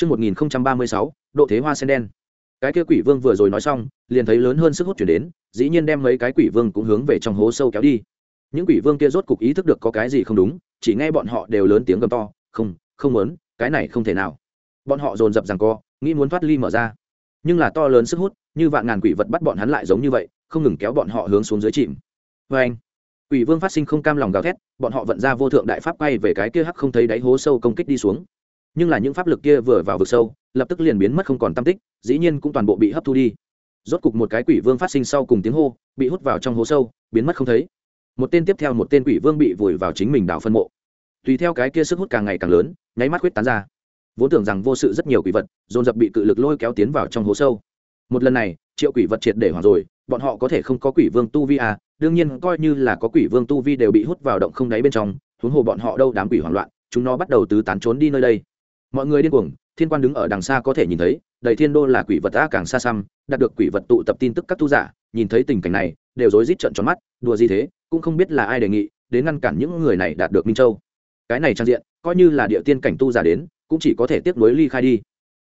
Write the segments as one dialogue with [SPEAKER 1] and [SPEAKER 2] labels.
[SPEAKER 1] Trước 1036, độ thế hoa sen đen. Cái kia quỷ vương vừa rồi nói xong, liền thấy lớn hơn sức hút chuyển đến, dĩ nhiên đem mấy cái quỷ vương cũng hướng về trong hố sâu kéo đi. Những quỷ vương kia rốt cục ý thức được có cái gì không đúng, chỉ nghe bọn họ đều lớn tiếng gầm to, không, không muốn, cái này không thể nào. Bọn họ dồn dập rằng co, nghĩ muốn thoát ly mở ra. Nhưng là to lớn sức hút, như vạn ngàn quỷ vật bắt bọn hắn lại giống như vậy, không ngừng kéo bọn họ hướng xuống dưới chìm. Và anh, quỷ vương phát sinh không cam lòng gào thét, bọn họ vận ra vô thượng đại pháp quay về cái kia hắc không thấy đáy hố sâu công kích đi xuống nhưng là những pháp lực kia vừa vào vực sâu, lập tức liền biến mất không còn tam tích, dĩ nhiên cũng toàn bộ bị hấp thu đi. Rốt cục một cái quỷ vương phát sinh sau cùng tiếng hô, bị hút vào trong hố sâu, biến mất không thấy. Một tên tiếp theo một tên quỷ vương bị vùi vào chính mình đảo phân mộ. Tùy theo cái kia sức hút càng ngày càng lớn, nháy mắt huyết tán ra. Vốn tưởng rằng vô sự rất nhiều quỷ vật, dồn dập bị cự lực lôi kéo tiến vào trong hố sâu. Một lần này, triệu quỷ vật triệt để hoảng rồi, bọn họ có thể không có quỷ vương tu vi à đương nhiên coi như là có quỷ vương tu vi đều bị hút vào động không đáy bên trong, huống hồ bọn họ đâu đám quỷ hoảng loạn, chúng nó bắt đầu tứ tán trốn đi nơi đây mọi người điên cuồng, thiên quan đứng ở đằng xa có thể nhìn thấy, đầy thiên đô là quỷ vật đã càng xa xăm, đạt được quỷ vật tụ tập tin tức các tu giả, nhìn thấy tình cảnh này, đều rối rít trận tròn mắt, đùa gì thế, cũng không biết là ai đề nghị, đến ngăn cản những người này đạt được minh châu. Cái này trang diện, coi như là địa tiên cảnh tu giả đến, cũng chỉ có thể tiếp nối ly khai đi.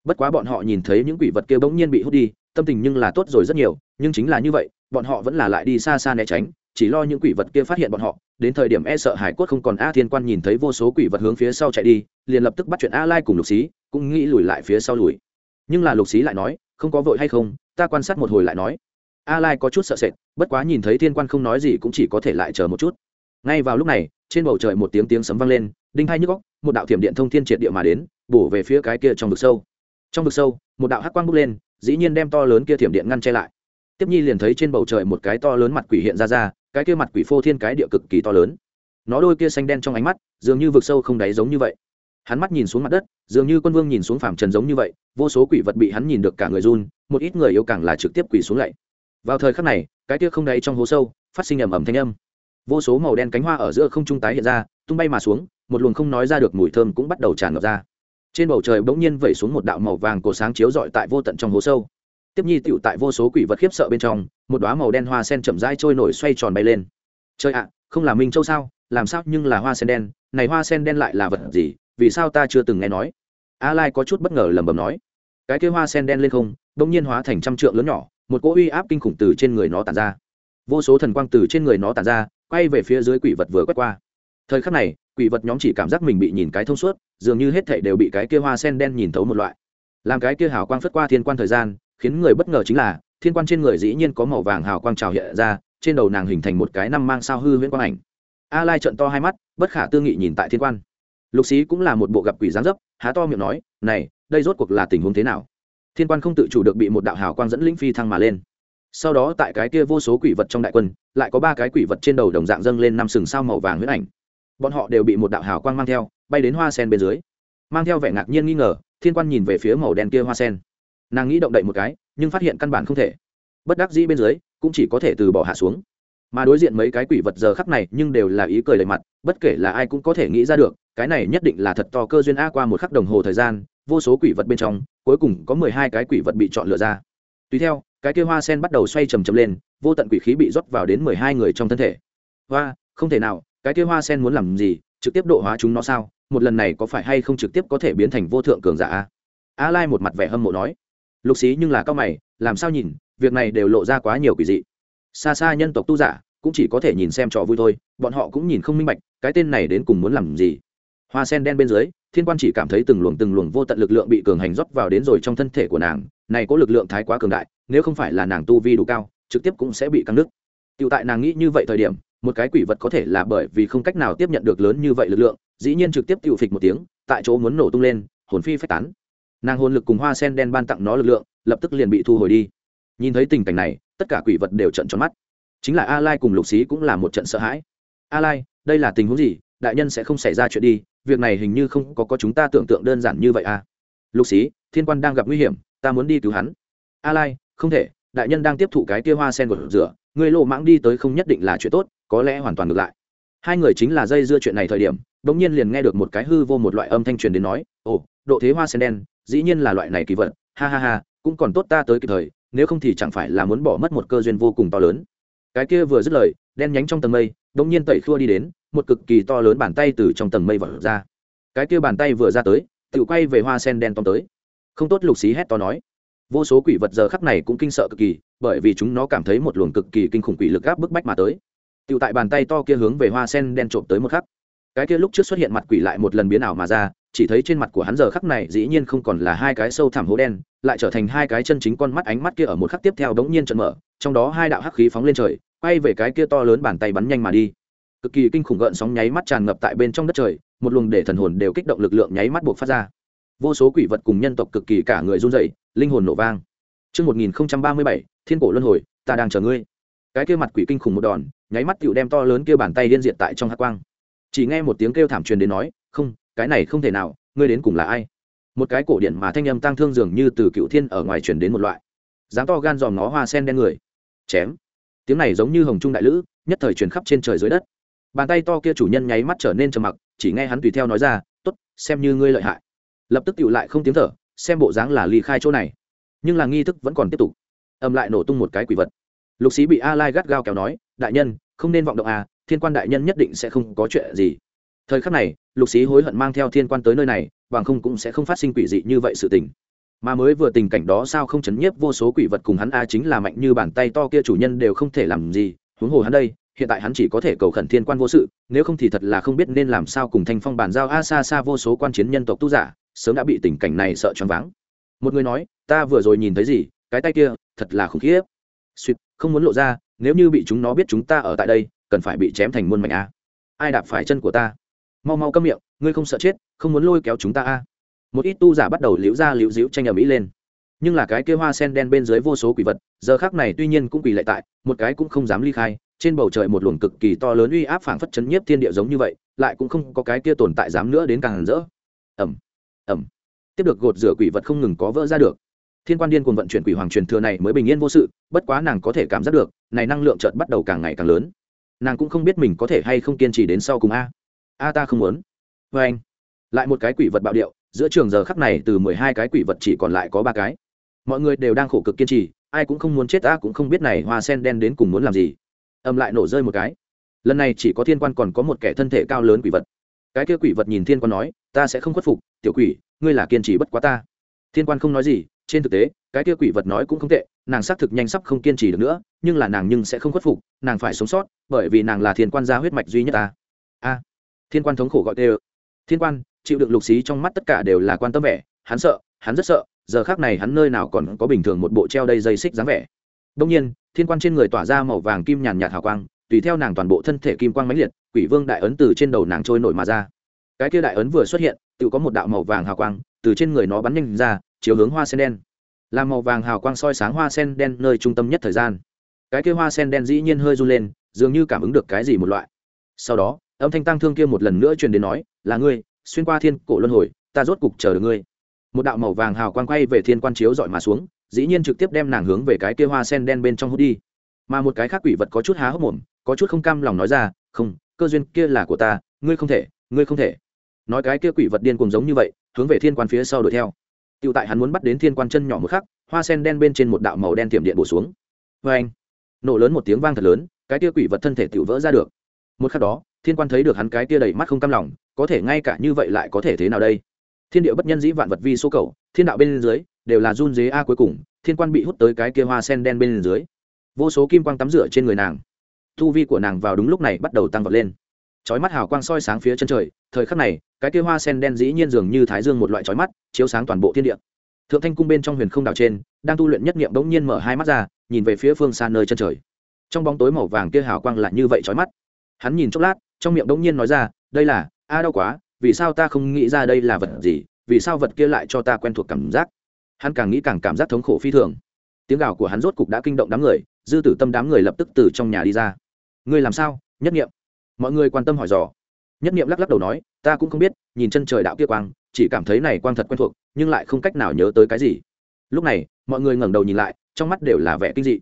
[SPEAKER 1] Bất quá bọn họ nhìn thấy những quỷ vật kia bỗng nhiên bị hút đi, tâm tình nhưng là tốt rồi rất nhiều, nhưng chính là như vậy, bọn họ vẫn là lại đi xa xa né tránh chỉ lo những quỷ vật kia phát hiện bọn họ, đến thời điểm e sợ hải cốt không còn a thiên quan nhìn thấy vô số quỷ vật hướng phía sau chạy đi, liền lập tức bắt chuyện a lai cùng lục xí, cũng nghĩ lùi lại phía sau lùi. Nhưng là lục xí lại nói, không có vội hay không, ta quan sát một hồi lại nói. A lai có chút sợ sệt, bất quá nhìn thấy thiên quan không nói gì cũng chỉ có thể lại chờ một chút. Ngay vào lúc này, trên bầu trời một tiếng tiếng sấm vang lên, đinh hai nhức góc một đạo thiểm điện thông thiên triệt địa mà đến, bổ về phía cái kia trong vực sâu. Trong vực sâu, một đạo hắc quang bốc lên, dĩ nhiên đem to lớn kia thiểm điện ngăn che lại. Tiếp nhi liền thấy trên bầu trời một cái to lớn mặt quỷ hiện ra ra cái kia mặt quỷ phô thiên cái địa cực kỳ to lớn. Nó đôi kia xanh đen trong ánh mắt, dường như vực sâu không đáy giống như vậy. Hắn mắt nhìn xuống mặt đất, dường như quân vương nhìn xuống phàm trần giống như vậy, vô số quỷ vật bị hắn nhìn được cả người run, một ít người yếu càng là trực tiếp quỷ xuống lại. vào thời khắc này, cái kia không đáy trong hố sâu, phát sinh ầm ầm thanh âm. Vô số màu đen cánh hoa ở giữa không trung tái hiện ra, tung bay mà xuống, một luồng không nói ra được mùi thơm cũng bắt đầu tràn ngập ra. Trên bầu trời bỗng nhiên vẩy xuống một đạo màu vàng cổ sáng chiếu rọi tại vô tận trong hố sâu tiếp nhi tựu tại vô số quỷ vật khiếp sợ bên trong, một đoá màu đen hoa sen chậm rãi trôi nổi xoay tròn bay lên. Trời ạ, không là minh châu sao? Làm sao nhưng là hoa sen đen? Này hoa sen đen lại là vật gì? Vì sao ta chưa từng nghe nói? A lai có chút bất ngờ lẩm bẩm nói. Cái kia hoa sen đen lên không, bỗng nhiên hóa thành trăm trượng lớn nhỏ, một cỗ uy áp kinh khủng từ trên người nó tản ra. Vô số thần quang từ trên người nó tản ra, quay về phía dưới quỷ vật vừa quét qua. Thời khắc này, quỷ vật nhóm chỉ cảm giác mình bị nhìn cái thông suốt, dường như hết thảy đều bị cái kia hoa sen đen nhìn thấu một loại. Làm cái kia hào quang phất qua thiên quan thời gian khiến người bất ngờ chính là, thiên quan trên người dĩ nhiên có màu vàng hào quang trào hiện ra, trên đầu nàng hình thành một cái năm mang sao hư huyễn quang ảnh. A lai trận to hai mắt, bất khả tư nghị nhìn tại thiên quan. Lục sĩ cũng là một bộ gặp quỷ giáng dấp, há to miệng nói, này, đây rốt cuộc là tình huống thế nào? Thiên quan không tự chủ được bị một đạo hào quang dẫn linh phi thăng mà lên. Sau đó tại cái kia vô số quỷ vật trong đại quân, lại có ba cái quỷ vật trên đầu đồng dạng dâng lên năm sừng sao màu vàng huyễn ảnh. Bọn họ đều bị một đạo hào quang mang theo, bay đến hoa sen bên dưới. Mang theo vẻ ngạc nhiên nghi ngờ, thiên quan nhìn về phía màu đen kia hoa sen nàng nghĩ động đậy một cái, nhưng phát hiện căn bản không thể. Bất đắc dĩ bên dưới, cũng chỉ có thể từ bỏ hạ xuống. Mà đối diện mấy cái quỷ vật giờ khắc này nhưng đều là ý cười đầy mặt, bất kể là ai cũng có thể nghĩ ra được, cái này nhất định là thật to cơ duyên a qua một khắc đồng hồ thời gian, vô số quỷ vật bên trong, cuối cùng có mười hai cái quỷ vật bị chọn lựa ra. Tùy theo, cái kia hoa sen bắt đầu xoay trầm trầm lên, vô tận quỷ khí bị rót vào đến mười hai người trong thân thể. Hoa, không thể nào, cái kia hoa sen muốn làm gì, trực tiếp độ hóa chúng nó sao? Một lần này có phải hay không trực tiếp có thể biến thành vô thượng cường giả a? A lai một mặt vẻ hâm mộ nói lục xí nhưng là cao mày, làm sao nhìn, việc này đều lộ ra quá nhiều quỷ dị. Xa xa nhân tộc tu giả, cũng chỉ có thể nhìn xem trò vui thôi, bọn họ cũng nhìn không minh bạch, cái tên này đến cùng muốn làm gì. Hoa sen đen bên dưới, thiên quan chỉ cảm thấy từng luồng từng luồng vô tận lực lượng bị cường hành rót vào đến rồi trong thân thể của nàng, này có lực lượng thái quá cường đại, nếu không phải là nàng tu vi đủ cao, trực tiếp cũng sẽ bị căng nứt tựu tại nàng nghĩ như vậy thời điểm, một cái quỷ vật có thể là bởi vì không cách nào tiếp nhận được lớn như vậy lực lượng, dĩ nhiên trực tiếp tựu phịch một tiếng, tại chỗ muốn nổ tung lên, hồn phi phách tán nàng hồn lực cùng hoa sen đen ban tặng nó lực lượng, lập tức liền bị thu hồi đi. Nhìn thấy tình cảnh này, tất cả quỷ vật đều trận tròn mắt. Chính là a lai cùng lục xí cũng là một trận sợ hãi. A lai, đây là tình huống gì? Đại nhân sẽ không xảy ra chuyện đi, việc này hình như không có có chúng ta tưởng tượng đơn giản như vậy à? Lục xí, thiên quan đang gặp nguy hiểm, ta muốn đi cứu hắn. A lai, không thể, đại nhân đang tiếp thụ cái kia hoa sen của rửa, người lộ mãng đi tới không nhất định là chuyện tốt, có lẽ hoàn toàn ngược lại. Hai người chính là dây dưa chuyện này thời điểm đống nhiên liền nghe được một cái hư vô một loại âm thanh truyền đến nói, ồ, độ thế hoa sen đen dĩ nhiên là loại này kỳ vật, ha ha ha, cũng còn tốt ta tới kịp thời, nếu không thì chẳng phải là muốn bỏ mất một cơ duyên vô cùng to lớn. Cái kia vừa dứt lời, đen nhánh trong tầng mây đ ỗ n g nhiên tẩy khua đi đến, một cực kỳ to lớn bàn tay từ trong tầng mây vọt ra. Cái kia bàn tay vừa ra tới, tự quay về hoa sen đen tóm tới. Không tốt lục xí hét to nói. Vô số quỷ vật giờ khắc này cũng kinh sợ cực kỳ, bởi vì chúng nó cảm thấy một luồng cực kỳ kinh khủng quỷ lực áp bức bách mà tới. Tự tại bàn tay to kia hướng về hoa sen đen trộm tới một khắc. Cái kia lúc trước xuất hiện mặt quỷ lại một lần biến ảo mà ra chỉ thấy trên mặt của hắn giờ khắc này dĩ nhiên không còn là hai cái sâu thẳm hố đen lại trở thành hai cái chân chính con mắt ánh mắt kia ở một khắc tiếp theo đống nhiên trận mở trong đó hai đạo hắc khí phóng lên trời quay về cái kia to lớn bàn tay bắn nhanh mà đi cực kỳ kinh khủng gợn sóng nháy mắt tràn ngập tại bên trong đất trời một luồng để thần hồn đều kích động lực lượng nháy mắt buộc phát ra vô số quỷ vật cùng nhân tộc cực kỳ cả người run rẩy linh hồn nổ vang Trước 1037, thiên cổ luân hồi, ta đang chờ ngươi. Cái kia mặt quỷ kinh khủng một đòn, nháy mắt tiểu đem to lớn kia bàn tay điên diệt tại trong hắc quang. Chỉ nghe một tiếng kêu thảm truyền đến nói, "Không, cái này không thể nào, ngươi đến cùng là ai?" Một cái cổ điển mà thanh âm tăng thương dường như từ cựu thiên ở ngoài truyền đến một loại. Dáng to gan dòm nó hoa sen đen người. Chém. Tiếng này giống như hồng trung đại lữ, nhất thời truyền khắp trên trời dưới đất. Bàn tay to kia chủ nhân nháy mắt trở nên trầm mặc, chỉ nghe hắn tùy theo nói ra, "Tốt, xem như ngươi lợi hại." Lập tức tiểu lại không tiếng thở, xem bộ dáng là ly khai chỗ này nhưng là nghi thức vẫn còn tiếp tục âm lại nổ tung một cái quỷ vật lục sĩ bị a lai gắt gao kéo nói đại nhân không nên vọng động à thiên quan đại nhân nhất định sẽ không có chuyện gì thời khắc này, lục sĩ hối hận mang theo thiên quan tới nơi này, bằng không cũng sẽ không phát sinh quỷ dị như vậy sự tình. Mà mới vừa tình cảnh đó sao không chấn nhiếp vô số quỷ vật cùng hắn a chính là mạnh như bàn tay to kia chủ nhân đều không thể làm gì. Huống hồ hắn đây, hiện tại hắn chỉ có thể cầu khẩn thiên quan vô sự, nếu không thì thật là không biết nên làm sao cùng thanh phong bàn giao a xa xa vô số quan chiến nhân tộc tu giả, sớm đã bị tình cảnh này sợ choáng váng. Một người nói, ta vừa rồi nhìn thấy gì? Cái tay kia, thật là khủng khiếp. Suýt, không muốn lộ ra, nếu như bị chúng nó biết chúng ta ở tại đây, cần phải bị chém thành muôn mảnh a. Ai đạp phải chân của ta? Mau mau câm miệng, ngươi không sợ chết, không muốn lôi kéo chúng ta a. Một ít tu giả bắt đầu liễu ra liễu diễu tranh ở mỹ lên. Nhưng là cái kia hoa sen đen bên dưới vô số quỷ vật, giờ khác này tuy nhiên cũng quỳ lệ tại, một cái cũng không dám ly khai, trên bầu trời một luồng cực kỳ to lớn uy áp phảng phất chấn nhiếp thiên địa giống như vậy, lại cũng không có cái kia tồn tại dám nữa đến càng hẳn rỡ. Ẩm ẩm tiếp được gột rửa quỷ vật không ngừng có vỡ ra được. Thiên quan điên cuồng vận chuyển quỷ hoàng truyền thừa này mới bình yên vô sự, bất quá nàng có thể cảm giác được, này năng lượng chợt bắt đầu càng ngày càng lớn. Nàng cũng không biết mình có thể hay không kiên trì đến sau cùng a a ta không muốn. Vê anh. Lại một cái quỷ vật bạo điệu, giữa trường giờ khắc này từ mười hai cái quỷ vật chỉ còn lại có ba cái. Mọi người đều đang khổ cực kiên trì, ai cũng không muốn chết ta cũng không biết này hoa sen đen đến cùng muốn làm gì. Âm lại nổ rơi một cái. Lần này chỉ có thiên quan còn có một kẻ thân thể cao lớn quỷ vật. Cái kia quỷ vật nhìn thiên quan nói, ta sẽ không khuất phục, tiểu quỷ, ngươi là kiên trì bất quá ta. Thiên quan không nói gì, trên thực tế, cái kia quỷ vật nói cũng không tệ, nàng xác thực nhanh sắp không kiên trì được nữa, nhưng là nàng nhưng sẽ không khuất phục, nàng phải sống sót, bởi vì nàng là thiên quan gia huyết mạch duy nhất ta thiên quan thống khổ gọi tê ơ thiên quan, chịu đựng lục xí trong mắt tất cả đều là quan tâm vẻ. Hắn sợ, hắn rất sợ, giờ khác này hắn nơi nào còn có bình thường một bộ treo đầy dây xích dáng vẻ. Đông nhiên, thiên quan trên người tỏa ra màu vàng kim nhàn nhạt hào quang, tùy theo nàng toàn bộ thân thể kim quang mãnh liệt, quỷ vương đại ấn từ trên đầu nàng trôi nổi mà ra. Cái kia đại ấn vừa xuất hiện, tự có một đạo màu vàng hào quang từ trên người nó bắn nhanh ra, chiếu hướng hoa sen đen. Làm màu vàng hào quang soi sáng hoa sen đen nơi trung tâm nhất thời gian. Cái kia hoa sen đen dĩ nhiên hơi run lên, dường như cảm ứng được cái gì một loại. Sau đó âm thanh tăng thương kia một lần nữa truyền đến nói, là ngươi, xuyên qua thiên cổ luân hồi, ta rốt cục chờ được ngươi. Một đạo màu vàng hào quang quay về thiên quan chiếu dọi mà xuống, dĩ nhiên trực tiếp đem nàng hướng về cái kia hoa sen đen bên trong hút đi. Mà một cái khác quỷ vật có chút há hốc mồm, có chút không cam lòng nói ra, không, cơ duyên kia là của ta, ngươi không thể, ngươi không thể. Nói cái kia quỷ vật điên cùng giống như vậy, hướng về thiên quan phía sau đuổi theo. Tựu tại hắn muốn bắt đến thiên quan chân nhỏ một khắc, hoa sen đen bên trên một đạo màu đen tiệm điện bổ xuống. Vê anh nổ lớn một tiếng vang thật lớn, cái kia quỷ vật thân thể tựu vỡ ra được. Một khắc đó thiên quan thấy được hắn cái kia đầy mắt không cam lòng, có thể ngay cả như vậy lại có thể thế nào đây? Thiên địa bất nhân dĩ vạn vật vi số cầu, thiên đạo bên dưới, đều là run dế a cuối cùng, thiên quan bị hút tới cái kia hoa sen đen bên dưới. Vô số kim quang tắm rửa trên người nàng. Thu vi của nàng vào đúng lúc này bắt đầu tăng vọt lên. Chói mắt hào quang soi sáng phía chân trời, thời khắc này, cái kia hoa sen đen dĩ nhiên dường như thái dương một loại chói mắt, chiếu sáng toàn bộ thiên địa. Thượng thanh cung bên trong huyền không đảo trên, đang tu luyện nhất niệm bỗng nhiên mở hai mắt ra, nhìn về phía phương xa nơi chân trời. Trong bóng tối màu vàng kia hào quang lại như vậy chói mắt. Hắn nhìn chốc lát trong miệng đống nhiên nói ra, đây là, a đau quá, vì sao ta không nghĩ ra đây là vật gì, vì sao vật kia lại cho ta quen thuộc cảm giác? Hắn càng nghĩ càng cảm giác thống khổ phi thường. Tiếng gào của hắn rốt cục đã kinh động đám người, dư tử tâm đám người lập tức từ trong nhà đi ra. Ngươi làm sao? Nhất niệm. Mọi người quan tâm hỏi dò. Nhất niệm lắc lắc đầu nói, ta cũng không biết, nhìn chân trời đạo kia quang, chỉ cảm thấy này quang thật quen thuộc, nhưng lại không cách nào nhớ tới cái gì. Lúc này, mọi người ngẩng đầu nhìn lại, trong mắt đều là vẻ kinh dị.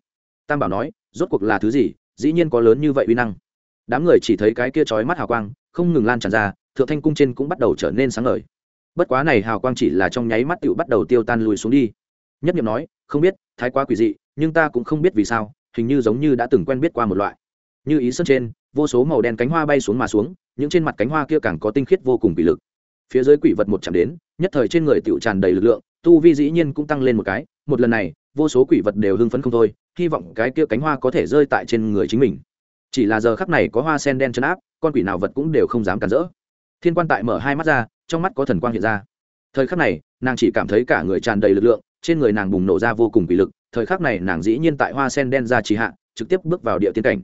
[SPEAKER 1] Tam bảo nói, rốt cuộc là thứ gì? Dĩ nhiên có lớn như vậy uy năng đám người chỉ thấy cái kia trói mắt hào quang, không ngừng lan tràn ra, thượng thanh cung trên cũng bắt đầu trở nên sáng ngời. Bất quá này hào quang chỉ là trong nháy mắt tựu bắt đầu tiêu tan lùi xuống đi. Nhất niệm nói, không biết, thái quá quỷ dị, nhưng ta cũng không biết vì sao, hình như giống như đã từng quen biết qua một loại. Như ý sơn trên, vô số màu đen cánh hoa bay xuống mà xuống, những trên mặt cánh hoa kia càng có tinh khiết vô cùng bị lực. Phía dưới quỷ vật một chạm đến, nhất thời trên người tựu tràn đầy lực lượng, tu vi dĩ nhiên cũng tăng lên một cái, một lần này, vô số quỷ vật đều hưng phấn không thôi, hy vọng cái kia cánh hoa có thể rơi tại trên người chính mình chỉ là giờ khắc này có hoa sen đen chân áp, con quỷ nào vật cũng đều không dám cản rỡ. Thiên quan tại mở hai mắt ra, trong mắt có thần quang hiện ra. Thời khắc này, nàng chỉ cảm thấy cả người tràn đầy lực lượng, trên người nàng bùng nổ ra vô cùng quỷ lực. Thời khắc này, nàng dĩ nhiên tại hoa sen đen ra trì hạ, trực tiếp bước vào địa tiên cảnh.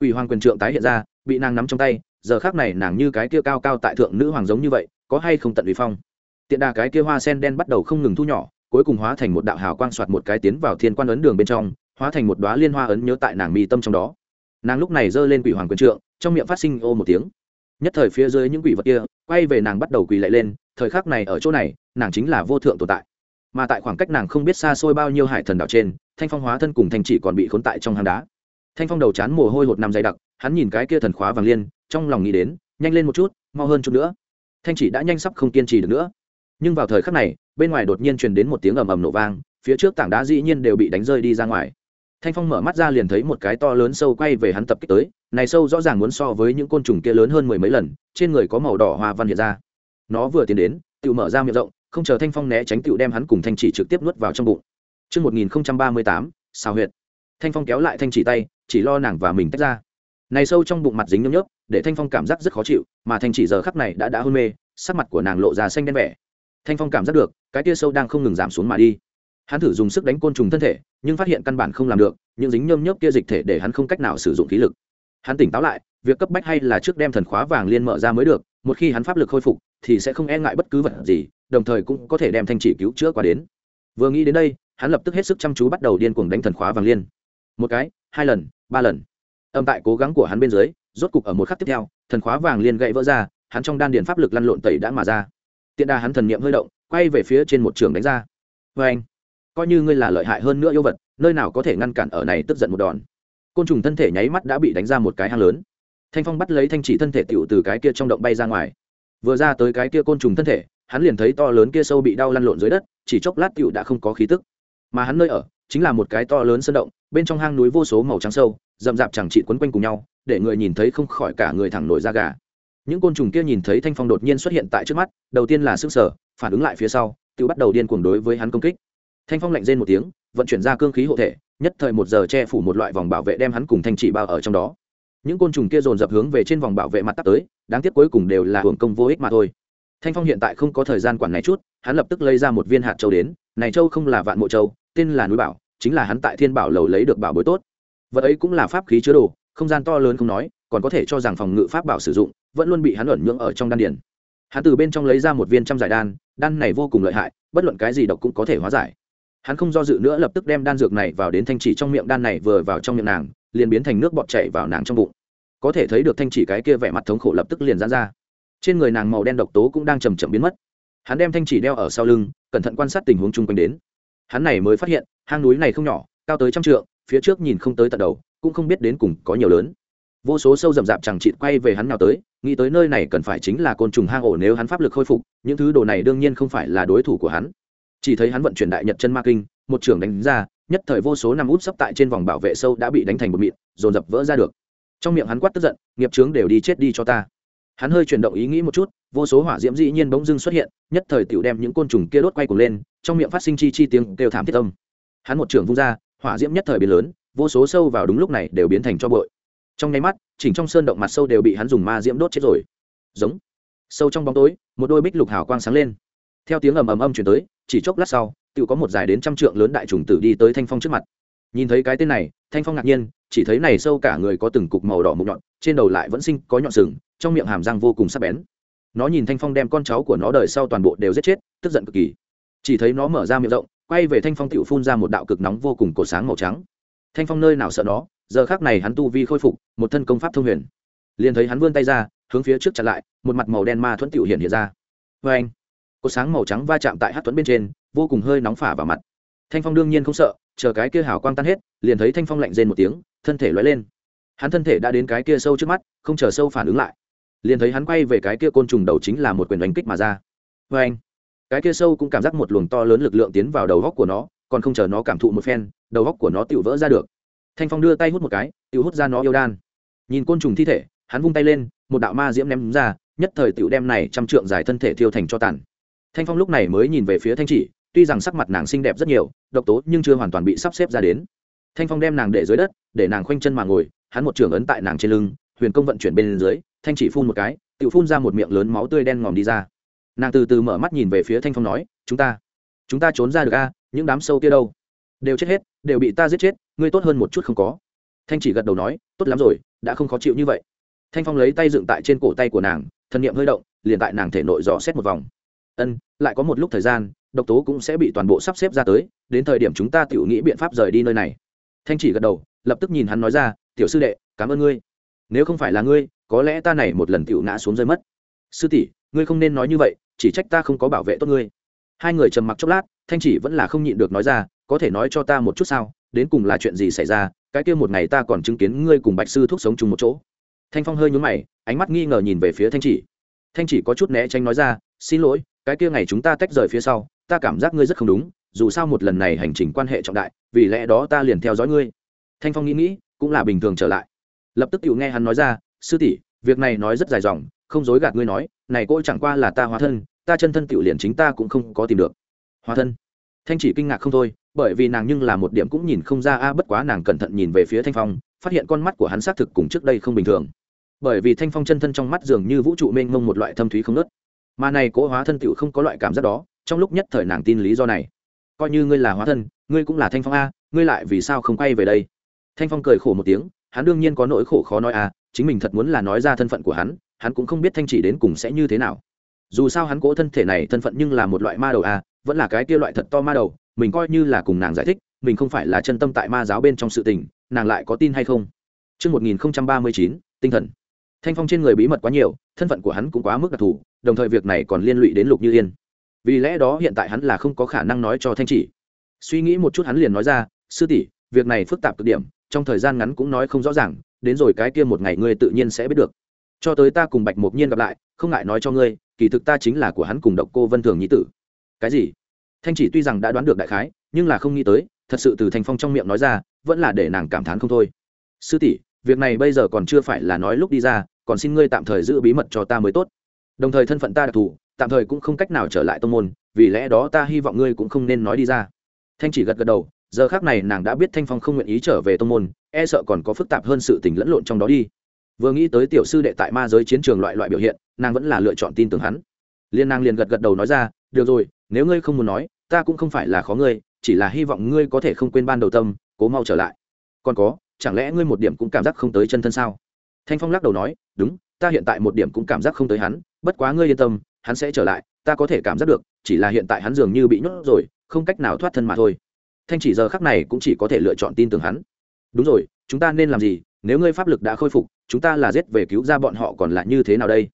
[SPEAKER 1] Quỷ hoàng quyền trượng tái hiện ra, bị nàng nắm trong tay. Giờ khắc này, nàng như cái kia cao cao tại thượng nữ hoàng giống như vậy, có hay không tận uy phong? Tiện đà cái kia hoa sen đen bắt đầu không ngừng thu nhỏ, cuối cùng hóa thành một đạo hào quang soạt một cái tiến vào thiên quan ấn đường bên trong, hóa thành một đoá liên hoa ấn nhớ tại nàng mi tâm trong đó nàng lúc này giơ lên quỷ hoàng quyền trượng, trong miệng phát sinh ô một tiếng. Nhất thời phía dưới những quỷ vật kia, quay về nàng bắt đầu quỳ lạy lên, thời khắc này ở chỗ này, nàng chính là vô thượng tồn tại. Mà tại khoảng cách nàng không biết xa xôi bao nhiêu hải thần đảo trên, thanh phong hóa thân cùng thanh chỉ còn bị khốn tại trong hang đá. Thanh phong đầu chán mồ hôi hột nằm dày đặc, hắn nhìn cái kia thần khóa vàng liên, trong lòng nghĩ đến, nhanh lên một chút, mau hơn chút nữa. Thanh chỉ đã nhanh sắp không kiên trì được nữa. Nhưng vào thời khắc này, bên ngoài đột nhiên truyền đến một tiếng ầm ầm nổ vang, phía trước tảng đá dĩ nhiên đều bị đánh rơi đi ra ngoài thanh phong mở mắt ra liền thấy một cái to lớn sâu quay về hắn tập kích tới này sâu rõ ràng muốn so với những côn trùng kia lớn hơn mười mấy lần trên người có màu đỏ hoa văn hiện ra. Nó vừa tiến đến tự mở ra miệng rộng không chờ thanh phong né tránh tự đem hắn cùng thanh chỉ trực tiếp nuốt vào trong bụng. Trước 1038, sao huyệt. Thanh phong kéo lại thanh chỉ tay chỉ lo nàng và mình tách ra. Này sâu trong bụng mặt dính nhớp nhớp để thanh phong cảm giác rất khó chịu mà thanh chỉ giờ khắc này đã đã hôn mê sắc mặt của nàng lộ ra xanh đen vẻ. Thanh phong cảm giác được cái tia sâu đang không ngừng giảm xuống mà đi hắn thử dùng sức đánh côn trùng thân thể, nhưng phát hiện căn bản không làm được, những dính nhôm nhớp kia dịch thể để hắn không cách nào sử dụng khí lực. Hắn tỉnh táo lại, việc cấp bách hay là trước đem thần khóa vàng liên mở ra mới được, một khi hắn pháp lực khôi phục, thì sẽ không e ngại bất cứ vật gì, đồng thời cũng có thể đem thanh chỉ cứu chữa qua đến. Vừa nghĩ đến đây, hắn lập tức hết sức chăm chú bắt đầu điên cuồng đánh thần khóa vàng liên. Một cái, hai lần, ba lần. Âm tại cố gắng của hắn bên dưới, rốt cục ở một khắc tiếp theo, thần khóa vàng liên gãy vỡ ra, hắn trong đan điền pháp lực lăn lộn tẩy đã mà ra. Tiện đà hắn thần niệm hơi động, quay về phía trên một trường đánh ra. Vê anh coi như ngươi là lợi hại hơn nữa yêu vật, nơi nào có thể ngăn cản ở này tức giận một đòn. Côn trùng thân thể nháy mắt đã bị đánh ra một cái hang lớn. Thanh phong bắt lấy thanh chỉ thân thể tựu từ cái kia trong động bay ra ngoài. Vừa ra tới cái kia côn trùng thân thể, hắn liền thấy to lớn kia sâu bị đau lăn lộn dưới đất, chỉ chốc lát tựu đã không có khí tức. Mà hắn nơi ở, chính là một cái to lớn sơn động, bên trong hang núi vô số màu trắng sâu, rậm rạp chẳng trị quấn quanh cùng nhau, để người nhìn thấy không khỏi cả người thẳng nổi da gà. Những côn trùng kia nhìn thấy thanh phong đột nhiên xuất hiện tại trước mắt, đầu tiên là sức sở phản ứng lại phía sau tự bắt đầu điên cuồng đối với hắn công kích thanh phong lạnh rên một tiếng, vận chuyển ra cương khí hộ thể, nhất thời một giờ che phủ một loại vòng bảo vệ đem hắn cùng thanh chỉ bao ở trong đó. Những côn trùng kia dồn dập hướng về trên vòng bảo vệ mặt tắt tới, đáng tiếc cuối cùng đều là hưởng công vô ích mà thôi. Thanh phong hiện tại không có thời gian quản này chút, hắn lập tức lấy ra một viên hạt châu đến, này châu không là vạn mộ châu, tên là núi bảo, chính là hắn tại thiên bảo lầu lấy được bảo bối tốt. Vật ấy cũng là pháp khí chứa đồ, không gian to lớn không nói, còn có thể cho rằng phòng ngự pháp bảo sử dụng, vẫn luôn bị hắn ẩn nhưỡng ở trong đan điền. Hắn từ bên trong lấy ra một viên trăm giải đan đan này vô cùng lợi hại, bất luận cái gì độc cũng có thể hóa giải hắn không do dự nữa lập tức đem đan dược này vào đến thanh chỉ trong miệng, đan này vừa vào trong miệng nàng, liền biến thành nước bọt chảy vào nàng trong bụng. Có thể thấy được thanh chỉ cái kia vẻ mặt thống khổ lập tức liền ra ra. Trên người nàng màu đen độc tố cũng đang chầm chậm biến mất. Hắn đem thanh chỉ đeo ở sau lưng, cẩn thận quan sát tình huống chung quanh đến. Hắn này mới phát hiện, hang núi này không nhỏ, cao tới trăm trượng, phía trước nhìn không tới tận đầu, cũng không biết đến cùng có nhiều lớn. Vô số sâu rậm rạp chẳng chịt quay về hắn nào tới, nghĩ tới nơi này cần phải chính là côn trùng hang ổ nếu hắn pháp lực khôi phục, những thứ đồ này đương nhiên không phải là đối thủ của hắn chỉ thấy hắn vận chuyển đại nhật chân ma kinh, một trường đánh ra, nhất thời vô số năm út sấp tại trên vòng bảo vệ sâu đã bị đánh thành một mịn, dồn dập vỡ ra được. Trong miệng hắn quát tức giận, nghiệp trướng đều đi chết đi cho ta. Hắn hơi chuyển động ý nghĩ một chút, vô số hỏa diễm dĩ nhiên bỗng dưng xuất hiện, nhất thời tiểu đem những côn trùng kia đốt quay cuồng lên, trong miệng phát sinh chi chi tiếng kêu thảm thiết tâm hắn một trường vung ra, hỏa diễm nhất thời biến lớn, vô số sâu vào đúng lúc này đều biến thành cho bội trong nháy mắt, chỉnh trong sơn động mặt sâu đều bị hắn dùng ma diễm đốt chết rồi. Giống. Sâu trong bóng tối, một đôi bích lục hào quang sáng lên. Theo tiếng ầm ầm âm chuyển tới chỉ chốc lát sau tự có một dài đến trăm trượng lớn đại trùng tử đi tới thanh phong trước mặt. Nhìn thấy cái tên này, thanh phong ngạc nhiên, chỉ thấy này sâu cả người có từng cục màu đỏ mục nhọn, trên đầu lại vẫn sinh có nhọn sừng, trong miệng hàm răng vô cùng sắc bén. Nó nhìn thanh phong đem con cháu của nó đời sau toàn bộ đều giết chết, tức giận cực kỳ. Chỉ thấy nó mở ra miệng rộng, quay về thanh phong tựu phun ra một đạo cực nóng vô cùng cổ sáng màu trắng. Thanh phong nơi nào sợ nó, giờ khác này hắn tu vi khôi phục, một thân công pháp thông huyền. Liền thấy hắn vươn tay ra, hướng phía trước chặn lại, một mặt màu đen ma thuẫn tiểu hiện hiện ra. Vê anh có sáng màu trắng va chạm tại hát tuấn bên trên, vô cùng hơi nóng phả vào mặt. Thanh phong đương nhiên không sợ, chờ cái kia hào quang tan hết, liền thấy thanh phong lạnh rên một tiếng, thân thể lóe lên. Hắn thân thể đã đến cái kia sâu trước mắt, không chờ sâu phản ứng lại. Liền thấy hắn quay về cái kia côn trùng đầu chính là một quyền đánh kích mà ra. Vê anh, cái kia sâu cũng cảm giác một luồng to lớn lực lượng tiến vào đầu góc của nó, còn không chờ nó cảm thụ một phen, đầu góc của nó tự vỡ ra được. Thanh phong đưa tay hút một cái tự hút ra nó yêu đan. Nhìn côn trùng thi thể, hắn vung tay lên, một đạo ma diễm ném ra, nhất thời tiểu đem này trăm trượng dài thân thể thiêu thành cho tàn thanh phong lúc này mới nhìn về phía thanh chỉ, tuy rằng sắc mặt nàng xinh đẹp rất nhiều, độc tố nhưng chưa hoàn toàn bị sắp xếp ra đến. Thanh phong đem nàng để dưới đất, để nàng khoanh chân mà ngồi, hắn một trường ấn tại nàng trên lưng, huyền công vận chuyển bên dưới, thanh chỉ phun một cái, tự phun ra một miệng lớn máu tươi đen ngòm đi ra. Nàng từ từ mở mắt nhìn về phía thanh phong nói, chúng ta chúng ta trốn ra được a, những đám sâu kia đâu? Đều chết hết, đều bị ta giết chết, ngươi tốt hơn một chút không có. Thanh chỉ gật đầu nói, tốt lắm rồi, đã không khó chịu như vậy. Thanh phong lấy tay dựng tại trên cổ tay của nàng, thân nhiệm hơi động, liền tại nàng thể nội dò xét một vòng ân, lại có một lúc thời gian, độc tố cũng sẽ bị toàn bộ sắp xếp ra tới, đến thời điểm chúng ta tự nghĩ biện pháp rời đi nơi này. Thanh chỉ gật đầu, lập tức nhìn hắn nói ra, tiểu sư đệ, cảm ơn ngươi. Nếu không phải là ngươi, có lẽ ta này một lần tự ngã xuống rơi mất. Sư tỷ, ngươi không nên nói như vậy, chỉ trách ta không có bảo vệ tốt ngươi. Hai người trầm mặc chốc lát, thanh chỉ vẫn là không nhịn được nói ra, có thể nói cho ta một chút sao, đến cùng là chuyện gì xảy ra, cái kia một ngày ta còn chứng kiến ngươi cùng bạch sư thuốc sống chung một chỗ. Thanh phong hơi nhún mày, ánh mắt nghi ngờ nhìn về phía thanh chỉ. Thanh chỉ có chút né tránh nói ra, xin lỗi cái kia ngày chúng ta tách rời phía sau, ta cảm giác ngươi rất không đúng, dù sao một lần này hành trình quan hệ trọng đại, vì lẽ đó ta liền theo dõi ngươi. Thanh phong nghĩ nghĩ, cũng là bình thường trở lại. Lập tức Tiểu nghe hắn nói ra, sư tỷ, việc này nói rất dài dòng, không dối gạt ngươi nói, này cô chẳng qua là ta hóa thân, ta chân thân tiểu liền chính ta cũng không có tìm được. Hóa thân? Thanh chỉ kinh ngạc không thôi, bởi vì nàng nhưng là một điểm cũng nhìn không ra, a, bất quá nàng cẩn thận nhìn về phía thanh phong, phát hiện con mắt của hắn xác thực cùng trước đây không bình thường. Bởi vì thanh phong chân thân trong mắt dường như vũ trụ mênh mông một loại thâm thúy không nớt mà này cố hóa thân tựu không có loại cảm giác đó trong lúc nhất thời nàng tin lý do này. Coi như ngươi là hóa thân ngươi cũng là thanh phong a ngươi lại vì sao không quay về đây? Thanh phong cười khổ một tiếng hắn đương nhiên có nỗi khổ khó nói a chính mình thật muốn là nói ra thân phận của hắn hắn cũng không biết thanh chỉ đến cùng sẽ như thế nào. Dù sao hắn cố thân thể này thân phận nhưng là một loại ma đầu a vẫn là cái kia loại thật to ma đầu mình coi như là cùng nàng giải thích mình không phải là chân tâm tại ma giáo bên trong sự tình nàng lại có tin hay không? Trước 1039, tinh thần. Thanh phong trên người bí mật quá nhiều, thân phận của hắn cũng quá mức đặc thù, đồng thời việc này còn liên lụy đến Lục Như Yên. Vì lẽ đó hiện tại hắn là không có khả năng nói cho Thanh chỉ. Suy nghĩ một chút hắn liền nói ra, sư tỷ, việc này phức tạp cực điểm, trong thời gian ngắn cũng nói không rõ ràng, đến rồi cái kia một ngày ngươi tự nhiên sẽ biết được. Cho tới ta cùng Bạch Mộc Nhiên gặp lại, không ngại nói cho ngươi, kỳ thực ta chính là của hắn cùng Độc Cô Vân Thường nhĩ tử. Cái gì? thanh chỉ tuy rằng đã đoán được đại khái nhưng là không nghĩ tới thật sự từ thành phong trong miệng nói ra vẫn là để nàng cảm thán không thôi sư tỷ việc này bây giờ còn chưa phải là nói lúc đi ra còn xin ngươi tạm thời giữ bí mật cho ta mới tốt đồng thời thân phận ta đặc thù, tạm thời cũng không cách nào trở lại tông môn, vì lẽ đó ta hy vọng ngươi cũng không nên nói đi ra. Thanh chỉ gật gật đầu, giờ khác này nàng đã biết thanh phong không nguyện ý trở về tông môn e sợ còn có phức tạp hơn sự tình lẫn lộn trong đó đi. Vừa nghĩ tới tiểu sư đệ tại ma giới chiến trường loại loại biểu hiện, nàng vẫn là lựa chọn tin tưởng hắn. Liên nàng liền gật gật đầu nói ra, được rồi, nếu ngươi không muốn nói, ta cũng không phải là khó ngươi, chỉ là hy vọng ngươi có thể không quên ban đầu tâm, cố mau trở lại. Còn có, chẳng lẽ ngươi một điểm cũng cảm giác không tới chân thân sao? Thanh phong lắc đầu nói, đúng, ta hiện tại một điểm cũng cảm giác không tới hắn bất quá ngươi yên tâm, hắn sẽ trở lại, ta có thể cảm giác được, chỉ là hiện tại hắn dường như bị nhốt rồi, không cách nào thoát thân mà thôi. Thanh chỉ giờ khắc này cũng chỉ có thể lựa chọn tin tưởng hắn. Đúng rồi, chúng ta nên làm gì? Nếu ngươi pháp lực đã khôi phục, chúng ta là giết về cứu ra bọn họ còn là như thế nào đây?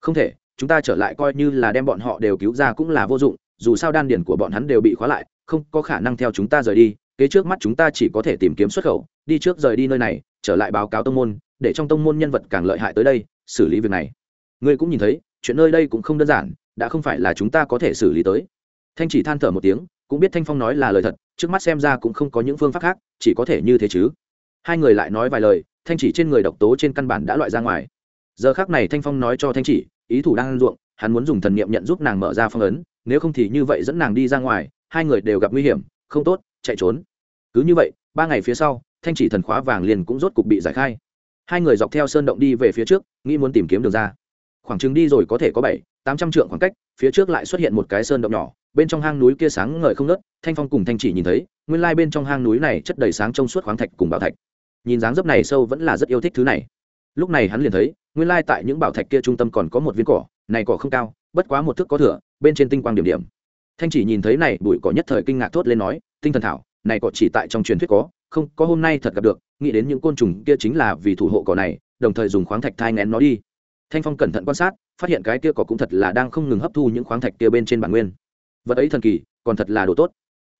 [SPEAKER 1] Không thể, chúng ta trở lại coi như là đem bọn họ đều cứu ra cũng là vô dụng, dù sao đan điển của bọn hắn đều bị khóa lại, không có khả năng theo chúng ta rời đi, kế trước mắt chúng ta chỉ có thể tìm kiếm xuất khẩu, đi trước rời đi nơi này, trở lại báo cáo tông môn, để trong tông môn nhân vật càng lợi hại tới đây, xử lý việc này. Ngươi cũng nhìn thấy chuyện nơi đây cũng không đơn giản, đã không phải là chúng ta có thể xử lý tới. Thanh chỉ than thở một tiếng, cũng biết thanh phong nói là lời thật, trước mắt xem ra cũng không có những phương pháp khác, chỉ có thể như thế chứ. Hai người lại nói vài lời, thanh chỉ trên người độc tố trên căn bản đã loại ra ngoài. Giờ khác này thanh phong nói cho thanh chỉ, ý thủ đang ăn ruộng, hắn muốn dùng thần niệm nhận giúp nàng mở ra phong ấn, nếu không thì như vậy dẫn nàng đi ra ngoài, hai người đều gặp nguy hiểm, không tốt, chạy trốn. Cứ như vậy, ba ngày phía sau, thanh chỉ thần khóa vàng liền cũng rốt cục bị giải khai. Hai người dọc theo sơn động đi về phía trước, nghĩ muốn tìm kiếm đường ra khoảng chừng đi rồi có thể có bảy, tám trăm trượng khoảng cách, phía trước lại xuất hiện một cái sơn động nhỏ, bên trong hang núi kia sáng ngời không ngớt, thanh phong cùng thanh chỉ nhìn thấy, nguyên lai bên trong hang núi này chất đầy sáng trong suốt khoáng thạch cùng bảo thạch. Nhìn dáng dấp này sâu vẫn là rất yêu thích thứ này. Lúc này hắn liền thấy, nguyên lai tại những bảo thạch kia trung tâm còn có một viên cỏ, này cỏ không cao, bất quá một thước có thửa bên trên tinh quang điểm điểm. Thanh chỉ nhìn thấy này, bụi cỏ nhất thời kinh ngạc thốt lên nói, tinh thần thảo, này cỏ chỉ tại trong truyền thuyết có, không, có hôm nay thật gặp được, nghĩ đến những côn trùng kia chính là vì thủ hộ cỏ này, đồng thời dùng khoáng thạch thai ngén nó đi thanh phong cẩn thận quan sát, phát hiện cái kia cỏ cũng thật là đang không ngừng hấp thu những khoáng thạch kia bên trên bản nguyên. Vật ấy thần kỳ, còn thật là đồ tốt.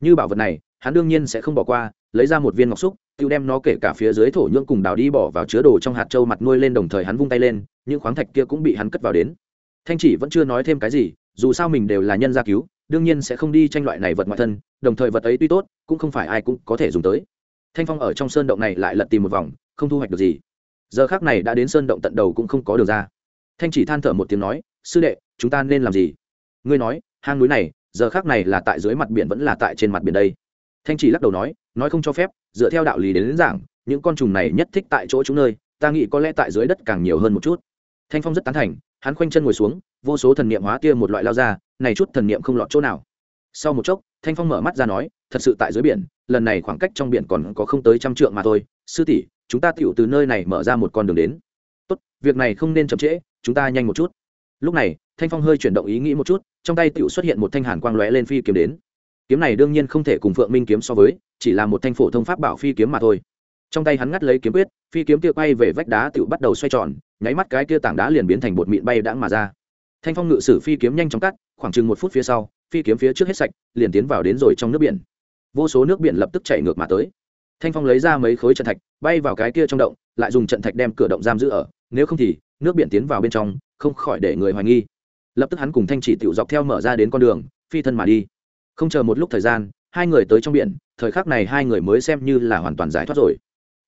[SPEAKER 1] Như bảo vật này, hắn đương nhiên sẽ không bỏ qua, lấy ra một viên ngọc xúc, tiêu đem nó kể cả phía dưới thổ nhưỡng cùng đào đi bỏ vào chứa đồ trong hạt trâu mặt nuôi lên đồng thời hắn vung tay lên, những khoáng thạch kia cũng bị hắn cất vào đến. Thanh chỉ vẫn chưa nói thêm cái gì, dù sao mình đều là nhân gia cứu, đương nhiên sẽ không đi tranh loại này vật ngoại thân, đồng thời vật ấy tuy tốt, cũng không phải ai cũng có thể dùng tới. Thanh phong ở trong sơn động này lại lật tìm một vòng, không thu hoạch được gì. Giờ khác này đã đến sơn động tận đầu cũng không có đường ra thanh chỉ than thở một tiếng nói sư đệ chúng ta nên làm gì? Ngươi nói hang núi này giờ khác này là tại dưới mặt biển vẫn là tại trên mặt biển đây. Thanh chỉ lắc đầu nói nói không cho phép dựa theo đạo lý đến, đến giảng những con trùng này nhất thích tại chỗ chúng nơi ta nghĩ có lẽ tại dưới đất càng nhiều hơn một chút. Thanh phong rất tán thành hắn khoanh chân ngồi xuống vô số thần niệm hóa kia một loại lao ra này chút thần niệm không lọt chỗ nào. Sau một chốc thanh phong mở mắt ra nói thật sự tại dưới biển lần này khoảng cách trong biển còn có không tới trăm trượng mà thôi. Sư tỷ chúng ta tựu từ nơi này mở ra một con đường đến tốt, việc này không nên chậm trễ, chúng ta nhanh một chút. Lúc này, thanh phong hơi chuyển động ý nghĩ một chút, trong tay tựu xuất hiện một thanh hàn quang lóe lên phi kiếm đến. Kiếm này đương nhiên không thể cùng phượng minh kiếm so với, chỉ là một thanh phổ thông pháp bảo phi kiếm mà thôi. Trong tay hắn ngắt lấy kiếm quyết, phi kiếm kia quay về vách đá tựu bắt đầu xoay tròn, nháy mắt cái kia tảng đá liền biến thành bột mịn bay đãng mà ra. Thanh phong ngự sử phi kiếm nhanh chóng cắt, khoảng chừng một phút phía sau, phi kiếm phía trước hết sạch, liền tiến vào đến rồi trong nước biển. Vô số nước biển lập tức chảy ngược mà tới thanh phong lấy ra mấy khối trận thạch, bay vào cái kia trong động, lại dùng trận thạch đem cửa động giam giữ ở, nếu không thì, nước biển tiến vào bên trong, không khỏi để người hoài nghi. Lập tức hắn cùng thanh chỉ tiểu dọc theo mở ra đến con đường, phi thân mà đi. Không chờ một lúc thời gian, hai người tới trong biển, thời khắc này hai người mới xem như là hoàn toàn giải thoát rồi.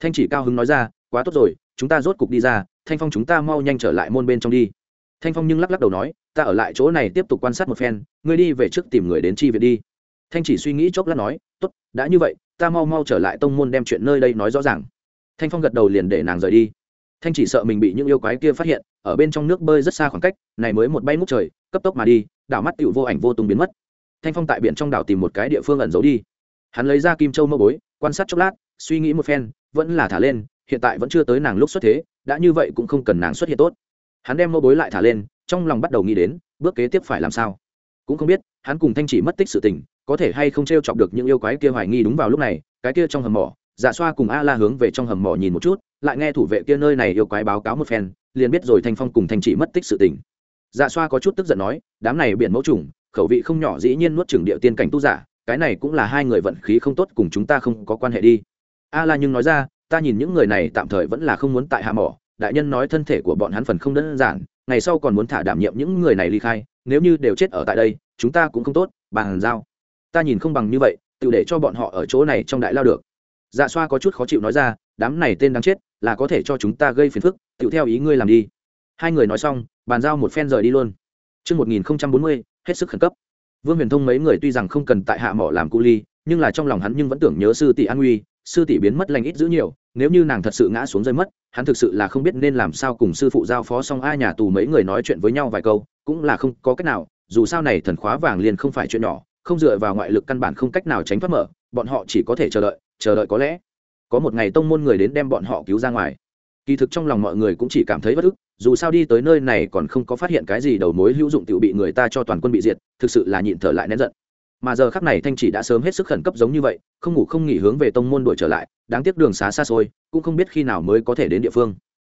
[SPEAKER 1] Thanh chỉ cao hứng nói ra, quá tốt rồi, chúng ta rốt cục đi ra, thanh phong chúng ta mau nhanh trở lại môn bên trong đi. Thanh phong nhưng lắc lắc đầu nói, ta ở lại chỗ này tiếp tục quan sát một phen, ngươi đi về trước tìm người đến chi viện đi. Thanh chỉ suy nghĩ chốc lát nói, tốt, đã như vậy ta mau mau trở lại tông môn đem chuyện nơi đây nói rõ ràng. Thanh phong gật đầu liền để nàng rời đi. Thanh chỉ sợ mình bị những yêu quái kia phát hiện, ở bên trong nước bơi rất xa khoảng cách, này mới một bay ngút trời, cấp tốc mà đi, đảo mắt tựu vô ảnh vô tung biến mất. Thanh phong tại biển trong đảo tìm một cái địa phương ẩn giấu đi. Hắn lấy ra kim châu mơ bối, quan sát chốc lát, suy nghĩ một phen, vẫn là thả lên, hiện tại vẫn chưa tới nàng lúc xuất thế, đã như vậy cũng không cần nàng xuất hiện tốt. Hắn đem mơ bối lại thả lên, trong lòng bắt đầu nghĩ đến, bước kế tiếp phải làm sao cũng không biết, hắn cùng thanh chỉ mất tích sự tình, có thể hay không t r e o chọc được những yêu quái kia hoài nghi đúng vào lúc này, cái kia trong hầm mỏ dạ xoa cùng a la hướng về trong hầm mỏ nhìn một chút, lại nghe thủ vệ kia nơi này yêu quái báo cáo một phen, liền biết rồi thanh phong cùng thanh chỉ mất tích sự tình. Dạ xoa có chút tức giận nói, đám này biển mẫu trùng, khẩu vị không nhỏ dĩ nhiên nuốt trừng địa tiên cảnh tu giả, cái này cũng là hai người vận khí không tốt cùng chúng ta không có quan hệ đi. A la nhưng nói ra, ta nhìn những người này tạm thời vẫn là không muốn tại hạ mỏ đại nhân nói thân thể của bọn hắn phần không đơn giản ngày sau còn muốn thả đảm nhiệm những người này ly khai nếu như đều chết ở tại đây chúng ta cũng không tốt bàn giao. Ta nhìn không bằng như vậy tự để cho bọn họ ở chỗ này trong đại lao được. Dạ xoa có chút khó chịu nói ra đám này tên đáng chết là có thể cho chúng ta gây phiền phức tự theo ý ngươi làm đi. Hai người nói xong bàn giao một phen rời đi luôn. Trước 1040, hết sức khẩn cấp. Vương Huyền Thông mấy người tuy rằng không cần tại hạ mỏ làm cu ly, nhưng là trong lòng hắn nhưng vẫn tưởng nhớ sư tỷ an nguy, sư tỷ biến mất lành ít giữ nhiều, nếu như nàng thật sự ngã xuống rơi mất hắn thực sự là không biết nên làm sao cùng sư phụ giao phó xong a nhà tù mấy người nói chuyện với nhau vài câu, cũng là không có cách nào, dù sao này thần khóa vàng liền không phải chuyện nhỏ, không dựa vào ngoại lực căn bản không cách nào tránh thoát mở, bọn họ chỉ có thể chờ đợi chờ đợi có lẽ có một ngày tông môn người đến đem bọn họ cứu ra ngoài. Kỳ thực trong lòng mọi người cũng chỉ cảm thấy bất ức, dù sao đi tới nơi này còn không có phát hiện cái gì đầu mối hữu dụng tự bị người ta cho toàn quân bị diệt, thực sự là nhịn thở lại nén giận mà giờ khắc này thanh chỉ đã sớm hết sức khẩn cấp giống như vậy, không ngủ không nghỉ hướng về tông môn đuổi trở lại, đáng tiếc đường xá xa xôi, cũng không biết khi nào mới có thể đến địa phương.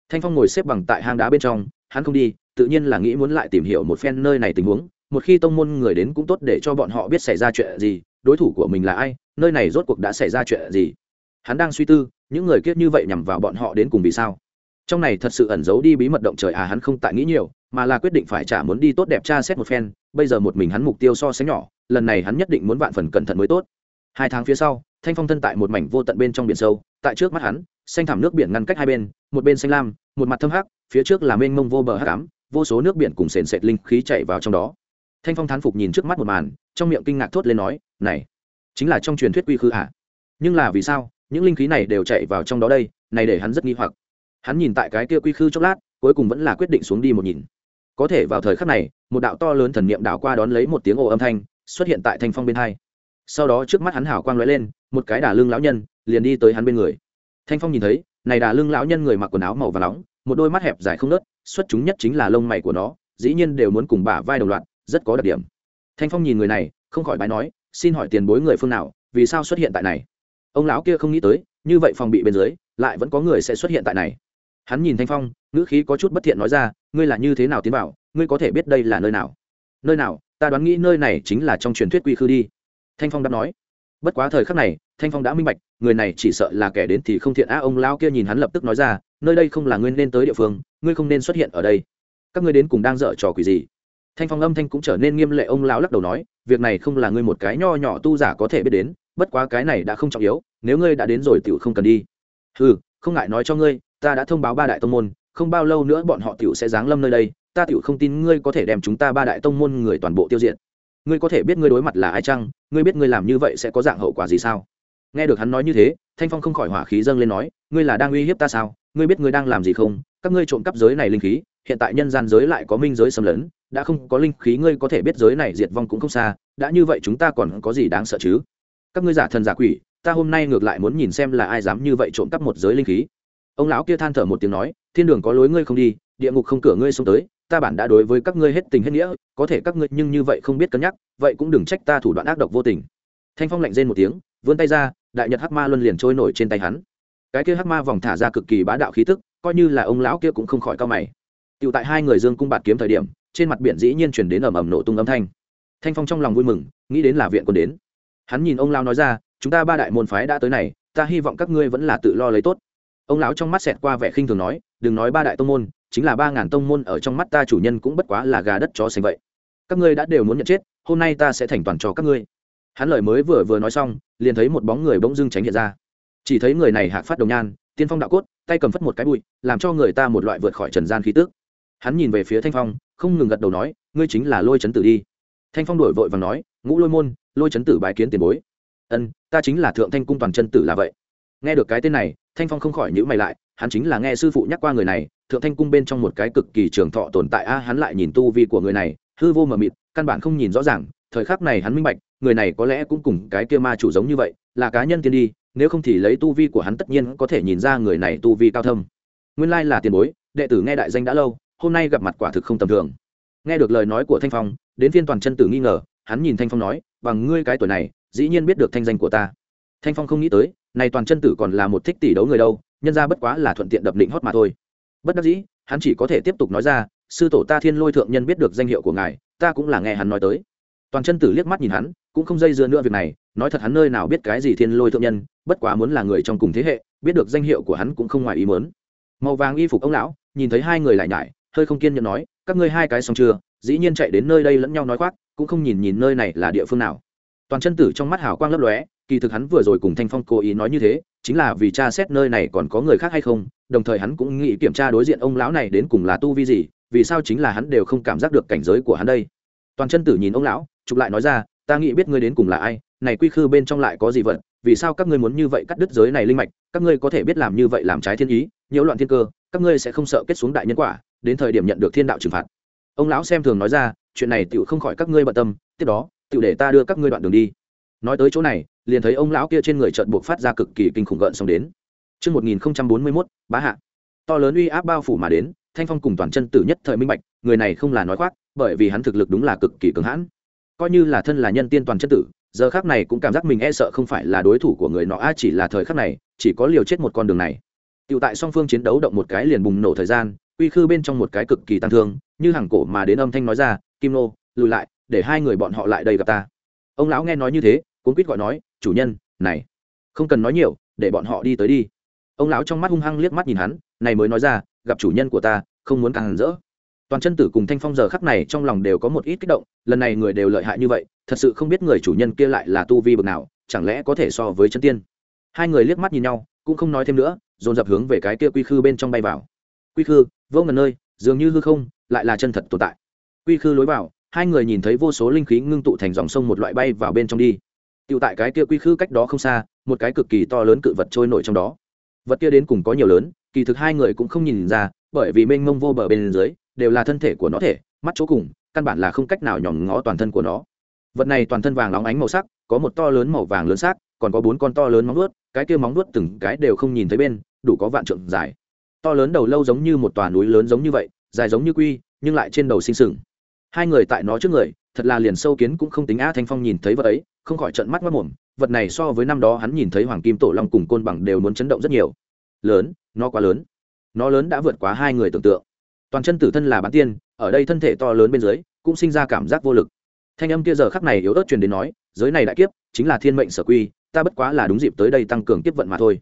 [SPEAKER 1] Thanh phong ngồi xếp bằng tại hang đá bên trong, hắn không đi, tự nhiên là nghĩ muốn lại tìm hiểu một phen nơi này tình huống, một khi tông môn người đến cũng tốt để cho bọn họ biết xảy ra chuyện gì, đối thủ của mình là ai, nơi này rốt cuộc đã xảy ra chuyện gì. Hắn đang suy tư, những người kiết như vậy nhằm vào bọn họ đến cùng vì sao? Trong này thật sự ẩn giấu đi bí mật động trời à hắn không tại nghĩ nhiều, mà là quyết định phải trả muốn đi tốt đẹp tra xét một phen, bây giờ một mình hắn mục tiêu so sánh nhỏ lần này hắn nhất định muốn vạn phần cẩn thận mới tốt. Hai tháng phía sau, thanh phong thân tại một mảnh vô tận bên trong biển sâu, tại trước mắt hắn, xanh thảm nước biển ngăn cách hai bên, một bên xanh lam, một mặt thâm hắc, phía trước là mênh mông vô bờ hắc ám, vô số nước biển cùng sền sệt linh khí chạy vào trong đó. Thanh phong thán phục nhìn trước mắt một màn, trong miệng kinh ngạc thốt lên nói, này, chính là trong truyền thuyết quy khư ạ à? nhưng là vì sao, những linh khí này đều chạy vào trong đó đây, này để hắn rất nghi hoặc. Hắn nhìn tại cái kia quy khư chốc lát, cuối cùng vẫn là quyết định xuống đi một nhìn. Có thể vào thời khắc này, một đạo to lớn thần niệm đảo qua đón lấy một tiếng ồ âm thanh xuất hiện tại thanh phong bên hai. Sau đó trước mắt hắn hảo quang lóe lên, một cái đà lưng lão nhân liền đi tới hắn bên người. Thanh phong nhìn thấy, này đà lưng lão nhân người mặc quần áo màu và nóng, một đôi mắt hẹp dài không nớt, xuất chúng nhất chính là lông mày của nó, dĩ nhiên đều muốn cùng bả vai đồng loạt, rất có đặc điểm. Thanh phong nhìn người này, không khỏi bái nói, xin hỏi tiền bối người phương nào, vì sao xuất hiện tại này? Ông lão kia không nghĩ tới, như vậy phòng bị bên dưới, lại vẫn có người sẽ xuất hiện tại này. Hắn nhìn thanh phong, ngữ khí có chút bất thiện nói ra, ngươi là như thế nào tiến bảo ngươi có thể biết đây là nơi nào? Nơi nào? Ta đoán nghĩ nơi này chính là trong truyền thuyết quy khư đi. Thanh phong đáp nói. Bất quá thời khắc này, thanh phong đã minh bạch, người này chỉ sợ là kẻ đến thì không thiện á, ông lao kia nhìn hắn lập tức nói ra, nơi đây không là ngươi nên tới địa phương, ngươi không nên xuất hiện ở đây. Các ngươi đến cùng đang dở trò quỷ gì? Thanh phong âm thanh cũng trở nên nghiêm lệ, ông lão lắc đầu nói, việc này không là ngươi một cái nho nhỏ tu giả có thể biết đến, bất quá cái này đã không trọng yếu, nếu ngươi đã đến rồi tiểu không cần đi. Ừ không ngại nói cho ngươi, ta đã thông báo ba đại tông môn không bao lâu nữa bọn họ tiểu sẽ giáng lâm nơi đây, ta tiểu không tin ngươi có thể đem chúng ta ba đại tông môn người toàn bộ tiêu diệt. Ngươi có thể biết ngươi đối mặt là ai chăng? Ngươi biết ngươi làm như vậy sẽ có dạng hậu quả gì sao? Nghe được hắn nói như thế, thanh phong không khỏi hỏa khí dâng lên nói, ngươi là đang uy hiếp ta sao? Ngươi biết ngươi đang làm gì không? Các ngươi trộm cắp giới này linh khí, hiện tại nhân gian giới lại có minh giới xâm lấn, đã không có linh khí ngươi có thể biết giới này diệt vong cũng không xa, đã như vậy chúng ta còn có gì đáng sợ chứ? Các ngươi giả thần giả quỷ, ta hôm nay ngược lại muốn nhìn xem là ai dám như vậy trộm cắp một giới linh khí. Ông lão kia than thở một tiếng nói thiên đường có lối ngươi không đi, địa ngục không cửa ngươi xông tới, ta bản đã đối với các ngươi hết tình hết nghĩa, có thể các ngươi nhưng như vậy không biết cân nhắc, vậy cũng đừng trách ta thủ đoạn ác độc vô tình. Thanh phong lạnh rên một tiếng, vươn tay ra, đại nhật hắc ma luân liền trôi nổi trên tay hắn. Cái kia hắc ma vòng thả ra cực kỳ bá đạo khí tức, coi như là ông lão kia cũng không khỏi cao mày. Tựu tại hai người dương cung bạt kiếm thời điểm, trên mặt biển dĩ nhiên chuyển đến ầm ầm nổ tung âm thanh. Thanh phong trong lòng vui mừng, nghĩ đến là viện quân đến. Hắn nhìn ông lão nói ra, chúng ta ba đại môn phái đã tới này, ta hy vọng các ngươi vẫn là tự lo lấy tốt. Ông lão trong mắt xẹt qua vẻ khinh thường nói đừng nói ba đại tông môn, chính là ba ngàn tông môn ở trong mắt ta chủ nhân cũng bất quá là gà đất chó xanh vậy. Các ngươi đã đều muốn nhận chết, hôm nay ta sẽ thành toàn cho các ngươi. Hắn lời mới vừa vừa nói xong, liền thấy một bóng người bỗng dưng tránh hiện ra. Chỉ thấy người này hạc phát đồng nhan, tiên phong đạo cốt, tay cầm phất một cái bụi, làm cho người ta một loại vượt khỏi trần gian khí tước hắn nhìn về phía thanh phong, không ngừng gật đầu nói, ngươi chính là lôi chấn tử đi. Thanh phong đổi vội và nói, ngũ lôi môn, lôi chấn tử bái kiến tiền bối. Ân, ta chính là thượng thanh cung toàn chân tử là vậy. Nghe được cái tên này, thanh phong không khỏi nhữ mày lại hắn chính là nghe sư phụ nhắc qua người này, thượng thanh cung bên trong một cái cực kỳ trường thọ tồn tại, a, hắn lại nhìn tu vi của người này, hư vô mờ mịt, căn bản không nhìn rõ ràng, thời khắc này hắn minh bạch, người này có lẽ cũng cùng cái kia ma chủ giống như vậy, là cá nhân tiên đi, nếu không thì lấy tu vi của hắn tất nhiên có thể nhìn ra người này tu vi cao thâm. Nguyên lai là tiền bối, đệ tử nghe đại danh đã lâu, hôm nay gặp mặt quả thực không tầm thường. Nghe được lời nói của thanh phong, đến phiên toàn chân tử nghi ngờ, hắn nhìn thanh phong nói, bằng ngươi cái tuổi này, dĩ nhiên biết được thanh danh của ta. Thanh phong không nghĩ tới, này toàn chân tử còn là một thích tỷ đấu người đâu nhân ra bất quá là thuận tiện đập định hót mà thôi. Bất đắc dĩ, hắn chỉ có thể tiếp tục nói ra, sư tổ ta thiên lôi thượng nhân biết được danh hiệu của ngài, ta cũng là nghe hắn nói tới. Toàn chân tử liếc mắt nhìn hắn, cũng không dây dưa nữa việc này, nói thật hắn nơi nào biết cái gì thiên lôi thượng nhân, bất quá muốn là người trong cùng thế hệ, biết được danh hiệu của hắn cũng không ngoài ý mớn màu vàng y phục ông lão, nhìn thấy hai người lại nhải, hơi không kiên nhẫn nói, các ngươi hai cái xong chưa? Dĩ nhiên chạy đến nơi đây lẫn nhau nói khoác, cũng không nhìn nhìn nơi này là địa phương nào. Toàn chân tử trong mắt hào quang lấp lóe, kỳ thực hắn vừa rồi cùng thanh phong cố ý nói như thế chính là vì tra xét nơi này còn có người khác hay không, đồng thời hắn cũng nghĩ kiểm tra đối diện ông lão này đến cùng là tu vi gì, vì sao chính là hắn đều không cảm giác được cảnh giới của hắn đây. Toàn chân tử nhìn ông lão, chụp lại nói ra, ta nghĩ biết ngươi đến cùng là ai, này quy khư bên trong lại có gì vật, vì sao các ngươi muốn như vậy cắt đứt giới này linh mạch, các ngươi có thể biết làm như vậy làm trái thiên ý, nhiễu loạn thiên cơ, các ngươi sẽ không sợ kết xuống đại nhân quả, đến thời điểm nhận được thiên đạo trừng phạt. Ông lão xem thường nói ra, chuyện này tựu không khỏi các ngươi bận tâm, tiếp đó tựu để ta đưa các ngươi đoạn đường đi. Nói tới chỗ này liền thấy ông lão kia trên người trợn buộc phát ra cực kỳ kinh khủng gợn xong đến Trước 1041, bá hạ. To lớn uy áp bao phủ mà đến, Thanh Phong cùng toàn chân tử nhất thời minh bạch, người này không là nói khoác, bởi vì hắn thực lực đúng là cực kỳ cứng hãn. Coi như là thân là nhân tiên toàn chân tử, giờ khắc này cũng cảm giác mình e sợ không phải là đối thủ của người nọ a chỉ là thời khắc này, chỉ có liều chết một con đường này. Tiểu tại song phương chiến đấu động một cái liền bùng nổ thời gian, uy khư bên trong một cái cực kỳ tăng thương, như hàng cổ mà đến âm thanh nói ra, "Kim nô, lùi lại, để hai người bọn họ lại đây gặp ta." Ông lão nghe nói như thế, cuốn quýt gọi nói, "Chủ nhân, này, không cần nói nhiều, để bọn họ đi tới đi." Ông lão trong mắt hung hăng liếc mắt nhìn hắn, này mới nói ra, "Gặp chủ nhân của ta, không muốn càng rỡ." Toàn chân tử cùng Thanh Phong giờ khắc này trong lòng đều có một ít kích động, lần này người đều lợi hại như vậy, thật sự không biết người chủ nhân kia lại là tu vi bậc nào, chẳng lẽ có thể so với chân tiên. Hai người liếc mắt nhìn nhau, cũng không nói thêm nữa, dồn dập hướng về cái kia quy khư bên trong bay vào quy khư vô ngần nơi dường như hư không lại là chân thật tồn tại quy khư lối vào hai người nhìn thấy vô số linh khí ngưng tụ thành dòng sông một loại bay vào bên trong đi Tiểu tại cái kia quy khư cách đó không xa một cái cực kỳ to lớn cự vật trôi nổi trong đó. Vật kia đến cùng có nhiều lớn kỳ thực hai người cũng không nhìn ra bởi vì mênh mông vô bờ bên dưới đều là thân thể của nó thể mắt chỗ cùng căn bản là không cách nào nhòm ngó toàn thân của nó. Vật này toàn thân vàng óng ánh màu sắc có một to lớn màu vàng lớn sắc, còn có bốn con to lớn móng vuốt cái kia móng vuốt từng cái đều không nhìn thấy bên đủ có vạn trượng dài. To lớn đầu lâu giống như một tòa núi lớn giống như vậy dài giống như quy nhưng lại trên đầu sinh sừng. Hai người tại nó trước người thật là liền sâu kiến cũng không tính a thanh phong nhìn thấy vật ấy không khỏi trận mắt mất mồm, vật này so với năm đó hắn nhìn thấy hoàng kim tổ long cùng côn bằng đều muốn chấn động rất nhiều. Lớn, nó quá lớn. Nó lớn đã vượt quá hai người tưởng tượng. Toàn chân tử thân là bán tiên, ở đây thân thể to lớn bên dưới, cũng sinh ra cảm giác vô lực. Thanh âm kia giờ khắc này yếu ớt truyền đến nói, giới này đại kiếp, chính là thiên mệnh sở quy, ta bất quá là đúng dịp tới đây tăng cường tiếp vận mà thôi.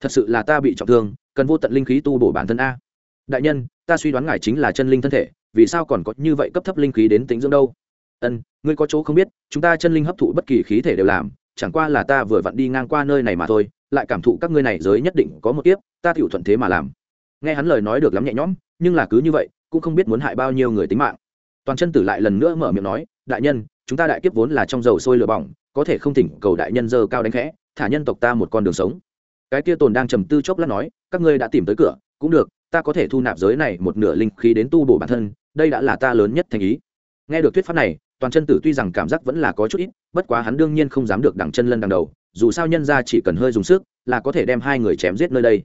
[SPEAKER 1] Thật sự là ta bị trọng thương, cần vô tận linh khí tu bổ bản thân a. Đại nhân, ta suy đoán ngài chính là chân linh thân thể, vì sao còn có như vậy cấp thấp linh khí đến tính dưỡng đâu? Ân, ngươi có chỗ không biết, chúng ta chân linh hấp thụ bất kỳ khí thể đều làm, chẳng qua là ta vừa vặn đi ngang qua nơi này mà thôi, lại cảm thụ các ngươi này giới nhất định có một tiếp ta tiểu thuận thế mà làm. Nghe hắn lời nói được lắm nhẹ nhõm, nhưng là cứ như vậy, cũng không biết muốn hại bao nhiêu người tính mạng. Toàn chân tử lại lần nữa mở miệng nói, đại nhân, chúng ta đại kiếp vốn là trong dầu sôi lửa bỏng, có thể không thỉnh cầu đại nhân dơ cao đánh khẽ, thả nhân tộc ta một con đường sống. Cái kia tồn đang trầm tư chốc lát nói, các ngươi đã tìm tới cửa, cũng được, ta có thể thu nạp giới này một nửa linh khí đến tu bổ bản thân, đây đã là ta lớn nhất thành ý. Nghe được thuyết pháp này toàn chân tử tuy rằng cảm giác vẫn là có chút ít, bất quá hắn đương nhiên không dám được đằng chân lân đằng đầu, dù sao nhân ra chỉ cần hơi dùng sức, là có thể đem hai người chém giết nơi đây.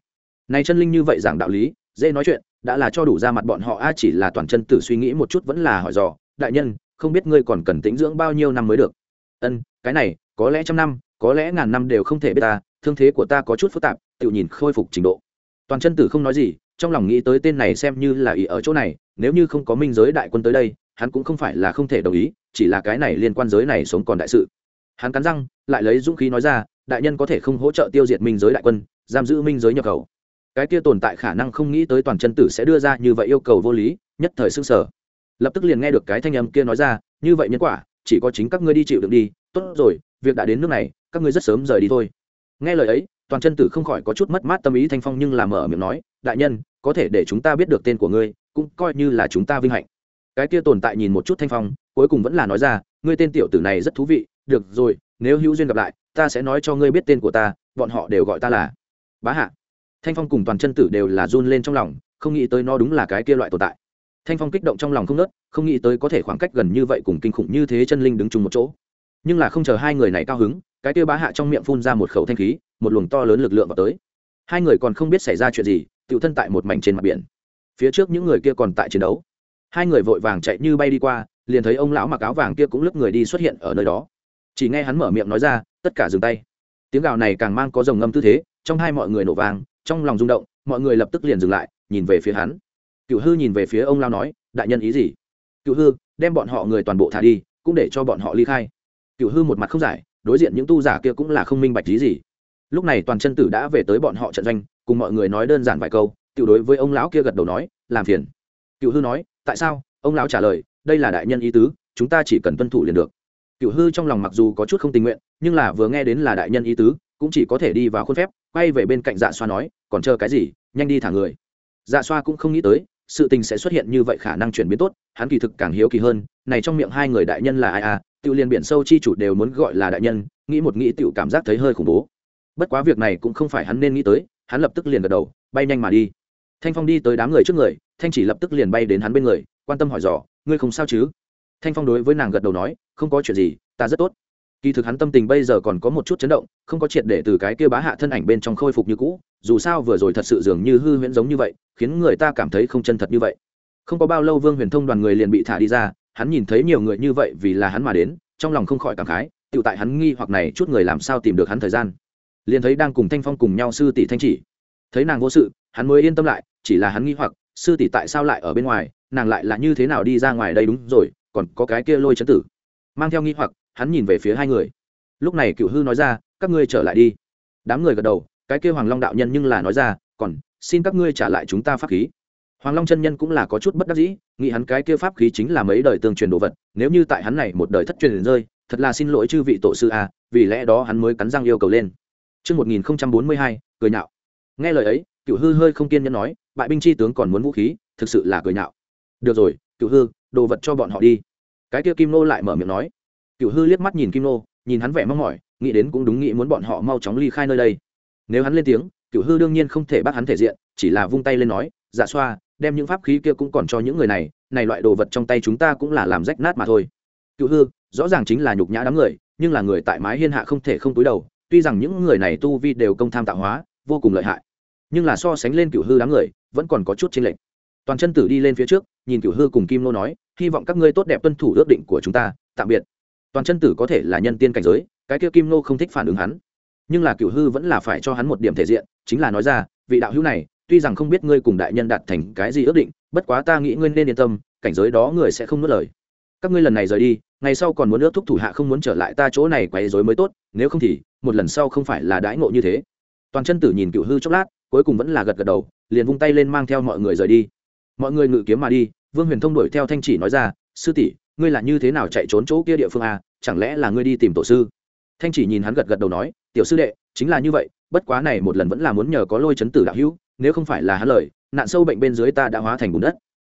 [SPEAKER 1] Này chân linh như vậy giảng đạo lý, dễ nói chuyện, đã là cho đủ ra mặt bọn họ, a chỉ là toàn chân tử suy nghĩ một chút vẫn là hỏi dò, đại nhân, không biết ngươi còn cần tĩnh dưỡng bao nhiêu năm mới được? Ân, cái này, có lẽ trăm năm, có lẽ ngàn năm đều không thể biết ta, thương thế của ta có chút phức tạp, tự nhìn khôi phục trình độ. Toàn chân tử không nói gì, trong lòng nghĩ tới tên này xem như là ý ở chỗ này, nếu như không có minh giới đại quân tới đây hắn cũng không phải là không thể đồng ý, chỉ là cái này liên quan giới này sống còn đại sự. Hắn cắn răng, lại lấy dũng khí nói ra, đại nhân có thể không hỗ trợ tiêu diệt minh giới đại quân, giam giữ minh giới nhập khẩu. Cái kia tồn tại khả năng không nghĩ tới toàn chân tử sẽ đưa ra như vậy yêu cầu vô lý, nhất thời xương sở lập tức liền nghe được cái thanh âm kia nói ra, như vậy nhân quả, chỉ có chính các ngươi đi chịu đựng đi, tốt rồi, việc đã đến nước này, các ngươi rất sớm rời đi thôi. Nghe lời ấy, toàn chân tử không khỏi có chút mất mát tâm ý thanh phong nhưng làm mở miệng nói, đại nhân, có thể để chúng ta biết được tên của ngươi, cũng coi như là chúng ta vinh hạnh cái kia tồn tại nhìn một chút thanh phong, cuối cùng vẫn là nói ra, ngươi tên tiểu tử này rất thú vị, được rồi, nếu hữu duyên gặp lại, ta sẽ nói cho ngươi biết tên của ta, bọn họ đều gọi ta là bá hạ. Thanh phong cùng toàn chân tử đều là run lên trong lòng, không nghĩ tới nó đúng là cái kia loại tồn tại. Thanh phong kích động trong lòng không nớt không nghĩ tới có thể khoảng cách gần như vậy cùng kinh khủng như thế chân linh đứng chung một chỗ. Nhưng là không chờ hai người này cao hứng, cái kia bá hạ trong miệng phun ra một khẩu thanh khí, một luồng to lớn lực lượng vào tới. Hai người còn không biết xảy ra chuyện gì tự thân tại một mảnh trên mặt biển. Phía trước những người kia còn tại chiến đấu hai người vội vàng chạy như bay đi qua, liền thấy ông lão mặc áo vàng kia cũng lướt người đi xuất hiện ở nơi đó. Chỉ nghe hắn mở miệng nói ra, tất cả dừng tay. Tiếng gào này càng mang có dòng ngâm tư thế, trong hai mọi người nổ vàng trong lòng rung động, mọi người lập tức liền dừng lại, nhìn về phía hắn. Cựu hư nhìn về phía ông lao nói, đại nhân ý gì? Cựu hư, đem bọn họ người toàn bộ thả đi, cũng để cho bọn họ ly khai. Cựu hư một mặt không giải, đối diện những tu giả kia cũng là không minh bạch lý gì. Lúc này toàn chân tử đã về tới bọn họ trận doanh, cùng mọi người nói đơn giản vài câu cựu đối với ông lão kia gật đầu nói, làm phiền. Cựu hư nói tại sao? Ông lão trả lời, đây là đại nhân ý tứ, chúng ta chỉ cần tuân thủ liền được. Cựu hư trong lòng mặc dù có chút không tình nguyện, nhưng là vừa nghe đến là đại nhân ý tứ, cũng chỉ có thể đi vào khuôn phép, quay về bên cạnh dạ xoa nói, còn chờ cái gì, nhanh đi thả người. Dạ xoa cũng không nghĩ tới, sự tình sẽ xuất hiện như vậy khả năng chuyển biến tốt, hắn kỳ thực càng hiếu kỳ hơn, này trong miệng hai người đại nhân là ai à? Tự liền biển sâu chi chủ đều muốn gọi là đại nhân, nghĩ một nghĩ tự cảm giác thấy hơi khủng bố. Bất quá việc này cũng không phải hắn nên nghĩ tới, hắn lập tức liền gật đầu, bay nhanh mà đi thanh phong đi tới đám người trước người, thanh chỉ lập tức liền bay đến hắn bên người, quan tâm hỏi dò, ngươi không sao chứ? Thanh phong đối với nàng gật đầu nói, không có chuyện gì, ta rất tốt. Kỳ thực hắn tâm tình bây giờ còn có một chút chấn động, không có triệt để từ cái kia bá hạ thân ảnh bên trong khôi phục như cũ, dù sao vừa rồi thật sự dường như hư huyễn giống như vậy, khiến người ta cảm thấy không chân thật như vậy. Không có bao lâu vương huyền thông đoàn người liền bị thả đi ra, hắn nhìn thấy nhiều người như vậy vì là hắn mà đến, trong lòng không khỏi cảm khái tự tại hắn nghi hoặc này chút người làm sao tìm được hắn thời gian. Liền thấy đang cùng thanh phong cùng nhau sư tỷ thanh chỉ. Thấy nàng vô sự, hắn mới yên tâm lại chỉ là hắn nghi hoặc sư tỷ tại sao lại ở bên ngoài nàng lại là như thế nào đi ra ngoài đây đúng rồi còn có cái kia lôi chấn tử. Mang theo nghi hoặc hắn nhìn về phía hai người. Lúc này cựu hư nói ra các ngươi trở lại đi. Đám người gật đầu cái kia hoàng long đạo nhân nhưng là nói ra còn xin các ngươi trả lại chúng ta pháp khí. Hoàng long chân nhân cũng là có chút bất đắc dĩ nghĩ hắn cái kia pháp khí chính là mấy đời tương truyền đồ vật nếu như tại hắn này một đời thất truyền rơi thật là xin lỗi chư vị tổ sư a vì lẽ đó hắn mới cắn răng yêu cầu lên. Trước 1042, cười nhạo. Nghe lời ấy, cựu hư hơi không kiên nhẫn nói, bại binh chi tướng còn muốn vũ khí, thực sự là cười nhạo. Được rồi, cựu hư, đồ vật cho bọn họ đi. Cái kia kim nô lại mở miệng nói. Cựu hư liếc mắt nhìn kim nô, nhìn hắn vẻ mong mỏi, nghĩ đến cũng đúng nghĩ muốn bọn họ mau chóng ly khai nơi đây. Nếu hắn lên tiếng, cựu hư đương nhiên không thể bắt hắn thể diện, chỉ là vung tay lên nói, dạ xoa, đem những pháp khí kia cũng còn cho những người này, này loại đồ vật trong tay chúng ta cũng là làm rách nát mà thôi. Cựu hư, rõ ràng chính là nhục nhã đám người, nhưng là người tại mái hiên hạ không thể không túi đầu, tuy rằng những người này tu vi đều công tham tạo hóa vô cùng lợi hại nhưng là so sánh lên cửu hư đám người, vẫn còn có chút chênh lệch. Toàn chân tử đi lên phía trước, nhìn cửu hư cùng kim nô nói, hy vọng các ngươi tốt đẹp tuân thủ ước định của chúng ta, tạm biệt. Toàn chân tử có thể là nhân tiên cảnh giới, cái kia kim nô không thích phản ứng hắn. Nhưng là cửu hư vẫn là phải cho hắn một điểm thể diện, chính là nói ra, vị đạo hữu này, tuy rằng không biết ngươi cùng đại nhân đạt thành cái gì ước định, bất quá ta nghĩ ngươi nên yên tâm, cảnh giới đó người sẽ không nuốt lời. Các ngươi lần này rời đi, ngày sau còn muốn ước thúc thủ hạ không muốn trở lại ta chỗ này quấy rối mới tốt, nếu không thì, một lần sau không phải là đãi ngộ như thế. Toàn chân tử nhìn cựu hư chốc lát cuối cùng vẫn là gật gật đầu, liền vung tay lên mang theo mọi người rời đi. Mọi người ngự kiếm mà đi, vương huyền thông đuổi theo thanh chỉ nói ra, sư tỷ, ngươi là như thế nào chạy trốn chỗ kia địa phương à? Chẳng lẽ là ngươi đi tìm tổ sư? Thanh chỉ nhìn hắn gật gật đầu nói, tiểu sư đệ, chính là như vậy, bất quá này một lần vẫn là muốn nhờ có lôi chấn tử đạo hữu, nếu không phải là hắn lời, nạn sâu bệnh bên dưới ta đã hóa thành bùn đất.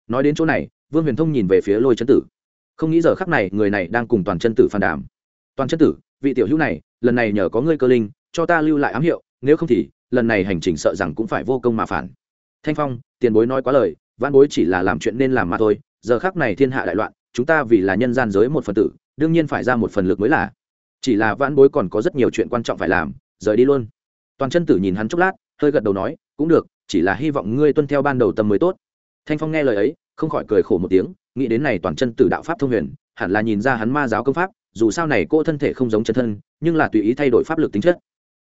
[SPEAKER 1] Nói đến chỗ này, vương huyền thông nhìn về phía lôi chấn tử. Không nghĩ giờ khắc này, người này đang cùng toàn chân tử phàn đàm. Toàn chân tử, vị tiểu hữu này, lần này nhờ có ngươi cơ linh, cho ta lưu lại ám hiệu, nếu không thì lần này hành trình sợ rằng cũng phải vô công mà phản. Thanh phong, tiền bối nói quá lời văn bối chỉ là làm chuyện nên làm mà thôi, giờ khắc này thiên hạ đại loạn, chúng ta vì là nhân gian giới một phần tử, đương nhiên phải ra một phần lực mới là. Chỉ là văn bối còn có rất nhiều chuyện quan trọng phải làm, rời đi luôn. Toàn chân tử nhìn hắn chốc lát, hơi gật đầu nói, cũng được, chỉ là hy vọng ngươi tuân theo ban đầu tâm mới tốt. Thanh phong nghe lời ấy, không khỏi cười khổ một tiếng, nghĩ đến này toàn chân tử đạo pháp thông huyền, hẳn là nhìn ra hắn ma giáo công pháp, dù sao này cô thân thể không giống chân thân, nhưng là tùy ý thay đổi pháp lực tính chất.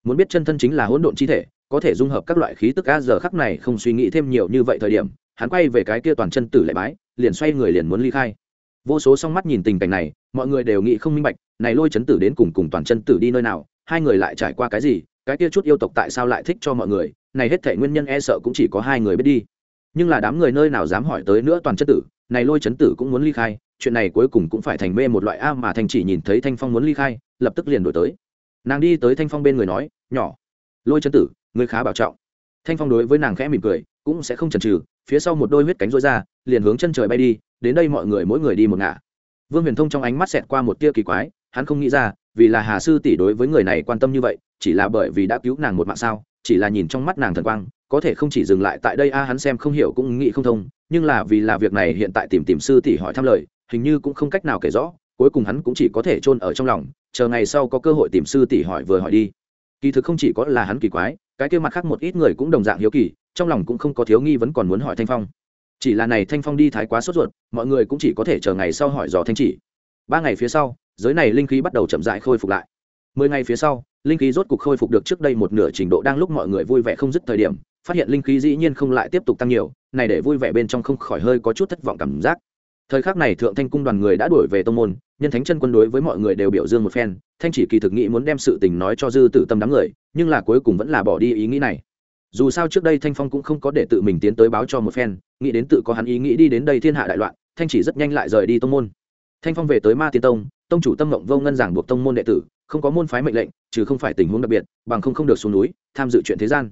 [SPEAKER 1] Muốn biết chân thân chính là hỗn độn chi thể có thể dung hợp các loại khí tức a giờ khắc này không suy nghĩ thêm nhiều như vậy thời điểm, hắn quay về cái kia toàn chân tử lại bái, liền xoay người liền muốn ly khai. Vô số song mắt nhìn tình cảnh này, mọi người đều nghĩ không minh bạch, này lôi chấn tử đến cùng cùng toàn chân tử đi nơi nào, hai người lại trải qua cái gì, cái kia chút yêu tộc tại sao lại thích cho mọi người, này hết thể nguyên nhân e sợ cũng chỉ có hai người biết đi. Nhưng là đám người nơi nào dám hỏi tới nữa toàn chân tử, này lôi chấn tử cũng muốn ly khai, chuyện này cuối cùng cũng phải thành mê một loại a mà thành chỉ nhìn thấy thanh phong muốn ly khai, lập tức liền đổi tới. Nàng đi tới thanh phong bên người nói, nhỏ, lôi chấn tử ngươi khá bảo trọng. Thanh phong đối với nàng khẽ mỉm cười, cũng sẽ không chần chừ, phía sau một đôi huyết cánh rối ra, liền hướng chân trời bay đi, đến đây mọi người mỗi người đi một ngả. Vương huyền thông trong ánh mắt xẹt qua một tia kỳ quái, hắn không nghĩ ra, vì là hà sư tỷ đối với người này quan tâm như vậy, chỉ là bởi vì đã cứu nàng một mạng sao, chỉ là nhìn trong mắt nàng thần quang, có thể không chỉ dừng lại tại đây a, hắn xem không hiểu cũng nghĩ không thông, nhưng là vì là việc này hiện tại tìm tìm sư tỷ hỏi thăm lời, hình như cũng không cách nào kể rõ, cuối cùng hắn cũng chỉ có thể chôn ở trong lòng, chờ ngày sau có cơ hội tìm sư tỷ hỏi vừa hỏi đi. Kỳ thực không chỉ có là hắn kỳ quái cái kia mặt khác một ít người cũng đồng dạng hiếu kỳ, trong lòng cũng không có thiếu nghi vẫn còn muốn hỏi thanh phong. Chỉ là này thanh phong đi thái quá sốt ruột, mọi người cũng chỉ có thể chờ ngày sau hỏi dò thanh chỉ. Ba ngày phía sau, giới này linh khí bắt đầu chậm dại khôi phục lại. Mười ngày phía sau, linh khí rốt cục khôi phục được trước đây một nửa trình độ đang lúc mọi người vui vẻ không dứt thời điểm, phát hiện linh khí dĩ nhiên không lại tiếp tục tăng nhiều, này để vui vẻ bên trong không khỏi hơi có chút thất vọng cảm giác. Thời khắc này thượng thanh cung đoàn người đã đuổi về tông môn nhân thánh chân quân đối với mọi người đều biểu dương một phen, thanh chỉ kỳ thực nghĩ muốn đem sự tình nói cho dư tử tâm đám người, nhưng là cuối cùng vẫn là bỏ đi ý nghĩ này. Dù sao trước đây thanh phong cũng không có để tự mình tiến tới báo cho một phen, nghĩ đến tự có hắn ý nghĩ đi đến đây thiên hạ đại loạn, thanh chỉ rất nhanh lại rời đi tông môn. Thanh phong về tới ma tiên tông tông chủ tâm mộng vô ngân giảng buộc tông môn đệ tử, không có môn phái mệnh lệnh, trừ không phải tình huống đặc biệt, bằng không không được xuống núi, tham dự chuyện thế gian.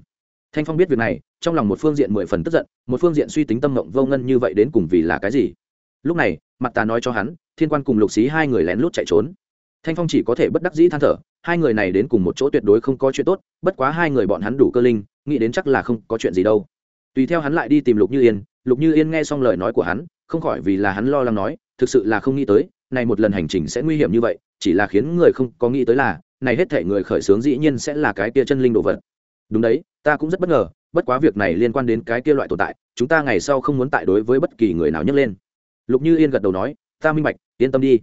[SPEAKER 1] Thanh phong biết việc này, trong lòng một phương diện mười phần tức giận, một phương diện suy tính tâm mộng vô ngân như vậy đến cùng vì là cái gì. Lúc này, mặt ta nói cho hắn thiên quan cùng lục xí hai người lén lút chạy trốn. Thanh phong chỉ có thể bất đắc dĩ than thở, hai người này đến cùng một chỗ tuyệt đối không có chuyện tốt, bất quá hai người bọn hắn đủ cơ linh, nghĩ đến chắc là không có chuyện gì đâu. Tùy theo hắn lại đi tìm lục như yên, lục như yên nghe xong lời nói của hắn, không khỏi vì là hắn lo lắng nói, thực sự là không nghĩ tới, này một lần hành trình sẽ nguy hiểm như vậy, chỉ là khiến người không có nghĩ tới là, này hết thể người khởi xướng dĩ nhiên sẽ là cái kia chân linh đồ vật. Đúng đấy, ta cũng rất bất ngờ, bất quá việc này liên quan đến cái kia loại tồn tại, chúng ta ngày sau không muốn tại đối với bất kỳ người nào nhấc lên. Lục như yên gật đầu nói ta minh bạch, yên tâm đi.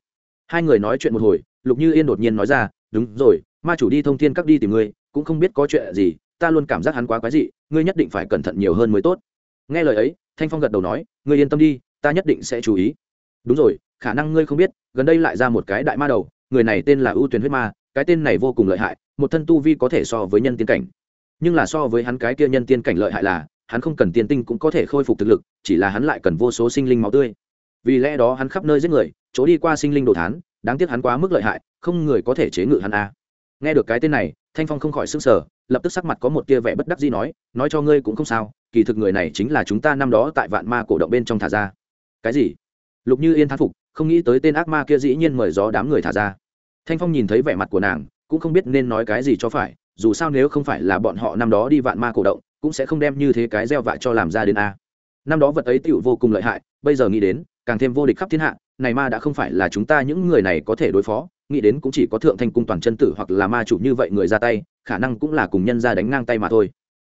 [SPEAKER 1] Hai người nói chuyện một hồi, lục như yên đột nhiên nói ra, đúng rồi, ma chủ đi thông thiên các đi tìm ngươi, cũng không biết có chuyện gì, ta luôn cảm giác hắn quá quái dị, ngươi nhất định phải cẩn thận nhiều hơn mới tốt. Nghe lời ấy, thanh phong gật đầu nói, ngươi yên tâm đi, ta nhất định sẽ chú ý. Đúng rồi, khả năng ngươi không biết, gần đây lại ra một cái đại ma đầu, người này tên là ưu tuyển huyết ma, cái tên này vô cùng lợi hại, một thân tu vi có thể so với nhân tiên cảnh. Nhưng là so với hắn cái kia nhân tiên cảnh lợi hại là, hắn không cần tiên tinh cũng có thể khôi phục thực lực, chỉ là hắn lại cần vô số sinh linh máu tươi vì lẽ đó hắn khắp nơi giết người, chỗ đi qua sinh linh đồ thán, đáng tiếc hắn quá mức lợi hại, không người có thể chế ngự hắn a. Nghe được cái tên này, thanh phong không khỏi s ư n g sở lập tức sắc mặt có một tia vẻ bất đắc gì nói nói cho ngươi cũng không sao, kỳ thực người này chính là chúng ta năm đó tại vạn ma cổ động bên trong thả ra. Cái gì? Lục như yên thán phục, không nghĩ tới tên ác ma kia dĩ nhiên mời gió đám người thả ra. Thanh phong nhìn thấy vẻ mặt của nàng, cũng không biết nên nói cái gì cho phải, dù sao nếu không phải là bọn họ năm đó đi vạn ma cổ động, cũng sẽ không đem như thế cái gieo vạ cho làm ra đến a. Năm đó vật ấy tựu vô cùng lợi hại, bây giờ nghĩ đến càng thêm vô địch khắp thiên hạ này ma đã không phải là chúng ta những người này có thể đối phó nghĩ đến cũng chỉ có thượng thanh cung toàn chân tử hoặc là ma chủ như vậy người ra tay khả năng cũng là cùng nhân ra đánh ngang tay mà thôi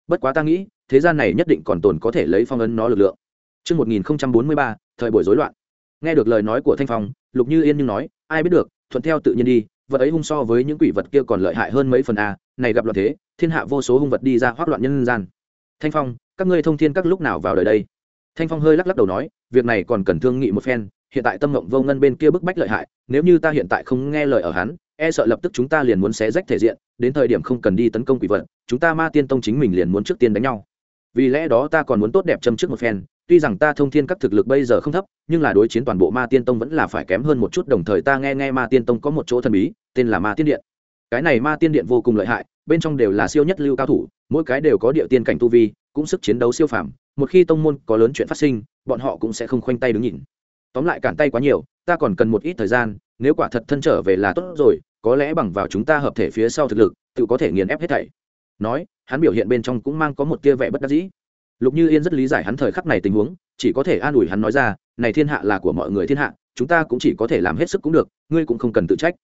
[SPEAKER 1] bất quá ta nghĩ thế gian này nhất định còn tồn có thể lấy phong ấn nó lực lượng Trước 1043, thời buổi rối loạn. Nghe được lời nói của Thanh Phong, Lục Như Yên nhưng nói, ai biết được, thuận theo tự nhiên đi, vật ấy hung so với những quỷ vật kia còn lợi hại hơn mấy phần a, này gặp loạn thế, thiên hạ vô số hung vật đi ra hoắc loạn nhân gian. Thanh Phong, các ngươi thông thiên các lúc nào vào đời đây? Thanh Phong hơi lắc lắc đầu nói, việc này còn cần thương nghị một phen, hiện tại tâm mộng vô ngân bên kia bức bách lợi hại nếu như ta hiện tại không nghe lời ở hắn e sợ lập tức chúng ta liền muốn xé rách thể diện đến thời điểm không cần đi tấn công quỷ vật chúng ta ma tiên tông chính mình liền muốn trước tiên đánh nhau. Vì lẽ đó ta còn muốn tốt đẹp châm trước một phen tuy rằng ta thông thiên các thực lực bây giờ không thấp nhưng là đối chiến toàn bộ ma tiên tông vẫn là phải kém hơn một chút đồng thời ta nghe nghe ma tiên tông có một chỗ thần bí tên là ma tiên điện. Cái này ma tiên điện vô cùng lợi hại bên trong đều là siêu nhất lưu cao thủ mỗi cái đều có địa tiên cảnh tu vi, cũng sức chiến đấu siêu phàm, một khi tông môn có lớn chuyện phát sinh, bọn họ cũng sẽ không khoanh tay đứng nhìn. Tóm lại cản tay quá nhiều, ta còn cần một ít thời gian, nếu quả thật thân trở về là tốt rồi, có lẽ bằng vào chúng ta hợp thể phía sau thực lực, tự có thể nghiền ép hết thảy. Nói, hắn biểu hiện bên trong cũng mang có một tia vẻ bất đắc dĩ. Lục như yên rất lý giải hắn thời khắc này tình huống, chỉ có thể an ủi hắn nói ra, này thiên hạ là của mọi người thiên hạ, chúng ta cũng chỉ có thể làm hết sức cũng được, ngươi cũng không cần tự trách.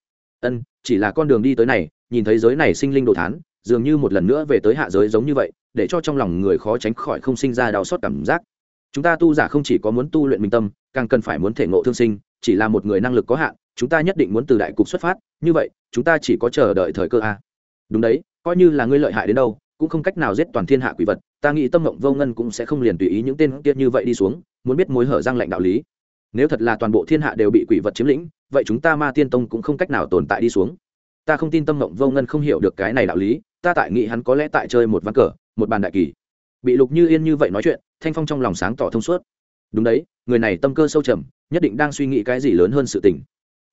[SPEAKER 1] Ân, chỉ là con đường đi tới này, nhìn thấy giới này sinh linh đồ thán dường như một lần nữa về tới hạ giới giống như vậy, để cho trong lòng người khó tránh khỏi không sinh ra đau xót cảm giác. Chúng ta tu giả không chỉ có muốn tu luyện minh tâm, càng cần phải muốn thể ngộ thương sinh, chỉ là một người năng lực có hạn, chúng ta nhất định muốn từ đại cục xuất phát, như vậy, chúng ta chỉ có chờ đợi thời cơ a. Đúng đấy, coi như là ngươi lợi hại đến đâu, cũng không cách nào giết toàn thiên hạ quỷ vật, ta nghĩ tâm mộng vô ngân cũng sẽ không liền tùy ý những tên kia như vậy đi xuống, muốn biết mối hở răng lạnh đạo lý. Nếu thật là toàn bộ thiên hạ đều bị quỷ vật chiếm lĩnh, vậy chúng ta ma tiên tông cũng không cách nào tồn tại đi xuống. Ta không tin tâm mộng vô ngân không hiểu được cái này đạo lý ta tại nghĩ hắn có lẽ tại chơi một ván cờ, một bàn đại kỳ. Bị lục như yên như vậy nói chuyện, thanh phong trong lòng sáng tỏ thông suốt. Đúng đấy, người này tâm cơ sâu trầm, nhất định đang suy nghĩ cái gì lớn hơn sự tình.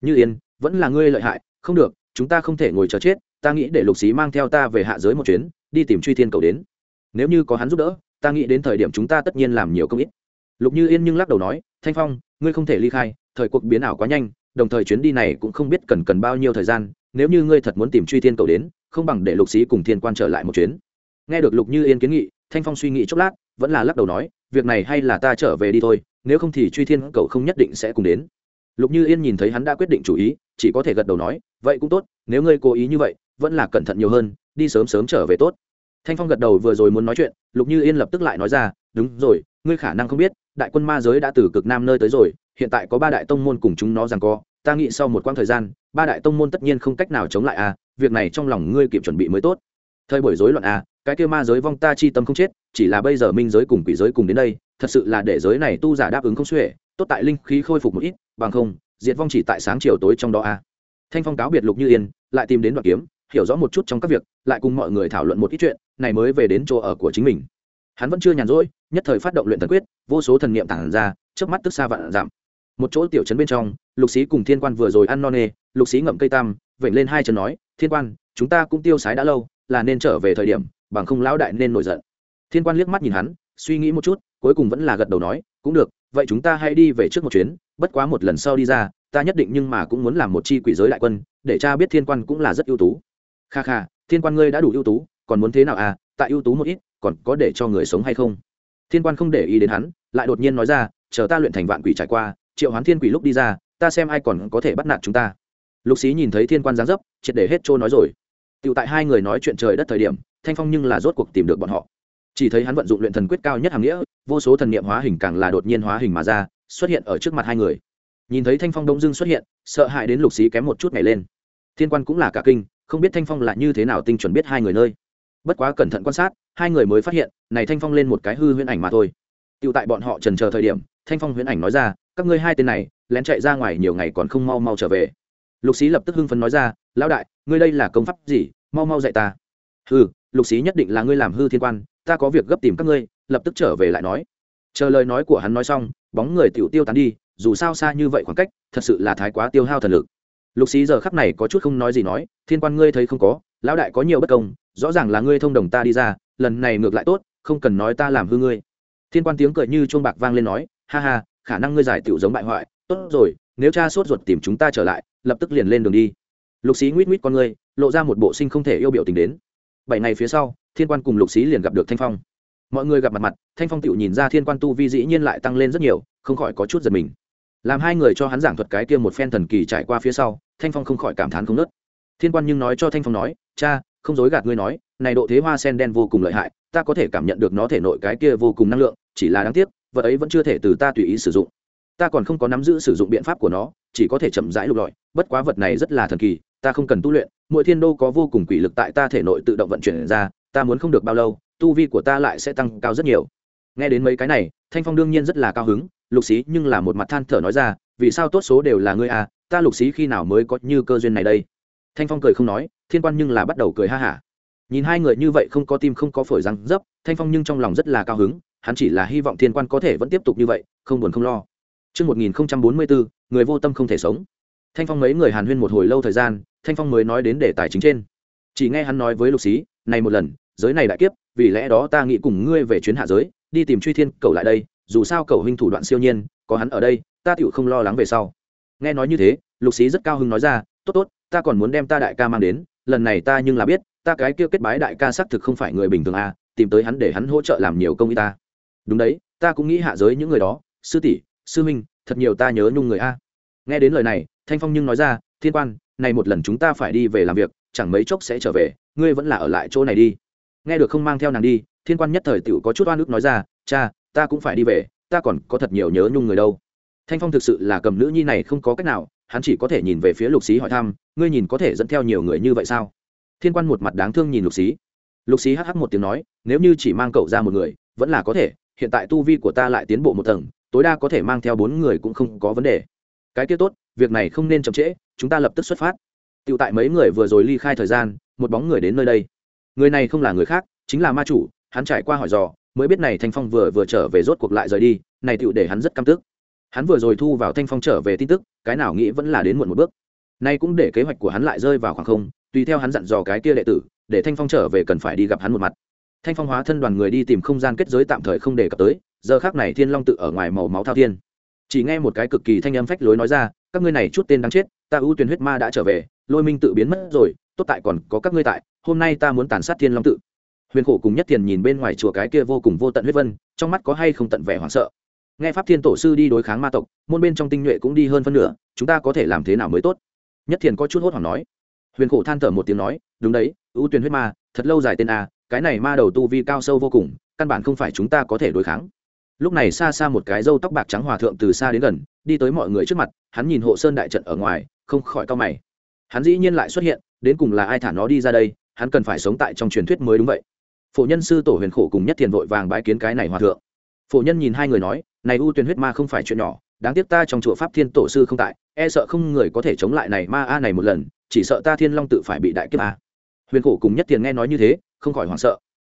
[SPEAKER 1] Như yên, vẫn là ngươi lợi hại, không được, chúng ta không thể ngồi chờ chết, ta nghĩ để lục xí mang theo ta về hạ giới một chuyến, đi tìm truy thiên cầu đến. Nếu như có hắn giúp đỡ, ta nghĩ đến thời điểm chúng ta tất nhiên làm nhiều công ít. Lục như yên nhưng lắc đầu nói, thanh phong, ngươi không thể ly khai, thời cuộc biến ảo quá nhanh, đồng thời chuyến đi này cũng không biết cần cần bao nhiêu thời gian nếu như ngươi thật muốn tìm truy thiên cầu đến, không bằng để lục xí cùng thiên quan trở lại một chuyến. Nghe được lục như yên kiến nghị, thanh phong suy nghĩ chốc lát, vẫn là lắc đầu nói, việc này hay là ta trở về đi thôi, nếu không thì truy thiên Cầu không nhất định sẽ cùng đến. Lục như yên nhìn thấy hắn đã quyết định chủ ý, chỉ có thể gật đầu nói, vậy cũng tốt, nếu ngươi cố ý như vậy, vẫn là cẩn thận nhiều hơn, đi sớm sớm trở về tốt. Thanh phong gật đầu vừa rồi muốn nói chuyện, lục như yên lập tức lại nói ra, đúng rồi, ngươi khả năng không biết, đại quân ma giới đã từ cực nam nơi tới rồi, hiện tại có ba đại tông môn cùng chúng nó rằng co ta nghĩ sau một quãng thời gian, ba đại tông môn tất nhiên không cách nào chống lại à việc này trong lòng ngươi kịp chuẩn bị mới tốt. Thời buổi rối loạn à cái kia ma giới vong ta chi tâm không chết, chỉ là bây giờ minh giới cùng quỷ giới cùng đến đây, thật sự là để giới này tu giả đáp ứng không xuể, tốt tại linh khí khôi phục một ít, bằng không, diệt vong chỉ tại sáng chiều tối trong đó à. Thanh phong cáo biệt lục như yên, lại tìm đến đoạn kiếm, hiểu rõ một chút trong các việc, lại cùng mọi người thảo luận một ít chuyện, này mới về đến chỗ ở của chính mình. Hắn vẫn chưa nhàn rỗi, nhất thời phát động luyện thần quyết, vô số thần niệm tản ra trước mắt tức xa vạn giảm một chỗ tiểu trấn bên trong, lục sĩ cùng thiên quan vừa rồi ăn no nê, lục sĩ ngậm cây tam, vểnh lên hai chân nói, thiên quan, chúng ta cũng tiêu sái đã lâu, là nên trở về thời điểm, bằng không lão đại nên nổi giận. Thiên quan liếc mắt nhìn hắn, suy nghĩ một chút, cuối cùng vẫn là gật đầu nói, cũng được, vậy chúng ta hãy đi về trước một chuyến, bất quá một lần sau đi ra, ta nhất định nhưng mà cũng muốn làm một chi quỷ giới đại quân, để cha biết thiên quan cũng là rất ưu tú. Kha kha, thiên quan ngươi đã đủ ưu tú, còn muốn thế nào à tại ưu tú một ít, còn có để cho người sống hay không? Thiên quan không để ý đến hắn, lại đột nhiên nói ra, chờ ta luyện thành vạn quỷ trải qua triệu hoán thiên quỷ lúc đi ra, ta xem ai còn có thể bắt nạt chúng ta. Lục xí nhìn thấy thiên quan giáng dấp, triệt để hết trôi nói rồi. Tựu tại hai người nói chuyện trời đất thời điểm, thanh phong nhưng là rốt cuộc tìm được bọn họ. Chỉ thấy hắn vận dụng luyện thần quyết cao nhất hàng nghĩa, vô số thần niệm hóa hình càng là đột nhiên hóa hình mà ra, xuất hiện ở trước mặt hai người. Nhìn thấy thanh phong đông dưng xuất hiện, sợ hãi đến lục xí kém một chút ngày lên. Thiên quan cũng là cả kinh, không biết thanh phong là như thế nào tinh chuẩn biết hai người nơi. Bất quá cẩn thận quan sát, hai người mới phát hiện, này thanh phong lên một cái hư huyễn ảnh mà thôi. Tựu tại bọn họ trần chờ thời điểm, thanh phong huyễn ảnh nói ra các ngươi hai tên này, lén chạy ra ngoài nhiều ngày còn không mau mau trở về. Lục xí lập tức hưng phấn nói ra, lão đại, ngươi đây là công pháp gì? Mau mau dạy ta. Hư lục xí nhất định là ngươi làm hư thiên quan, ta có việc gấp tìm các ngươi, lập tức trở về lại nói. Chờ lời nói của hắn nói xong, bóng người tiểu tiêu tán đi, dù sao xa như vậy khoảng cách, thật sự là thái quá tiêu hao thần lực. Lục xí giờ khắc này có chút không nói gì nói, thiên quan ngươi thấy không có, lão đại có nhiều bất công, rõ ràng là ngươi thông đồng ta đi ra, lần này ngược lại tốt, không cần nói ta làm hư ngươi. Thiên quan tiếng cười như chuông bạc vang lên nói, ha ha khả năng ngươi giải tiểu giống bại hoại, tốt rồi, nếu cha sốt ruột tìm chúng ta trở lại, lập tức liền lên đường đi. Lục xí nguyết nguyết con ngươi, lộ ra một bộ sinh không thể yêu biểu tình đến. Bảy ngày phía sau, thiên quan cùng lục xí liền gặp được thanh phong. Mọi người gặp mặt mặt, thanh phong tựu nhìn ra thiên quan tu vi dĩ nhiên lại tăng lên rất nhiều, không khỏi có chút giật mình. Làm hai người cho hắn giảng thuật cái kia một phen thần kỳ trải qua phía sau, thanh phong không khỏi cảm thán không nớt. Thiên quan nhưng nói cho thanh phong nói, cha, không dối gạt ngươi nói, này độ thế hoa sen đen vô cùng lợi hại, ta có thể cảm nhận được nó thể nội cái kia vô cùng năng lượng, chỉ là đáng tiếc vật ấy vẫn chưa thể từ ta tùy ý sử dụng. Ta còn không có nắm giữ sử dụng biện pháp của nó, chỉ có thể chậm rãi lục lọi. Bất quá vật này rất là thần kỳ, ta không cần tu luyện. Mỗi thiên đô có vô cùng quỷ lực tại ta thể nội tự động vận chuyển ra, ta muốn không được bao lâu, tu vi của ta lại sẽ tăng cao rất nhiều. Nghe đến mấy cái này, thanh phong đương nhiên rất là cao hứng, lục xí, nhưng là một mặt than thở nói ra, vì sao tốt số đều là ngươi à? Ta lục xí khi nào mới có như cơ duyên này đây? Thanh phong cười không nói, thiên quan nhưng là bắt đầu cười ha hả. Nhìn hai người như vậy không có tim không có phổi răng dấp, thanh phong nhưng trong lòng rất là cao hứng hắn chỉ là hy vọng thiên quan có thể vẫn tiếp tục như vậy không buồn không lo Trước 1044, người vô tâm không thể sống. Thanh Phong mấy người hàn huyên một hồi lâu thời gian, Thanh Phong mới nói đến đề tài chính trên. Chỉ nghe hắn nói với Lục Xí, này một lần, giới này đại kiếp, vì lẽ đó ta nghĩ cùng ngươi về chuyến hạ giới, đi tìm Truy Thiên cầu lại đây, dù sao cầu huynh thủ đoạn siêu nhiên, có hắn ở đây, ta tiểu không lo lắng về sau nghe nói như thế lục xí rất cao hứng nói ra tốt tốt ta còn muốn đem ta đại ca mang đến lần này ta nhưng là biết ta cái kia kết bái đại ca xác thực không phải người bình thường à tìm tới hắn để hắn hỗ trợ làm nhiều công y ta đúng đấy, ta cũng nghĩ hạ giới những người đó. Sư tỷ, sư minh thật nhiều ta nhớ nhung người a. Nghe đến lời này, thanh phong nhưng nói ra, thiên quan, này một lần chúng ta phải đi về làm việc, chẳng mấy chốc sẽ trở về, ngươi vẫn là ở lại chỗ này đi. Nghe được không mang theo nàng đi, thiên quan nhất thời t có chút oan ức nói ra, cha, ta cũng phải đi về, ta còn có thật nhiều nhớ nhung người đâu. Thanh phong thực sự là cầm nữ nhi này không có cách nào, hắn chỉ có thể nhìn về phía lục xí hỏi thăm, ngươi nhìn có thể dẫn theo nhiều người như vậy sao? Thiên quan một mặt đáng thương nhìn lục xí. Lục xí hh một tiếng nói, nếu như chỉ mang cậu ra một người, vẫn là có thể hiện tại tu vi của ta lại tiến bộ một tầng, tối đa có thể mang theo bốn người cũng không có vấn đề. Cái kia tốt, việc này không nên chậm trễ, chúng ta lập tức xuất phát. Tựu tại mấy người vừa rồi ly khai thời gian, một bóng người đến nơi đây. Người này không là người khác, chính là ma chủ, hắn trải qua hỏi dò, mới biết này thanh phong vừa vừa trở về rốt cuộc lại rời đi, này tựu để hắn rất căm tức. Hắn vừa rồi thu vào thanh phong trở về tin tức, cái nào nghĩ vẫn là đến muộn một bước. Nay cũng để kế hoạch của hắn lại rơi vào khoảng không, tùy theo hắn dặn dò cái kia đệ tử, để thanh phong trở về cần phải đi gặp hắn một mặt thanh phong hóa thân đoàn người đi tìm không gian kết giới tạm thời không đề cập tới, giờ khác này thiên long tự ở ngoài màu máu thao thiên. Chỉ nghe một cái cực kỳ thanh âm phách lối nói ra, các ngươi này chút tên đáng chết, ta ưu tuyển huyết ma đã trở về, lôi minh tự biến mất rồi, tốt tại còn có các ngươi tại, hôm nay ta muốn tàn sát thiên long tự. Huyền khổ cùng nhất thiền nhìn bên ngoài chùa cái kia vô cùng vô tận huyết vân, trong mắt có hay không tận vẻ hoảng sợ. Nghe pháp thiên tổ sư đi đối kháng ma tộc, môn bên trong tinh nhuệ cũng đi hơn phân nửa, chúng ta có thể làm thế nào mới tốt? Nhất thiền có chút hốt hoảng nói. Huyền khổ than thở một tiếng nói, đúng đấy, ưu tuyển huyết ma, thật lâu dài tên a cái này ma đầu tu vi cao sâu vô cùng, căn bản không phải chúng ta có thể đối kháng. Lúc này xa xa một cái râu tóc bạc trắng hòa thượng từ xa đến gần, đi tới mọi người trước mặt, hắn nhìn hộ sơn đại trận ở ngoài, không khỏi cao mày. Hắn dĩ nhiên lại xuất hiện, đến cùng là ai thả nó đi ra đây, hắn cần phải sống tại trong truyền thuyết mới đúng vậy. Phổ nhân sư tổ huyền khổ cùng nhất thiền vội vàng bái kiến cái này hòa thượng. Phổ nhân nhìn hai người nói, này u tuyển huyết ma không phải chuyện nhỏ, đáng tiếc ta trong chùa pháp thiên tổ sư không tại e sợ không người có thể chống lại này ma a này một lần, chỉ sợ ta thiên long tự phải bị đại kiếp a. Huyền khổ cùng nhất thiền nghe nói như thế không khỏi hoảng sợ.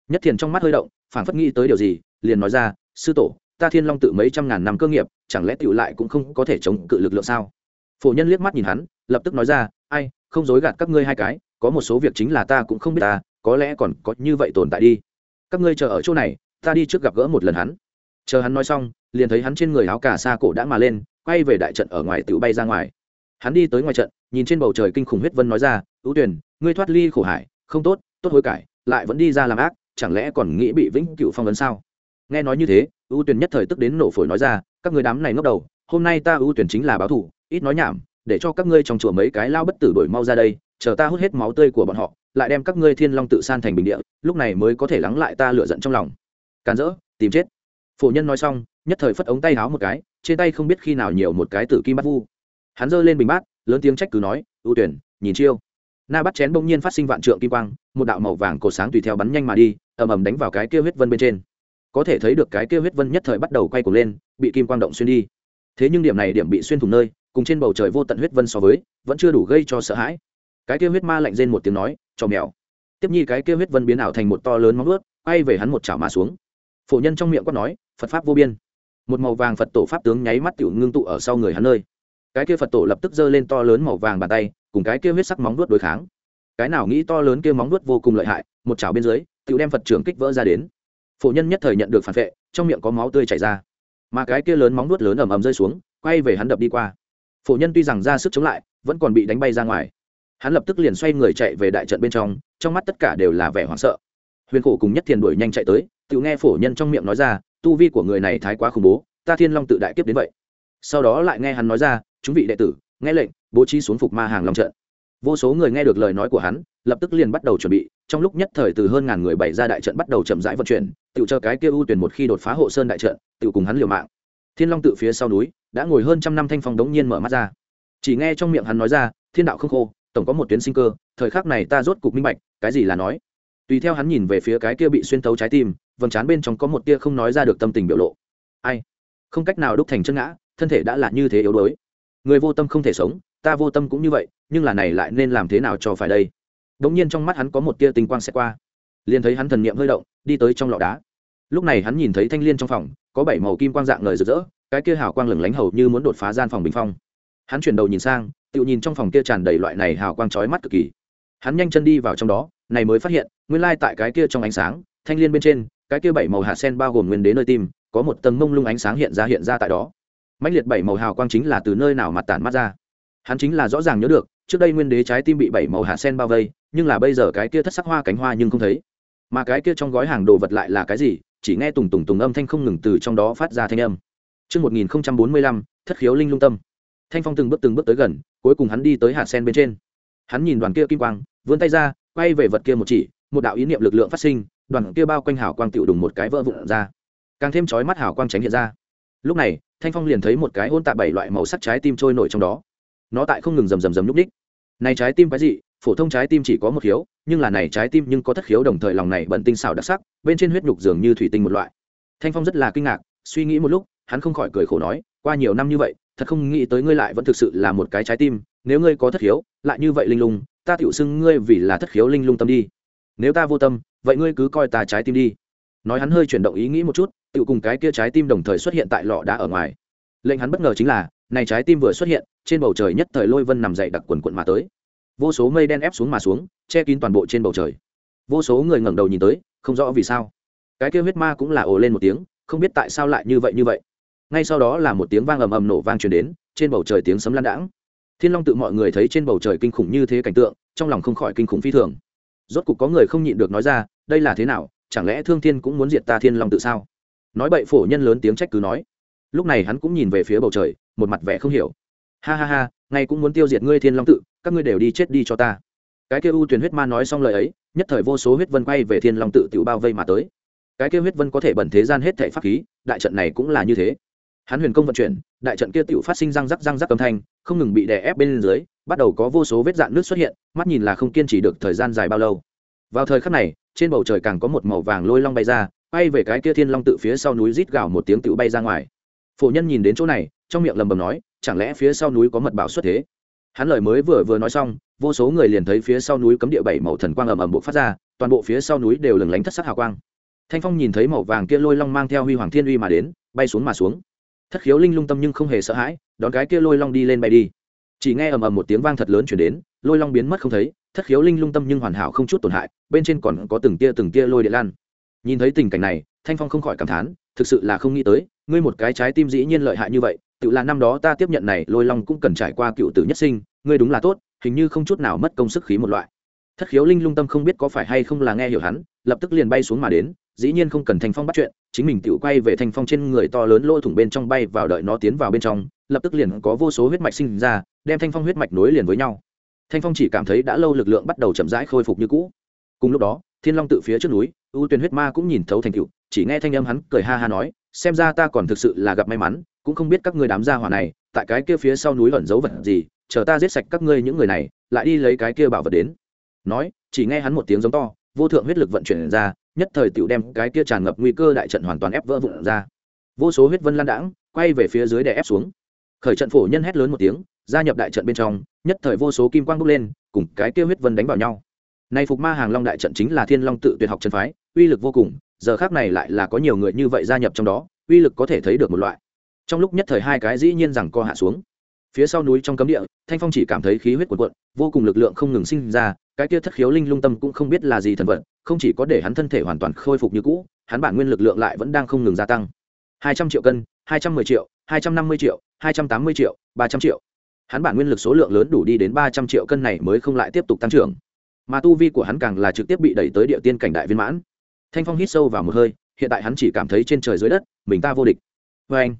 [SPEAKER 1] Nhất thiền trong mắt hơi động, phảng phất nghĩ tới điều gì, liền nói ra, sư tổ, ta thiên long tự mấy trăm ngàn năm cơ nghiệp, chẳng lẽ tựu lại cũng không có thể chống cự lực lượng sao? Phổ nhân liếc mắt nhìn hắn, lập tức nói ra, ai, không dối gạt các ngươi hai cái, có một số việc chính là ta cũng không biết ta, có lẽ còn có như vậy tồn tại đi. Các ngươi chờ ở chỗ này, ta đi trước gặp gỡ một lần hắn. Chờ hắn nói xong, liền thấy hắn trên người áo cà sa cổ đã mà lên, quay về đại trận ở ngoài tựu bay ra ngoài. Hắn đi tới ngoài trận, nhìn trên bầu trời kinh khủng huyết vân nói ra ưu tuyển ngươi thoát ly khổ hải, không tốt tốt hối cải lại vẫn đi ra làm ác, chẳng lẽ còn nghĩ bị vĩnh cựu phong ấn sao? Nghe nói như thế, ưu tuyển nhất thời tức đến nổ phổi nói ra, các người đám này ngốc đầu, hôm nay ta ưu tuyển chính là báo thủ, ít nói nhảm, để cho các ngươi trong chùa mấy cái lao bất tử đổi mau ra đây, chờ ta hút hết máu tươi của bọn họ, lại đem các ngươi thiên long tự san thành bình địa, lúc này mới có thể lắng lại ta lựa giận trong lòng. Càn rỡ, tìm chết. Phổ nhân nói xong, nhất thời phất ống tay háo một cái, trên tay không biết khi nào nhiều một cái tử kim bắt vu. Hắn giơ lên bình bát, lớn tiếng trách cứ nói, ưu tuyển nhìn chiêu na bắt chén bỗng nhiên phát sinh vạn trượng kim quang, một đạo màu vàng cột sáng tùy theo bắn nhanh mà đi, ầm ầm đánh vào cái kia huyết vân bên trên. Có thể thấy được cái kia huyết vân nhất thời bắt đầu quay cuồng lên, bị kim quang động xuyên đi. Thế nhưng điểm này điểm bị xuyên thủng nơi, cùng trên bầu trời vô tận huyết vân so với, vẫn chưa đủ gây cho sợ hãi. Cái kia huyết ma lạnh rên một tiếng nói cho mèo. Tiếp nhi cái kia huyết vân biến ảo thành một to lớn móng ướt quay về hắn một chảo mà xuống. Phổ nhân trong miệng quát nói, phật pháp vô biên. Một màu vàng phật tổ pháp tướng nháy mắt tiểu ngưng tụ ở sau người hắn nơi. Cái kia phật tổ lập tức giơ lên to lớn màu vàng bàn tay cùng cái kia huyết sắc móng vuốt đối kháng. Cái nào nghĩ to lớn kia móng vuốt vô cùng lợi hại, một chảo bên dưới, tiểu đem phật trưởng kích vỡ ra đến. Phổ nhân nhất thời nhận được phản vệ, trong miệng có máu tươi chảy ra. Mà cái kia lớn móng vuốt lớn ầm ầm rơi xuống, quay về hắn đập đi qua. Phổ nhân tuy rằng ra sức chống lại, vẫn còn bị đánh bay ra ngoài. Hắn lập tức liền xoay người chạy về đại trận bên trong trong mắt tất cả đều là vẻ hoảng sợ. Huyền khổ cùng nhất thiền đuổi nhanh chạy tới tự nghe phổ nhân trong miệng nói ra, tu vi của người này thái quá khủng bố, ta thiên long tự đại kiếp đến vậy. Sau đó lại nghe hắn nói ra, chúng vị đệ tử, nghe lệnh bố trí xuống phục ma hàng long trận. Vô số người nghe được lời nói của hắn, lập tức liền bắt đầu chuẩn bị, trong lúc nhất thời từ hơn ngàn người bày ra đại trận bắt đầu chậm rãi vận chuyển tự cho cái kia ưu tuyển một khi đột phá hộ sơn đại trận tự cùng hắn liều mạng. Thiên long tự phía sau núi, đã ngồi hơn trăm năm thanh phong đống nhiên mở mắt ra. Chỉ nghe trong miệng hắn nói ra, thiên đạo không khô, tổng có một tuyến sinh cơ, thời khắc này ta rốt cục minh bạch, cái gì là nói? Tùy theo hắn nhìn về phía cái kia bị xuyên thấu trái tim, vầng trán bên trong có một tia không nói ra được tâm tình biểu lộ. Ai? Không cách nào đúc thành chân ngã, thân thể đã là như thế yếu đuối. Người vô tâm không thể sống ta vô tâm cũng như vậy, nhưng là này lại nên làm thế nào cho phải đây? Đ ỗ n g nhiên trong mắt hắn có một tia tinh quang xẹt qua. Liền thấy hắn thần niệm hơi động, đi tới trong lọ đá. Lúc này hắn nhìn thấy thanh l i ê n trong phòng, có bảy màu kim quang dạng ngời rực rỡ, cái kia hào quang lửng lánh hầu như muốn đột phá gian phòng bình phong. Hắn chuyển đầu nhìn sang, tự nhìn trong phòng kia tràn đầy loại này hào quang trói mắt cực kỳ. Hắn nhanh chân đi vào trong đó, này mới phát hiện, nguyên lai tại cái kia trong ánh sáng, thanh l i ê n bên trên, cái kia bảy màu hạt sen bao gồm nguyên đến nơi tim, có một tầng mông lung ánh sáng hiện ra hiện ra tại đó. Mãnh liệt bảy màu hào quang chính là từ nơi nào mặt tản mắt ra hắn chính là rõ ràng nhớ được trước đây nguyên đế trái tim bị bảy màu hạ sen bao vây nhưng là bây giờ cái kia thất sắc hoa cánh hoa nhưng không thấy. Mà cái kia trong gói hàng đồ vật lại là cái gì? Chỉ nghe tùng tùng tùng âm thanh không ngừng từ trong đó phát ra thanh âm. Trước 1045, thất khiếu linh lung tâm. Thanh phong từng bước từng bước tới gần cuối cùng hắn đi tới hạt sen bên trên. Hắn nhìn đoàn kia kim quang vươn tay ra quay về vật kia một chỉ một đạo ý niệm lực lượng phát sinh đoàn kia bao quanh hào quang tựu đùng một cái vỡ vụn ra. Càng thêm chói mắt hào quang tránh hiện ra. Lúc này thanh phong liền thấy một cái hỗn tạ bảy loại màu sắc trái tim trôi nổi trong đó nó tại không ngừng rầm rầm rầm nhúc nhích này trái tim cái gì phổ thông trái tim chỉ có một khiếu, nhưng là này trái tim nhưng có thất khiếu đồng thời lòng này bẩn tinh xảo đặc sắc, bên trên huyết nhục dường như thủy tinh một loại. Thanh phong rất là kinh ngạc, suy nghĩ một lúc, hắn không khỏi cười khổ nói, qua nhiều năm như vậy, thật không nghĩ tới ngươi lại vẫn thực sự là một cái trái tim, nếu ngươi có thất khiếu, lại như vậy linh lung, ta tiểu xưng ngươi vì là thất khiếu linh lung tâm đi. Nếu ta vô tâm, vậy ngươi cứ coi ta trái tim đi. Nói hắn hơi chuyển động ý nghĩ một chút tự cùng cái kia trái tim đồng thời xuất hiện tại lọ đá ở ngoài. Lệnh hắn bất ngờ chính là này trái tim vừa xuất hiện, trên bầu trời nhất thời lôi vân nằm dậy đặc quần quận mà tới. Vô số mây đen ép xuống mà xuống, che kín toàn bộ trên bầu trời. Vô số người ngẩng đầu nhìn tới, không rõ vì sao. Cái kia huyết ma cũng là ồ lên một tiếng, không biết tại sao lại như vậy như vậy. Ngay sau đó là một tiếng vang ầm ầm nổ vang truyền đến, trên bầu trời tiếng sấm lan đãng. Thiên long tự mọi người thấy trên bầu trời kinh khủng như thế cảnh tượng, trong lòng không khỏi kinh khủng phi thường. Rốt cục có người không nhịn được nói ra, đây là thế nào? Chẳng lẽ thương thiên cũng muốn diệt ta thiên long tự sao? Nói bậy phổ nhân lớn tiếng trách cứ nói. Lúc này hắn cũng nhìn về phía bầu trời một mặt vẻ không hiểu. Ha ha ha, ngay cũng muốn tiêu diệt ngươi thiên long tự, các ngươi đều đi chết đi cho ta. Cái kêu u tuyển huyết ma nói xong lời ấy, nhất thời vô số huyết vân quay về thiên long tự tự bao vây mà tới. Cái kêu huyết vân có thể bẩn thế gian hết thể pháp khí, đại trận này cũng là như thế. Hắn huyền công vận chuyển, đại trận kia tự phát sinh răng rắc răng rắc âm thanh, không ngừng bị đè ép bên dưới, bắt đầu có vô số vết dạn nước xuất hiện, mắt nhìn là không kiên trì được thời gian dài bao lâu. Vào thời khắc này, trên bầu trời càng có một màu vàng lôi long bay ra bay về cái kia thiên long tự phía sau núi rít gào một tiếng tự bay ra ngoài. Phổ nhân nhìn đến chỗ này trong miệng lầm bầm nói, chẳng lẽ phía sau núi có mật bảo xuất thế? Hắn lời mới vừa vừa nói xong, vô số người liền thấy phía sau núi cấm địa bảy màu thần quang ầm ầm bộ phát ra, toàn bộ phía sau núi đều lừng lánh thất sắc hào quang. Thanh phong nhìn thấy màu vàng kia lôi long mang theo huy hoàng thiên uy mà đến, bay xuống mà xuống. Thất khiếu linh lung tâm nhưng không hề sợ hãi, đón cái kia lôi long đi lên bay đi. Chỉ nghe ầm ầm một tiếng vang thật lớn chuyển đến, lôi long biến mất không thấy, thất khiếu linh lung tâm nhưng hoàn hảo không chút tổn hại, bên trên còn có từng tia từng tia lôi điện lan. Nhìn thấy tình cảnh này, thanh phong không khỏi cảm thán, thực sự là không nghĩ tới, ngươi một cái trái tim dĩ nhiên lợi hại như vậy tự là năm đó ta tiếp nhận này, lôi long cũng cần trải qua cựu tử nhất sinh, ngươi đúng là tốt, hình như không chút nào mất công sức khí một loại. Thất khiếu linh lung tâm không biết có phải hay không là nghe hiểu hắn, lập tức liền bay xuống mà đến, dĩ nhiên không cần thanh phong bắt chuyện, chính mình tự quay về thanh phong trên người to lớn lôi thủng bên trong bay vào đợi nó tiến vào bên trong, lập tức liền có vô số huyết mạch sinh ra, đem thanh phong huyết mạch nối liền với nhau. Thanh phong chỉ cảm thấy đã lâu lực lượng bắt đầu chậm rãi khôi phục như cũ. Cùng lúc đó, thiên long tự phía trước núi ưu tuyển huyết ma cũng nhìn thấu thành cựu chỉ nghe thanh âm hắn cười ha ha nói, xem ra ta còn thực sự là gặp may mắn cũng không biết các ngươi đám gia hỏa này, tại cái kia phía sau núi ẩn giấu vật gì, chờ ta giết sạch các ngươi những người này, lại đi lấy cái kia bảo vật đến. Nói, chỉ nghe hắn một tiếng giống to, vô thượng huyết lực vận chuyển ra, nhất thời tựu đem cái kia tràn ngập nguy cơ đại trận hoàn toàn ép vỡ vụn ra. Vô số huyết vân lan đãng, quay về phía dưới để ép xuống. Khởi trận phổ nhân hét lớn một tiếng, gia nhập đại trận bên trong, nhất thời vô số kim quang bốc lên, cùng cái kia huyết vân đánh vào nhau. Nay phục ma hàng long đại trận chính là thiên long tự tuyệt học chân phái, uy lực vô cùng, giờ khác này lại là có nhiều người như vậy gia nhập trong đó, uy lực có thể thấy được một loại trong lúc nhất thời hai cái dĩ nhiên rằng co hạ xuống. Phía sau núi trong cấm địa, thanh phong chỉ cảm thấy khí huyết cuộn cuộn, vô cùng lực lượng không ngừng sinh ra, cái kia thất khiếu linh lung tâm cũng không biết là gì thần vật, không chỉ có để hắn thân thể hoàn toàn khôi phục như cũ, hắn bản nguyên lực lượng lại vẫn đang không ngừng gia tăng. Hai trăm triệu cân, hai trăm mười triệu, hai trăm năm mươi triệu, hai trăm tám mươi triệu, ba trăm triệu. Hắn bản nguyên lực số lượng lớn đủ đi đến ba trăm triệu cân này mới không lại tiếp tục tăng trưởng. Mà tu vi của hắn càng là trực tiếp bị đẩy tới địa tiên cảnh đại viên mãn. Thanh phong hít sâu vào một hơi, hiện tại hắn chỉ cảm thấy trên trời dưới đất, mình ta vô địch. Vê anh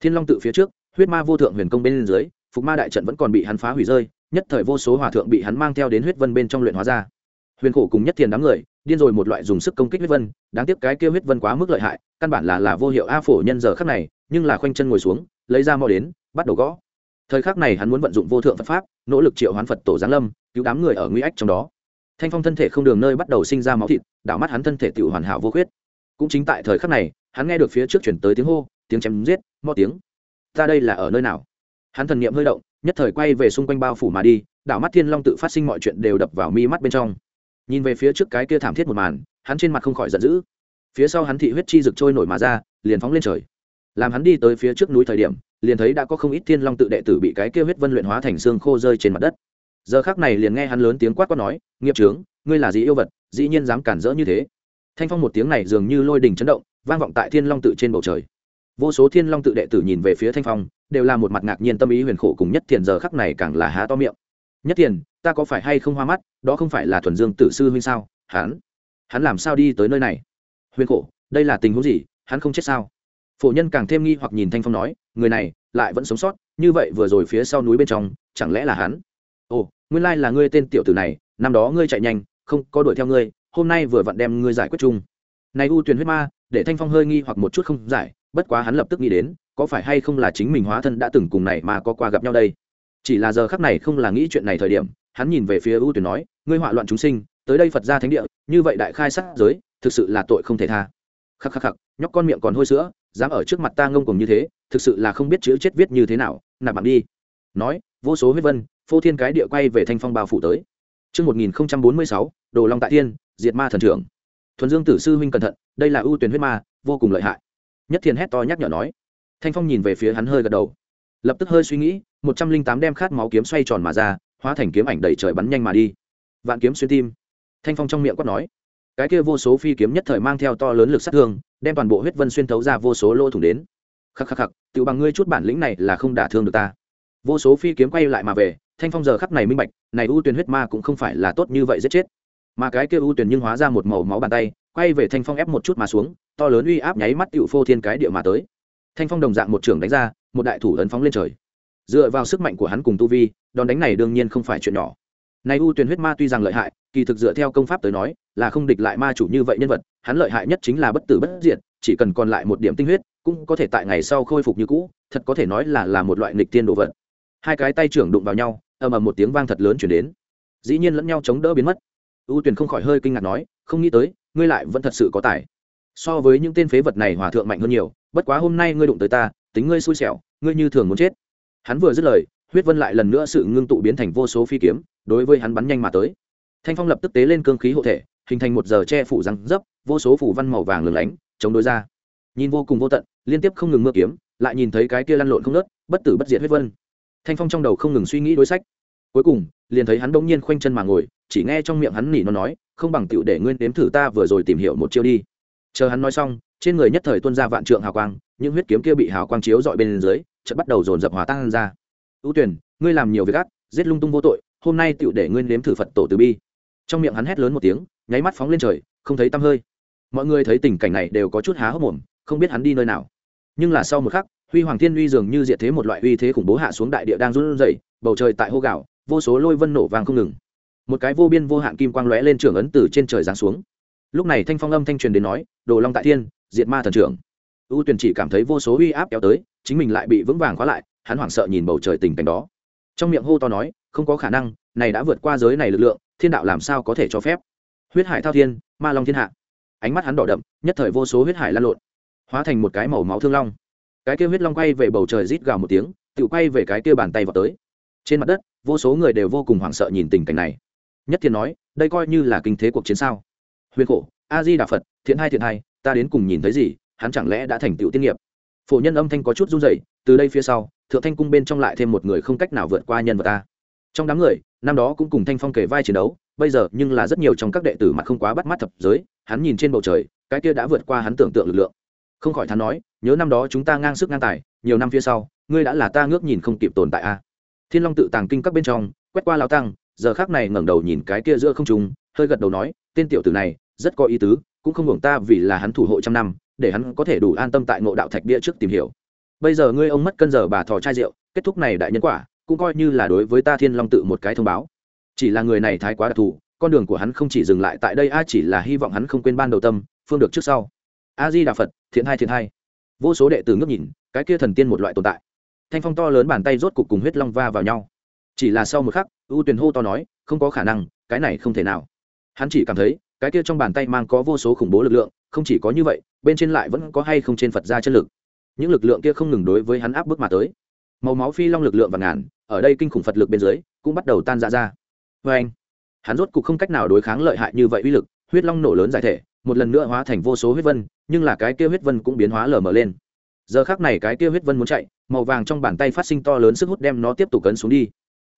[SPEAKER 1] thiên long tự phía trước, huyết ma vô thượng huyền công bên dưới, phục ma đại trận vẫn còn bị hắn phá hủy rơi, nhất thời vô số hòa thượng bị hắn mang theo đến huyết vân bên trong luyện hóa ra. Huyền khổ cùng nhất thiền đám người, điên rồi một loại dùng sức công kích huyết vân, đáng tiếc cái kia huyết vân quá mức lợi hại, căn bản là là vô hiệu a phổ nhân giờ khắc này, nhưng là khoanh chân ngồi xuống, lấy ra mò đến, bắt đầu gõ. Thời khắc này hắn muốn vận dụng vô thượng phật pháp, nỗ lực triệu hoán phật tổ giáng lâm, cứu đám người ở nguy ách trong đó. Thanh phong thân thể không đường nơi bắt đầu sinh ra máu thịt, đảo mắt hắn thân thể tự hoàn hảo vô khuyết. Cũng chính tại thời khắc này, hắn nghe được phía trước chuyển tới tiếng hô tiếng chém giết mò tiếng. Ta đây là ở nơi nào? Hắn thần niệm hơi động, nhất thời quay về xung quanh bao phủ mà đi, đảo mắt thiên long tự phát sinh mọi chuyện đều đập vào mi mắt bên trong. Nhìn về phía trước cái kia thảm thiết một màn, hắn trên mặt không khỏi giận dữ. Phía sau hắn thị huyết chi rực trôi nổi mà ra, liền phóng lên trời. Làm hắn đi tới phía trước núi thời điểm, liền thấy đã có không ít thiên long tự đệ tử bị cái kia huyết vân luyện hóa thành xương khô rơi trên mặt đất. Giờ khác này liền nghe hắn lớn tiếng quát quát nói, nghiệp trướng ngươi là gì yêu vật, dĩ nhiên dám cản rỡ như thế. Thanh phong một tiếng này dường như lôi đình chấn động, vang vọng tại thiên long tự trên bầu trời vô số thiên long tự đệ tử nhìn về phía thanh phong, đều là một mặt ngạc nhiên tâm ý huyền khổ cùng nhất thiền giờ khắc này càng là há to miệng. Nhất thiền, ta có phải hay không hoa mắt, đó không phải là thuần dương tử sư huynh sao? Hắn hắn làm sao đi tới nơi này? Huyền khổ, đây là tình huống gì? Hắn không chết sao? Phổ nhân càng thêm nghi hoặc nhìn thanh phong nói, người này, lại vẫn sống sót, như vậy vừa rồi phía sau núi bên trong, chẳng lẽ là hắn? Ồ, nguyên lai là ngươi tên tiểu tử này, năm đó ngươi chạy nhanh, không có đuổi theo ngươi, hôm nay vừa vặn đem ngươi giải quyết chung. Này u tuyền huyết ma, để thanh phong hơi nghi hoặc một chút không giải bất quá hắn lập tức nghĩ đến có phải hay không là chính mình hóa thân đã từng cùng này mà có qua gặp nhau đây chỉ là giờ khắc này không là nghĩ chuyện này thời điểm hắn nhìn về phía u tuyền nói ngươi họa loạn chúng sinh tới đây phật ra thánh địa như vậy đại khai sát giới thực sự là tội không thể tha khắc khắc khắc nhóc con miệng còn hôi sữa dám ở trước mặt ta ngông cùng như thế thực sự là không biết chữ chết viết như thế nào nạp bạn đi nói vô số huyết vân phô thiên cái địa quay về thanh phong bao phủ tới Trước 1046, Đồ Long Tại Thiên, Diệt Ma Thần Trưởng. Thuần Dương Tử Sư huynh cẩn thận, đây là ưu tuyển huyết ma, vô cùng lợi hại. Nhất Thiên hét to nhắc nhở nói. Thanh Phong nhìn về phía hắn hơi gật đầu. Lập tức hơi suy nghĩ, một trăm linh tám đem khát máu kiếm xoay tròn mà ra, hóa thành kiếm ảnh đầy trời bắn nhanh mà đi. Vạn kiếm xuyên tim. Thanh Phong trong miệng quát nói. Cái kia vô số phi kiếm nhất thời mang theo to lớn lực sát thương, đem toàn bộ huyết vân xuyên thấu ra vô số lỗ thủng đến. Khắc khắc khắc, tiểu bằng ngươi chút bản lĩnh này là không đả thương được ta. Vô số phi kiếm quay lại mà về, thanh phong giờ khắc này minh bạch này ưu tuyển huyết ma cũng không phải là tốt như vậy giết chết mà cái kia ưu tuyển nhưng hóa ra một màu máu bàn tay quay về thanh phong ép một chút mà xuống, to lớn uy áp nháy mắt tựu phô thiên cái địa mà tới. Thanh phong đồng dạng một trưởng đánh ra, một đại thủ ấn phóng lên trời. Dựa vào sức mạnh của hắn cùng tu vi, đòn đánh này đương nhiên không phải chuyện nhỏ. Này u tuyển huyết ma tuy rằng lợi hại, kỳ thực dựa theo công pháp tới nói, là không địch lại ma chủ như vậy nhân vật, hắn lợi hại nhất chính là bất tử bất diệt, chỉ cần còn lại một điểm tinh huyết, cũng có thể tại ngày sau khôi phục như cũ, thật có thể nói là là một loại nghịch tiên đồ vật. Hai cái tay trưởng đụng vào nhau, ầm ầm một tiếng vang thật lớn chuyển đến. Dĩ nhiên lẫn nhau chống đỡ biến mất. U tuyền không khỏi hơi kinh ngạc nói, không nghĩ tới ngươi lại vẫn thật sự có tài. So với những tên phế vật này hòa thượng mạnh hơn nhiều, bất quá hôm nay ngươi đụng tới ta, tính ngươi xui xẻo, ngươi như thường muốn chết. Hắn vừa dứt lời, huyết vân lại lần nữa sự ngưng tụ biến thành vô số phi kiếm, đối với hắn bắn nhanh mà tới. Thanh phong lập tức tế lên cương khí hộ thể, hình thành một giờ che phủ răng dấp, vô số phủ văn màu vàng lửng lánh, chống đối ra. Nhìn vô cùng vô tận, liên tiếp không ngừng mưa kiếm, lại nhìn thấy cái kia lăn lộn không nớt bất tử bất diệt huyết vân. Thanh phong trong đầu không ngừng suy nghĩ đối sách. Cuối cùng, liền thấy hắn bỗng nhiên khoanh chân mà ngồi, chỉ nghe trong miệng hắn nỉ nó nói không bằng tựu để nguyên đếm thử ta vừa rồi tìm hiểu một chiêu đi. Chờ hắn nói xong, trên người nhất thời tuân ra vạn trượng hào quang, những huyết kiếm kia bị hào quang chiếu dọi bên dưới, chợt bắt đầu dồn dập hòa tan ra. Ưu tuyển ngươi làm nhiều việc ác, giết lung tung vô tội, hôm nay tựu để nguyên đếm thử phật tổ từ bi. Trong miệng hắn hét lớn một tiếng, nháy mắt phóng lên trời, không thấy tăm hơi. Mọi người thấy tình cảnh này đều có chút há hốc mồm, không biết hắn đi nơi nào. Nhưng là sau một khắc, huy hoàng thiên uy dường như diệt thế một loại uy thế khủng bố hạ xuống đại địa đang run rẩy, bầu trời tại hô gạo vô số lôi vân nổ vàng không ngừng một cái vô biên vô hạn kim quang lóe lên trưởng ấn từ trên trời giáng xuống. Lúc này thanh phong âm thanh truyền đến nói, đồ long tại thiên, diệt ma thần trưởng. Ưu tuyền chỉ cảm thấy vô số uy áp kéo tới, chính mình lại bị vững vàng khóa lại, hắn hoảng sợ nhìn bầu trời tình cảnh đó. Trong miệng hô to nói, không có khả năng, này đã vượt qua giới này lực lượng, thiên đạo làm sao có thể cho phép? Huyết hải thao thiên, ma long thiên hạ. Ánh mắt hắn đỏ đậm, nhất thời vô số huyết hải lan lộn, hóa thành một cái màu máu thương long. Cái kia huyết long quay về bầu trời rít gào một tiếng, tự quay về cái kia bàn tay vào tới. Trên mặt đất, vô số người đều vô cùng hoảng sợ nhìn tình cảnh này nhất thiên nói, đây coi như là kinh thế cuộc chiến sao. Huyền khổ, a di đà phật, thiện hai thiện hai ta đến cùng nhìn thấy gì, hắn chẳng lẽ đã thành tựu tiên nghiệp? Phổ nhân âm thanh có chút run rẩy, từ đây phía sau, thượng thanh cung bên trong lại thêm một người không cách nào vượt qua nhân vật ta trong đám người, năm đó cũng cùng thanh phong kể vai chiến đấu, bây giờ nhưng là rất nhiều trong các đệ tử mặt không quá bắt mắt thập giới, hắn nhìn trên bầu trời, cái kia đã vượt qua hắn tưởng tượng lực lượng. Không khỏi thắn nói, nhớ năm đó chúng ta ngang sức ngang tài, nhiều năm phía sau, ngươi đã là ta ngước nhìn không kịp tồn tại a. Thiên long tự tàng kinh các bên trong, quét qua lao tăng giờ khác này ngẩng đầu nhìn cái kia giữa không trung, hơi gật đầu nói tên tiểu tử này rất có ý tứ cũng không hưởng ta vì là hắn thủ hộ trăm năm để hắn có thể đủ an tâm tại ngộ đạo thạch bia trước tìm hiểu. Bây giờ ngươi ông mất cân giờ bà thò chai rượu kết thúc này đại nhân quả cũng coi như là đối với ta thiên long tự một cái thông báo. Chỉ là người này thái quá đặc thù con đường của hắn không chỉ dừng lại tại đây a chỉ là hy vọng hắn không quên ban đầu tâm phương được trước sau. A di đà phật thiện hai thiện hai vô số đệ tử ngước nhìn cái kia thần tiên một loại tồn tại. Thanh phong to lớn bàn tay rốt cục cùng huyết long va vào nhau chỉ là sau một khắc, ưu tuyền hô to nói, không có khả năng, cái này không thể nào. Hắn chỉ cảm thấy, cái kia trong bàn tay mang có vô số khủng bố lực lượng, không chỉ có như vậy, bên trên lại vẫn có hay không trên phật ra chân lực. Những lực lượng kia không ngừng đối với hắn áp bức mà tới. Màu máu phi long lực lượng và ngàn, ở đây kinh khủng phật lực bên dưới, cũng bắt đầu tan ra ra. Vê anh, hắn rốt cục không cách nào đối kháng lợi hại như vậy uy lực, huyết long nổ lớn giải thể, một lần nữa hóa thành vô số huyết vân, nhưng là cái kia huyết vân cũng biến hóa lở mở lên. Giờ khác này cái kia huyết vân muốn chạy, màu vàng trong bàn tay phát sinh to lớn sức hút đem nó tiếp tục cấn xuống đi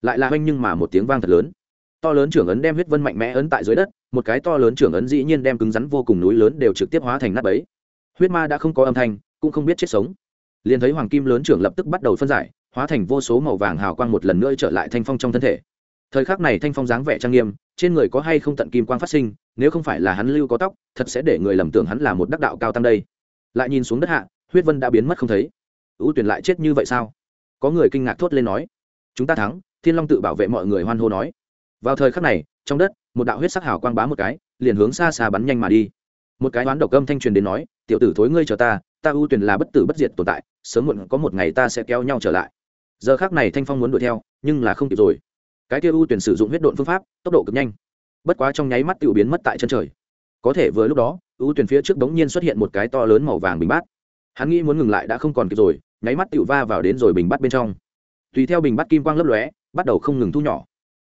[SPEAKER 1] lại là hoanh nhưng mà một tiếng vang thật lớn. To lớn trưởng ấn đem huyết vân mạnh mẽ ấn tại dưới đất, một cái to lớn trưởng ấn dĩ nhiên đem cứng rắn vô cùng núi lớn đều trực tiếp hóa thành nắp ấy huyết ma đã không có âm thanh, cũng không biết chết sống. Liền thấy hoàng kim lớn trưởng lập tức bắt đầu phân giải, hóa thành vô số màu vàng hào quang một lần nữa trở lại thanh phong trong thân thể. Thời khắc này thanh phong dáng vẻ trang nghiêm, trên người có hay không tận kim quang phát sinh, nếu không phải là hắn lưu có tóc, thật sẽ để người lầm tưởng hắn là một đắc đạo cao tăng đây. Lại nhìn xuống đất hạ, huyết vân đã biến mất không thấy. Ưu tuyển lại chết như vậy sao? Có người kinh ngạc thốt lên nói. Chúng ta thắng thiên long tự bảo vệ mọi người hoan hô nói. Vào thời khắc này, trong đất, một đạo huyết sắc hào quang bá một cái, liền hướng xa xa bắn nhanh mà đi. Một cái đoán độc âm thanh truyền đến nói, tiểu tử thối ngươi chờ ta ta ưu tuyển là bất tử bất diệt tồn tại, sớm muộn có một ngày ta sẽ kéo nhau trở lại. Giờ khác này thanh phong muốn đuổi theo, nhưng là không kịp rồi. Cái kia ưu tuyển sử dụng huyết độn phương pháp, tốc độ cực nhanh. Bất quá trong nháy mắt tự biến mất tại chân trời. Có thể vừa lúc đó, ưu tuyển phía trước đống nhiên xuất hiện một cái to lớn màu vàng bình bát. Hắn nghĩ muốn ngừng lại đã không còn kịp rồi, nháy mắt tự va vào đến rồi bình bát bên trong. Tùy theo bình bát kim quang lấp lóe bắt đầu không ngừng thu nhỏ.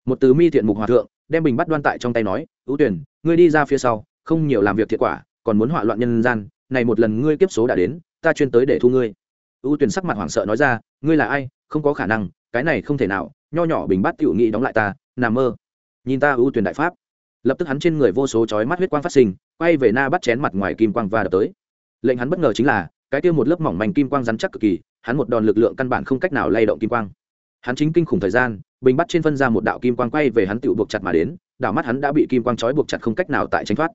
[SPEAKER 1] Một từ mi thiện mục hòa thượng, đem bình bát đoan tại trong tay nói ưu tuyển ngươi đi ra phía sau, không nhiều làm việc thiệt quả, còn muốn hỏa loạn nhân gian, này một lần ngươi kiếp số đã đến, ta chuyên tới để thu ngươi. Ưu tuyển sắc mặt hoảng sợ nói ra, ngươi là ai? Không có khả năng, cái này không thể nào, nho nhỏ bình bát tiểu nghị đóng lại ta nằm mơ. Nhìn ta ưu tuyển đại pháp, lập tức hắn trên người vô số chói mắt huyết quang phát sinh, quay về na bắt chén mặt ngoài kim quang và đập tới. Lệnh hắn bất ngờ chính là, cái kia một lớp mỏng manh kim quang rắn chắc cực kỳ, hắn một đòn lực lượng căn bản không cách nào lay động kim quang hắn chính kinh khủng thời gian bình bắt trên phân ra một đạo kim quang quay về hắn tự buộc chặt mà đến đạo mắt hắn đã bị kim quang trói buộc chặt không cách nào tại tránh thoát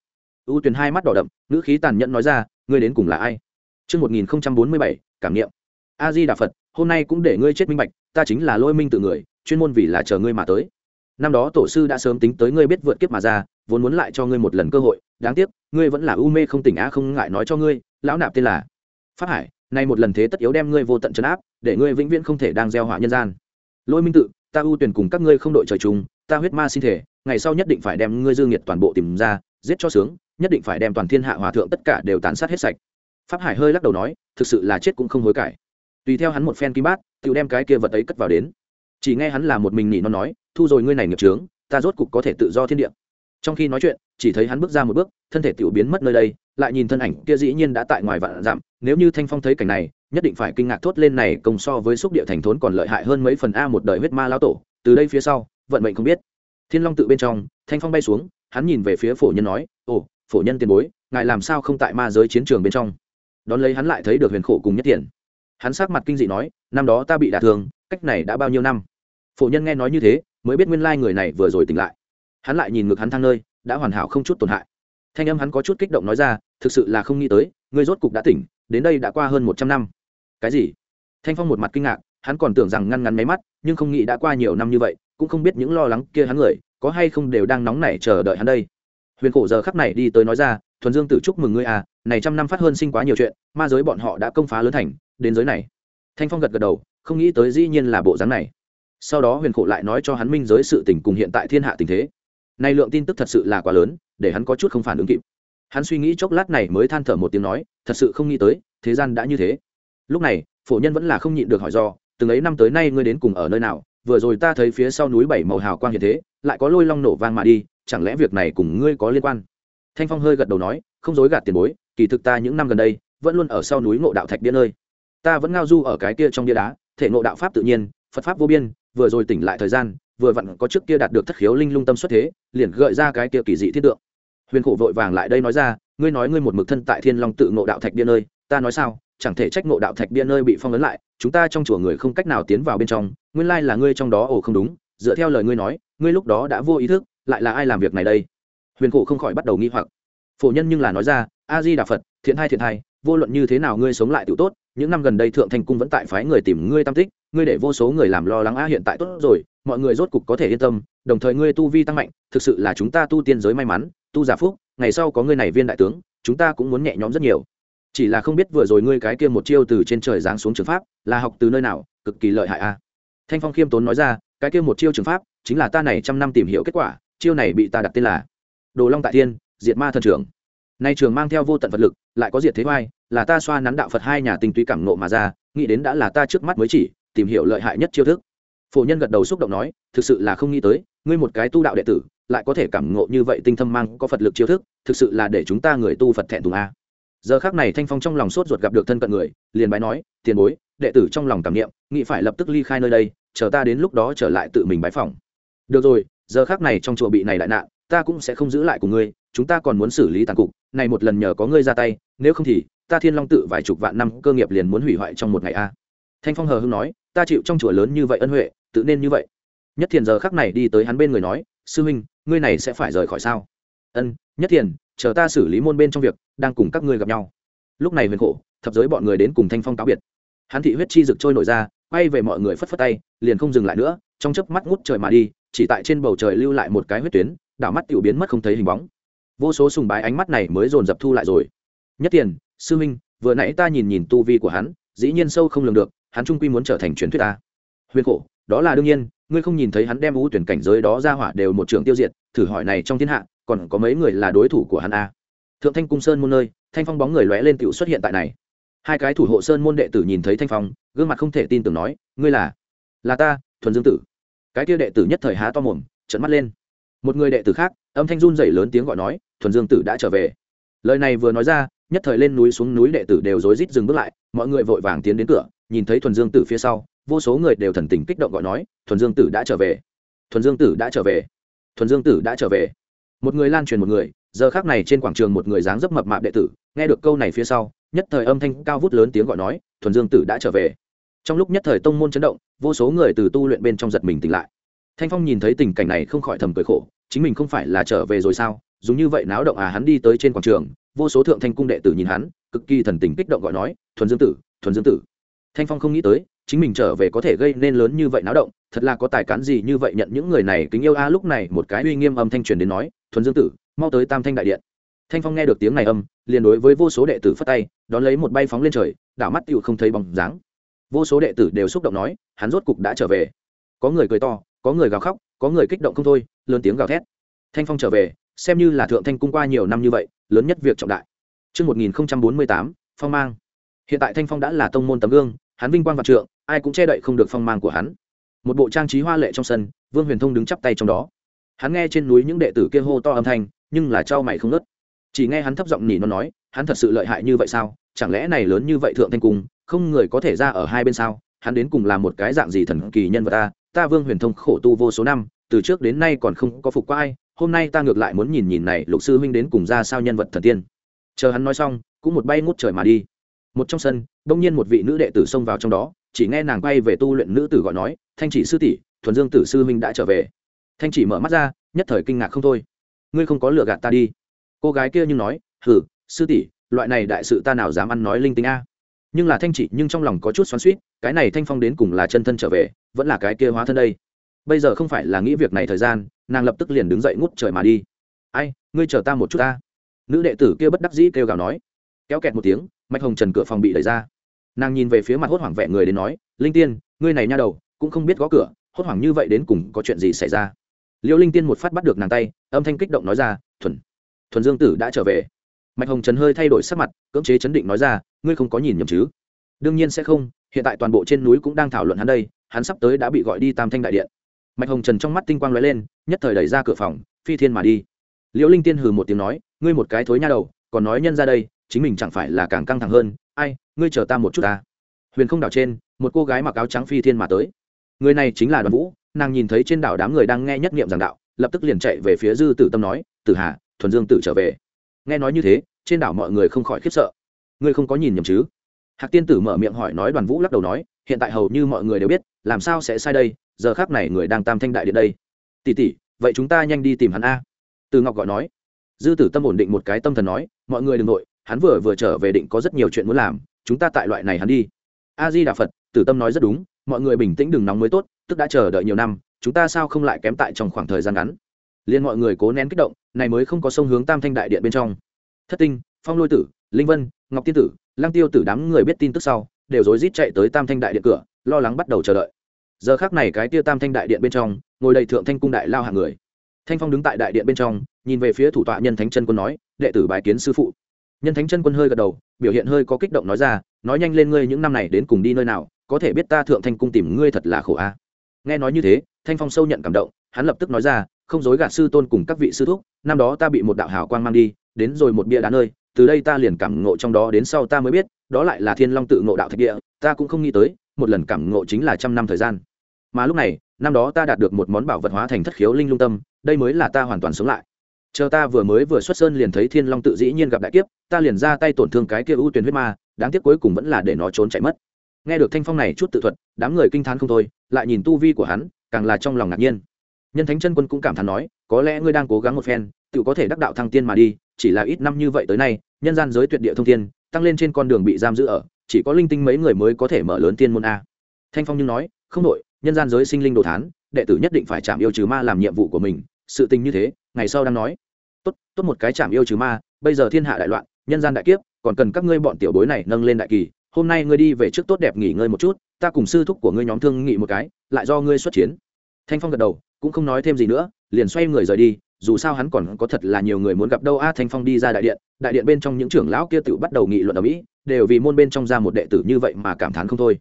[SPEAKER 1] ưu tuyền hai mắt đỏ đậm ngữ khí tàn nhẫn nói ra ngươi đến cùng là ai Trước 1047, cảm nghiệm. A Di Đà Phật, hôm nay cũng để ngươi chết minh bạch, ta chính là lôi minh tự người, chuyên môn vì là chờ ngươi mà tới. Năm đó tổ sư đã sớm tính tới ngươi biết vượt kiếp mà ra, vốn muốn lại cho ngươi một lần cơ hội, đáng tiếc, ngươi vẫn là u mê không tỉnh á không ngại nói cho ngươi, lão nạp tên là Pháp Hải, nay một lần thế tất yếu đem ngươi vô tận trấn áp, để ngươi vĩnh viễn không thể đang gieo họa nhân gian. Lôi minh tự, ta ưu tuyển cùng các ngươi không đội trời chung, ta huyết ma xin thể, ngày sau nhất định phải đem ngươi dương nghiệt toàn bộ tìm ra, giết cho sướng, nhất định phải đem toàn thiên hạ hòa thượng tất cả đều tàn sát hết sạch. Pháp hải hơi lắc đầu nói thực sự là chết cũng không hối cải. Tùy theo hắn một phen kim bát tự đem cái kia vật ấy cất vào đến. Chỉ nghe hắn là một mình nỉ nó nói thu rồi ngươi này nghiệp trướng ta rốt cục có thể tự do thiên địa. Trong khi nói chuyện chỉ thấy hắn bước ra một bước thân thể tiểu biến mất nơi đây lại nhìn thân ảnh kia dĩ nhiên đã tại ngoài vạn dặm nếu như thanh phong thấy cảnh này nhất định phải kinh ngạc thốt lên này, công so với xúc địa thành thốn còn lợi hại hơn mấy phần a một đời huyết ma lao tổ, từ đây phía sau, vận mệnh không biết. Thiên long tự bên trong, thanh phong bay xuống, hắn nhìn về phía phổ nhân nói, ồ, phổ nhân tiền bối, ngài làm sao không tại ma giới chiến trường bên trong? Đón lấy hắn lại thấy được huyền khổ cùng nhất tiền. Hắn sắc mặt kinh dị nói, năm đó ta bị đả thương, cách này đã bao nhiêu năm? Phổ nhân nghe nói như thế, mới biết nguyên lai người này vừa rồi tỉnh lại. Hắn lại nhìn ngực hắn thang nơi, đã hoàn hảo không chút tổn hại. Thanh âm hắn có chút kích động nói ra, thực sự là không nghĩ tới, ngươi rốt cục đã tỉnh đến đây đã qua hơn một trăm năm. Cái gì? Thanh phong một mặt kinh ngạc, hắn còn tưởng rằng ngăn ngắn máy mắt, nhưng không nghĩ đã qua nhiều năm như vậy, cũng không biết những lo lắng kia hắn người, có hay không đều đang nóng nảy chờ đợi hắn đây. Huyền cổ giờ khắc này đi tới nói ra, thuần dương tự chúc mừng ngươi à này trăm năm phát hơn sinh quá nhiều chuyện, ma giới bọn họ đã công phá lớn thành, đến giới này. Thanh phong gật gật đầu, không nghĩ tới dĩ nhiên là bộ dáng này. Sau đó huyền khổ lại nói cho hắn minh giới sự tình cùng hiện tại thiên hạ tình thế. Này lượng tin tức thật sự là quá lớn, để hắn có chút không phản ứng kịp hắn suy nghĩ chốc lát này mới than thở một tiếng nói, thật sự không nghĩ tới, thế gian đã như thế. Lúc này, phổ nhân vẫn là không nhịn được hỏi do, từng ấy năm tới nay ngươi đến cùng ở nơi nào? Vừa rồi ta thấy phía sau núi bảy màu hào quang như thế, lại có lôi long nổ vang mà đi, chẳng lẽ việc này cùng ngươi có liên quan? Thanh phong hơi gật đầu nói, không dối gạt tiền bối, kỳ thực ta những năm gần đây, vẫn luôn ở sau núi ngộ đạo thạch bia nơi. Ta vẫn ngao du ở cái kia trong bia đá, thể ngộ đạo pháp tự nhiên, phật pháp vô biên, vừa rồi tỉnh lại thời gian, vừa vặn có trước kia đạt được thất khiếu linh lung tâm xuất thế, liền gợi ra cái kia kỳ dị thiết tượng huyền khổ vội vàng lại đây nói ra, ngươi nói ngươi một mực thân tại thiên long tự ngộ đạo thạch bia nơi, ta nói sao, chẳng thể trách ngộ đạo thạch bia nơi bị phong ấn lại, chúng ta trong chùa người không cách nào tiến vào bên trong, nguyên lai là ngươi trong đó ồ không đúng, dựa theo lời ngươi nói, ngươi lúc đó đã vô ý thức, lại là ai làm việc này đây? Huyền khổ không khỏi bắt đầu nghi hoặc. Phổ nhân nhưng là nói ra, a di đà phật, thiện hai thiện hai vô luận như thế nào ngươi sống lại tự tốt, những năm gần đây thượng thành cung vẫn tại phái người tìm ngươi tam tích, ngươi để vô số người làm lo lắng a hiện tại tốt rồi, mọi người rốt cục có thể yên tâm, đồng thời ngươi tu vi tăng mạnh, thực sự là chúng ta tu tiên giới may mắn tu giả phúc, ngày sau có ngươi này viên đại tướng, chúng ta cũng muốn nhẹ nhõm rất nhiều. Chỉ là không biết vừa rồi ngươi cái kia một chiêu từ trên trời giáng xuống trường pháp, là học từ nơi nào, cực kỳ lợi hại a. Thanh phong khiêm tốn nói ra, cái kia một chiêu trường pháp, chính là ta này trăm năm tìm hiểu kết quả, chiêu này bị ta đặt tên là đồ long tại thiên, diệt ma thần trưởng. Nay trường mang theo vô tận vật lực, lại có diệt thế oai, là ta xoa nắn đạo phật hai nhà tinh túy cảm nộ mà ra, nghĩ đến đã là ta trước mắt mới chỉ, tìm hiểu lợi hại nhất chiêu thức. Phổ nhân gật đầu xúc động nói, thực sự là không nghĩ tới, ngươi một cái tu đạo đệ tử lại có thể cảm ngộ như vậy tinh thâm mang có phật lực chiêu thức, thực sự là để chúng ta người tu phật thẹn thùng a. Giờ khác này thanh phong trong lòng sốt ruột gặp được thân cận người, liền bái nói, tiền bối, đệ tử trong lòng cảm niệm nghị phải lập tức ly khai nơi đây, chờ ta đến lúc đó trở lại tự mình bái phòng được rồi, giờ khác này trong chùa bị này đại nạn, ta cũng sẽ không giữ lại của ngươi, chúng ta còn muốn xử lý tàn cục, này một lần nhờ có ngươi ra tay, nếu không thì, ta thiên long tự vài chục vạn năm cơ nghiệp liền muốn hủy hoại trong một ngày a. Thanh phong hờ hưng nói, ta chịu trong chùa lớn như vậy ân huệ, tự nên như vậy. Nhất thiền giờ khắc này đi tới hắn bên người nói, sư huynh ngươi này sẽ phải rời khỏi sao? Ân nhất thiền chờ ta xử lý môn bên trong việc đang cùng các ngươi gặp nhau. Lúc này huyền khổ thập giới bọn người đến cùng thanh phong cáo biệt. Hắn thị huyết chi rực trôi nổi ra quay về mọi người phất phất tay liền không dừng lại nữa trong chớp mắt ngút trời mà đi chỉ tại trên bầu trời lưu lại một cái huyết tuyến đảo mắt tiểu biến mất không thấy hình bóng. Vô số sùng bái ánh mắt này mới dồn dập thu lại rồi. Nhất tiền sư Minh, vừa nãy ta nhìn nhìn tu vi của hắn dĩ nhiên sâu không lường được hắn trung quy muốn trở thành truyền thuyết ta. Huyền khổ đó là đương nhiên ngươi không nhìn thấy hắn đem ưu tuyển cảnh giới đó ra hỏa đều một trường tiêu diệt, thử hỏi này trong thiên hạ, còn có mấy người là đối thủ của hắn a thượng thanh cung sơn môn nơi, thanh phong bóng người lóe lên tựu xuất hiện tại này. Hai cái thủ hộ sơn môn đệ tử nhìn thấy thanh phong, gương mặt không thể tin tưởng nói, ngươi là? Là ta, thuần dương tử. Cái kia đệ tử nhất thời há to mồm trận mắt lên. Một người đệ tử khác, âm thanh run dày lớn tiếng gọi nói, thuần dương tử đã trở về. Lời này vừa nói ra, nhất thời lên núi xuống núi đệ tử đều rối rít dừng bước lại, mọi người vội vàng tiến đến cửa, nhìn thấy thuần dương tử phía sau vô số người đều thần tình kích động gọi nói, thuần dương tử đã trở về. Thuần dương tử đã trở về. Thuần dương tử đã trở về. Một người lan truyền một người, giờ khác này trên quảng trường một người dáng dấp mập mạp đệ tử, nghe được câu này phía sau, nhất thời âm thanh cao vút lớn tiếng gọi nói, thuần dương tử đã trở về. Trong lúc nhất thời tông môn chấn động, vô số người từ tu luyện bên trong giật mình tỉnh lại. Thanh phong nhìn thấy tình cảnh này không khỏi thầm cười khổ, chính mình không phải là trở về rồi sao? Dùng như vậy náo động à hắn đi tới trên quảng trường, vô số thượng thanh cung đệ tử nhìn hắn, cực kỳ thần tình kích động gọi nói, thuần dương tử, thuần dương tử. Thanh phong không nghĩ tới chính mình trở về có thể gây nên lớn như vậy náo động thật là có tài cán gì như vậy nhận những người này kính yêu a? Lúc này một cái uy nghiêm âm thanh truyền đến nói thuần dương tử mau tới tam thanh đại điện. Thanh phong nghe được tiếng này âm liền đối với vô số đệ tử phất tay đón lấy một bay phóng lên trời đảo mắt tựu không thấy bóng dáng. Vô số đệ tử đều xúc động nói hắn rốt cục đã trở về. Có người cười to có người gào khóc có người kích động không thôi lớn tiếng gào thét. Thanh phong trở về xem như là thượng thanh cung qua nhiều năm như vậy lớn nhất việc trọng đại. Trước 1048, phong mang. Hiện tại thanh phong đã là tông môn tấm gương hắn vinh quang vạn trượng, ai cũng che đậy không được phong mang của hắn. Một bộ trang trí hoa lệ trong sân, vương huyền thông đứng chắp tay trong đó. Hắn nghe trên núi những đệ tử kia hô to âm thanh, nhưng là trao mày không ngớt. Chỉ nghe hắn thấp giọng nhỉ nó nói, hắn thật sự lợi hại như vậy sao? Chẳng lẽ này lớn như vậy thượng thanh cung, không người có thể ra ở hai bên sao? Hắn đến cùng làm một cái dạng gì thần kỳ nhân vật ta ta vương huyền thông khổ tu vô số năm, từ trước đến nay còn không có phục qua ai, hôm nay ta ngược lại muốn nhìn nhìn này lục sư huynh đến cùng ra sao nhân vật thần tiên. Chờ hắn nói xong, cũng một bay ngút trời mà đi một trong sân bỗng nhiên một vị nữ đệ tử xông vào trong đó, chỉ nghe nàng quay về tu luyện nữ tử gọi nói, thanh chỉ sư tỷ, thuần dương tử sư huynh đã trở về. Thanh chỉ mở mắt ra, nhất thời kinh ngạc không thôi. Ngươi không có lừa gạt ta đi. Cô gái kia nhưng nói hử sư tỷ, loại này đại sự ta nào dám ăn nói linh tính a? Nhưng là thanh chỉ nhưng trong lòng có chút xoắn suýt cái này thanh phong đến cùng là chân thân trở về, vẫn là cái kia hóa thân đây. Bây giờ không phải là nghĩ việc này thời gian, nàng lập tức liền đứng dậy ngút trời mà đi. Ai, ngươi chờ ta một chút ta. Nữ đệ tử kia bất đắc dĩ kêu gào nói. Kéo kẹt một tiếng mạch hồng trần cửa phòng bị đẩy ra. Nàng nhìn về phía mặt hốt hoảng vẹ người đến nói, linh tiên, ngươi này nha đầu, cũng không biết gõ cửa, hốt hoảng như vậy đến cùng có chuyện gì xảy ra? Liễu linh tiên một phát bắt được nàng tay, âm thanh kích động nói ra, thuần thuần dương tử đã trở về. Mạch hồng trần hơi thay đổi sắc mặt, cưỡng chế chấn định nói ra, ngươi không có nhìn nhầm chứ? Đương nhiên sẽ không, hiện tại toàn bộ trên núi cũng đang thảo luận hắn đây, hắn sắp tới đã bị gọi đi tam thanh đại điện. Mạch hồng trần trong mắt tinh quang lóe lên, nhất thời đẩy ra cửa phòng, phi thiên mà đi. Liễu linh tiên hừ một tiếng nói, ngươi một cái thối nha đầu, còn nói nhân ra đây chính mình chẳng phải là càng căng thẳng hơn, ai, ngươi chờ ta một chút ta. Huyền không đảo trên, một cô gái mặc áo trắng phi thiên mà tới. Người này chính là đoàn vũ, nàng nhìn thấy trên đảo đám người đang nghe nhất nghiệm giảng đạo, lập tức liền chạy về phía dư tử tâm nói, tử hà, thuần dương tự trở về. Nghe nói như thế, trên đảo mọi người không khỏi khiếp sợ. Ngươi không có nhìn nhầm chứ? Hạc tiên tử mở miệng hỏi nói, đoàn vũ lắc đầu nói, hiện tại hầu như mọi người đều biết, làm sao sẽ sai đây, giờ khác này người đang tam thanh đại điện đây. Tỉ tỉ vậy chúng ta nhanh đi tìm hắn a. Từ ngọc gọi nói. Dư tử tâm ổn định một cái tâm thần nói, mọi người đừng nội hắn vừa vừa trở về định có rất nhiều chuyện muốn làm, chúng ta tại loại này hắn đi. A di đà phật, tử tâm nói rất đúng, mọi người bình tĩnh đừng nóng mới tốt, tức đã chờ đợi nhiều năm, chúng ta sao không lại kém tại trong khoảng thời gian ngắn? Liên mọi người cố nén kích động, này mới không có sông hướng tam thanh đại điện bên trong. Thất tinh, phong lôi tử, linh vân, ngọc tiên tử, lăng tiêu tử đám người biết tin tức sau, đều rối rít chạy tới tam thanh đại điện cửa, lo lắng bắt đầu chờ đợi. Giờ khác này cái tia tam thanh đại điện bên trong, ngồi đầy thượng thanh cung đại lao hạng người. Thanh phong đứng tại đại điện bên trong, nhìn về phía thủ tọa nhân thánh chân quân nói, đệ tử bài kiến sư phụ nhân thánh chân quân hơi gật đầu, biểu hiện hơi có kích động nói ra, nói nhanh lên ngươi những năm này đến cùng đi nơi nào, có thể biết ta thượng thanh cung tìm ngươi thật là khổ a. Nghe nói như thế, thanh phong sâu nhận cảm động, hắn lập tức nói ra, không dối gạt sư tôn cùng các vị sư thúc, năm đó ta bị một đạo hào quang mang đi, đến rồi một bia đá nơi, từ đây ta liền cảm ngộ trong đó đến sau ta mới biết, đó lại là thiên long tự ngộ đạo thạch địa, ta cũng không nghĩ tới, một lần cảm ngộ chính là trăm năm thời gian. Mà lúc này, năm đó ta đạt được một món bảo vật hóa thành thất khiếu linh lung tâm, đây mới là ta hoàn toàn sống lại chờ ta vừa mới vừa xuất sơn liền thấy thiên long tự dĩ nhiên gặp đại kiếp, ta liền ra tay tổn thương cái kia ưu tuyển huyết ma, đáng tiếc cuối cùng vẫn là để nó trốn chạy mất. Nghe được thanh phong này chút tự thuật, đám người kinh t h á n không thôi, lại nhìn tu vi của hắn, càng là trong lòng ngạc nhiên. Nhân thánh chân quân cũng cảm thán nói, có lẽ ngươi đang cố gắng một phen, tự có thể đắc đạo thăng tiên mà đi, chỉ là ít năm như vậy tới nay, nhân gian giới tuyệt địa thông tiên tăng lên trên con đường bị giam giữ ở, chỉ có linh tinh mấy người mới có thể mở lớn tiên môn a. Thanh phong như nói, không đội nhân gian giới sinh linh đồ thán, đệ tử nhất định phải chạm yêu trừ ma làm nhiệm vụ của mình, sự tình như thế, ngày sau đang nói tốt tốt một cái chạm yêu trừ ma, bây giờ thiên hạ đại loạn, nhân gian đại kiếp, còn cần các ngươi bọn tiểu bối này nâng lên đại kỳ. Hôm nay ngươi đi về trước tốt đẹp nghỉ ngơi một chút, ta cùng sư thúc của ngươi nhóm thương nghị một cái, lại do ngươi xuất chiến. Thanh phong gật đầu, cũng không nói thêm gì nữa, liền xoay người rời đi, dù sao hắn còn có thật là nhiều người muốn gặp đâu. A, thanh phong đi ra đại điện đại điện bên trong những trưởng lão kia tự bắt đầu nghị luận ở mỹ, đều vì môn bên trong ra một đệ tử như vậy mà cảm thán không thôi.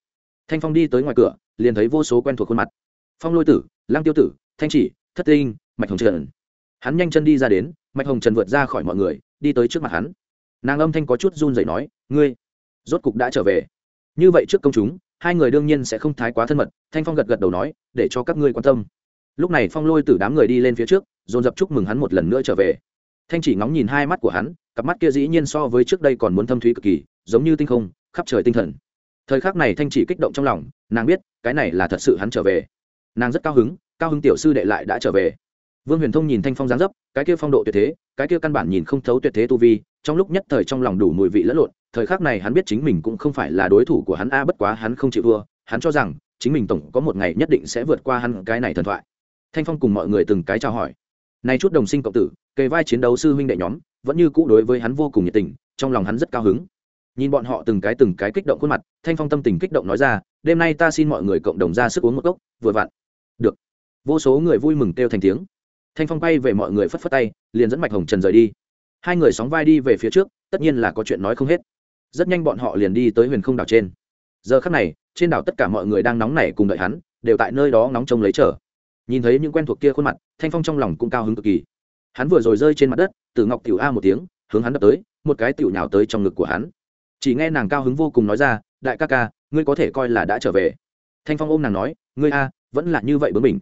[SPEAKER 1] Thanh phong đi tới ngoài cửa, liền thấy vô số quen thuộc khuôn mặt. Phong lôi tử lang tiêu tử, thanh chỉ, thất tinh, mạch hồng trần hắn nhanh chân đi ra đến, mạch hồng trần vượt ra khỏi mọi người, đi tới trước mặt hắn. Nàng âm thanh có chút run rẩy nói, ngươi, rốt cục đã trở về. Như vậy trước công chúng, hai người đương nhiên sẽ không thái quá thân mật. Thanh phong gật gật đầu nói, để cho các ngươi quan tâm. Lúc này phong lôi từ đám người đi lên phía trước, dồn dập chúc mừng hắn một lần nữa trở về. Thanh chỉ ngóng nhìn hai mắt của hắn, cặp mắt kia dĩ nhiên so với trước đây còn muốn thâm thúy cực kỳ, giống như tinh không, khắp trời tinh thần. Thời khắc này thanh chỉ kích động trong lòng, nàng biết, cái này là thật sự hắn trở về. Nàng rất cao hứng cao hứng tiểu sư đệ lại đã trở về vương huyền thông nhìn thanh phong giáng dấp, cái kia phong độ tuyệt thế, cái kia căn bản nhìn không thấu tuyệt thế tu vi, trong lúc nhất thời trong lòng đủ mùi vị lẫn lộn, thời khắc này hắn biết chính mình cũng không phải là đối thủ của hắn a, bất quá hắn không chịu thua, hắn cho rằng chính mình tổng có một ngày nhất định sẽ vượt qua hắn cái này thần thoại. Thanh phong cùng mọi người từng cái chào hỏi. Nay chút đồng sinh cộng tử, kề vai chiến đấu sư huynh đệ nhóm, vẫn như cũ đối với hắn vô cùng nhiệt tình, trong lòng hắn rất cao hứng. Nhìn bọn họ từng cái từng cái kích động khuôn mặt, thanh phong tâm tình kích động nói ra, đêm nay ta xin mọi người cộng đồng ra sức uống một cốc, vừa vặn. Được. Vô số người vui mừng kêu thành tiếng thanh phong bay về mọi người phất phất tay, liền dẫn mạch hồng trần rời đi. Hai người sóng vai đi về phía trước, tất nhiên là có chuyện nói không hết. Rất nhanh bọn họ liền đi tới huyền không đảo trên. Giờ khắc này, trên đảo tất cả mọi người đang nóng nảy cùng đợi hắn, đều tại nơi đó nóng trông lấy chờ. Nhìn thấy những quen thuộc kia khuôn mặt, thanh phong trong lòng cũng cao hứng cực kỳ. Hắn vừa rồi rơi trên mặt đất từ ngọc tiểu a một tiếng, hướng hắn đập tới, một cái tiểu nhào tới trong ngực của hắn. Chỉ nghe nàng cao hứng vô cùng nói ra, đại ca ca, ngươi có thể coi là đã trở về. Thanh phong ôm nàng nói, ngươi a, vẫn là như vậy bướng mình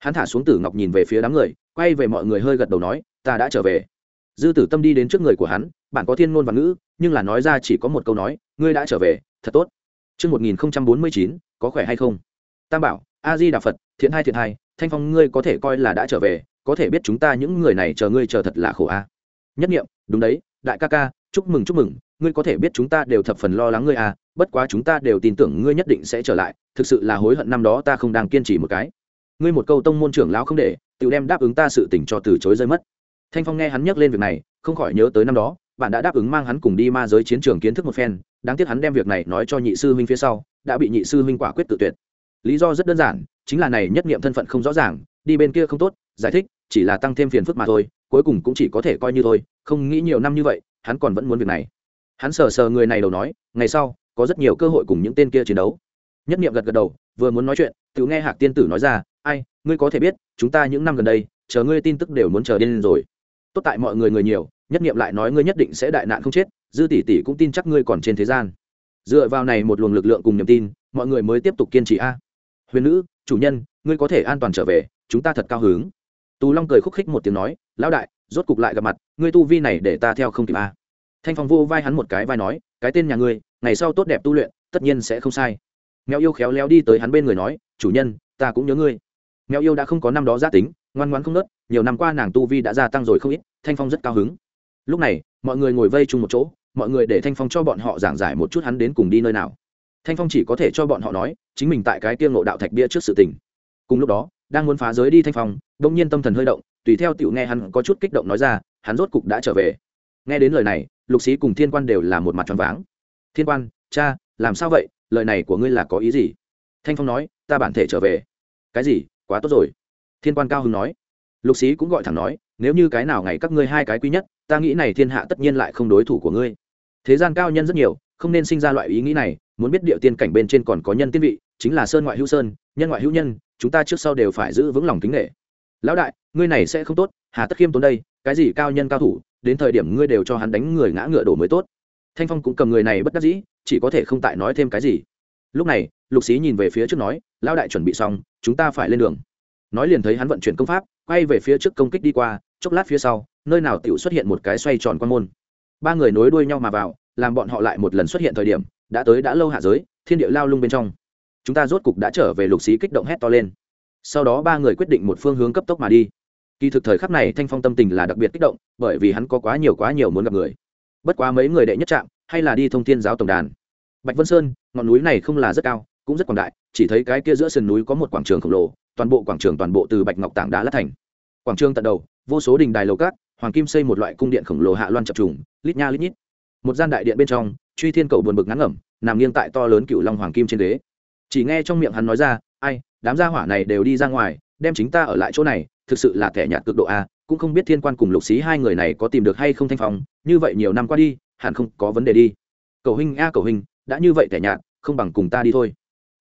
[SPEAKER 1] hắn thả xuống tử ngọc nhìn về phía đám người quay về mọi người hơi gật đầu nói ta đã trở về dư tử tâm đi đến trước người của hắn bạn có thiên ngôn và ngữ nhưng là nói ra chỉ có một câu nói ngươi đã trở về thật tốt Trước 1049, có khỏe hay không? Tam bảo, A-di Đà Phật, thiện hai thiện hai, thanh phong ngươi có thể coi là đã trở về, có thể biết chúng ta những người này chờ ngươi chờ thật là khổ a. Nhất nghiệm, đúng đấy, đại ca ca, chúc mừng chúc mừng, ngươi có thể biết chúng ta đều thập phần lo lắng ngươi a, bất quá chúng ta đều tin tưởng ngươi nhất định sẽ trở lại, thực sự là hối hận năm đó ta không đang kiên trì một cái. Ngươi một câu tông môn trưởng lão không để, tự đem đáp ứng ta sự tình cho từ chối rơi mất. Thanh phong nghe hắn nhắc lên việc này không khỏi nhớ tới năm đó bạn đã đáp ứng mang hắn cùng đi ma giới chiến trường kiến thức một phen đáng tiếc hắn đem việc này nói cho nhị sư huynh phía sau đã bị nhị sư huynh quả quyết tự tuyệt. Lý do rất đơn giản chính là này nhất nghiệm thân phận không rõ ràng đi bên kia không tốt giải thích chỉ là tăng thêm phiền phức mà thôi cuối cùng cũng chỉ có thể coi như thôi không nghĩ nhiều năm như vậy hắn còn vẫn muốn việc này. Hắn sờ sờ người này đầu nói ngày sau có rất nhiều cơ hội cùng những tên kia chiến đấu. Nhất nghiệm gật gật đầu vừa muốn nói chuyện tự nghe hạc tiên tử nói ra ai, ngươi có thể biết, chúng ta những năm gần đây, chờ ngươi tin tức đều muốn chờ đến rồi. Tốt tại mọi người người nhiều, nhất nghiệm lại nói ngươi nhất định sẽ đại nạn không chết, dư tỷ tỷ cũng tin chắc ngươi còn trên thế gian. Dựa vào này một luồng lực lượng cùng niềm tin, mọi người mới tiếp tục kiên trì a. Huyền nữ, chủ nhân, ngươi có thể an toàn trở về, chúng ta thật cao hứng. Tù long cười khúc khích một tiếng nói, lão đại, rốt cục lại gặp mặt, ngươi tu vi này để ta theo không kịp a. Thanh phong vô vai hắn một cái vai nói, cái tên nhà ngươi, ngày sau tốt đẹp tu luyện, tất nhiên sẽ không sai. Mèo yêu khéo léo đi tới hắn bên người nói, chủ nhân, ta cũng nhớ ngươi mèo yêu đã không có năm đó gia tính, ngoan ngoãn không nớt, nhiều năm qua nàng tu vi đã gia tăng rồi không ít, thanh phong rất cao hứng. Lúc này, mọi người ngồi vây chung một chỗ, mọi người để thanh phong cho bọn họ giảng giải một chút hắn đến cùng đi nơi nào. Thanh phong chỉ có thể cho bọn họ nói, chính mình tại cái tiêng ngộ đạo thạch bia trước sự tình. Cùng lúc đó, đang muốn phá giới đi thanh phong đông nhiên tâm thần hơi động, tùy theo tiểu nghe hắn có chút kích động nói ra, hắn rốt cục đã trở về. Nghe đến lời này, lục sĩ cùng thiên quan đều là một mặt tròn váng. Thiên quan, cha, làm sao vậy? Lời này của ngươi là có ý gì? Thanh phong nói, ta bản thể trở về. Cái gì? Quá tốt rồi. Thiên quan cao hưng nói. Lục sĩ cũng gọi thẳng nói, nếu như cái nào ngày các ngươi hai cái quý nhất, ta nghĩ này thiên hạ tất nhiên lại không đối thủ của ngươi. Thế gian cao nhân rất nhiều, không nên sinh ra loại ý nghĩ này, muốn biết địa tiên cảnh bên trên còn có nhân tiên vị, chính là sơn ngoại hữu sơn, nhân ngoại hữu nhân, chúng ta trước sau đều phải giữ vững lòng kính nghệ lão đại, ngươi này sẽ không tốt, hà tất khiêm tốn đây, cái gì cao nhân cao thủ, đến thời điểm ngươi đều cho hắn đánh người ngã ngựa đổ mới tốt. Thanh phong cũng cầm người này bất đắc dĩ, chỉ có thể không tại nói thêm cái gì lúc này, lục xí nhìn về phía trước nói, lão đại chuẩn bị xong, chúng ta phải lên đường. Nói liền thấy hắn vận chuyển công pháp, quay về phía trước công kích đi qua, chốc lát phía sau, nơi nào tiểu xuất hiện một cái xoay tròn quan môn. Ba người nối đuôi nhau mà vào, làm bọn họ lại một lần xuất hiện thời điểm, đã tới đã lâu hạ giới, thiên địa lao lung bên trong. Chúng ta rốt cục đã trở về lục xí kích động hét to lên. Sau đó ba người quyết định một phương hướng cấp tốc mà đi. Kỳ thực thời khắc này thanh phong tâm tình là đặc biệt kích động, bởi vì hắn có quá nhiều quá nhiều muốn gặp người. Bất quá mấy người đệ nhất trạm, hay là đi thông thiên giáo tổng đàn bạch vân sơn, ngọn núi này không là rất cao, cũng rất quảng đại, chỉ thấy cái kia giữa sườn núi có một quảng trường khổng lồ, toàn bộ quảng trường toàn bộ từ bạch ngọc tảng đá lát thành. Quảng trường tận đầu, vô số đình đài lầu cát, hoàng kim xây một loại cung điện khổng lồ hạ loan chập trùng, lít nha lít nhít. Một gian đại điện bên trong, truy thiên cầu buồn bực ngắn ngẩm, nằm nghiêng tại to lớn cựu long hoàng kim trên đế. chỉ nghe trong miệng hắn nói ra, ai, đám gia hỏa này đều đi ra ngoài, đem chính ta ở lại chỗ này, thực sự là thẻ nhạt cực độ a, cũng không biết thiên quan cùng lục xí hai người này có tìm được hay không thanh phong, như vậy nhiều năm qua đi, hẳn không có vấn đề đi. Cầu huynh a, cầu huynh đã như vậy tẻ nhạt, không bằng cùng ta đi thôi.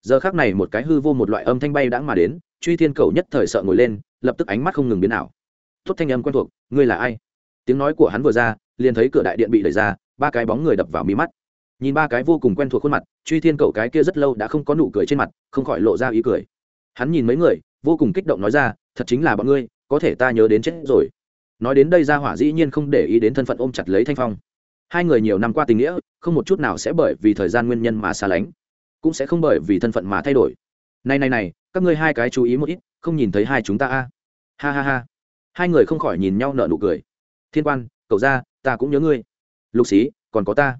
[SPEAKER 1] Giờ khác này một cái hư vô một loại âm thanh bay đãng mà đến, truy thiên cầu nhất thời sợ ngồi lên, lập tức ánh mắt không ngừng biến ảo. Tốt thanh âm quen thuộc, ngươi là ai? Tiếng nói của hắn vừa ra, liền thấy cửa đại điện bị đẩy ra, ba cái bóng người đập vào mí mắt. Nhìn ba cái vô cùng quen thuộc khuôn mặt, truy thiên cầu cái kia rất lâu đã không có nụ cười trên mặt, không khỏi lộ ra ý cười. Hắn nhìn mấy người, vô cùng kích động nói ra, thật chính là bọn ngươi, có thể ta nhớ đến chết rồi. Nói đến đây ra hỏa dĩ nhiên không để ý đến thân phận ôm chặt lấy thanh phong hai người nhiều năm qua tình nghĩa, không một chút nào sẽ bởi vì thời gian nguyên nhân mà xa lánh, cũng sẽ không bởi vì thân phận mà thay đổi. Này này này, các ngươi hai cái chú ý một ít, không nhìn thấy hai chúng ta a. Ha ha ha. Hai người không khỏi nhìn nhau nở nụ cười. Thiên quan, cậu ra, ta cũng nhớ ngươi. Lục xí, còn có ta.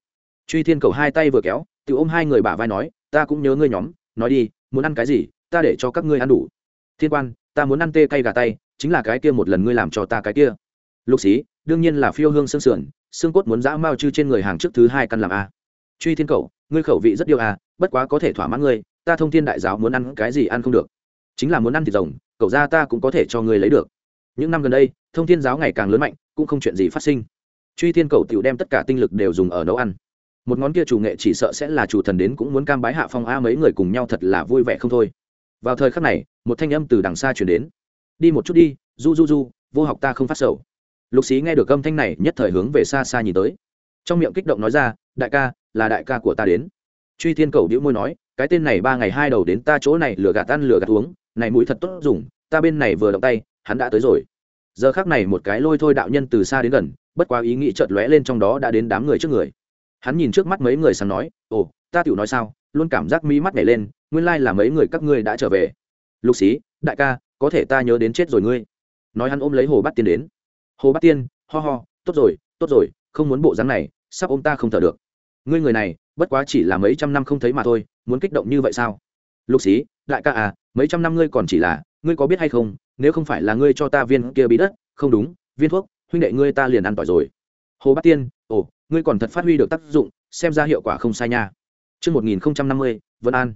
[SPEAKER 1] Truy thiên cầu hai tay vừa kéo, tự ôm hai người bả vai nói, ta cũng nhớ ngươi nhóm, nói đi, muốn ăn cái gì, ta để cho các ngươi ăn đủ. Thiên quan, ta muốn ăn tê cay gà tay, chính là cái kia một lần ngươi làm cho ta cái kia. Lục xí, đương nhiên là phiêu hương sương sườn xương cốt muốn dã mao chư trên người hàng trước thứ hai căn làm a. Truy thiên cầu, ngươi khẩu vị rất yêu a, bất quá có thể thỏa mãn ngươi, ta thông thiên đại giáo muốn ăn cái gì ăn không được. Chính là muốn ăn thịt rồng, cậu ra ta cũng có thể cho ngươi lấy được. Những năm gần đây, thông thiên giáo ngày càng lớn mạnh, cũng không chuyện gì phát sinh. Truy thiên cầu tiểu đem tất cả tinh lực đều dùng ở nấu ăn. Một ngón kia chủ nghệ chỉ sợ sẽ là chủ thần đến cũng muốn cam bái hạ phong a, mấy người cùng nhau thật là vui vẻ không thôi. Vào thời khắc này, một thanh âm từ đằng xa chuyển đến. Đi một chút đi, du du du, vô học ta không phát sầu lục xí nghe được âm thanh này, nhất thời hướng về xa xa nhìn tới. Trong miệng kích động nói ra, đại ca, là đại ca của ta đến. Truy thiên cầu đĩu môi nói, cái tên này ba ngày hai đầu đến ta chỗ này lừa gạt ăn, lừa gạt uống, này mũi thật tốt dùng, ta bên này vừa động tay, hắn đã tới rồi. Giờ khác này một cái lôi thôi đạo nhân từ xa đến gần, bất quá ý nghĩ chợt lóe lên trong đó đã đến đám người trước người. Hắn nhìn trước mắt mấy người sáng nói, ồ, ta tiểu nói sao, luôn cảm giác mi mắt nhảy lên, nguyên lai là mấy người các ngươi đã trở về. Lục xí, đại ca, có thể ta nhớ đến chết rồi ngươi. Nói hắn ôm lấy hồ bắt tiên đến hồ bát tiên ho ho tốt rồi tốt rồi không muốn bộ dáng này sắp ôm ta không thở được. Ngươi người này bất quá chỉ là mấy trăm năm không thấy mà thôi muốn kích động như vậy sao? Lục xí đại ca à mấy trăm năm ngươi còn chỉ là ngươi có biết hay không nếu không phải là ngươi cho ta viên kia bí đất không đúng viên thuốc huynh đệ ngươi ta liền ăn tỏi rồi. Hồ bát tiên ồ ngươi còn thật phát huy được tác dụng xem ra hiệu quả không sai nha. Trước 1050, Vân An.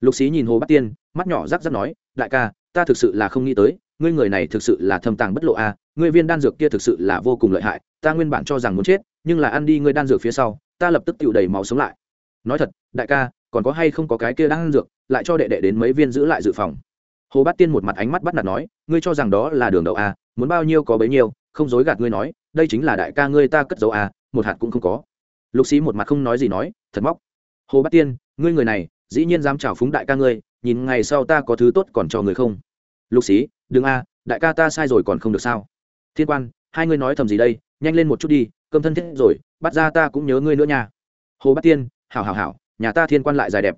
[SPEAKER 1] Lục Xí nhìn Hồ Bát Tiên, mắt nhỏ rắc rắc nói, đại ca, ta thực sự là không nghĩ tới, ngươi người này thực sự là thâm tàng bất lộ à, ngươi viên đan dược kia thực sự là vô cùng lợi hại, ta nguyên bản cho rằng muốn chết, nhưng là ăn đi ngươi đan dược phía sau, ta lập tức tựu đầy máu sống lại. Nói thật, đại ca, còn có hay không có cái kia đan dược, lại cho đệ đệ đến mấy viên giữ lại dự phòng. Hồ Bát Tiên một mặt ánh mắt bắt nạt nói, ngươi cho rằng đó là đường đậu à, muốn bao nhiêu có bấy nhiêu, không dối gạt ngươi nói, đây chính là đại ca ngươi ta cất giấu à, một hạt cũng không có lục xí một mặt không nói gì nói thật móc hồ bát tiên ngươi người này dĩ nhiên dám chào phúng đại ca ngươi nhìn ngày sau ta có thứ tốt còn cho người không lục xí đừng a đại ca ta sai rồi còn không được sao thiên quan, hai ngươi nói thầm gì đây? Nhanh lên một chút đi, cơm thân thiết rồi, bắt ra ta cũng nhớ ngươi nữa nha. Hồ bát tiên, hảo hảo hảo, nhà ta thiên quan lại dài đẹp.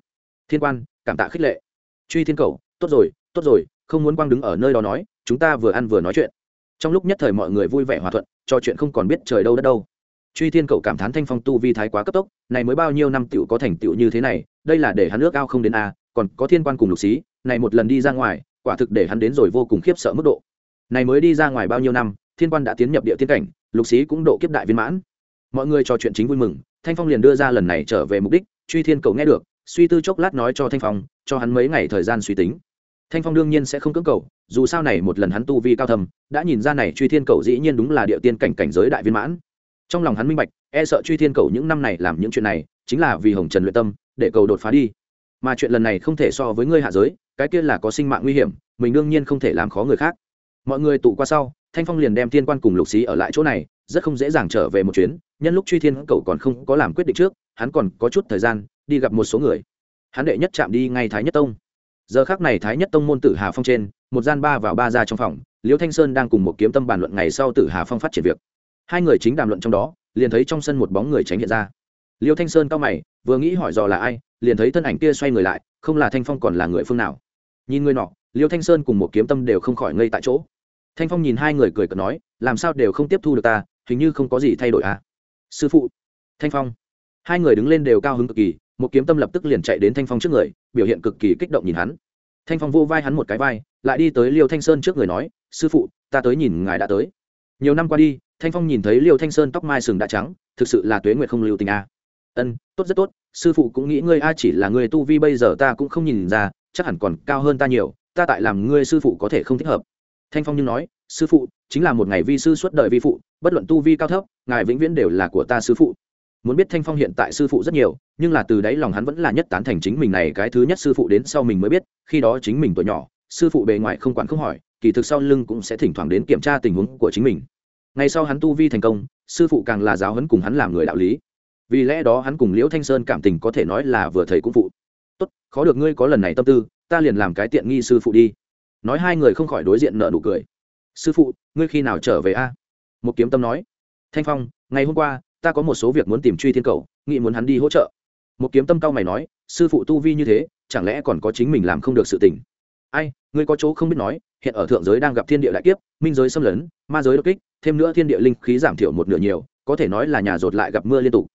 [SPEAKER 1] Thiên quan, cảm tạ khích lệ. Truy thiên cầu, tốt rồi tốt rồi, không muốn quang đứng ở nơi đó nói, chúng ta vừa ăn vừa nói chuyện. Trong lúc nhất thời mọi người vui vẻ hòa thuận, trò chuyện không còn biết trời đâu đất đâu. Truy thiên cậu cảm thán thanh phong tu vi thái quá cấp tốc, này mới bao nhiêu năm tựu có thành tựu như thế này, đây là để hắn nước ao không đến a, còn có thiên quan cùng lục xí, này một lần đi ra ngoài, quả thực để hắn đến rồi vô cùng khiếp sợ mức độ. Này mới đi ra ngoài bao nhiêu năm thiên quan đã tiến nhập địa tiên cảnh, lục xí cũng độ kiếp đại viên mãn. Mọi người trò chuyện chính vui mừng, thanh phong liền đưa ra lần này trở về mục đích, truy thiên cầu nghe được, suy tư chốc lát nói cho thanh phong, cho hắn mấy ngày thời gian suy tính. Thanh phong đương nhiên sẽ không cưỡng cầu, dù sao này một lần hắn tu vi cao thầm đã nhìn ra này truy thiên cầu dĩ nhiên đúng là địa tiên cảnh cảnh giới đại viên mãn. Trong lòng hắn minh bạch e sợ truy thiên cầu những năm này làm những chuyện này, chính là vì hồng trần luyện tâm, để cầu đột phá đi. Mà chuyện lần này không thể so với ngươi hạ giới, cái kia là có sinh mạng nguy hiểm, mình đương nhiên không thể làm khó người khác. Mọi người tụ qua sau thanh phong liền đem thiên quan cùng lục xí ở lại chỗ này, rất không dễ dàng trở về một chuyến. Nhân lúc truy thiên cầu còn không có làm quyết định trước, hắn còn có chút thời gian, đi gặp một số người. Hắn đệ nhất chạm đi ngay thái nhất tông. Giờ khác này thái nhất tông môn tử hà phong trên, một gian ba vào ba ra trong phòng, liễu thanh sơn đang cùng một kiếm tâm bàn luận ngày sau tử hà phong phát triển việc. Hai người chính đàm luận trong đó, liền thấy trong sân một bóng người tránh hiện ra. Liêu thanh sơn cao mày, vừa nghĩ hỏi dò là ai, liền thấy thân ảnh kia xoay người lại, không là thanh phong còn là người phương nào. Nhìn người nọ liêu thanh sơn cùng một kiếm tâm đều không khỏi ngây tại chỗ thanh phong nhìn hai người cười cợt nói, làm sao đều không tiếp thu được ta, hình như không có gì thay đổi à? Sư phụ. Thanh phong. Hai người đứng lên đều cao hứng cực kỳ, một kiếm tâm lập tức liền chạy đến thanh phong trước người, biểu hiện cực kỳ kích động nhìn hắn. Thanh phong vô vai hắn một cái vai, lại đi tới liêu thanh sơn trước người nói, sư phụ, ta tới nhìn ngài đã tới. Nhiều năm qua đi, thanh phong nhìn thấy liêu thanh sơn tóc mai sừng đã trắng, thực sự là tuế nguyệt không lưu tình a ân, tốt, rất tốt, sư phụ cũng nghĩ ngươi a, chỉ là ngươi tu vi bây giờ ta cũng không nhìn ra, chắc hẳn còn cao hơn ta nhiều, ta tại làm ngươi sư phụ có thể không thích hợp thanh phong nhưng nói, sư phụ, chính là một ngày vi sư suốt đời vi phụ, bất luận tu vi cao thấp, ngài vĩnh viễn đều là của ta sư phụ. Muốn biết thanh phong hiện tại sư phụ rất nhiều, nhưng là từ đấy lòng hắn vẫn là nhất tán thành chính mình này cái thứ nhất sư phụ đến sau mình mới biết, khi đó chính mình tuổi nhỏ, sư phụ bề ngoài không quản không hỏi, kỳ thực sau lưng cũng sẽ thỉnh thoảng đến kiểm tra tình huống của chính mình. Ngay sau hắn tu vi thành công, sư phụ càng là giáo huấn cùng hắn làm người đạo lý. Vì lẽ đó hắn cùng liễu thanh sơn cảm tình có thể nói là vừa thầy cũng phụ. Tốt, khó được ngươi có lần này tâm tư, ta liền làm cái tiện nghi sư phụ đi nói hai người không khỏi đối diện nợ nụ cười. Sư phụ, ngươi khi nào trở về a? Một kiếm tâm nói. Thanh phong, ngày hôm qua, ta có một số việc muốn tìm truy thiên cầu, nghĩ muốn hắn đi hỗ trợ. Một kiếm tâm cao mày nói. Sư phụ tu vi như thế, chẳng lẽ còn có chính mình làm không được sự tình? Ai, ngươi có chỗ không biết nói, hiện ở thượng giới đang gặp thiên địa đại kiếp, minh giới xâm lấn, ma giới đột kích, thêm nữa thiên địa linh khí giảm thiểu một nửa nhiều, có thể nói là nhà rột lại gặp mưa liên tục.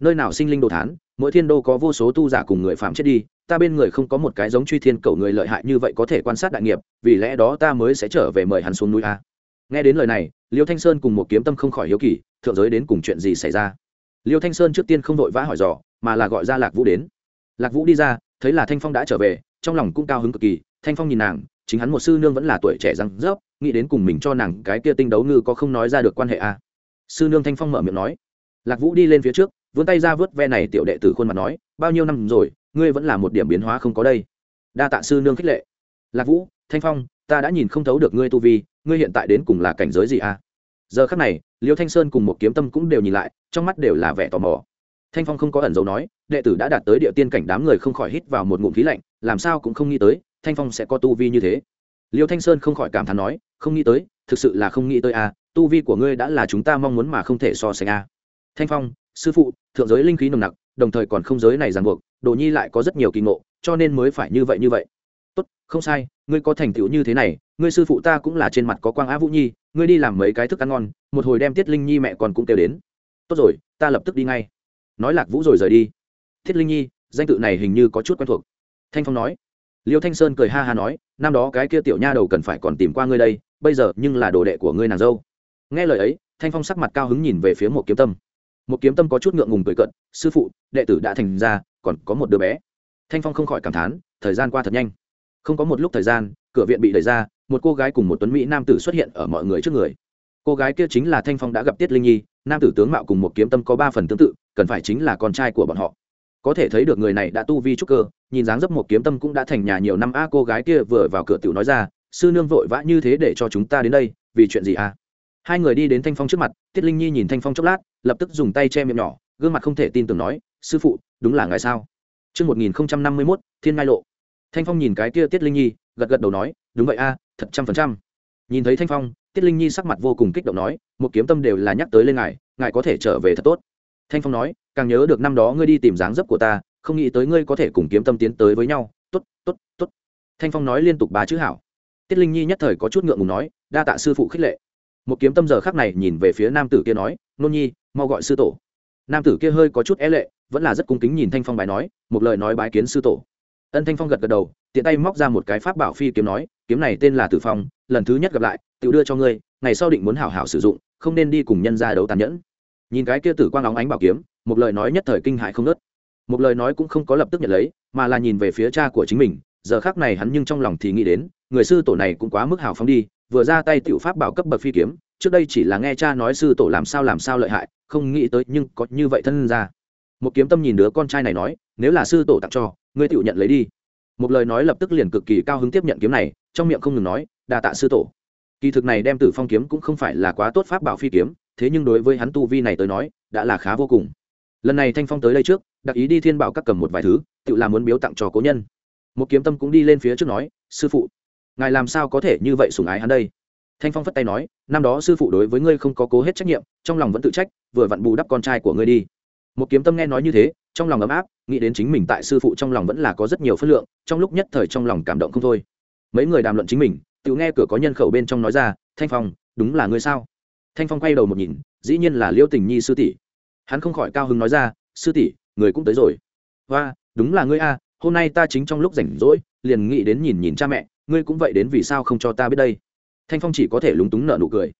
[SPEAKER 1] Nơi nào sinh linh đồ thán mỗi thiên đô có vô số tu giả cùng người phạm chết đi, ta bên người không có một cái giống truy thiên cầu người lợi hại như vậy có thể quan sát đại nghiệp, vì lẽ đó ta mới sẽ trở về mời hắn xuống núi a. Nghe đến lời này, liêu thanh sơn cùng một kiếm tâm không khỏi hiếu kỳ, thượng giới đến cùng chuyện gì xảy ra? Liêu thanh sơn trước tiên không vội vã hỏi dò, mà là gọi ra lạc vũ đến. Lạc vũ đi ra, thấy là thanh phong đã trở về, trong lòng cũng cao hứng cực kỳ. Thanh phong nhìn nàng, chính hắn một sư nương vẫn là tuổi trẻ răng rớp, nghĩ đến cùng mình cho nàng cái kia tinh đấu ngư có không nói ra được quan hệ a. Sư nương thanh phong mở miệng nói. Lạc vũ đi lên phía trước vươn tay ra vớt ve này tiểu đệ tử khuôn mặt nói, bao nhiêu năm rồi, ngươi vẫn là một điểm biến hóa không có đây. Đa tạ sư nương khích lệ. Lạc vũ, thanh phong, ta đã nhìn không thấu được ngươi tu vi, ngươi hiện tại đến cùng là cảnh giới gì à? Giờ khắc này, liêu thanh sơn cùng một kiếm tâm cũng đều nhìn lại, trong mắt đều là vẻ tò mò. Thanh phong không có ẩn dấu nói, đệ tử đã đạt tới địa tiên cảnh đám người không khỏi hít vào một ngụm khí lạnh, làm sao cũng không nghĩ tới, thanh phong sẽ có tu vi như thế. Liêu thanh sơn không khỏi cảm thán nói, không nghĩ tới, thực sự là không nghĩ tới à tu vi của ngươi đã là chúng ta mong muốn mà không thể so sánh à. Thanh phong sư phụ, thượng giới linh khí nồng nặc, đồng thời còn không giới này ràng buộc, đồ nhi lại có rất nhiều kỳ ngộ, cho nên mới phải như vậy như vậy. Tốt, không sai, ngươi có thành tựu như thế này, ngươi sư phụ ta cũng là trên mặt có quang á vũ nhi, ngươi đi làm mấy cái thức ăn ngon, một hồi đem tiết linh nhi mẹ còn cũng kêu đến. Tốt rồi, ta lập tức đi ngay. Nói lạc vũ rồi rời đi. Thiết linh nhi, danh tự này hình như có chút quen thuộc. Thanh phong nói. Liêu thanh sơn cười ha ha nói, năm đó cái kia tiểu nha đầu cần phải còn tìm qua ngươi đây, bây giờ nhưng là đồ đệ của ngươi nàng dâu. Nghe lời ấy, thanh phong sắc mặt cao hứng nhìn về phía một kiếm tâm một kiếm tâm có chút ngượng ngùng cười cận sư phụ, đệ tử đã thành ra, còn có một đứa bé. Thanh phong không khỏi cảm thán, thời gian qua thật nhanh. Không có một lúc thời gian, cửa viện bị đẩy ra, một cô gái cùng một tuấn mỹ nam tử xuất hiện ở mọi người trước người. Cô gái kia chính là thanh phong đã gặp tiết linh nhi, nam tử tướng mạo cùng một kiếm tâm có ba phần tương tự, cần phải chính là con trai của bọn họ. Có thể thấy được người này đã tu vi trúc cơ, nhìn dáng dấp một kiếm tâm cũng đã thành nhà nhiều năm, a, cô gái kia vừa vào cửa tiểu nói ra, sư nương vội vã như thế để cho chúng ta đến đây, vì chuyện gì a? Hai người đi đến thanh phong trước mặt tiết linh nhi nhìn thanh phong chốc lát lập tức dùng tay che miệng nhỏ gương mặt không thể tin tưởng nói sư phụ đúng là ngài sao Trước 1051, Thiên Ngai Lộ. Thanh Phong nhìn cái kia Tiết Linh Nhi, gật gật đầu nói, đúng vậy a, thật trăm phần trăm. Nhìn thấy Thanh Phong, Tiết Linh Nhi sắc mặt vô cùng kích động nói, một kiếm tâm đều là nhắc tới lên ngài, ngài có thể trở về thật tốt. Thanh Phong nói, càng nhớ được năm đó ngươi đi tìm dáng dấp của ta, không nghĩ tới ngươi có thể cùng kiếm tâm tiến tới với nhau, tốt, tốt, tốt. Thanh Phong nói liên tục ba chữ hảo. Tiết Linh Nhi nhất thời có chút ngượng ngùng nói, đa tạ sư phụ khích lệ một kiếm tâm giờ khắc này nhìn về phía nam tử kia nói, nôn nhi, mau gọi sư tổ. Nam tử kia hơi có chút é lệ, vẫn là rất cung kính nhìn thanh phong bài nói, một lời nói bái kiến sư tổ. Ân thanh phong gật gật đầu, tiện tay móc ra một cái pháp bảo phi kiếm nói, kiếm này tên là tử phong, lần thứ nhất gặp lại tự đưa cho ngươi, ngày sau định muốn hảo hảo sử dụng, không nên đi cùng nhân ra đấu tàn nhẫn. Nhìn cái kia tử quang óng ánh bảo kiếm, một lời nói nhất thời kinh hại không nớt một lời nói cũng không có lập tức nhận lấy, mà là nhìn về phía cha của chính mình, giờ khác này hắn nhưng trong lòng thì nghĩ đến, người sư tổ này cũng quá mức hào phóng đi vừa ra tay tiểu pháp bảo cấp bậc phi kiếm, trước đây chỉ là nghe cha nói sư tổ làm sao làm sao lợi hại, không nghĩ tới nhưng có như vậy thân ra. Một kiếm tâm nhìn đứa con trai này nói, nếu là sư tổ tặng cho, ngươi tự nhận lấy đi. Một lời nói lập tức liền cực kỳ cao hứng tiếp nhận kiếm này, trong miệng không ngừng nói, đa tạ sư tổ. Kỳ thực này đem tử phong kiếm cũng không phải là quá tốt pháp bảo phi kiếm, thế nhưng đối với hắn tu vi này tới nói, đã là khá vô cùng. Lần này thanh phong tới đây trước, đặc ý đi thiên bảo các cầm một vài thứ, tự làm muốn biếu tặng cho cố nhân. Một kiếm tâm cũng đi lên phía trước nói, sư phụ ngài làm sao có thể như vậy sủng ái hắn đây? Thanh phong phất tay nói, năm đó sư phụ đối với ngươi không có cố hết trách nhiệm, trong lòng vẫn tự trách, vừa vặn bù đắp con trai của ngươi đi. Một kiếm tâm nghe nói như thế, trong lòng ấm áp, nghĩ đến chính mình tại sư phụ trong lòng vẫn là có rất nhiều phân lượng, trong lúc nhất thời trong lòng cảm động không thôi. Mấy người đàm luận chính mình, tự nghe cửa có nhân khẩu bên trong nói ra, thanh phong, đúng là ngươi sao? Thanh phong quay đầu một nhìn, dĩ nhiên là liêu tình nhi sư tỷ. Hắn không khỏi cao hứng nói ra, sư tỷ, người cũng tới rồi. Và đúng là ngươi a, hôm nay ta chính trong lúc rảnh rỗi, liền nghĩ đến nhìn nhìn cha mẹ ngươi cũng vậy đến vì sao không cho ta biết đây? Thanh phong chỉ có thể lúng túng nở nụ cười.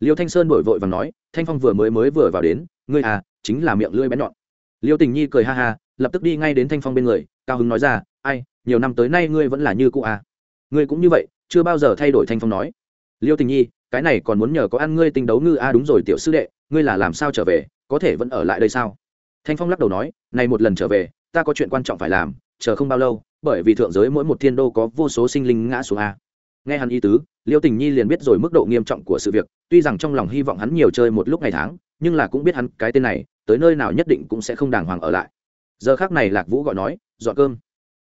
[SPEAKER 1] Liêu thanh sơn đổi vội và nói, thanh phong vừa mới mới vừa vào đến, ngươi à chính là miệng lưỡi bén nhọn. Liêu tình nhi cười ha ha, lập tức đi ngay đến thanh phong bên người, cao hứng nói ra, ai, nhiều năm tới nay ngươi vẫn là như cũ à. ngươi cũng như vậy, chưa bao giờ thay đổi, thanh phong nói. Liêu tình nhi, cái này còn muốn nhờ có ăn ngươi tinh đấu ngư a à đúng rồi tiểu sư đệ, ngươi là làm sao trở về, có thể vẫn ở lại đây sao? Thanh phong lắc đầu nói, này một lần trở về, ta có chuyện quan trọng phải làm chờ không bao lâu, bởi vì thượng giới mỗi một thiên đô có vô số sinh linh ngã xuống a. Nghe hắn ý tứ, liêu tình nhi liền biết rồi mức độ nghiêm trọng của sự việc, tuy rằng trong lòng hy vọng hắn nhiều chơi một lúc ngày tháng, nhưng là cũng biết hắn cái tên này, tới nơi nào nhất định cũng sẽ không đàng hoàng ở lại. Giờ khác này lạc vũ gọi nói, dọn cơm.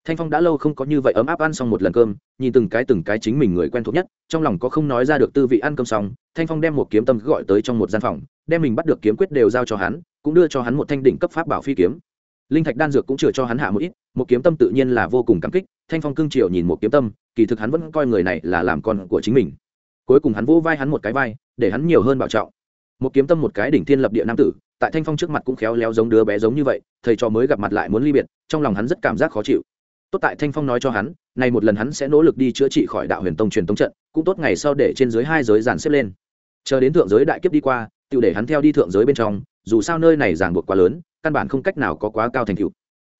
[SPEAKER 1] Thanh phong đã lâu không có như vậy ấm áp ăn xong một lần cơm, nhìn từng cái từng cái chính mình người quen thuộc nhất, trong lòng có không nói ra được tư vị ăn cơm xong, thanh phong đem một kiếm tâm gọi tới trong một gian phòng, đem mình bắt được kiếm quyết đều giao cho hắn, cũng đưa cho hắn một thanh đỉnh cấp pháp bảo phi kiếm linh thạch đan dược cũng chừa cho hắn hạ một ít, một kiếm tâm tự nhiên là vô cùng cảm kích, thanh phong cương triều nhìn một kiếm tâm, kỳ thực hắn vẫn coi người này là làm con của chính mình. Cuối cùng hắn vỗ vai hắn một cái vai, để hắn nhiều hơn bảo trọng. Một kiếm tâm một cái đỉnh thiên lập địa nam tử, tại thanh phong trước mặt cũng khéo léo giống đứa bé giống như vậy, thầy trò mới gặp mặt lại muốn ly biệt, trong lòng hắn rất cảm giác khó chịu. Tốt tại thanh phong nói cho hắn, nay một lần hắn sẽ nỗ lực đi chữa trị khỏi đạo huyền tông truyền tống trận, cũng tốt ngày sau để trên dưới hai giới dàn xếp lên. Chờ đến thượng giới đại kiếp đi qua tự để hắn theo đi thượng giới bên trong, dù sao nơi này ràng buộc quá lớn căn bản không cách nào có quá cao thành tựu.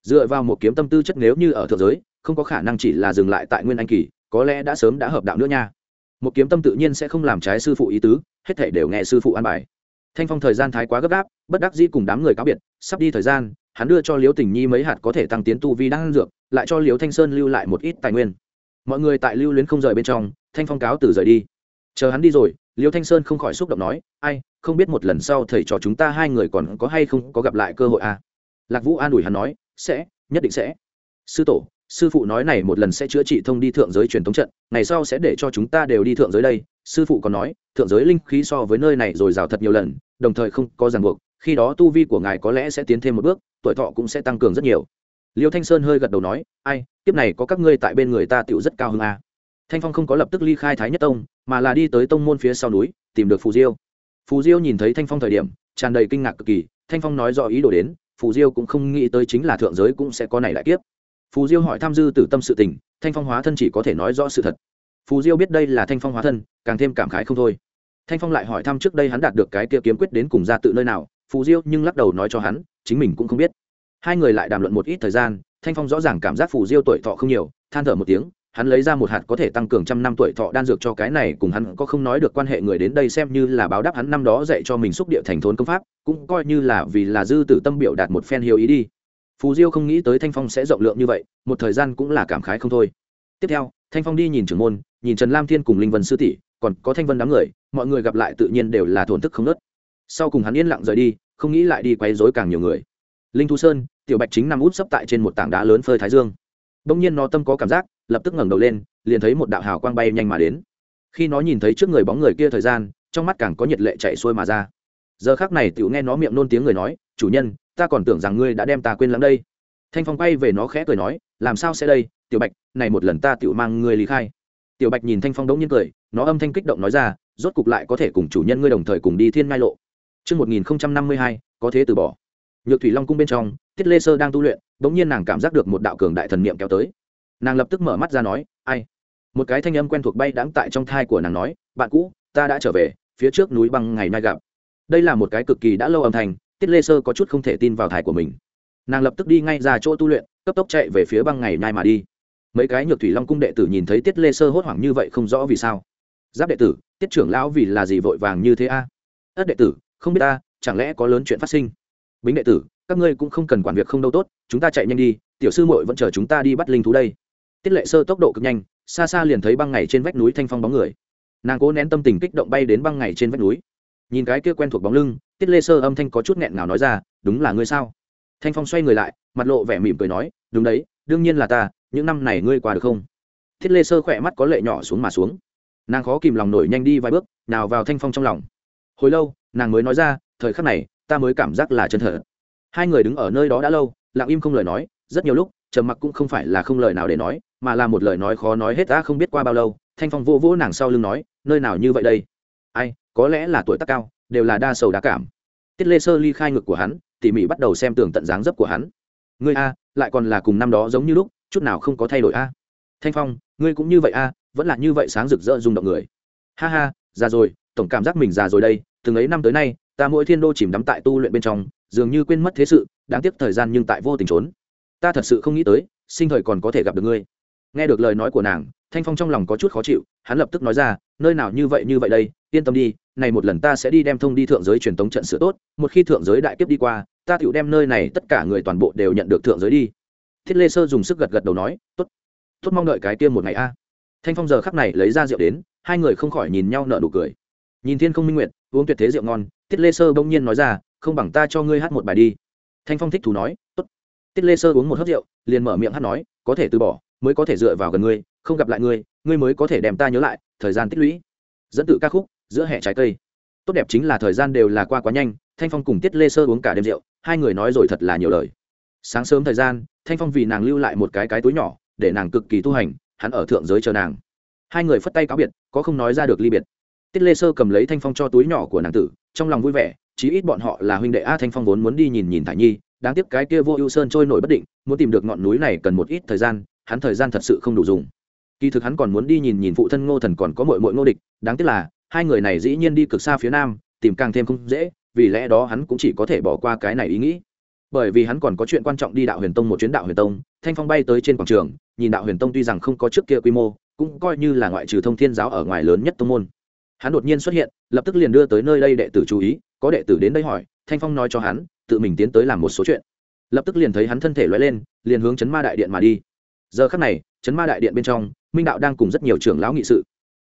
[SPEAKER 1] Dựa vào một kiếm tâm tư chất nếu như ở thượng giới, không có khả năng chỉ là dừng lại tại nguyên anh kỳ, có lẽ đã sớm đã hợp đạo nữa nha. Một kiếm tâm tự nhiên sẽ không làm trái sư phụ ý tứ, hết thể đều nghe sư phụ an bài. Thanh phong thời gian thái quá gấp gáp, bất đắc dĩ cùng đám người cáo biệt, sắp đi thời gian, hắn đưa cho liễu tình nhi mấy hạt có thể tăng tiến tu vi đang dược, lại cho liễu thanh sơn lưu lại một ít tài nguyên. Mọi người tại lưu luyến không rời bên trong, thanh phong cáo từ rời đi. Chờ hắn đi rồi Liêu thanh sơn không khỏi xúc động nói, ai, không biết một lần sau thầy trò chúng ta hai người còn có hay không có gặp lại cơ hội à? Lạc vũ an ủi hắn nói, sẽ, nhất định sẽ. Sư tổ, sư phụ nói này một lần sẽ chữa trị thông đi thượng giới truyền thống trận, ngày sau sẽ để cho chúng ta đều đi thượng giới đây. Sư phụ còn nói, thượng giới linh khí so với nơi này rồi rào thật nhiều lần, đồng thời không có ràng buộc, khi đó tu vi của ngài có lẽ sẽ tiến thêm một bước, tuổi thọ cũng sẽ tăng cường rất nhiều. Liêu thanh sơn hơi gật đầu nói, ai tiếp này có các ngươi tại bên người ta tựu rất cao hơn a à thanh phong không có lập tức ly khai thái nhất tông, mà là đi tới tông môn phía sau núi, tìm được phù diêu. Phù diêu nhìn thấy thanh phong thời điểm, tràn đầy kinh ngạc cực kỳ. Thanh phong nói rõ ý đồ đến, phù diêu cũng không nghĩ tới chính là thượng giới cũng sẽ có này lại kiếp. Phù diêu hỏi tham dư tử tâm sự tình, thanh phong hóa thân chỉ có thể nói rõ sự thật. Phù diêu biết đây là thanh phong hóa thân, càng thêm cảm khái không thôi. Thanh phong lại hỏi thăm trước đây hắn đạt được cái kia kiếm quyết đến cùng ra tự nơi nào, phù diêu nhưng lắc đầu nói cho hắn, chính mình cũng không biết. Hai người lại đàm luận một ít thời gian, thanh phong rõ ràng cảm giác phù diêu tuổi thọ không nhiều, than thở một tiếng hắn lấy ra một hạt có thể tăng cường trăm năm tuổi thọ đan dược cho cái này, cùng hắn có không nói được quan hệ người đến đây xem như là báo đáp hắn năm đó dạy cho mình xúc địa thành thốn công pháp, cũng coi như là vì là dư tử tâm biểu đạt một phen hiếu ý đi. Phù diêu không nghĩ tới thanh phong sẽ rộng lượng như vậy, một thời gian cũng là cảm khái không thôi. Tiếp theo, thanh phong đi nhìn trưởng môn, nhìn trần lam thiên cùng linh vân sư tỷ, còn có thanh vân đám người, mọi người gặp lại tự nhiên đều là thổn thức không nớt. Sau cùng hắn yên lặng rời đi, không nghĩ lại đi quấy rối càng nhiều người. Linh thu sơn, tiểu bạch chính nằm út sấp tại trên một tảng đá lớn phơi thái dương. Đông nhiên nó tâm có cảm giác lập tức ngẩng đầu lên liền thấy một đạo hào quang bay nhanh mà đến. Khi nó nhìn thấy trước người bóng người kia thời gian trong mắt càng có nhiệt lệ chạy xuôi mà ra. Giờ khác này tiểu nghe nó miệng nôn tiếng người nói chủ nhân ta còn tưởng rằng ngươi đã đem ta quên lắm đây. Thanh phong quay về nó khẽ cười nói làm sao sẽ đây tiểu bạch này một lần ta tiểu mang ngươi lý khai. Tiểu bạch nhìn thanh phong đống nhiên cười nó âm thanh kích động nói ra rốt cục lại có thể cùng chủ nhân ngươi đồng thời cùng đi thiên ngai lộ. Trước 1052, có thế từ bỏ. Nhược Thủy Long cung bên trong, Tiết Lê Sơ đang tu luyện, đống nhiên nàng cảm giác được một đạo cường đại thần niệm kéo tới. Nàng lập tức mở mắt ra nói, "Ai?" Một cái thanh âm quen thuộc bay đáng tại trong thai của nàng nói, "Bạn cũ, ta đã trở về, phía trước núi băng ngày nay gặp." Đây là một cái cực kỳ đã lâu âm thanh, Tiết Lê Sơ có chút không thể tin vào thai của mình. Nàng lập tức đi ngay ra chỗ tu luyện, cấp tốc chạy về phía băng ngày mai mà đi. Mấy cái Nhược Thủy Long cung đệ tử nhìn thấy Tiết Lê Sơ hốt hoảng như vậy không rõ vì sao. Giáp đệ tử, Tiết trưởng lão vì là gì vội vàng như thế a? Ất đệ tử, không biết ta, chẳng lẽ có lớn chuyện phát sinh bính đệ tử các ngươi cũng không cần quản việc không đâu tốt chúng ta chạy nhanh đi tiểu sư muội vẫn chờ chúng ta đi bắt linh thú đây tiết lệ sơ tốc độ cực nhanh, xa xa liền thấy băng ngày trên vách núi thanh phong bóng người. Nàng cố nén tâm tình kích động bay đến băng ngày trên vách núi. Nhìn cái kia quen thuộc bóng lưng, tiết Lệ sơ âm thanh có chút nghẹn ngào nói ra, đúng là ngươi sao? Thanh phong xoay người lại, mặt lộ vẻ mỉm cười nói, đúng đấy, đương nhiên là ta, những năm này ngươi qua được không? Thiết lê sơ khỏe mắt có lệ nhỏ xuống mà xuống. Nàng khó kìm lòng nổi nhanh đi vài bước, nào vào thanh phong trong lòng. Hồi lâu, nàng mới nói ra, thời khắc này, ta mới cảm giác là chân thở. hai người đứng ở nơi đó đã lâu, lặng im không lời nói, rất nhiều lúc trầm mặc cũng không phải là không lời nào để nói, mà là một lời nói khó nói hết ta không biết qua bao lâu, thanh phong vô vỗ nàng sau lưng nói, nơi nào như vậy đây? Ai, có lẽ là tuổi tác cao, đều là đa sầu đa cảm. Tiết lê sơ ly khai ngực của hắn, tỉ mỉ bắt đầu xem tường tận dáng dấp của hắn. Ngươi a, lại còn là cùng năm đó giống như lúc, chút nào không có thay đổi a? Thanh phong, ngươi cũng như vậy a, vẫn là như vậy sáng rực rỡ rung động người. Ha ha, già rồi, tổng cảm giác mình già rồi đây, từng ấy năm tới nay, ta mỗi thiên đô chìm đắm tại tu luyện bên trong, dường như quên mất thế sự, đáng tiếc thời gian nhưng tại vô tình trốn ta thật sự không nghĩ tới, sinh thời còn có thể gặp được ngươi. Nghe được lời nói của nàng, thanh phong trong lòng có chút khó chịu, hắn lập tức nói ra, nơi nào như vậy như vậy đây, yên tâm đi, này một lần ta sẽ đi đem thông đi thượng giới truyền tống trận sửa tốt, một khi thượng giới đại kiếp đi qua, ta tựu đem nơi này tất cả người toàn bộ đều nhận được thượng giới đi. Thiết lê sơ dùng sức gật gật đầu nói, tốt tốt mong đợi cái tiêm một ngày a. Thanh phong giờ khắc này lấy ra rượu đến, hai người không khỏi nhìn nhau nở nụ cười. Nhìn thiên không minh nguyện uống tuyệt thế rượu ngon, thiết lê sơ bỗng nhiên nói ra, không bằng ta cho ngươi hát một bài đi. Thanh phong thích thú nói, tốt tiết lê sơ uống một hớp rượu, liền mở miệng hát nói, có thể từ bỏ, mới có thể dựa vào gần ngươi, không gặp lại ngươi ngươi mới có thể đem ta nhớ lại, thời gian tích lũy. Dẫn tự ca khúc, giữa hệ trái cây. Tốt đẹp chính là thời gian đều là qua quá nhanh, thanh phong cùng tiết lê sơ uống cả đêm rượu, hai người nói rồi thật là nhiều lời. Sáng sớm thời gian, thanh phong vì nàng lưu lại một cái cái túi nhỏ, để nàng cực kỳ tu hành, hắn ở thượng giới chờ nàng. Hai người phất tay cáo biệt, có không nói ra được ly biệt. Tiết lê sơ cầm lấy thanh phong cho túi nhỏ của nàng tử, trong lòng vui vẻ, chí ít bọn họ là huynh đệ a thanh phong vốn muốn đi nhìn nhìn thải nhi đáng tiếc cái kia vô ưu sơn trôi nổi bất định, muốn tìm được ngọn núi này cần một ít thời gian, hắn thời gian thật sự không đủ dùng. Kỳ thực hắn còn muốn đi nhìn nhìn phụ thân ngô thần còn có mội mội ngô địch, đáng tiếc là, hai người này dĩ nhiên đi cực xa phía nam, tìm càng thêm không dễ, vì lẽ đó hắn cũng chỉ có thể bỏ qua cái này ý nghĩ. Bởi vì hắn còn có chuyện quan trọng đi đạo huyền tông một chuyến đạo huyền tông, thanh phong bay tới trên quảng trường, nhìn đạo huyền tông tuy rằng không có trước kia quy mô, cũng coi như là ngoại trừ thông thiên giáo ở ngoài lớn nhất tông môn. Hắn đột nhiên xuất hiện, lập tức liền đưa tới nơi đây đệ tử chú ý, có đệ tử đến đây hỏi, thanh phong nói cho hắn tự mình tiến tới làm một số chuyện. Lập tức liền thấy hắn thân thể loay lên, liền hướng chấn ma đại điện mà đi. Giờ khắc này, chấn ma đại điện bên trong, minh đạo đang cùng rất nhiều trưởng lão nghị sự.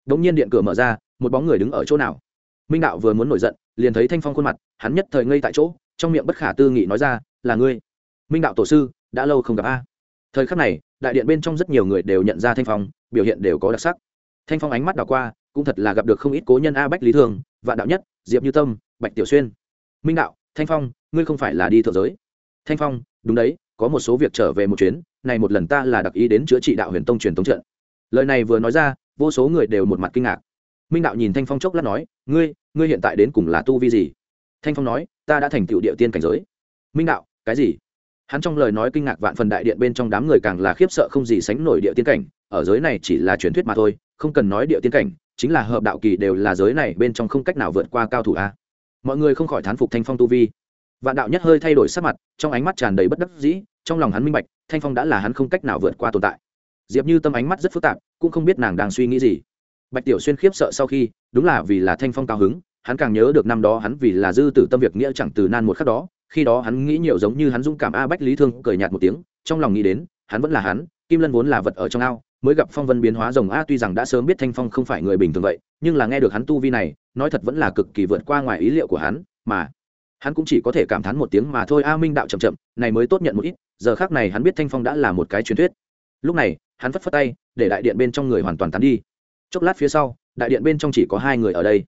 [SPEAKER 1] Đ ỗ n g nhiên điện cửa mở ra, một bóng người đứng ở chỗ nào? Minh đạo vừa muốn nổi giận, liền thấy thanh phong khuôn mặt, hắn nhất thời ngây tại chỗ, trong miệng bất khả tư nghị nói ra, là ngươi. Minh đạo tổ sư, đã lâu không gặp a. Thời khắc này, đại điện bên trong rất nhiều người đều nhận ra thanh phong, biểu hiện đều có đặc sắc. Thanh phong ánh mắt đảo qua, cũng thật là gặp được không ít cố nhân a bách lý thường, vạn đạo nhất, diệp như tâm, bạch tiểu xuyên. Minh đạo, thanh phong ngươi không phải là đi thượng giới. Thanh phong, đúng đấy, có một số việc trở về một chuyến, này một lần ta là đặc ý đến chữa trị đạo huyền tông truyền tống trận. Lời này vừa nói ra, vô số người đều một mặt kinh ngạc. Minh đạo nhìn thanh phong chốc lát nói, ngươi ngươi hiện tại đến cùng là tu vi gì? Thanh phong nói, ta đã thành tựu địa tiên cảnh giới. Minh đạo, cái gì? Hắn trong lời nói kinh ngạc vạn phần đại điện bên trong đám người càng là khiếp sợ không gì sánh nổi địa tiên cảnh, ở giới này chỉ là truyền thuyết mà thôi, không cần nói địa tiên cảnh, chính là hợp đạo kỳ đều là giới này bên trong không cách nào vượt qua cao thủ a. Mọi người không khỏi thán phục thanh phong tu vi vạn đạo nhất hơi thay đổi sắc mặt, trong ánh mắt tràn đầy bất đắc dĩ, trong lòng hắn minh bạch, thanh phong đã là hắn không cách nào vượt qua tồn tại. Diệp như tâm ánh mắt rất phức tạp, cũng không biết nàng đang suy nghĩ gì. Bạch tiểu xuyên khiếp sợ sau khi, đúng là vì là thanh phong cao hứng, hắn càng nhớ được năm đó hắn vì là dư tử tâm việc nghĩa chẳng từ nan một khắc đó, khi đó hắn nghĩ nhiều giống như hắn dũng cảm a bách lý thương cười nhạt một tiếng, trong lòng nghĩ đến, hắn vẫn là hắn, kim lân vốn là vật ở trong ao, mới gặp phong vân biến hóa rồng a tuy rằng đã sớm biết thanh phong không phải người bình thường vậy, nhưng là nghe được hắn tu vi này, nói thật vẫn là cực kỳ vượt qua ngoài ý liệu của hắn, mà hắn cũng chỉ có thể cảm thán một tiếng mà thôi, a minh đạo chậm chậm, này mới tốt nhận một ít, giờ khác này hắn biết thanh phong đã là một cái truyền thuyết. Lúc này, hắn phất phất tay, để đại điện bên trong người hoàn toàn tán đi. Chốc lát phía sau, đại điện bên trong chỉ có hai người ở đây.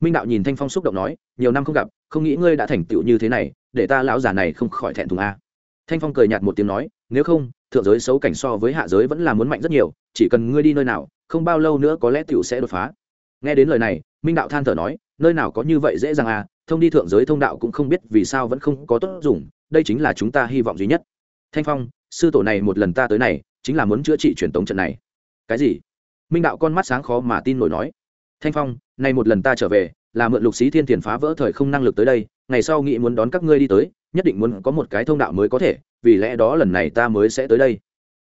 [SPEAKER 1] Minh đạo nhìn thanh phong xúc động nói, nhiều năm không gặp, không nghĩ ngươi đã thành tựu như thế này, để ta lão già này không khỏi thẹn thùng a. Thanh phong cười nhạt một tiếng nói, nếu không, thượng giới xấu cảnh so với hạ giới vẫn là muốn mạnh rất nhiều, chỉ cần ngươi đi nơi nào, không bao lâu nữa có lẽ tiểu sẽ đột phá. Nghe đến lời này, minh đạo than thở nói, nơi nào có như vậy dễ dàng à thông đi thượng giới thông đạo cũng không biết vì sao vẫn không có tốt dùng, đây chính là chúng ta hy vọng duy nhất. Thanh phong, sư tổ này một lần ta tới này, chính là muốn chữa trị truyền tống trận này. Cái gì? Minh đạo con mắt sáng khó mà tin nổi nói. Thanh phong, này một lần ta trở về, là mượn lục sĩ thiên thiền phá vỡ thời không năng lực tới đây, ngày sau nghĩ muốn đón các ngươi đi tới, nhất định muốn có một cái thông đạo mới có thể, vì lẽ đó lần này ta mới sẽ tới đây.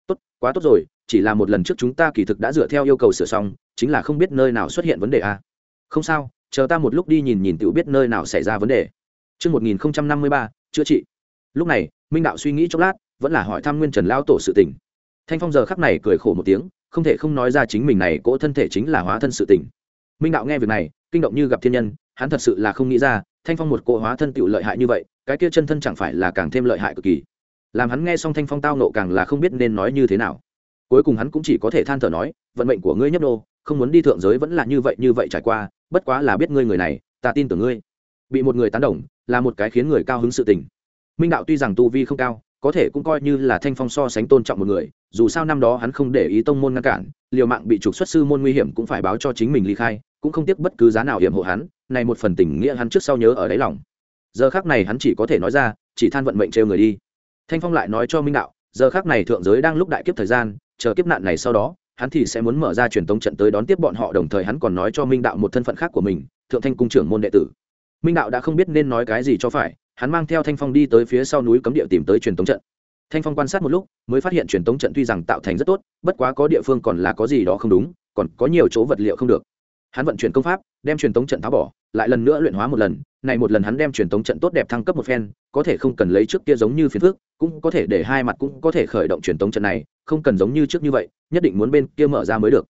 [SPEAKER 1] Tốt, quá tốt rồi, chỉ là một lần trước chúng ta kỳ thực đã dựa theo yêu cầu sửa xong, chính là không biết nơi nào xuất hiện vấn đề a. Không sao chờ ta một lúc đi nhìn nhìn tự biết nơi nào xảy ra vấn đề Trước 1053, chữa trị. Lúc này, Minh Đạo suy nghĩ chốc lát, vẫn là hỏi thăm Nguyên Trần Lão Tổ sự tình. Thanh Phong giờ khắc này cười khổ một tiếng, không thể không nói ra chính mình này cỗ thân thể chính là hóa thân sự tình. Minh Đạo nghe việc này, kinh động như gặp thiên nhân, hắn thật sự là không nghĩ ra, Thanh Phong một cỗ hóa thân tiểu lợi hại như vậy, cái kia chân thân chẳng phải là càng thêm lợi hại cực kỳ. Làm hắn nghe xong Thanh Phong tao nộ càng là không biết nên nói như thế nào. cuối cùng hắn cũng chỉ có thể than thở nói vận mệnh của ngươi nhấp nô không muốn đi thượng giới vẫn là như vậy như vậy trải qua, bất quá là biết ngươi người này, ta tin tưởng ngươi. Bị một người tán đồng, là một cái khiến người cao hứng sự tình. Minh đạo tuy rằng tu vi không cao, có thể cũng coi như là thanh phong so sánh tôn trọng một người, dù sao năm đó hắn không để ý tông môn ngăn cản, liều mạng bị trục xuất sư môn nguy hiểm cũng phải báo cho chính mình ly khai, cũng không tiếc bất cứ giá nào hiểm hộ hắn, này một phần tình nghĩa hắn trước sau nhớ ở đáy lòng. Giờ khác này hắn chỉ có thể nói ra, chỉ than vận mệnh trêu người đi. Thanh phong lại nói cho minh đạo, giờ khác này thượng giới đang lúc đại kiếp thời gian, chờ kiếp nạn này sau đó hắn thì sẽ muốn mở ra truyền tống trận tới đón tiếp bọn họ, đồng thời hắn còn nói cho minh đạo một thân phận khác của mình, thượng thanh cung trưởng môn đệ tử. Minh đạo đã không biết nên nói cái gì cho phải, hắn mang theo thanh phong đi tới phía sau núi cấm địa tìm tới truyền tống trận. Thanh phong quan sát một lúc, mới phát hiện truyền tống trận tuy rằng tạo thành rất tốt, bất quá có địa phương còn là có gì đó không đúng, còn có nhiều chỗ vật liệu không được hắn vận chuyển công pháp, đem truyền tống trận tháo bỏ, lại lần nữa luyện hóa một lần, này một lần hắn đem truyền tống trận tốt đẹp thăng cấp một phen, có thể không cần lấy trước kia giống như phiền phước cũng có thể để hai mặt cũng có thể khởi động truyền tống trận này, không cần giống như trước như vậy, nhất định muốn bên kia mở ra mới được.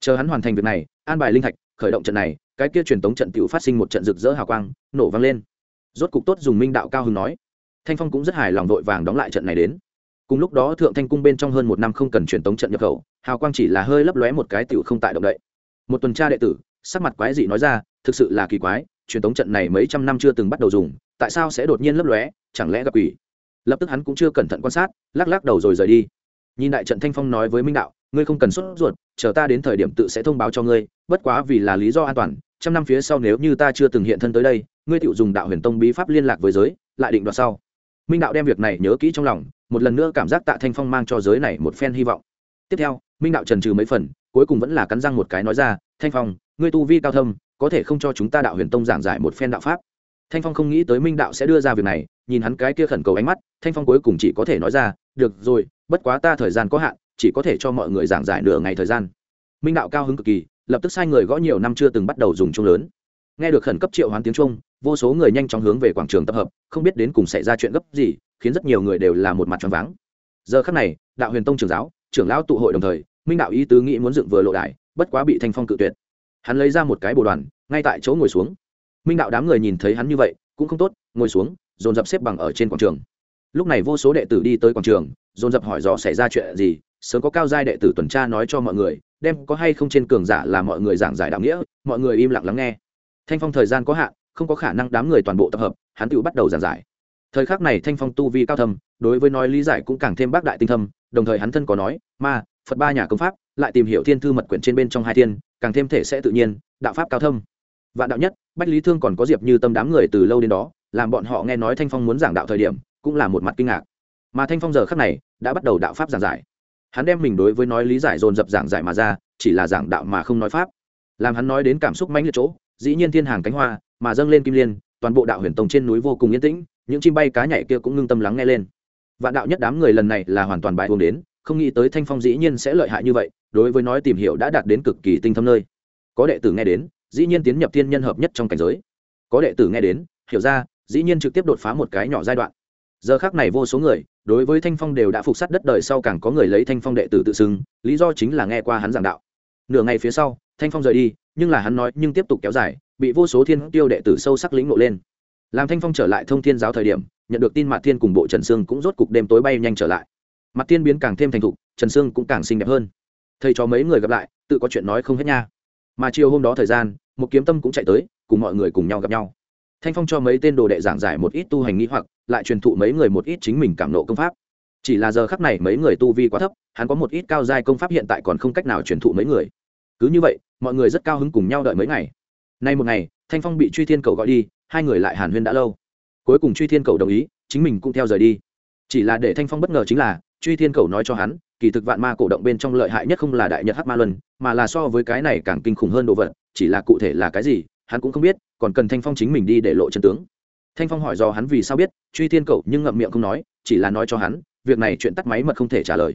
[SPEAKER 1] Chờ hắn hoàn thành việc này, an bài linh thạch, khởi động trận này, cái kia truyền tống trận tự phát sinh một trận rực rỡ hào quang, nổ vang lên. Rốt cục tốt dùng minh đạo cao hứng nói. Thanh phong cũng rất hài lòng vội vàng đóng lại trận này đến. Cùng lúc đó thượng thanh cung bên trong hơn một năm không cần truyền tống trận nhập khẩu, hào quang chỉ là hơi lấp lóe một cái tiểu không tại động đậy. Một tuần tra đệ tử sắc mặt quái dị nói ra, thực sự là kỳ quái, truyền tống trận này mấy trăm năm chưa từng bắt đầu dùng, tại sao sẽ đột nhiên lấp lóe, chẳng lẽ gặp quỷ? Lập tức hắn cũng chưa cẩn thận quan sát, lắc lắc đầu rồi rời đi. Nhìn đại trận thanh phong nói với minh đạo, ngươi không cần sốt ruột, chờ ta đến thời điểm tự sẽ thông báo cho ngươi, bất quá vì là lý do an toàn, trăm năm phía sau nếu như ta chưa từng hiện thân tới đây, ngươi tự dùng đạo huyền tông bí pháp liên lạc với giới, lại định đoạt sau. Minh đạo đem việc này nhớ kỹ trong lòng, một lần nữa cảm giác tạ thanh phong mang cho giới này một phen hy vọng. Tiếp theo, minh đạo trần trừ mấy phần, cuối cùng vẫn là cắn răng một cái nói ra, thanh phong ngươi tu vi cao thâm, có thể không cho chúng ta đạo huyền tông giảng giải một phen đạo pháp. Thanh phong không nghĩ tới minh đạo sẽ đưa ra việc này, nhìn hắn cái kia khẩn cầu ánh mắt, thanh phong cuối cùng chỉ có thể nói ra, được rồi, bất quá ta thời gian có hạn, chỉ có thể cho mọi người giảng giải nửa ngày thời gian. Minh đạo cao hứng cực kỳ, lập tức sai người gõ nhiều năm chưa từng bắt đầu dùng chung lớn. Nghe được khẩn cấp triệu hoán tiếng trung vô số người nhanh chóng hướng về quảng trường tập hợp, không biết đến cùng xảy ra chuyện gấp gì, khiến rất nhiều người đều là một mặt choáng váng. Giờ khắc này, đạo huyền tông trường giáo, trưởng lão tụ hội đồng thời, minh đạo ý tứ nghĩ muốn dựng vừa lộ đại bất quá bị thanh phong cự tuyệt hắn lấy ra một cái bồ đoàn, ngay tại chỗ ngồi xuống. Minh đạo đám người nhìn thấy hắn như vậy, cũng không tốt, ngồi xuống, dồn dập xếp bằng ở trên quảng trường. Lúc này vô số đệ tử đi tới quảng trường, dồn dập hỏi rõ xảy ra chuyện gì, sớm có cao giai đệ tử tuần tra nói cho mọi người, đem có hay không trên cường giả là mọi người giảng giải đạo nghĩa, mọi người im lặng lắng nghe. Thanh phong thời gian có hạn, không có khả năng đám người toàn bộ tập hợp, hắn tự bắt đầu giảng giải. Thời khắc này thanh phong tu vi cao thâm, đối với nói lý giải cũng càng thêm bác đại tinh thâm, đồng thời hắn thân có nói, ma phật ba nhà công pháp, lại tìm hiểu thiên thư mật quyển trên bên trong hai thiên, càng thêm thể sẽ tự nhiên, đạo pháp cao thâm. Vạn đạo nhất, bách lý thương còn có diệp như tâm đám người từ lâu đến đó, làm bọn họ nghe nói thanh phong muốn giảng đạo thời điểm, cũng là một mặt kinh ngạc. Mà thanh phong giờ khắc này, đã bắt đầu đạo pháp giảng giải. Hắn đem mình đối với nói lý giải dồn dập giảng giải mà ra, chỉ là giảng đạo mà không nói pháp. Làm hắn nói đến cảm xúc mãnh liệt chỗ, dĩ nhiên thiên hàng cánh hoa, mà dâng lên kim liên, toàn bộ đạo huyền tông trên núi vô cùng yên tĩnh, những chim bay cá nhảy kia cũng ngưng tâm lắng nghe lên. Vạn đạo nhất đám người lần này là hoàn toàn bại uống đến không nghĩ tới thanh phong dĩ nhiên sẽ lợi hại như vậy, đối với nói tìm hiểu đã đạt đến cực kỳ tinh thâm nơi. Có đệ tử nghe đến, dĩ nhiên tiến nhập thiên nhân hợp nhất trong cảnh giới. Có đệ tử nghe đến, hiểu ra, dĩ nhiên trực tiếp đột phá một cái nhỏ giai đoạn. Giờ khác này vô số người, đối với thanh phong đều đã phục sát đất đời sau càng có người lấy thanh phong đệ tử tự xưng, lý do chính là nghe qua hắn giảng đạo. Nửa ngày phía sau, thanh phong rời đi, nhưng là hắn nói, nhưng tiếp tục kéo dài, bị vô số thiên tiêu đệ tử sâu sắc lĩnh ngộ lên. Làm thanh phong trở lại thông thiên giáo thời điểm, nhận được tin mạc thiên cùng bộ trần sương cũng rốt cục đêm tối bay nhanh trở lại mặt tiên biến càng thêm thành thục, trần sương cũng càng xinh đẹp hơn. Thầy cho mấy người gặp lại, tự có chuyện nói không hết nha. Mà chiều hôm đó thời gian, một kiếm tâm cũng chạy tới, cùng mọi người cùng nhau gặp nhau. Thanh phong cho mấy tên đồ đệ giảng giải một ít tu hành nghĩ hoặc, lại truyền thụ mấy người một ít chính mình cảm nộ công pháp. Chỉ là giờ khắc này mấy người tu vi quá thấp, hắn có một ít cao giai công pháp hiện tại còn không cách nào truyền thụ mấy người. Cứ như vậy, mọi người rất cao hứng cùng nhau đợi mấy ngày. Nay một ngày, thanh phong bị truy thiên cầu gọi đi, hai người lại hàn huyên đã lâu. Cuối cùng truy thiên cầu đồng ý, chính mình cũng theo rời đi. Chỉ là để thanh phong bất ngờ chính là truy thiên cầu nói cho hắn, kỳ thực vạn ma cổ động bên trong lợi hại nhất không là đại nhật hắc ma luân, mà là so với cái này càng kinh khủng hơn đồ vật, chỉ là cụ thể là cái gì, hắn cũng không biết, còn cần thanh phong chính mình đi để lộ chân tướng. Thanh phong hỏi do hắn vì sao biết, truy thiên cầu nhưng ngậm miệng không nói, chỉ là nói cho hắn, việc này chuyện tắt máy mật không thể trả lời.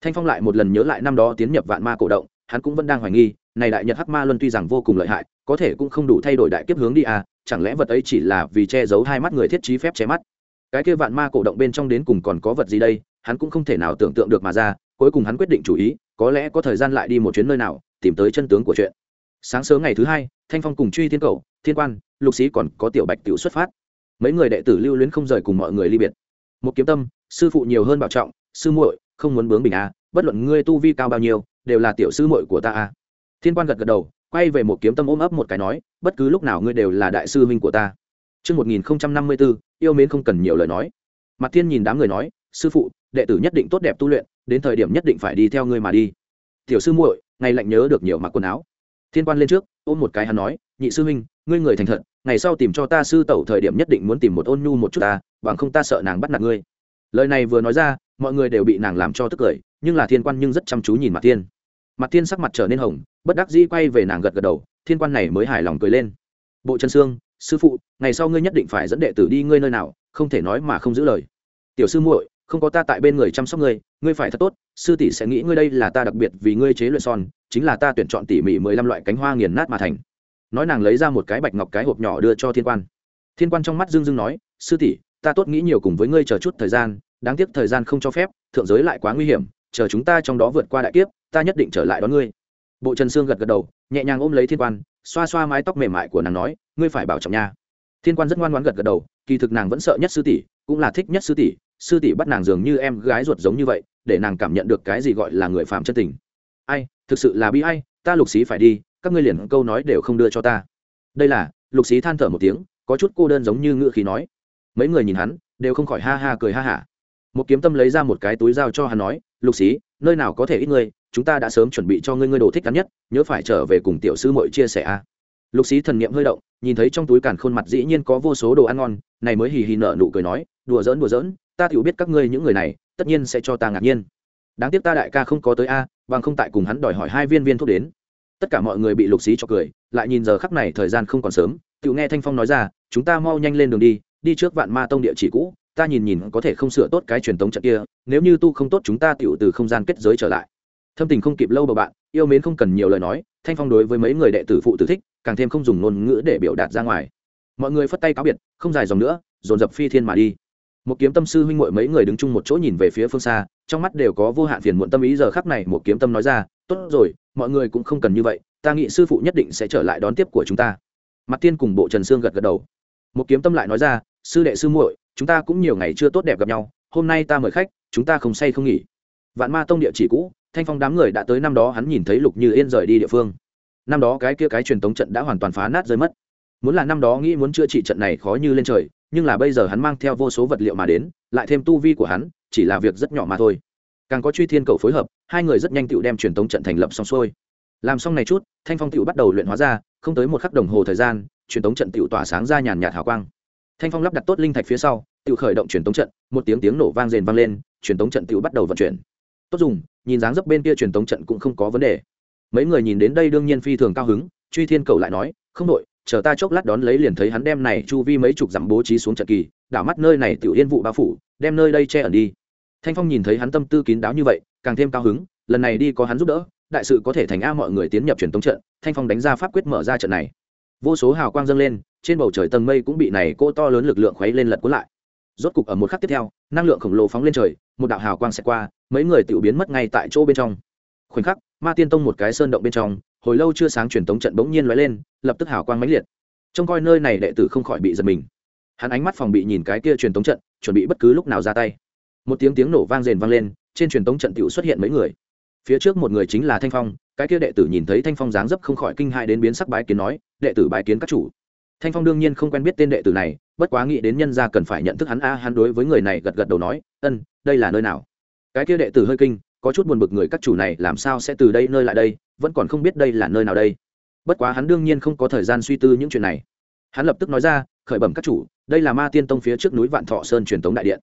[SPEAKER 1] Thanh phong lại một lần nhớ lại năm đó tiến nhập vạn ma cổ động, hắn cũng vẫn đang hoài nghi, này đại nhật hắc ma luân tuy rằng vô cùng lợi hại, có thể cũng không đủ thay đổi đại kiếp hướng đi à chẳng lẽ vật ấy chỉ là vì che giấu hai mắt người thiết trí phép che mắt? Cái kia vạn ma cổ động bên trong đến cùng còn có vật gì đây? Hắn cũng không thể nào tưởng tượng được mà ra cuối cùng hắn quyết định chủ ý có lẽ có thời gian lại đi một chuyến nơi nào tìm tới chân tướng của chuyện. Sáng sớm ngày thứ hai thanh phong cùng truy thiên cầu thiên quan lục sĩ còn có tiểu bạch tiểu xuất phát. Mấy người đệ tử lưu luyến không rời cùng mọi người ly biệt. Một kiếm tâm sư phụ nhiều hơn bảo trọng sư muội không muốn bướng bình à bất luận ngươi tu vi cao bao nhiêu đều là tiểu sư muội của ta a thiên quan gật gật đầu quay về một kiếm tâm ôm ấp một cái nói bất cứ lúc nào ngươi đều là đại sư huynh của ta. Trước 1054, yêu mến không cần nhiều lời nói. Mặt Thiên nhìn đám người nói, sư phụ, đệ tử nhất định tốt đẹp tu luyện, đến thời điểm nhất định phải đi theo ngươi mà đi. Tiểu sư muội, ngày lạnh nhớ được nhiều mặc quần áo. Thiên quan lên trước, ôm một cái hắn nói, nhị sư huynh, ngươi người thành thật, ngày sau tìm cho ta sư tẩu thời điểm nhất định muốn tìm một ôn nhu một chút ta, bằng không ta sợ nàng bắt nạt ngươi. Lời này vừa nói ra, mọi người đều bị nàng làm cho tức cười, nhưng là Thiên quan nhưng rất chăm chú nhìn Mặt Thiên. Mặt Thiên sắc mặt trở nên hồng, bất đắc dĩ quay về nàng gật gật đầu, Thiên quan này mới hài lòng cười lên. Bộ chân xương, sư phụ ngày sau ngươi nhất định phải dẫn đệ tử đi ngươi nơi nào không thể nói mà không giữ lời tiểu sư muội không có ta tại bên người chăm sóc ngươi ngươi phải thật tốt, sư tỷ sẽ nghĩ ngươi đây là ta đặc biệt vì ngươi chế luyện son, chính là ta tuyển chọn tỉ mỉ mười lăm loại cánh hoa nghiền nát mà thành. Nói nàng lấy ra một cái bạch ngọc cái hộp nhỏ đưa cho thiên quan. Thiên quan trong mắt dương dương nói, sư tỷ, ta tốt nghĩ nhiều cùng với ngươi chờ chút thời gian, đáng tiếc thời gian không cho phép, thượng giới lại quá nguy hiểm, chờ chúng ta trong đó vượt qua đại kiếp, ta nhất định trở lại đón ngươi. Bộ trần sương gật gật đầu, nhẹ nhàng ôm lấy thiên quan, xoa xoa mái tóc mềm mại của nàng nói, ngươi phải bảo trọng nha. Thiên quan rất ngoan ngoãn gật gật đầu, kỳ thực nàng vẫn sợ nhất sư tỷ, cũng là thích nhất sư tỷ sư tỷ bắt nàng dường như em gái ruột giống như vậy, để nàng cảm nhận được cái gì gọi là người phạm chân tình. Ai, thực sự là bi ai, ta lục xí phải đi, các ngươi liền câu nói đều không đưa cho ta. Đây là, lục xí than thở một tiếng, có chút cô đơn giống như ngựa khí nói. Mấy người nhìn hắn, đều không khỏi ha ha cười ha hả. Một kiếm tâm lấy ra một cái túi dao cho hắn nói, lục xí, nơi nào có thể ít ngươi, chúng ta đã sớm chuẩn bị cho ngươi ngươi đồ thích cắn nhất, nhớ phải trở về cùng tiểu sư mội chia sẻ a. Lục xí thần niệm hơi động, nhìn thấy trong túi càn khôn mặt dĩ nhiên có vô số đồ ăn ngon, này mới hì hì nở nụ cười nói, đùa giỡn đùa giỡn ta tự biết các ngươi những người này, tất nhiên sẽ cho ta ngạc nhiên. Đáng tiếc ta đại ca không có tới a, bằng không tại cùng hắn đòi hỏi hai viên viên thuốc đến. Tất cả mọi người bị lục xí cho cười, lại nhìn giờ khắc này thời gian không còn sớm tiểu nghe thanh phong nói ra, chúng ta mau nhanh lên đường đi đi trước vạn ma tông địa chỉ cũ, ta nhìn nhìn có thể không sửa tốt cái truyền thống trận kia, nếu như tu không tốt chúng ta tựu từ không gian kết giới trở lại. Thâm tình không kịp lâu bầu bạn, yêu mến không cần nhiều lời nói, thanh phong đối với mấy người đệ tử phụ tử thích, càng thêm không dùng ngôn ngữ để biểu đạt ra ngoài. Mọi người phất tay cáo biệt, không dài dòng nữa, dồn dập phi thiên mà đi một kiếm tâm sư huynh muội mấy người đứng chung một chỗ nhìn về phía phương xa, trong mắt đều có vô hạn phiền muộn tâm ý giờ khắc này, một kiếm tâm nói ra, tốt rồi, mọi người cũng không cần như vậy, ta nghĩ sư phụ nhất định sẽ trở lại đón tiếp của chúng ta. Mặt tiên cùng bộ trần sương gật gật đầu. Một kiếm tâm lại nói ra, sư đệ sư muội, chúng ta cũng nhiều ngày chưa tốt đẹp gặp nhau, hôm nay ta mời khách, chúng ta không say không nghỉ. Vạn ma tông địa chỉ cũ, thanh phong đám người đã tới năm đó hắn nhìn thấy lục như yên rời đi địa phương. Năm đó cái kia cái truyền tống trận đã hoàn toàn phá nát rơi mất. Muốn là năm đó nghĩ muốn chữa trị trận này khó như lên trời nhưng là bây giờ hắn mang theo vô số vật liệu mà đến, lại thêm tu vi của hắn, chỉ là việc rất nhỏ mà thôi. Càng có truy thiên cầu phối hợp, hai người rất nhanh tựu đem truyền tống trận thành lập xong xuôi. Làm xong này chút, thanh phong tựu bắt đầu luyện hóa ra, không tới một khắc đồng hồ thời gian, truyền tống trận tựu tỏa sáng ra nhàn nhạt hào quang. Thanh phong lắp đặt tốt linh thạch phía sau, tựu khởi động truyền tống trận, một tiếng tiếng nổ vang rền vang lên, truyền tống trận tựu bắt đầu vận chuyển. Tốt dùng, nhìn dáng dấp bên kia truyền tống trận cũng không có vấn đề. Mấy người nhìn đến đây đương nhiên phi thường cao hứng, truy thiên cầu lại nói, không đội chờ ta chốc lát đón lấy liền thấy hắn đem này chu vi mấy chục dặm bố trí xuống trận kỳ, đảo mắt nơi này tiểu yên vụ bao phủ, đem nơi đây che ẩn đi. Thanh phong nhìn thấy hắn tâm tư kín đáo như vậy, càng thêm cao hứng, lần này đi có hắn giúp đỡ, đại sự có thể thành a mọi người tiến nhập truyền tống trận, thanh phong đánh ra pháp quyết mở ra trận này. Vô số hào quang dâng lên, trên bầu trời tầng mây cũng bị này cô to lớn lực lượng khuấy lên lật cuốn lại. Rốt cục ở một khắc tiếp theo, năng lượng khổng lồ phóng lên trời, một đạo hào quang sẽ qua, mấy người tự biến mất ngay tại chỗ bên trong. Khoảnh khắc, ma tiên tông một cái sơn động bên trong hồi lâu chưa sáng truyền tống trận bỗng nhiên lóe lên, lập tức hào quang mãnh liệt. Trông coi nơi này đệ tử không khỏi bị giật mình. Hắn ánh mắt phòng bị nhìn cái kia truyền tống trận, chuẩn bị bất cứ lúc nào ra tay. Một tiếng tiếng nổ vang rền vang lên, trên truyền tống trận tiểu xuất hiện mấy người. Phía trước một người chính là thanh phong, cái kia đệ tử nhìn thấy thanh phong dáng dấp không khỏi kinh hại đến biến sắc bái kiến nói, đệ tử bái kiến các chủ. Thanh phong đương nhiên không quen biết tên đệ tử này, bất quá nghĩ đến nhân gia cần phải nhận thức hắn a, hắn đối với người này gật gật đầu nói, ân, đây là nơi nào? Cái kia đệ tử hơi kinh, có chút buồn bực người, các chủ này làm sao sẽ từ đây nơi lại đây? Vẫn còn không biết đây là nơi nào đây. Bất quá hắn đương nhiên không có thời gian suy tư những chuyện này. Hắn lập tức nói ra, khởi bẩm các chủ, đây là ma tiên tông phía trước núi vạn thọ sơn truyền tống đại điện.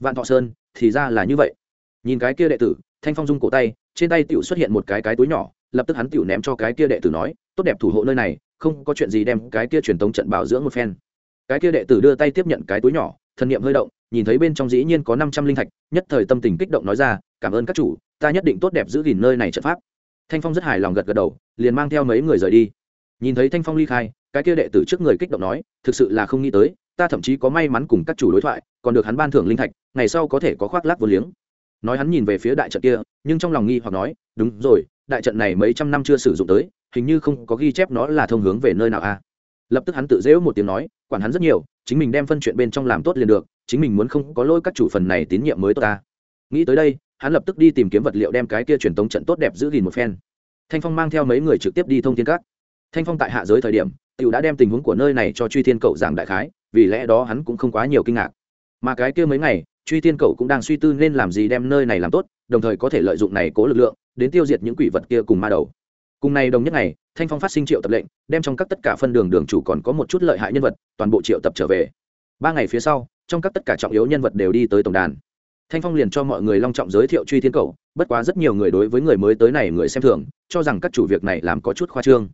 [SPEAKER 1] Vạn thọ sơn? Thì ra là như vậy. Nhìn cái kia đệ tử, thanh phong dung cổ tay, trên tay tiểu xuất hiện một cái cái túi nhỏ, lập tức hắn tiểu ném cho cái kia đệ tử nói, tốt đẹp thủ hộ nơi này, không có chuyện gì đem cái kia truyền tống trận bảo dưỡng một phen. Cái kia đệ tử đưa tay tiếp nhận cái túi nhỏ, thần niệm hơi động, nhìn thấy bên trong dĩ nhiên có năm trăm linh thạch, nhất thời tâm tình kích động nói ra, cảm ơn các chủ, ta nhất định tốt đẹp giữ gìn nơi này trận pháp thanh phong rất hài lòng gật gật đầu, liền mang theo mấy người rời đi. Nhìn thấy thanh phong ly khai, cái kia đệ tử trước người kích động nói, thực sự là không nghĩ tới, ta thậm chí có may mắn cùng các chủ đối thoại, còn được hắn ban thưởng linh thạch, ngày sau có thể có khoác lác vô liếng. Nói hắn nhìn về phía đại trận kia, nhưng trong lòng nghi hoặc nói, đúng rồi, đại trận này mấy trăm năm chưa sử dụng tới, hình như không có ghi chép nó là thông hướng về nơi nào a lập tức hắn tự dễu một tiếng nói, quản hắn rất nhiều, chính mình đem phân chuyện bên trong làm tốt liền được, chính mình muốn không có lỗi các chủ phần này tín nhiệm mới tốt ta. Nghĩ tới đây hắn lập tức đi tìm kiếm vật liệu đem cái kia truyền tống trận tốt đẹp giữ gìn một phen. Thanh phong mang theo mấy người trực tiếp đi thông thiên các. Thanh phong tại hạ giới thời điểm t i ể u đã đem tình huống của nơi này cho truy thiên cậu giảng đại khái, vì lẽ đó hắn cũng không quá nhiều kinh ngạc. Mà cái kia mấy ngày, truy thiên cậu cũng đang suy tư nên làm gì đem nơi này làm tốt, đồng thời có thể lợi dụng này cố lực lượng, đến tiêu diệt những quỷ vật kia cùng ma đầu. Cùng này đồng nhất ngày, thanh phong phát sinh triệu tập lệnh, đem trong các tất cả phân đường đường chủ còn có một chút lợi hại nhân vật, toàn bộ triệu tập trở về. Ba ngày phía sau, trong các tất cả trọng yếu nhân vật đều đi tới tổng đàn thanh phong liền cho mọi người long trọng giới thiệu truy thiên cầu bất quá rất nhiều người đối với người mới tới này người xem thường cho rằng các chủ việc này làm có chút khoa trương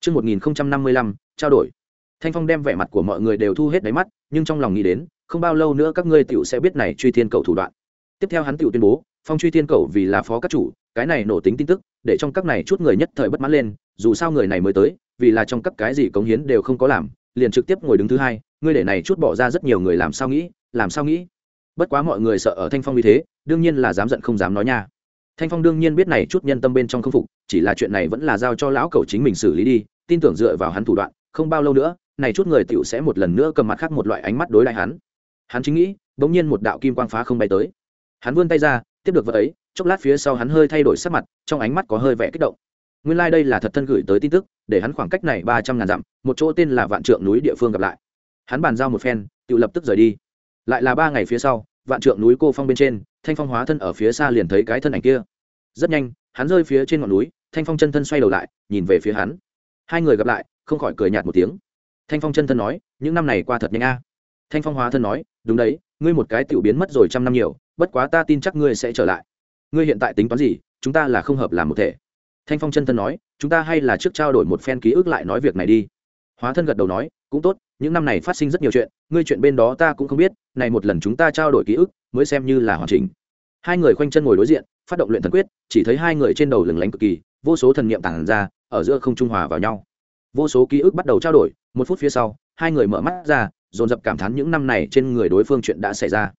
[SPEAKER 1] Trước 1055, trao đổi. Thanh Phong đem vẻ mặt của mọi người đều thu hết đáy mắt, nhưng trong lòng nghĩ đến, không bao lâu nữa các ngươi tiểu sẽ biết này truy thiên cầu thủ đoạn. Tiếp theo hắn tiểu tuyên bố, Phong truy thiên cầu vì là phó các chủ, cái này nổ tính tin tức, để trong các này chút người nhất thời bất mãn lên, dù sao người này mới tới, vì là trong các cái gì cống hiến đều không có làm, liền trực tiếp ngồi đứng thứ hai, ngươi để này chút bỏ ra rất nhiều người làm sao nghĩ, làm sao nghĩ? Bất quá mọi người sợ ở thanh phong như thế, đương nhiên là dám giận không dám nói nha. Thanh phong đương nhiên biết này chút nhân tâm bên trong không phục, chỉ là chuyện này vẫn là giao cho lão cầu chính mình xử lý đi, tin tưởng dựa vào hắn thủ đoạn, không bao lâu nữa, này chút người tiểu sẽ một lần nữa cầm mặt khác một loại ánh mắt đối lại hắn. Hắn chính nghĩ, bỗng nhiên một đạo kim quang phá không bay tới. Hắn vươn tay ra, tiếp được vật ấy, chốc lát phía sau hắn hơi thay đổi sắc mặt, trong ánh mắt có hơi vẻ kích động. Nguyên lai、like、đây là thật thân gửi tới tin tức, để hắn khoảng cách này ba trăm ngàn dặm, một chỗ tên là vạn trượng núi địa phương gặp lại. Hắn bàn giao một phen tự lập tức rời đi. Lại là ba ngày phía sau vạn trượng núi cô phong bên trên, thanh phong hóa thân ở phía xa liền thấy cái thân ảnh kia. Rất nhanh, hắn rơi phía trên ngọn núi, thanh phong chân thân xoay đầu lại, nhìn về phía hắn. Hai người gặp lại, không khỏi cười nhạt một tiếng. Thanh phong chân thân nói, những năm này qua thật nhanh a. Thanh phong hóa thân nói, đúng đấy, ngươi một cái tiểu biến mất rồi trăm năm nhiều, bất quá ta tin chắc ngươi sẽ trở lại. Ngươi hiện tại tính toán gì, chúng ta là không hợp làm một thể. Thanh phong chân thân nói, chúng ta hay là trước trao đổi một phen ký ức lại nói việc này đi hóa thân gật đầu nói, cũng tốt, những năm này phát sinh rất nhiều chuyện, ngươi chuyện bên đó ta cũng không biết, này một lần chúng ta trao đổi ký ức, mới xem như là hoàn chỉnh. Hai người khoanh chân ngồi đối diện, phát động luyện thần quyết, chỉ thấy hai người trên đầu lừng lánh cực kỳ, vô số thần niệm tản ra, ở giữa không trung hòa vào nhau. Vô số ký ức bắt đầu trao đổi, một phút phía sau, hai người mở mắt ra, dồn dập cảm thán những năm này trên người đối phương chuyện đã xảy ra.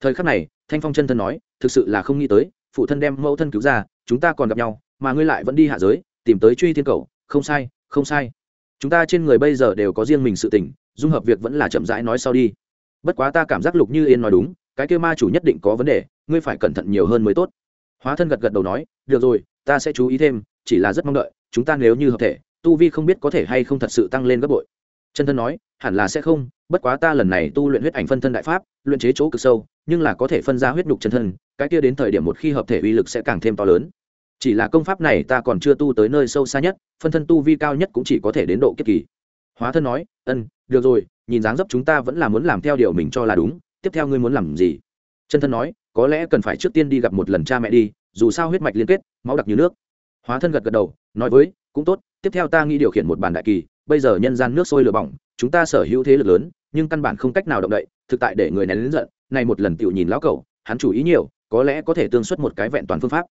[SPEAKER 1] Thời khắc này, thanh phong chân thân nói, thực sự là không nghĩ tới, phụ thân đem mẫu thân cứu ra, chúng ta còn gặp nhau, mà ngươi lại vẫn đi hạ giới, tìm tới truy thiên cầu, không sai không sai chúng ta trên người bây giờ đều có riêng mình sự tình, dung hợp việc vẫn là chậm rãi nói sau đi. Bất quá ta cảm giác lục như yên nói đúng, cái kêu ma chủ nhất định có vấn đề, ngươi phải cẩn thận nhiều hơn mới tốt. Hóa thân gật gật đầu nói, được rồi, ta sẽ chú ý thêm, chỉ là rất mong đợi, chúng ta nếu như hợp thể, tu vi không biết có thể hay không thật sự tăng lên gấp bội. Chân thân nói, hẳn là sẽ không, bất quá ta lần này tu luyện huyết ảnh phân thân đại pháp, luyện chế chỗ cực sâu, nhưng là có thể phân ra huyết nhục chân thân, cái kia đến thời điểm một khi hợp thể uy lực sẽ càng thêm to lớn chỉ là công pháp này ta còn chưa tu tới nơi sâu xa nhất, phân thân tu vi cao nhất cũng chỉ có thể đến độ kiếp kỳ. Hóa thân nói, ân, được rồi, nhìn dáng dấp chúng ta vẫn là muốn làm theo điều mình cho là đúng, tiếp theo ngươi muốn làm gì? Chân thân nói, có lẽ cần phải trước tiên đi gặp một lần cha mẹ đi, dù sao huyết mạch liên kết, máu đặc như nước. Hóa thân gật gật đầu, nói với, cũng tốt, tiếp theo ta nghĩ điều khiển một bàn đại kỳ, bây giờ nhân gian nước sôi lửa bỏng, chúng ta sở hữu thế lực lớn, nhưng căn bản không cách nào động đậy, thực tại để người này đến giận, này một lần tiểu nhìn lão cẩu, hắn chủ ý nhiều, có lẽ có thể tương xuất một cái vẹn toàn phương pháp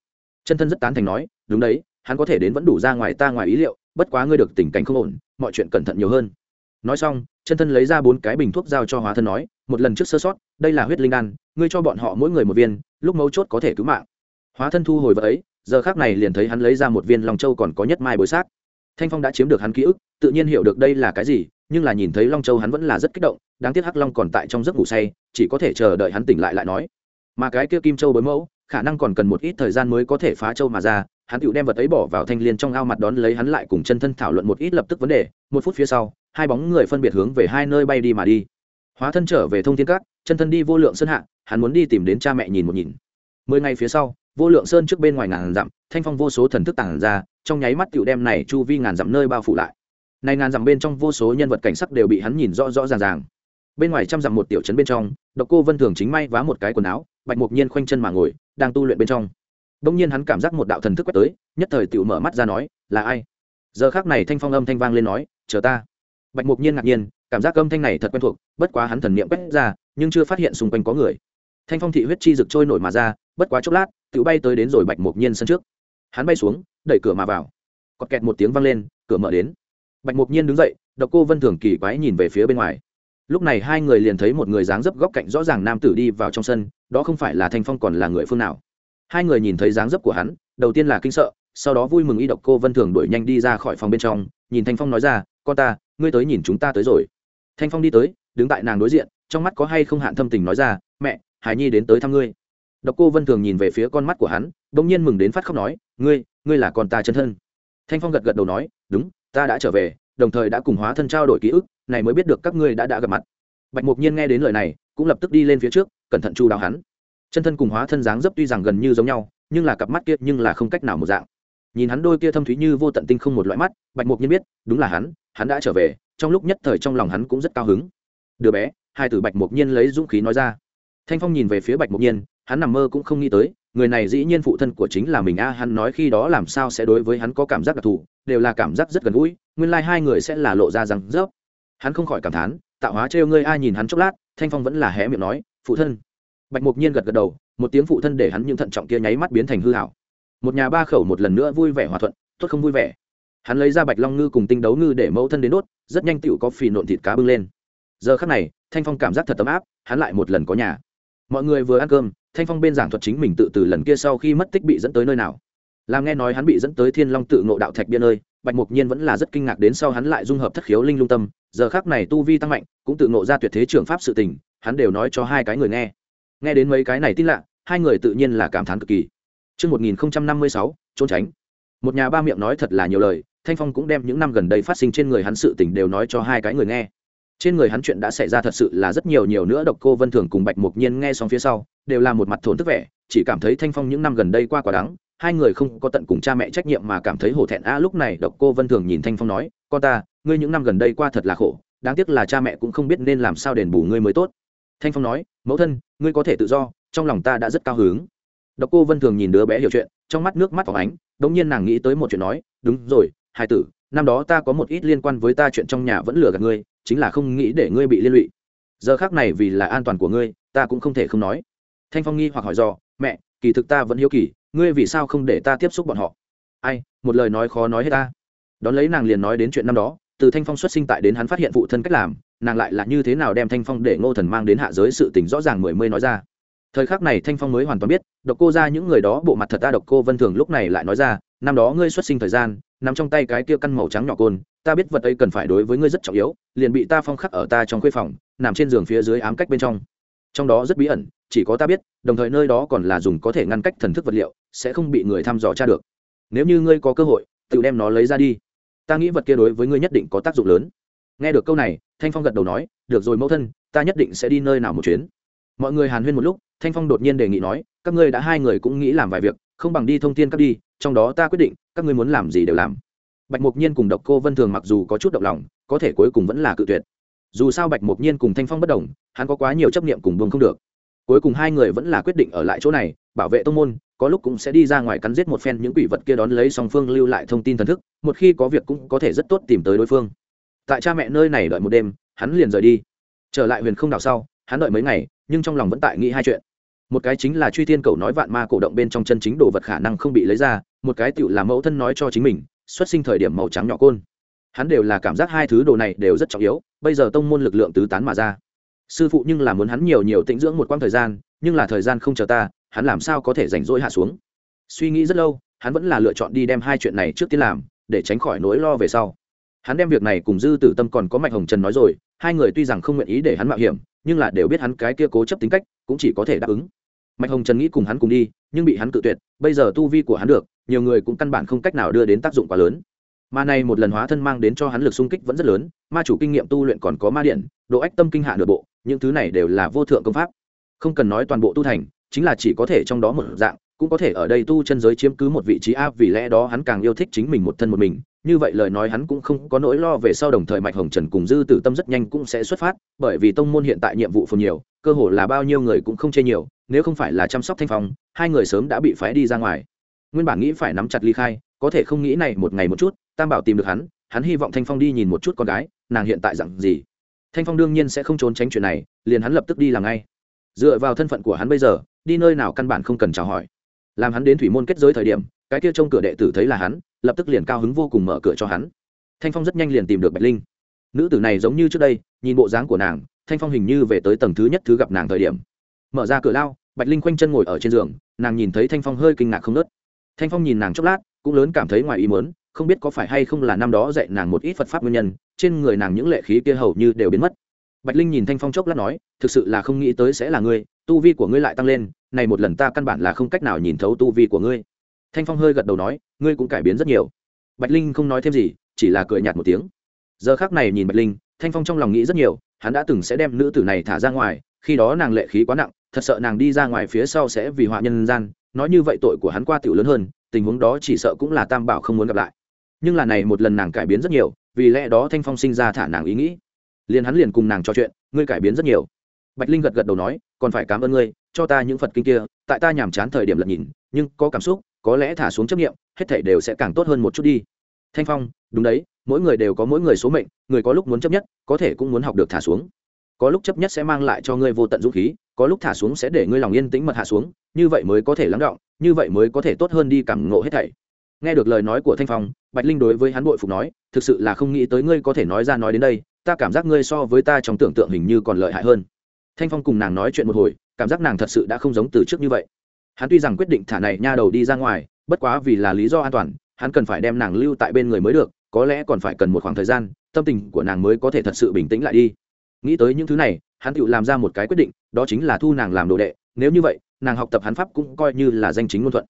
[SPEAKER 1] chân thân rất tán thành nói, đúng đấy, hắn có thể đến vẫn đủ ra ngoài ta ngoài ý liệu, bất quá ngươi được tình cảnh không ổn, mọi chuyện cẩn thận nhiều hơn. Nói xong, chân thân lấy ra bốn cái bình thuốc giao cho hóa thân nói, một lần trước sơ sót, đây là huyết linh đan, ngươi cho bọn họ mỗi người một viên, lúc mấu chốt có thể cứu mạng. Hóa thân thu hồi vợ ấy, giờ khác này liền thấy hắn lấy ra một viên long châu còn có nhất mai bối xác. Thanh phong đã chiếm được hắn ký ức, tự nhiên hiểu được đây là cái gì, nhưng là nhìn thấy long châu hắn vẫn là rất kích động, đáng tiếc hắc long còn tại trong giấc ngủ say, chỉ có thể chờ đợi hắn tỉnh lại lại nói. Mà cái kia kim châu bối mẫu khả năng còn cần một ít thời gian mới có thể phá châu mà ra, hắn tựu đem vật ấy bỏ vào thanh liên trong ao mặt đón lấy hắn lại cùng chân thân thảo luận một ít lập tức vấn đề, một phút phía sau, hai bóng người phân biệt hướng về hai nơi bay đi mà đi. Hóa thân trở về thông thiên các, chân thân đi vô lượng sơn hạ, hắn muốn đi tìm đến cha mẹ nhìn một nhìn. Mười ngày phía sau, vô lượng sơn trước bên ngoài ngàn dặm, thanh phong vô số thần thức tản ra, trong nháy mắt tựu đem này chu vi ngàn dặm nơi bao phủ lại. Này ngàn dặm bên trong vô số nhân vật cảnh sắc đều bị hắn nhìn rõ rõ ràng ràng. Bên ngoài trăm dặm một tiểu trấn bên trong, độc cô vân thường chính may vá một cái quần áo bạch mục nhiên khoanh chân mà ngồi, đang tu luyện bên trong. Đông nhiên hắn cảm giác một đạo thần thức quét tới, nhất thời tựu mở mắt ra nói, là ai? Giờ khác này thanh phong âm thanh vang lên nói, chờ ta. Bạch mục nhiên ngạc nhiên, cảm giác âm thanh này thật quen thuộc, bất quá hắn thần niệm quét ra, nhưng chưa phát hiện xung quanh có người. Thanh phong thị huyết chi rực trôi nổi mà ra, bất quá chốc lát tự bay tới đến rồi bạch mục nhiên sân trước. Hắn bay xuống, đẩy cửa mà vào. Cọt kẹt một tiếng vang lên, cửa mở đến. Bạch mục nhiên đứng dậy, độc cô vân thường kỳ quái nhìn về phía bên ngoài lúc này hai người liền thấy một người dáng dấp góc cạnh rõ ràng nam tử đi vào trong sân, đó không phải là thanh phong còn là người phương nào. Hai người nhìn thấy dáng dấp của hắn, đầu tiên là kinh sợ, sau đó vui mừng y độc cô vân thường đuổi nhanh đi ra khỏi phòng bên trong, nhìn thanh phong nói ra, con ta, ngươi tới nhìn chúng ta tới rồi. Thanh phong đi tới, đứng tại nàng đối diện, trong mắt có hay không hạn thâm tình nói ra, mẹ, hải nhi đến tới thăm ngươi. Độc cô vân thường nhìn về phía con mắt của hắn đ ỗ n g nhiên mừng đến phát khóc nói, ngươi ngươi là con ta chân thân. Thanh phong gật gật đầu nói, đúng, ta đã trở về, đồng thời đã cùng hóa thân trao đổi ký ức này mới biết được các ngươi đã đã gặp mặt. Bạch mục nhiên nghe đến lời này, cũng lập tức đi lên phía trước, cẩn thận chu đáo hắn. Chân thân cùng hóa thân dáng dấp tuy rằng gần như giống nhau, nhưng là cặp mắt kia nhưng là không cách nào một dạng. Nhìn hắn đôi kia thâm thúy như vô tận tinh không một loại mắt, bạch mục nhiên biết, đúng là hắn hắn đã trở về, trong lúc nhất thời trong lòng hắn cũng rất cao hứng. Đứa bé, hai từ bạch mục nhiên lấy dũng khí nói ra. Thanh phong nhìn về phía bạch mục nhiên, hắn nằm mơ cũng không nghĩ tới, người này dĩ nhiên phụ thân của chính là mình a, hắn nói khi đó làm sao sẽ đối với hắn có cảm giác đặc thù, đều là cảm giác rất gần gũi, nguyên lai hai người sẽ là lộ ra rằng rớp hắn không khỏi cảm thán, tạo hóa trêu ngươi ai nhìn hắn chốc lát, thanh phong vẫn là hé miệng nói, phụ thân. Bạch mục nhiên gật gật đầu, một tiếng phụ thân để hắn những thận trọng kia nháy mắt biến thành hư hảo một nhà ba khẩu một lần nữa vui vẻ hòa thuận, tốt không vui vẻ. Hắn lấy ra bạch long ngư cùng tinh đấu ngư để mẫu thân đến đốt, rất nhanh tựu có phì nộn thịt cá bưng lên. Giờ khắc này, thanh phong cảm giác thật ấm áp, hắn lại một lần có nhà. Mọi người vừa ăn cơm, thanh phong bên giảng thuật chính mình tự từ lần kia sau khi mất tích bị dẫn tới nơi nào. Làm nghe nói hắn bị dẫn tới thiên long tự ngộ đạo thạch biên ơi bạch mục nhiên vẫn là rất kinh ngạc đến sau hắn lại dung hợp thất khiếu linh lung tâm giờ khác này tu vi tăng mạnh cũng tự ngộ ra tuyệt thế trường pháp sự tình hắn đều nói cho hai cái người nghe nghe đến mấy cái này tin lạ hai người tự nhiên là cảm thán cực kỳ Trước 1056, trốn tránh. Một nhà ba miệng nói thật là nhiều lời, Thanh Phong cũng đem những năm gần đây phát sinh trên người hắn sự tình đều nói cho hai cái người nghe. Trên người hắn chuyện đã xảy ra thật sự là rất nhiều nhiều nữa độc cô Vân Thường cùng Bạch Mục Nhiên nghe xong phía sau, đều là một mặt thốn tức vẻ, chỉ cảm thấy Thanh Phong những năm gần đây qua quá đáng hai người không có tận cùng cha mẹ trách nhiệm mà cảm thấy hổ thẹn a lúc này độc cô Vân Thường nhìn Thanh Phong nói, "Con ta, ngươi những năm gần đây qua thật là khổ, đáng tiếc là cha mẹ cũng không biết nên làm sao đền bù ngươi mới tốt." Thanh Phong nói, "Mẫu thân, ngươi có thể tự do, trong lòng ta đã rất cao hứng." Độc Cô Vân thường nhìn đứa bé hiểu chuyện, trong mắt nước mắt phóng ánh, đột nhiên nàng nghĩ tới một chuyện nói, "Đúng rồi, hai tử, năm đó ta có một ít liên quan với ta chuyện trong nhà vẫn lừa gạt ngươi, chính là không nghĩ để ngươi bị liên lụy. Giờ khác này vì là an toàn của ngươi, ta cũng không thể không nói." Thanh Phong nghi hoặc hỏi dò, "Mẹ, kỳ thực ta vẫn hiếu kỳ, ngươi vì sao không để ta tiếp xúc bọn họ?" Ai, một lời nói khó nói hết ta. Đón lấy nàng liền nói đến chuyện năm đó, từ Thanh Phong xuất sinh tại đến hắn phát hiện phụ thân cách làm, nàng lại là như thế nào đem Thanh Phong để Ngô Thần mang đến hạ giới sự tình rõ ràng mười mươi nói ra. Thời khắc này thanh phong mới hoàn toàn biết độc cô ra những người đó bộ mặt thật ta độc cô vân thường lúc này lại nói ra năm đó ngươi xuất sinh thời gian nằm trong tay cái kia căn màu trắng nhỏ côn ta biết vật ấy cần phải đối với ngươi rất trọng yếu liền bị ta phong khắc ở ta trong khuê phòng nằm trên giường phía dưới ám cách bên trong. Trong đó rất bí ẩn chỉ có ta biết đồng thời nơi đó còn là dùng có thể ngăn cách thần thức vật liệu sẽ không bị người thăm dò tra được. Nếu như ngươi có cơ hội tự đem nó lấy ra đi ta nghĩ vật kia đối với ngươi nhất định có tác dụng lớn. Nghe được câu này, thanh phong gật đầu nói, được rồi mẫu thân, ta nhất định sẽ đi nơi nào một chuyến. Mọi người hàn huyên một lúc, thanh phong đột nhiên đề nghị nói, các ngươi đã hai người cũng nghĩ làm vài việc, không bằng đi thông tin các đi, trong đó ta quyết định, các ngươi muốn làm gì đều làm. Bạch mục nhiên cùng độc cô vân thường mặc dù có chút động lòng, có thể cuối cùng vẫn là cự tuyệt. Dù sao bạch mục nhiên cùng thanh phong bất đồng, hắn có quá nhiều chấp niệm cùng buông không được. Cuối cùng hai người vẫn là quyết định ở lại chỗ này bảo vệ tông môn, có lúc cũng sẽ đi ra ngoài cắn giết một phen những quỷ vật kia đón lấy song phương lưu lại thông tin thần thức, một khi có việc cũng có thể rất tốt tìm tới đối phương. Tại cha mẹ nơi này đợi một đêm, hắn liền rời đi. Trở lại huyền không đảo sau, hắn đợi mấy ngày, nhưng trong lòng vẫn tại nghĩ hai chuyện. Một cái chính là truy thiên cầu nói vạn ma cổ động bên trong chân chính đồ vật khả năng không bị lấy ra, một cái tựu là mẫu thân nói cho chính mình, xuất sinh thời điểm màu trắng nhỏ côn. Hắn đều là cảm giác hai thứ đồ này đều rất trọng yếu, bây giờ tông môn lực lượng tứ tán mà ra. Sư phụ nhưng là muốn hắn nhiều nhiều tĩnh dưỡng một quãng thời gian, nhưng là thời gian không chờ ta hắn làm sao có thể rảnh rỗi hạ xuống? Suy nghĩ rất lâu, hắn vẫn là lựa chọn đi đem hai chuyện này trước tiên làm, để tránh khỏi nỗi lo về sau. Hắn đem việc này cùng dư tử tâm còn có mạch hồng trần nói rồi, hai người tuy rằng không nguyện ý để hắn mạo hiểm, nhưng là đều biết hắn cái kia cố chấp tính cách, cũng chỉ có thể đáp ứng. Mạch hồng trần nghĩ cùng hắn cùng đi, nhưng bị hắn cự tuyệt, bây giờ tu vi của hắn được, nhiều người cũng căn bản không cách nào đưa đến tác dụng quá lớn. Mà này một lần hóa thân mang đến cho hắn lực xung kích vẫn rất lớn, ma chủ kinh nghiệm tu luyện còn có ma điện, độ ách tâm kinh hạ nửa bộ, những thứ này đều là vô thượng công pháp. Không cần nói toàn bộ tu thành chính là chỉ có thể trong đó một dạng, cũng có thể ở đây tu chân giới chiếm cứ một vị trí áp vì lẽ đó hắn càng yêu thích chính mình một thân một mình. Như vậy lời nói hắn cũng không có nỗi lo về sau đồng thời mạch hồng trần cùng dư tử tâm rất nhanh cũng sẽ xuất phát, bởi vì tông môn hiện tại nhiệm vụ phần nhiều, cơ hồ là bao nhiêu người cũng không chê nhiều, nếu không phải là chăm sóc thanh phong, hai người sớm đã bị phái đi ra ngoài. Nguyên bản nghĩ phải nắm chặt ly khai, có thể không nghĩ này một ngày một chút, tam bảo tìm được hắn hắn hy vọng thanh phong đi nhìn một chút con gái, nàng hiện tại dặn gì. Thanh phong đương nhiên sẽ không trốn tránh chuyện này, liền hắn lập tức đi làm ngay. Dựa vào thân phận của hắn bây giờ đi nơi nào căn bản không cần chào hỏi. Làm hắn đến thủy môn kết giới thời điểm, cái kia trông cửa đệ tử thấy là hắn, lập tức liền cao hứng vô cùng mở cửa cho hắn. Thanh phong rất nhanh liền tìm được bạch linh. Nữ tử này giống như trước đây, nhìn bộ dáng của nàng, thanh phong hình như về tới tầng thứ nhất thứ gặp nàng thời điểm. Mở ra cửa lao, bạch linh khoanh chân ngồi ở trên giường, nàng nhìn thấy thanh phong hơi kinh ngạc không nớt thanh phong nhìn nàng chốc lát, cũng lớn cảm thấy ngoài ý mớn không biết có phải hay không là năm đó dạy nàng một ít phật pháp nguyên nhân, trên người nàng những lệ khí kia hầu như đều biến mất. Bạch linh nhìn thanh phong chốc lát nói, thực sự là không nghĩ tới sẽ là ngươi tu vi của ngươi lại tăng lên, này một lần ta căn bản là không cách nào nhìn thấu tu vi của ngươi. Thanh phong hơi gật đầu nói, ngươi cũng cải biến rất nhiều. Bạch linh không nói thêm gì, chỉ là cười nhạt một tiếng. Giờ khác này nhìn bạch linh, thanh phong trong lòng nghĩ rất nhiều, hắn đã từng sẽ đem nữ tử này thả ra ngoài, khi đó nàng lệ khí quá nặng, thật sợ nàng đi ra ngoài phía sau sẽ vì họa nhân gian, nói như vậy tội của hắn qua tiểu lớn hơn, tình huống đó chỉ sợ cũng là tam bảo không muốn gặp lại. Nhưng là này một lần nàng cải biến rất nhiều, vì lẽ đó thanh phong sinh ra thả nàng ý nghĩ. Liền hắn liền cùng nàng trò chuyện, ngươi cải biến rất nhiều bạch linh gật gật đầu nói, còn phải cảm ơn ngươi, cho ta những phật kinh kia, tại ta nhàm chán thời điểm lật nhìn, nhưng có cảm xúc, có lẽ thả xuống chấp nghiệm hết thể đều sẽ càng tốt hơn một chút đi. Thanh phong, đúng đấy, mỗi người đều có mỗi người số mệnh, người có lúc muốn chấp nhất, có thể cũng muốn học được thả xuống. Có lúc chấp nhất sẽ mang lại cho ngươi vô tận dũng khí, có lúc thả xuống sẽ để ngươi lòng yên tĩnh mật hạ xuống, như vậy mới có thể lắng động, như vậy mới có thể tốt hơn đi cảm ngộ hết thảy. Nghe được lời nói của thanh phong, bạch linh đối với hắn bội phục nói, thực sự là không nghĩ tới ngươi có thể nói ra nói đến đây, ta cảm giác ngươi so với ta trong tưởng tượng hình như còn lợi hại hơn thanh phong cùng nàng nói chuyện một hồi, cảm giác nàng thật sự đã không giống từ trước như vậy. Hắn tuy rằng quyết định thả này nha đầu đi ra ngoài, bất quá vì là lý do an toàn, hắn cần phải đem nàng lưu tại bên người mới được, có lẽ còn phải cần một khoảng thời gian, tâm tình của nàng mới có thể thật sự bình tĩnh lại đi. Nghĩ tới những thứ này, hắn tự làm ra một cái quyết định, đó chính là thu nàng làm đồ đệ, nếu như vậy, nàng học tập hắn pháp cũng coi như là danh chính ngôn thuận.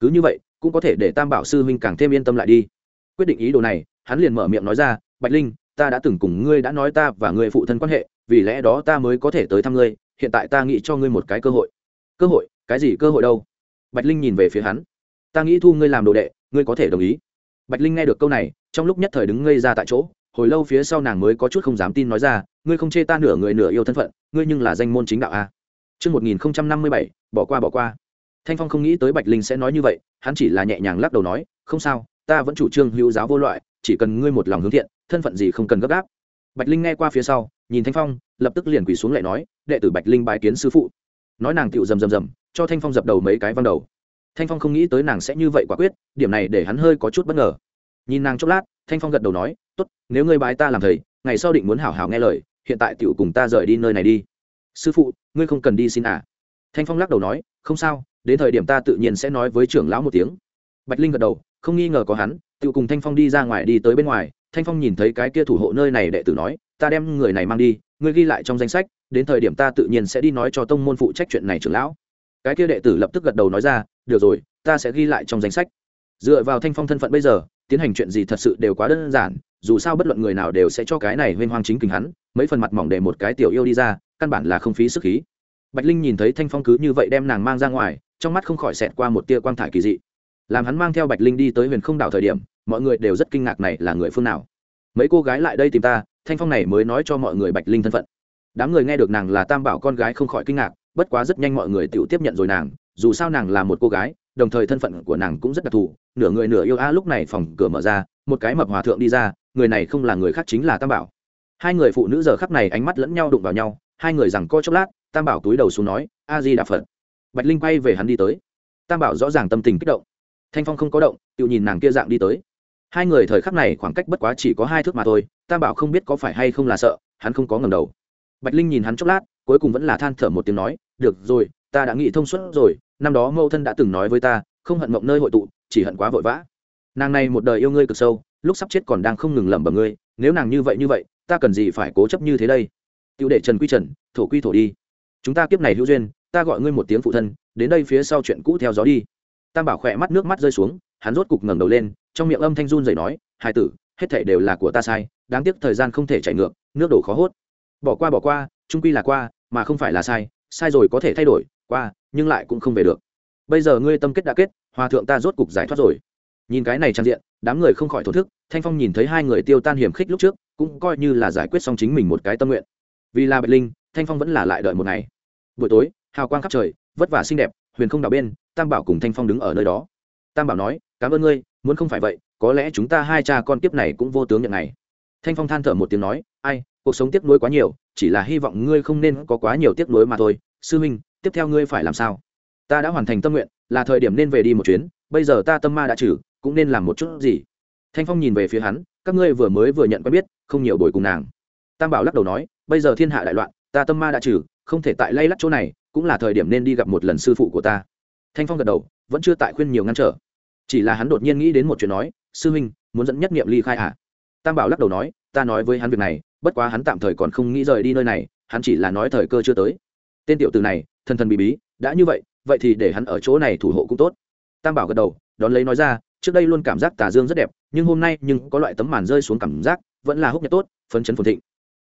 [SPEAKER 1] Cứ như vậy, cũng có thể để tam bảo sư huynh càng thêm yên tâm lại đi. Quyết định ý đồ này, hắn liền mở miệng nói ra, bạch linh ta đã từng cùng ngươi đã nói ta và ngươi phụ thân quan hệ vì lẽ đó ta mới có thể tới thăm ngươi hiện tại ta nghĩ cho ngươi một cái cơ hội. Cơ hội? Cái gì cơ hội đâu? Bạch linh nhìn về phía hắn. Ta nghĩ thu ngươi làm đồ đệ ngươi có thể đồng ý. Bạch linh nghe được câu này trong lúc nhất thời đứng ngây ra tại chỗ hồi lâu phía sau nàng mới có chút không dám tin nói ra ngươi không chê ta nửa người nửa yêu thân phận ngươi nhưng là danh môn chính đạo a. Trước 1057, bỏ qua bỏ qua. Thanh Phong không nghĩ tới Bạch Linh sẽ nói như vậy, hắn chỉ là nhẹ nhàng lắc đầu nói, không sao, ta vẫn chủ trương hữu giáo vô loại, chỉ cần ngươi một lòng hướng thiện, thân phận gì không cần gấp gáp. Bạch Linh nghe qua phía sau, nhìn Thanh Phong, lập tức liền quỳ xuống lại nói, đệ tử Bạch Linh bái kiến sư phụ. Nói nàng tiểu rầm rầm rầm, cho Thanh Phong dập đầu mấy cái văng đầu. Thanh Phong không nghĩ tới nàng sẽ như vậy quả quyết, điểm này để hắn hơi có chút bất ngờ. Nhìn nàng chốc lát, Thanh Phong gật đầu nói, "Tốt, nếu ngươi bái ta làm thầy, ngày sau định muốn hảo hảo nghe lời, hiện tại tiểu cùng ta rời đi nơi này đi." Sư phụ, ngươi không cần đi xin à? Thanh Phong lắc đầu nói, "Không sao, đến thời điểm ta tự nhiên sẽ nói với trưởng lão một tiếng." Bạch Linh gật đầu, không nghi ngờ có hắn, tiểu cùng Thanh Phong đi ra ngoài đi tới bên ngoài, Thanh Phong nhìn thấy cái kia thủ hộ nơi này đệ tử nói, "Ta đem người này mang đi, ngươi ghi lại trong danh sách, đến thời điểm ta tự nhiên sẽ đi nói cho tông môn phụ trách chuyện này trưởng lão." Cái kia đệ tử lập tức gật đầu nói ra, "Được rồi, ta sẽ ghi lại trong danh sách." Dựa vào Thanh Phong thân phận bây giờ, tiến hành chuyện gì thật sự đều quá đơn giản dù sao bất luận người nào đều sẽ cho cái này huênh hoang chính kinh hắn mấy phần mặt mỏng để một cái tiểu yêu đi ra căn bản là không phí sức khí bạch linh nhìn thấy thanh phong cứ như vậy đem nàng mang ra ngoài trong mắt không khỏi xẹt qua một tia quang thải kỳ dị làm hắn mang theo bạch linh đi tới huyền không đảo thời điểm mọi người đều rất kinh ngạc này là người phương nào. Mấy cô gái lại đây tìm ta, thanh phong này mới nói cho mọi người bạch linh thân phận. Đám người nghe được nàng là tam bảo con gái không khỏi kinh ngạc, bất quá rất nhanh mọi người tự tiếp nhận rồi nàng, dù sao nàng là một cô gái, đồng thời thân phận của nàng cũng rất đặc thù, nửa người nửa yêu a, lúc này phòng cửa mở ra, một cái mập hòa thượng đi ra, người này không là người khác chính là tam bảo. Hai người phụ nữ giờ khắc này ánh mắt lẫn nhau đụng vào nhau, hai người rằng co chốc lát, tam bảo túi đầu xuống nói, a di đà phật. Bạch linh quay về hắn đi tới. Tam bảo rõ ràng tâm tình kích động. Thanh phong không có động, tự nhìn nàng kia dạng đi tới hai người thời khắc này khoảng cách bất quá chỉ có hai thước mà thôi, tam bảo không biết có phải hay không là sợ, hắn không có ngầm đầu. Bạch linh nhìn hắn chốc lát, cuối cùng vẫn là than thở một tiếng nói, được rồi, ta đã nghĩ thông suốt rồi, năm đó mẫu thân đã từng nói với ta, không hận mộng nơi hội tụ, chỉ hận quá vội vã. Nàng này một đời yêu ngươi cực sâu, lúc sắp chết còn đang không ngừng lẩm bẩm ngươi, nếu nàng như vậy như vậy, ta cần gì phải cố chấp như thế đây? Tựu để trần quy trần, thổ quy thổ đi. Chúng ta kiếp này hữu duyên, ta gọi ngươi một tiếng phụ thân, đến đây phía sau chuyện cũ theo gió đi. Tam bảo khỏe mắt nước mắt rơi xuống, hắn rốt cục ngẩng đầu lên trong miệng âm thanh run rẩy nói hai tử, hết thảy đều là của ta sai, đáng tiếc thời gian không thể chạy ngược, nước đổ khó hốt. Bỏ qua bỏ qua, trung quy là qua, mà không phải là sai sai rồi có thể thay đổi, qua, nhưng lại cũng không về được. Bây giờ ngươi tâm kết đã kết, hòa thượng ta rốt cục giải thoát rồi. Nhìn cái này trang diện, đám người không khỏi thổ thức, thanh phong nhìn thấy hai người tiêu tan hiểm khích lúc trước, cũng coi như là giải quyết xong chính mình một cái tâm nguyện. Vì là bạch linh, thanh phong vẫn là lại đợi một ngày. Buổi tối, hào quang khắp trời, vất vả xinh đẹp, huyền không đảo bên, tam bảo cùng thanh phong đứng ở nơi đó. Tam bảo nói cảm ơn ngươi, muốn không phải vậy, có lẽ chúng ta hai cha con kiếp này cũng vô tướng nhận này. Thanh phong than thở một tiếng nói, ai, cuộc sống tiếc nuối quá nhiều, chỉ là hy vọng ngươi không nên có quá nhiều tiếc nuối mà thôi. Sư minh, tiếp theo ngươi phải làm sao? Ta đã hoàn thành tâm nguyện, là thời điểm nên về đi một chuyến, bây giờ ta tâm ma đã trừ, cũng nên làm một chút gì. Thanh phong nhìn về phía hắn, các ngươi vừa mới vừa nhận quen biết, không nhiều bồi cùng nàng. Tam bảo lắc đầu nói, bây giờ thiên hạ đại loạn, ta tâm ma đã trừ, không thể tại lay lắc chỗ này, cũng là thời điểm nên đi gặp một lần sư phụ của ta. Thanh phong gật đầu, vẫn chưa tại khuyên nhiều ngăn trở chỉ là hắn đột nhiên nghĩ đến một chuyện nói, sư huynh, muốn dẫn nhất nghiệm ly khai à? Tam bảo lắc đầu nói, ta nói với hắn việc này, bất quá hắn tạm thời còn không nghĩ rời đi nơi này, hắn chỉ là nói thời cơ chưa tới. Tên tiểu từ này, thần thần bí bí, đã như vậy vậy thì để hắn ở chỗ này thủ hộ cũng tốt. Tam bảo gật đầu, đón lấy nói ra, trước đây luôn cảm giác tà dương rất đẹp, nhưng hôm nay nhưng có loại tấm màn rơi xuống cảm giác, vẫn là húc nhật tốt, phấn chấn phồn thịnh.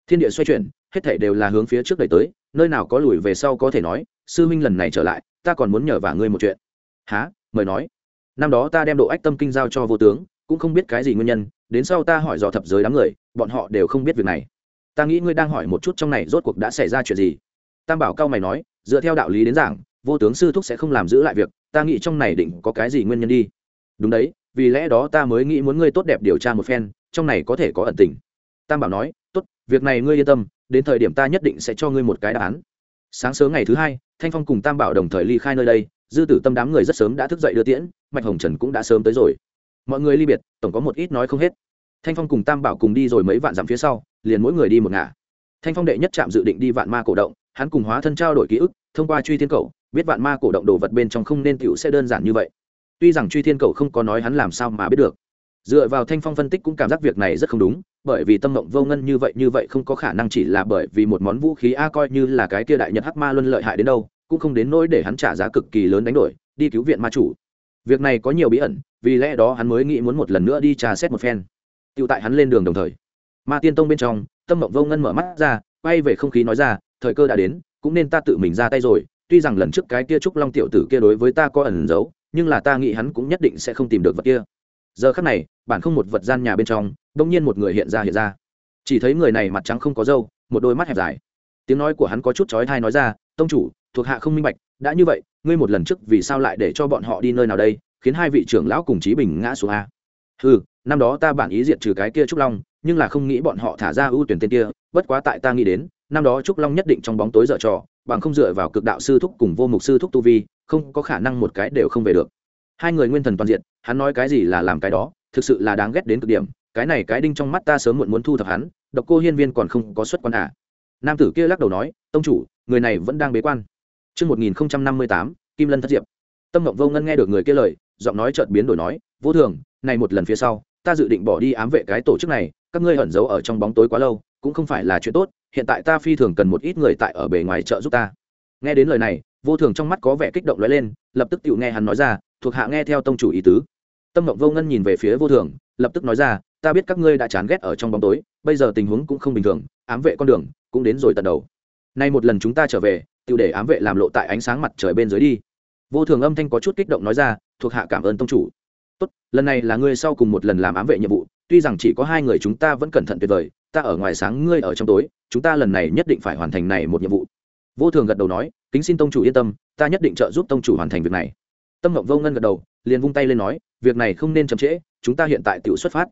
[SPEAKER 1] Thiên địa xoay chuyển, hết thảy đều là hướng phía trước đẩy tới, nơi nào có lùi về sau có thể nói, sư minh lần này trở lại, ta còn muốn nhờ vả ngươi một chuyện. Há mời nói năm đó ta đem độ ách tâm kinh giao cho vô tướng, cũng không biết cái gì nguyên nhân, đến sau ta hỏi dò thập giới đám người, bọn họ đều không biết việc này. Ta nghĩ ngươi đang hỏi một chút trong này rốt cuộc đã xảy ra chuyện gì. Tam bảo cao mày nói, dựa theo đạo lý đến giảng, vô tướng sư thúc sẽ không làm giữ lại việc, ta nghĩ trong này định có cái gì nguyên nhân đi. Đúng đấy, vì lẽ đó ta mới nghĩ muốn ngươi tốt đẹp điều tra một phen, trong này có thể có ẩn tình. Tam bảo nói, tốt, việc này ngươi yên tâm, đến thời điểm ta nhất định sẽ cho ngươi một cái đáp án. Sáng sớm ngày thứ hai, thanh phong cùng tam bảo đồng thời ly khai nơi đây dư tử tâm đám người rất sớm đã thức dậy đưa tiễn, mạch hồng trần cũng đã sớm tới rồi. Mọi người ly biệt, tổng có một ít nói không hết. Thanh phong cùng tam bảo cùng đi rồi mấy vạn dặm phía sau, liền mỗi người đi một ngả. Thanh phong đệ nhất trạm dự định đi vạn ma cổ động, hắn cùng hóa thân trao đổi ký ức, thông qua truy thiên cầu, biết vạn ma cổ động đồ vật bên trong không nên tựu sẽ đơn giản như vậy. Tuy rằng truy thiên cầu không có nói hắn làm sao mà biết được, dựa vào thanh phong phân tích cũng cảm giác việc này rất không đúng, bởi vì tâm mộng vô ngân như vậy như vậy không có khả năng chỉ là bởi vì một món vũ khí a coi như là cái kia đại nhật hắc ma luân lợi hại đến đâu cũng không đến nỗi để hắn trả giá cực kỳ lớn đánh đổi, đi cứu viện ma chủ. Việc này có nhiều bí ẩn, vì lẽ đó hắn mới nghĩ muốn một lần nữa đi trà xét một phen. Tựu tại hắn lên đường đồng thời, ma tiên tông bên trong, tâm mộng vô ngân mở mắt ra, quay về không khí nói ra, thời cơ đã đến, cũng nên ta tự mình ra tay rồi. Tuy rằng lần trước cái kia trúc long tiểu tử kia đối với ta có ẩn giấu, nhưng là ta nghĩ hắn cũng nhất định sẽ không tìm được vật kia. Giờ khắc này, bản không một vật gian nhà bên trong, đông nhiên một người hiện ra hiện ra. Chỉ thấy người này mặt trắng không có râu, một đôi mắt hẹp dài. Tiếng nói của hắn có chút chói thai nói ra, tông chủ thuộc hạ không minh bạch, đã như vậy, ngươi một lần trước vì sao lại để cho bọn họ đi nơi nào đây, khiến hai vị trưởng lão cùng chí bình ngã xuống a? Ừ năm đó ta bản ý diện trừ cái kia trúc long, nhưng là không nghĩ bọn họ thả ra ưu tuyển tên kia, bất quá tại ta nghĩ đến, năm đó trúc long nhất định trong bóng tối dở trò, bằng không dựa vào cực đạo sư thúc cùng vô mục sư thúc tu vi, không có khả năng một cái đều không về được. Hai người nguyên thần toàn diện, hắn nói cái gì là làm cái đó, thực sự là đáng ghét đến cực điểm, cái này cái đinh trong mắt ta sớm muộn muốn thu thập hắn, độc cô hiên viên còn không có xuất quan à. nam tử kia lắc đầu nói, tông chủ, người này vẫn đang bế quan. Trước 1058, Kim Lân thất diệp. Tâm Ngọc Vô Ngân nghe được người kia lời, giọng nói chợt biến đổi nói, "Vô thường, này một lần phía sau, ta dự định bỏ đi ám vệ cái tổ chức này, các ngươi ẩn giấu ở trong bóng tối quá lâu, cũng không phải là chuyện tốt, hiện tại ta phi thường cần một ít người tại ở bề ngoài trợ giúp ta." Nghe đến lời này, Vô Thường trong mắt có vẻ kích động lóe lên, lập tức tiểu nghe hắn nói ra, thuộc hạ nghe theo tông chủ ý tứ. Tâm Ngọc Vô Ngân nhìn về phía Vô Thường, lập tức nói ra, ta biết các ngươi đã chán ghét ở trong bóng tối, bây giờ tình huống cũng không bình thường, ám vệ con đường cũng đến rồi tận đầu. Nay một lần chúng ta trở về, tiêu để ám vệ làm lộ tại ánh sáng mặt trời bên dưới đi. Vô thường âm thanh có chút kích động nói ra, thuộc hạ cảm ơn tông chủ. Tốt, lần này là ngươi sau cùng một lần làm ám vệ nhiệm vụ, tuy rằng chỉ có hai người chúng ta vẫn cẩn thận tuyệt vời, ta ở ngoài sáng ngươi ở trong tối, chúng ta lần này nhất định phải hoàn thành này một nhiệm vụ. Vô thường gật đầu nói, kính xin tông chủ yên tâm, ta nhất định trợ giúp tông chủ hoàn thành việc này. Tâm ngọc vô ngân gật đầu, liền vung tay lên nói, việc này không nên chậm trễ, chúng ta hiện tại tự xuất phát.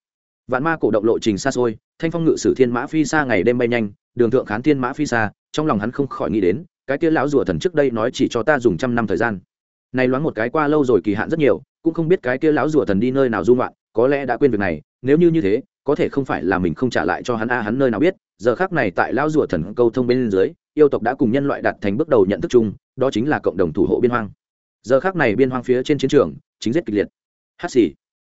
[SPEAKER 1] Vạn ma cổ động lộ trình xa xôi, thanh phong ngự sử thiên mã phi xa ngày đêm bay nhanh, đường thượng khán thiên mã phi xa trong lòng hắn không khỏi nghĩ đến cái kia lão rùa thần trước đây nói chỉ cho ta dùng trăm năm thời gian. Này loáng một cái qua lâu rồi kỳ hạn rất nhiều, cũng không biết cái kia lão rùa thần đi nơi nào du ngoạn, có lẽ đã quên việc này, nếu như như thế, có thể không phải là mình không trả lại cho hắn a, hắn nơi nào biết, giờ khác này tại lão rùa thần câu thông bên dưới, yêu tộc đã cùng nhân loại đạt thành bước đầu nhận thức chung, đó chính là cộng đồng thủ hộ biên hoang. Giờ khác này biên hoang phía trên chiến trường, chính rất kịch liệt. Hát xì.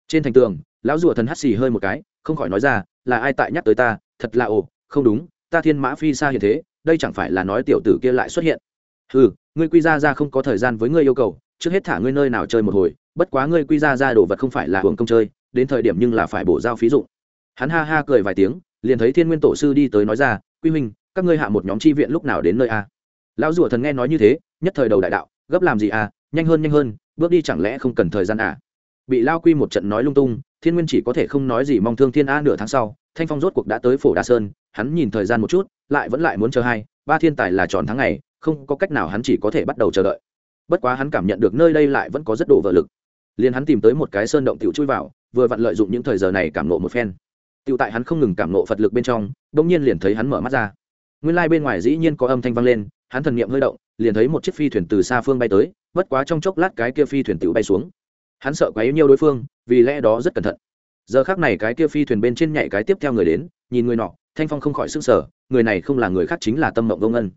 [SPEAKER 1] Trên thành tường, lão rùa thần hát xì hơi một cái, không khỏi nói ra, là ai tại nhắc tới ta? Thật là ồ, không đúng, ta thiên mã phi xa hiện thế đây chẳng phải là nói tiểu tử kia lại xuất hiện. Ừ ngươi quy ra ra không có thời gian với ngươi yêu cầu, trước hết thả ngươi nơi nào chơi một hồi, bất quá ngươi quy ra ra đồ vật không phải là hưởng công chơi, đến thời điểm nhưng là phải bổ giao phí dụng. Hắn ha ha cười vài tiếng, liền thấy thiên nguyên tổ sư đi tới nói ra, quy minh các ngươi hạ một nhóm chi viện lúc nào đến nơi a lão rùa thần nghe nói như thế, nhất thời đầu đại đạo, gấp làm gì a nhanh hơn nhanh hơn, bước đi chẳng lẽ không cần thời gian à? Bị lao quy một trận nói lung tung, thiên nguyên chỉ có thể không nói gì mong thương thiên a nửa tháng sau thanh phong rốt cuộc đã tới phổ đà sơn, hắn nhìn thời gian một chút, lại vẫn lại muốn chờ hai, ba thiên tài là tròn tháng ngày, không có cách nào hắn chỉ có thể bắt đầu chờ đợi. Bất quá hắn cảm nhận được nơi đây lại vẫn có rất độ vợ lực. Liền hắn tìm tới một cái sơn động tiểu chui vào, vừa vặn lợi dụng những thời giờ này cảm nộ một phen. Tiểu tại hắn không ngừng cảm nộ phật lực bên trong bỗng nhiên liền thấy hắn mở mắt ra. Nguyên lai bên ngoài dĩ nhiên có âm thanh vang lên, hắn thần niệm hơi động, liền thấy một chiếc phi thuyền từ xa phương bay tới, bất quá trong chốc lát cái kia phi thuyền tiểu bay xuống. Hắn sợ quá yếu nhiều đối phương, vì lẽ đó rất cẩn thận giờ khác này cái kia phi thuyền bên trên nhảy cái tiếp theo người đến, nhìn người nọ, thanh phong không khỏi s ư n g sở người này không là người khác chính là tâm mộng vô ngân.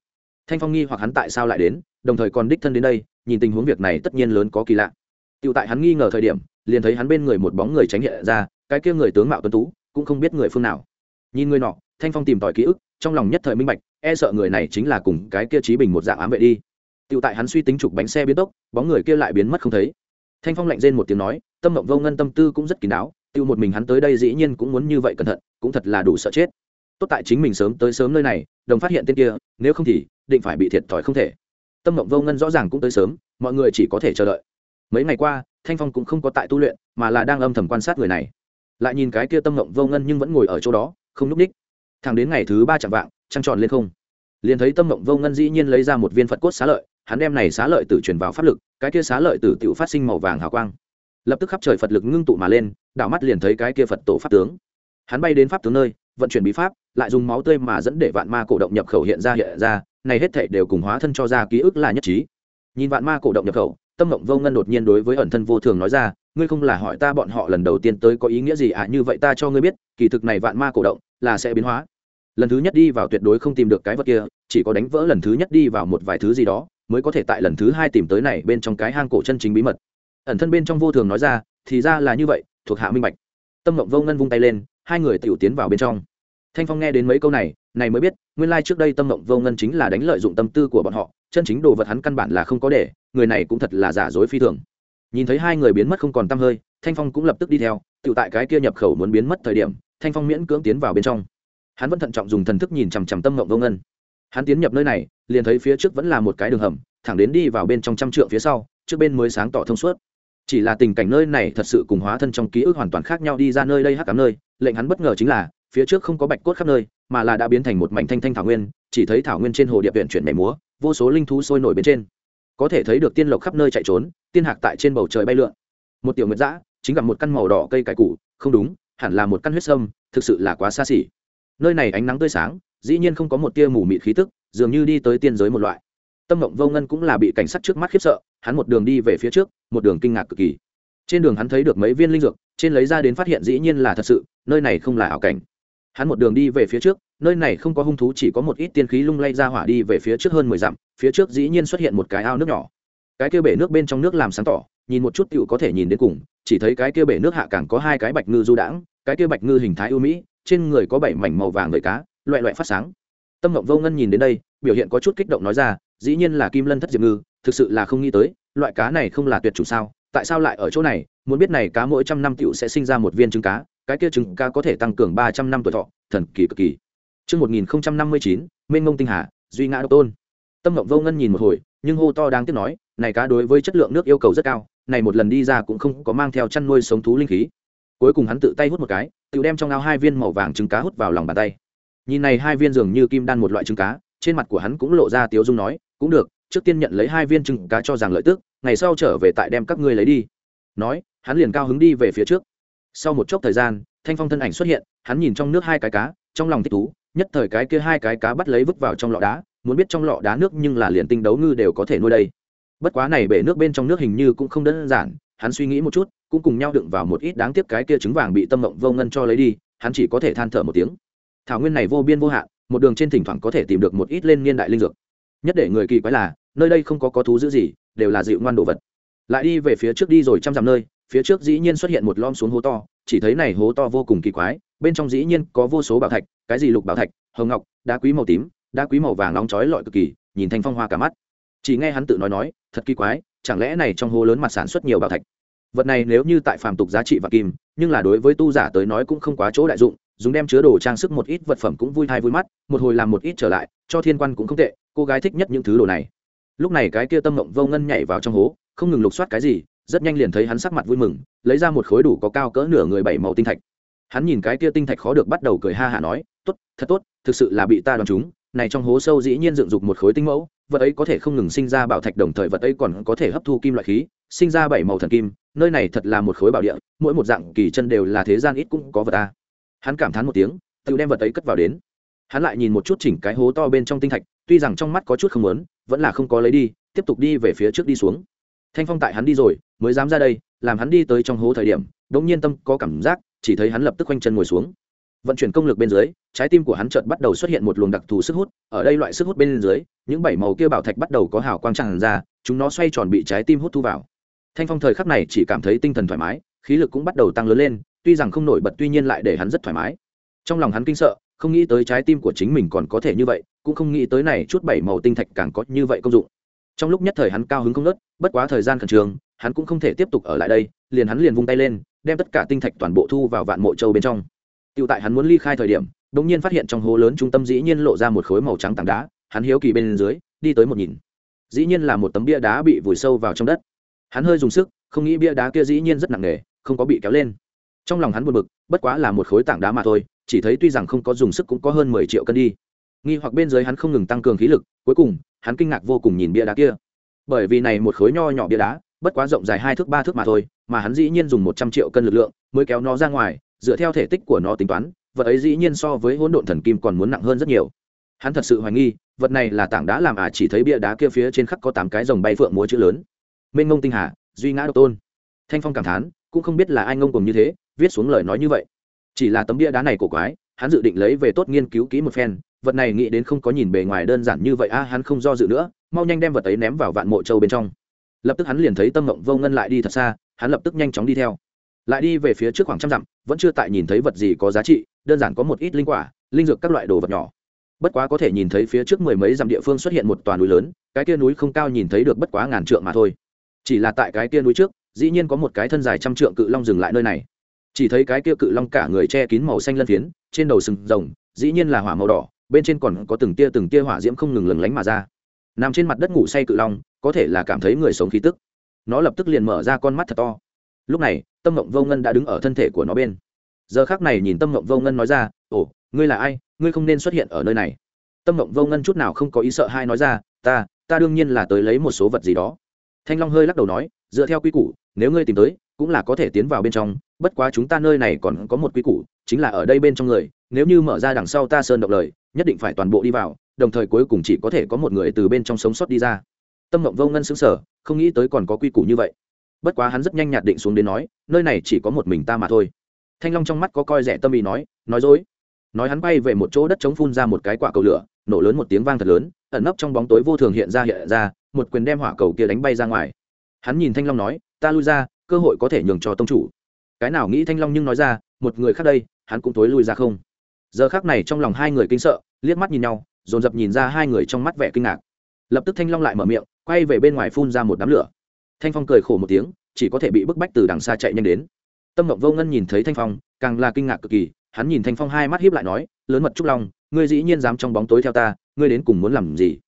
[SPEAKER 1] Thanh phong nghi hoặc hắn tại sao lại đến, đồng thời còn đích thân đến đây, nhìn tình huống việc này tất nhiên lớn có kỳ lạ. Tựu tại hắn nghi ngờ thời điểm, liền thấy hắn bên người một bóng người tránh hiện ra, cái kia người tướng mạo tuấn tú, cũng không biết người phương nào. Nhìn người nọ, thanh phong tìm tòi ký ức, trong lòng nhất thời minh bạch e sợ người này chính là cùng cái kia trí bình một dạng ám vệ đi. Tựu tại hắn suy tính chụp bánh xe biến tốc, bóng người kia lại biến mất không thấy. Thanh phong lạnh rên một tiếng nói, tâm mộng vô ngân tâm tư cũng rất kín đáo tự một mình hắn tới đây dĩ nhiên cũng muốn như vậy cẩn thận, cũng thật là đủ sợ chết. Tốt tại chính mình sớm tới sớm nơi này, đồng phát hiện tên kia, nếu không thì định phải bị thiệt thòi không thể. Tâm mộng vô ngân rõ ràng cũng tới sớm, mọi người chỉ có thể chờ đợi. Mấy ngày qua, thanh phong cũng không có tại tu luyện, mà là đang âm thầm quan sát người này. Lại nhìn cái kia tâm mộng vô ngân nhưng vẫn ngồi ở chỗ đó, không núp ních. Thẳng đến ngày thứ ba chạm vạng, trăng tròn lên không. Liền thấy tâm mộng vô ngân dĩ nhiên lấy ra một viên phật cốt xá lợi, hắn đem này xá lợi tử truyền vào pháp lực, cái kia xá lợi tử tự phát sinh màu vàng hào quang. Lập tức khắp trời phật lực ngưng tụ mà lên đảo mắt liền thấy cái kia phật tổ pháp tướng. Hắn bay đến pháp tướng nơi, vận chuyển bí pháp, lại dùng máu tươi mà dẫn để vạn ma cổ động nhập khẩu hiện ra hiện ra, này hết thảy đều cùng hóa thân cho ra ký ức là nhất trí. Nhìn vạn ma cổ động nhập khẩu, tâm mộng vô ngân đột nhiên đối với ẩn thân vô thường nói ra, ngươi không là hỏi ta bọn họ lần đầu tiên tới có ý nghĩa gì à? Như vậy ta cho ngươi biết, kỳ thực này vạn ma cổ động là sẽ biến hóa. Lần thứ nhất đi vào tuyệt đối không tìm được cái vật kia, chỉ có đánh vỡ lần thứ nhất đi vào một vài thứ gì đó, mới có thể tại lần thứ hai tìm tới này bên trong cái hang cổ chân chính bí mật. Ẩn thân bên trong vô thường nói ra, thì ra là như vậy thuộc hạ minh bạch. Tâm mộng vô ngân vung tay lên, hai người tiểu tiến vào bên trong. Thanh phong nghe đến mấy câu này này mới biết, nguyên lai trước đây tâm mộng vô ngân chính là đánh lợi dụng tâm tư của bọn họ, chân chính đồ vật hắn căn bản là không có để, người này cũng thật là giả dối phi thường. Nhìn thấy hai người biến mất không còn tăm hơi, thanh phong cũng lập tức đi theo tự tại cái kia nhập khẩu muốn biến mất thời điểm, thanh phong miễn cưỡng tiến vào bên trong. Hắn vẫn thận trọng dùng thần thức nhìn chằm chằm tâm mộng vô ngân. Hắn tiến nhập nơi này, liền thấy phía trước vẫn là một cái đường hầm, thẳng đến đi vào bên trong trăm trượng phía sau, trước bên mới sáng tỏ thông suốt chỉ là tình cảnh nơi này thật sự cùng hóa thân trong ký ức hoàn toàn khác nhau đi ra nơi đây hắc cám nơi, lệnh hắn bất ngờ chính là, phía trước không có bạch cốt khắp nơi, mà là đã biến thành một mảnh thanh thanh thảo nguyên, chỉ thấy thảo nguyên trên hồ điệp viện chuyển mẻ múa, vô số linh thú sôi nổi bên trên. Có thể thấy được tiên lộc khắp nơi chạy trốn, tiên hạc tại trên bầu trời bay lượn. Một tiểu nguyệt giã chính gặp một căn màu đỏ cây cải củ, không đúng, hẳn là một căn huyết sâm, thực sự là quá xa xỉ. Nơi này ánh nắng tươi sáng, dĩ nhiên không có một tia mù mịt khí tức, dường như đi tới tiên giới một loại. Tâm mộng vô ngân cũng là bị cảnh sát trước mắt khiếp sợ hắn một đường đi về phía trước, một đường kinh ngạc cực kỳ. Trên đường hắn thấy được mấy viên linh dược, trên lấy ra đến phát hiện dĩ nhiên là thật sự, nơi này không là ảo cảnh. Hắn một đường đi về phía trước, nơi này không có hung thú, chỉ có một ít tiên khí lung lay ra hỏa đi về phía trước hơn mười dặm, phía trước dĩ nhiên xuất hiện một cái ao nước nhỏ. Cái kia bể nước bên trong nước làm sáng tỏ, nhìn một chút tựu có thể nhìn đến cùng, chỉ thấy cái kia bể nước hạ càng có hai cái bạch ngư du đãng, cái kia bạch ngư hình thái ưu mỹ, trên người có bảy mảnh màu vàng gợi cá loại loại phát sáng tâm ngộng vô ngân nhìn đến đây biểu hiện có chút kích động nói ra dĩ nhiên là kim lân thất diệp ngư thực sự là không nghĩ tới loại cá này không là tuyệt chủ sao tại sao lại ở chỗ này muốn biết này cá mỗi trăm năm tựu sẽ sinh ra một viên trứng cá cái kia trứng cá có thể tăng cường ba trăm năm tuổi thọ thần kỳ cực kỳ Trước 1059, mênh Ngông tinh hà, duy ngã độc tôn. Tâm Ngộng Vô Ngân nhìn một hồi, nhưng hô to đang tiếc nói, này cá đối với chất lượng nước yêu cầu rất cao, này một lần đi ra cũng không có mang theo chăn nuôi sống thú linh khí. Cuối cùng hắn tự tay hút một cái, tự đem trong ao hai viên màu vàng trứng cá hút vào lòng bàn tay. Nhìn này hai viên dường như kim đan một loại trứng cá, trên mặt của hắn cũng lộ ra tiếu dung nói, cũng được, trước tiên nhận lấy hai viên trứng cá cho rằng lợi tức, ngày sau trở về tại đem các ngươi lấy đi. Nói, hắn liền cao hứng đi về phía trước. Sau một chốc thời gian, Thanh Phong thân ảnh xuất hiện, hắn nhìn trong nước hai cái cá, trong lòng thích thú, nhất thời cái kia hai cái cá bắt lấy vứt vào trong lọ đá muốn biết trong lọ đá nước nhưng là liền tinh đấu ngư đều có thể nuôi đây bất quá này bể nước bên trong nước hình như cũng không đơn giản hắn suy nghĩ một chút cũng cùng nhau đựng vào một ít đáng tiếc cái kia trứng vàng bị tâm mộng vô ngân cho lấy đi hắn chỉ có thể than thở một tiếng thảo nguyên này vô biên vô hạn, một đường trên thỉnh thoảng có thể tìm được một ít lên niên đại linh dược. Nhất để người kỳ quái là, nơi đây không có có thú giữ gì, đều là dịu ngoan đồ vật. Lại đi về phía trước đi rồi trăm dặm nơi, phía trước dĩ nhiên xuất hiện một lom xuống hố to, chỉ thấy này hố to vô cùng kỳ quái, bên trong dĩ nhiên có vô số bảo thạch, cái gì lục bảo thạch, hồng ngọc, đá quý màu tím, đá quý màu vàng nóng chói lọi cực kỳ, nhìn thành phong hoa cả mắt. Chỉ nghe hắn tự nói nói, thật kỳ quái, chẳng lẽ này trong hố lớn mặt sản xuất nhiều bảo thạch? Vật này nếu như tại phàm tục giá trị và kim, nhưng là đối với tu giả tới nói cũng không quá chỗ đại dụng dùng đem chứa đồ trang sức một ít vật phẩm cũng vui thai vui mắt, một hồi làm một ít trở lại, cho thiên quan cũng không tệ, cô gái thích nhất những thứ đồ này. Lúc này cái kia tâm mộng vô ngân nhảy vào trong hố, không ngừng lục soát cái gì, rất nhanh liền thấy hắn sắc mặt vui mừng, lấy ra một khối đủ có cao cỡ nửa người bảy màu tinh thạch. Hắn nhìn cái kia tinh thạch khó được bắt đầu cười ha hả nói, tốt, thật tốt, thực sự là bị ta đoán chúng, này trong hố sâu dĩ nhiên dựng dục một khối tinh mẫu, vật ấy có thể không ngừng sinh ra bảo thạch đồng thời vật ấy còn có thể hấp thu kim loại khí, sinh ra bảy màu thần kim, nơi này thật là một khối bảo địa, mỗi một dạng kỳ chân đều là thế gian ít cũng có vật ta hắn cảm thán một tiếng, tự đem vật ấy cất vào đến. Hắn lại nhìn một chút chỉnh cái hố to bên trong tinh thạch, tuy rằng trong mắt có chút không lớn vẫn là không có lấy đi, tiếp tục đi về phía trước đi xuống. Thanh phong tại hắn đi rồi, mới dám ra đây, làm hắn đi tới trong hố thời điểm đ ỗ n g nhiên tâm có cảm giác, chỉ thấy hắn lập tức quanh chân ngồi xuống. Vận chuyển công lực bên dưới, trái tim của hắn chợt bắt đầu xuất hiện một luồng đặc thù sức hút, ở đây loại sức hút bên dưới, những bảy màu kia bảo thạch bắt đầu có hào quang tràn ra, chúng nó xoay tròn bị trái tim hút thu vào. Thanh phong thời khắc này chỉ cảm thấy tinh thần thoải mái, khí lực cũng bắt đầu tăng lớn lên tuy rằng không nổi bật, tuy nhiên lại để hắn rất thoải mái. Trong lòng hắn kinh sợ, không nghĩ tới trái tim của chính mình còn có thể như vậy, cũng không nghĩ tới này chút bảy màu tinh thạch càng có như vậy công dụng. Trong lúc nhất thời hắn cao hứng không nớt bất quá thời gian khẩn trương, hắn cũng không thể tiếp tục ở lại đây, liền hắn liền vung tay lên, đem tất cả tinh thạch toàn bộ thu vào vạn mộ châu bên trong. Tựu tại hắn muốn ly khai thời điểm đ ỗ n g nhiên phát hiện trong hố lớn trung tâm dĩ nhiên lộ ra một khối màu trắng tảng đá, hắn hiếu kỳ bên dưới, đi tới một nhìn. Dĩ nhiên là một tấm bia đá bị vùi sâu vào trong đất. Hắn hơi dùng sức, không nghĩ bia đá kia dĩ nhiên rất nặng nề, không có bị kéo lên trong lòng hắn buồn bực, bất quá là một khối tảng đá mà thôi, chỉ thấy tuy rằng không có dùng sức cũng có hơn mười triệu cân đi. Nghi hoặc bên dưới hắn không ngừng tăng cường khí lực, cuối cùng, hắn kinh ngạc vô cùng nhìn bia đá kia. Bởi vì này một khối nho nhỏ bia đá, bất quá rộng dài hai thước ba thước mà thôi, mà hắn dĩ nhiên dùng một trăm triệu cân lực lượng mới kéo nó ra ngoài, dựa theo thể tích của nó tính toán, vật ấy dĩ nhiên so với hỗn độn thần kim còn muốn nặng hơn rất nhiều. Hắn thật sự hoài nghi, vật này là tảng đá làm à chỉ thấy bia đá kia phía trên khắc có tám cái dòng bay phượng múa chữ lớn. Mênh ngông tinh hà, duy ngã độc tôn. Thanh phong cảm thán, cũng không biết là ai ngông cùng như thế viết xuống lời nói như vậy. Chỉ là tấm bia đá này cổ quái, hắn dự định lấy về tốt nghiên cứu kỹ một phen, vật này nghĩ đến không có nhìn bề ngoài đơn giản như vậy, a, hắn không do dự nữa, mau nhanh đem vật ấy ném vào vạn mộ châu bên trong. Lập tức hắn liền thấy tâm mộng vô ngân lại đi thật xa, hắn lập tức nhanh chóng đi theo. Lại đi về phía trước khoảng trăm dặm, vẫn chưa tại nhìn thấy vật gì có giá trị, đơn giản có một ít linh quả, linh dược các loại đồ vật nhỏ. Bất quá có thể nhìn thấy phía trước mười mấy dặm địa phương xuất hiện một tòa núi lớn, cái kia núi không cao nhìn thấy được bất quá ngàn trượng mà thôi. Chỉ là tại cái kia núi trước, dĩ nhiên có một cái thân dài trăm trượng cự long dừng lại nơi này chỉ thấy cái kia cự long cả người che kín màu xanh lân phiến, trên đầu sừng rồng, dĩ nhiên là hỏa màu đỏ, bên trên còn có từng tia từng tia hỏa diễm không ngừng lừng lánh mà ra. Nằm trên mặt đất ngủ say cự long, có thể là cảm thấy người sống khí tức. Nó lập tức liền mở ra con mắt thật to. Lúc này, tâm mộng vô ngân đã đứng ở thân thể của nó bên. Giờ khác này nhìn tâm mộng vô ngân nói ra, ồ, ngươi là ai? Ngươi không nên xuất hiện ở nơi này. Tâm mộng vô ngân chút nào không có ý sợ hai nói ra, ta ta đương nhiên là tới lấy một số vật gì đó. Thanh long hơi lắc đầu nói, dựa theo quy củ, nếu ngươi tìm tới cũng là có thể tiến vào bên trong, bất quá chúng ta nơi này còn có một quy củ, chính là ở đây bên trong người, nếu như mở ra đằng sau ta sơn động lời, nhất định phải toàn bộ đi vào, đồng thời cuối cùng chỉ có thể có một người từ bên trong sống sót đi ra. Tâm mộng vô ngân xứng sở không nghĩ tới còn có quy củ như vậy. Bất quá hắn rất nhanh nhạt định xuống đến nói, nơi này chỉ có một mình ta mà thôi. Thanh long trong mắt có coi rẻ tâm ý nói nói dối. Nói hắn bay về một chỗ đất chống phun ra một cái quả cầu lửa, nổ lớn một tiếng vang thật lớn, ẩn nấp trong bóng tối vô thường hiện ra hiện ra, một quyền đem hỏa cầu kia đánh bay ra ngoài. Hắn nhìn thanh long nói, ta lui ra cơ hội có thể nhường cho tông chủ. Cái nào nghĩ thanh long nhưng nói ra, một người khác đây, hắn cũng tối lui ra không. Giờ khác này trong lòng hai người kinh sợ, liếc mắt nhìn nhau, dồn dập nhìn ra hai người trong mắt vẻ kinh ngạc. Lập tức thanh long lại mở miệng, quay về bên ngoài phun ra một đám lửa. Thanh phong cười khổ một tiếng, chỉ có thể bị bức bách từ đằng xa chạy nhanh đến. Tâm mộng vô ngân nhìn thấy thanh phong, càng là kinh ngạc cực kỳ, hắn nhìn thanh phong hai mắt hiếp lại nói, lớn mật trúc long, ngươi dĩ nhiên dám trong bóng tối theo ta, ngươi đến cùng muốn làm gì?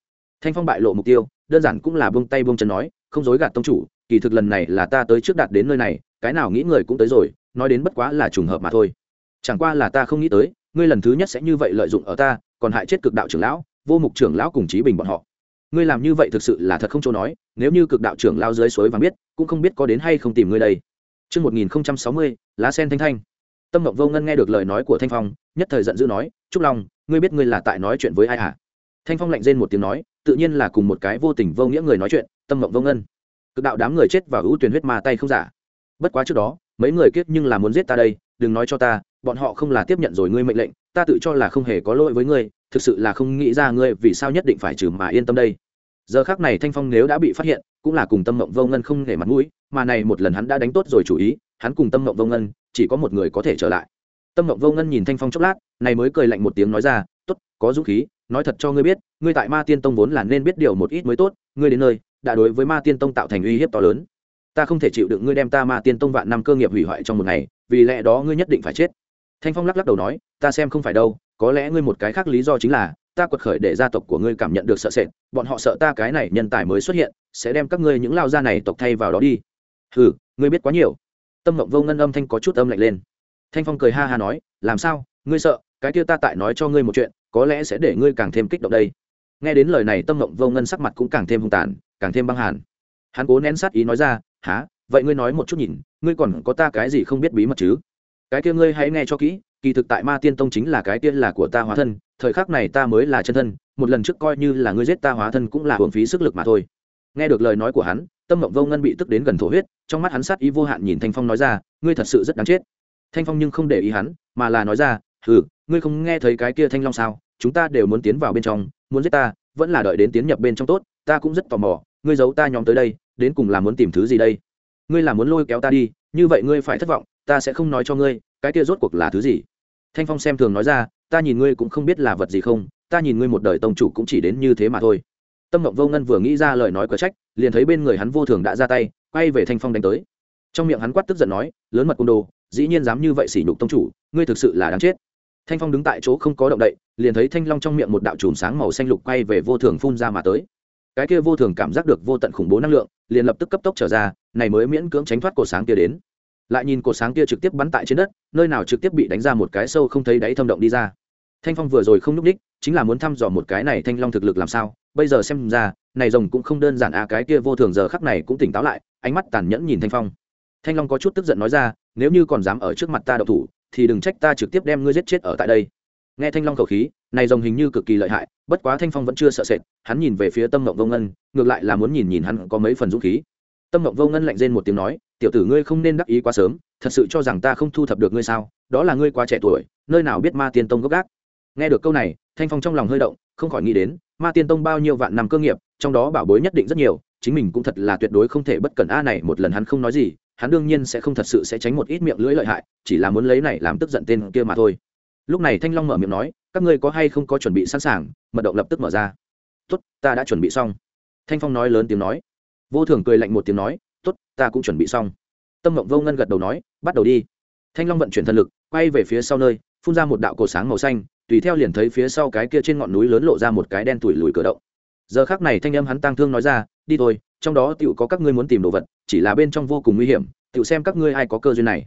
[SPEAKER 1] Thanh phong bại lộ mục tiêu, đơn giản cũng là buông tay buông chân nói, không dối gạt tông chủ kỳ thực lần này là ta tới trước đạt đến nơi này cái nào nghĩ người cũng tới rồi nói đến bất quá là trùng hợp mà thôi chẳng qua là ta không nghĩ tới ngươi lần thứ nhất sẽ như vậy lợi dụng ở ta còn hại chết cực đạo trưởng lão vô mục trưởng lão cùng chí bình bọn họ ngươi làm như vậy thực sự là thật không chỗ nói nếu như cực đạo trưởng lao dưới suối vàng biết cũng không biết có đến hay không tìm ngươi đây Trước 1060, lá sen thanh thanh. Tâm ngọc Vô Ngân nghe được lời nói của Thanh Phong, nhất thời giận dữ nói, "Trúc Long, ngươi biết ngươi là tại nói chuyện với ai hả?" Thanh Phong lạnh rên một tiếng nói, tự nhiên là cùng một cái vô tình vô nghĩa người nói chuyện, Tâm ngọc Vô Ngân cực đạo đám người chết và ưu tuyển huyết ma tay không giả. Bất quá trước đó, mấy người kiết nhưng là muốn giết ta đây, đừng nói cho ta, bọn họ không là tiếp nhận rồi ngươi mệnh lệnh, ta tự cho là không hề có lỗi với ngươi, thực sự là không nghĩ ra ngươi vì sao nhất định phải trừ mà yên tâm đây. Giờ khác này thanh phong nếu đã bị phát hiện, cũng là cùng tâm mộng vô ngân không để mặt mũi, mà này một lần hắn đã đánh tốt rồi chủ ý, hắn cùng tâm mộng vô ngân, chỉ có một người có thể trở lại. Tâm mộng vô ngân nhìn thanh phong chốc lát, này mới cười lạnh một tiếng nói ra t ố t có dũng khí, nói thật cho ngươi biết, ngươi tại ma tiên tông vốn là nên biết điều một ít mới tốt ngươi đến nơi, đã đối với ma tiên tông tạo thành uy hiếp to lớn. Ta không thể chịu đựng ngươi đem ta ma tiên tông vạn năm cơ nghiệp hủy hoại trong một ngày, vì lẽ đó ngươi nhất định phải chết. Thanh phong lắc lắc đầu nói, ta xem không phải đâu, có lẽ ngươi một cái khác lý do chính là, ta quật khởi để gia tộc của ngươi cảm nhận được sợ sệt, bọn họ sợ ta cái này nhân tài mới xuất hiện, sẽ đem các ngươi những lao gia này tộc thay vào đó đi. Ừ ngươi biết quá nhiều. Tâm ngộng vô ngân âm thanh có chút âm lạnh lên. Thanh phong cười ha ha nói, làm sao? Ngươi sợ, cái kia ta tại nói cho ngươi một chuyện, có lẽ sẽ để ngươi càng thêm kích động đây nghe đến lời này tâm mộng vô ngân sắc mặt cũng càng thêm hung tàn, càng thêm băng hàn. Hắn cố nén sát ý nói ra há vậy ngươi nói một chút nhìn, ngươi còn có ta cái gì không biết bí mật chứ? Cái kia ngươi hãy nghe cho kỹ, kỳ thực tại ma tiên tông chính là cái tiên là của ta hóa thân, thời khắc này ta mới là chân thân, một lần trước coi như là ngươi giết ta hóa thân cũng là hưởng phí sức lực mà thôi. Nghe được lời nói của hắn, tâm mộng vô ngân bị tức đến gần thổ huyết, trong mắt hắn sát ý vô hạn nhìn thanh phong nói ra, ngươi thật sự rất đáng chết. Thanh phong nhưng không để ý hắn, mà là nói ra ừ ngươi không nghe thấy cái kia thanh long sao? Chúng ta đều muốn tiến vào bên trong muốn giết ta, vẫn là đợi đến tiến nhập bên trong tốt, ta cũng rất tò mò, ngươi giấu ta nhóm tới đây, đến cùng là muốn tìm thứ gì đây? Ngươi là muốn lôi kéo ta đi, như vậy ngươi phải thất vọng, ta sẽ không nói cho ngươi, cái kia rốt cuộc là thứ gì? Thanh phong xem thường nói ra, ta nhìn ngươi cũng không biết là vật gì không, ta nhìn ngươi một đời tông chủ cũng chỉ đến như thế mà thôi. Tâm mộng vô ngân vừa nghĩ ra lời nói có trách, liền thấy bên người hắn vô thường đã ra tay, quay về thanh phong đánh tới. Trong miệng hắn quát tức giận nói, lớn mật côn đồ, dĩ nhiên dám như vậy xỉ nhục tông chủ, ngươi thực sự là đáng chết thanh phong đứng tại chỗ không có động đậy, liền thấy thanh long trong miệng một đạo chùm sáng màu xanh lục quay về vô thường phun ra mà tới. Cái kia vô thường cảm giác được vô tận khủng bố năng lượng, liền lập tức cấp tốc trở ra, này mới miễn cưỡng tránh thoát cột sáng kia đến. Lại nhìn cột sáng kia trực tiếp bắn tại trên đất, nơi nào trực tiếp bị đánh ra một cái sâu không thấy đáy thâm động đi ra. Thanh phong vừa rồi không n ú c ních chính là muốn thăm dò một cái này thanh long thực lực làm sao, bây giờ xem ra, này rồng cũng không đơn giản à cái kia vô thường giờ khắc này cũng tỉnh táo lại, ánh mắt tàn nhẫn nhìn thanh phong. Thanh long có chút tức giận nói ra, nếu như còn dám ở trước mặt ta đậu thủ thì đừng trách ta trực tiếp đem ngươi giết chết ở tại đây. Nghe thanh long khẩu khí, này rồng hình như cực kỳ lợi hại, bất quá thanh phong vẫn chưa sợ sệt, hắn nhìn về phía tâm mộng vô ngân, ngược lại là muốn nhìn nhìn hắn có mấy phần dũng khí. Tâm mộng vô ngân lạnh rên một tiếng nói, tiểu tử ngươi không nên đắc ý quá sớm, thật sự cho rằng ta không thu thập được ngươi sao? Đó là ngươi quá trẻ tuổi, nơi nào biết ma tiên tông gốc gác? Nghe được câu này, thanh phong trong lòng hơi động, không khỏi nghĩ đến, ma tiên tông bao nhiêu vạn năm cơ nghiệp, trong đó bảo bối nhất định rất nhiều, chính mình cũng thật là tuyệt đối không thể bất cẩn. A, này một lần hắn không nói gì hắn đương nhiên sẽ không thật sự sẽ tránh một ít miệng lưỡi lợi hại, chỉ là muốn lấy này làm tức giận tên kia mà thôi. Lúc này thanh long mở miệng nói, các ngươi có hay không có chuẩn bị sẵn sàng? Mật động lập tức mở ra. Tốt, ta đã chuẩn bị xong. Thanh phong nói lớn tiếng nói. Vô thường cười lạnh một tiếng nói, tốt, ta cũng chuẩn bị xong. Tâm mộng vô ngân gật đầu nói, bắt đầu đi. Thanh long vận chuyển thân lực, quay về phía sau nơi, phun ra một đạo cổ sáng màu xanh, tùy theo liền thấy phía sau cái kia trên ngọn núi lớn lộ ra một cái đen tủi lùi cửa động. Giờ khác này thanh âm hắn tang thương nói ra, đi thôi, trong đó tựu có các ngươi muốn tìm đồ vật chỉ là bên trong vô cùng nguy hiểm, tự xem các ngươi ai có cơ duyên này.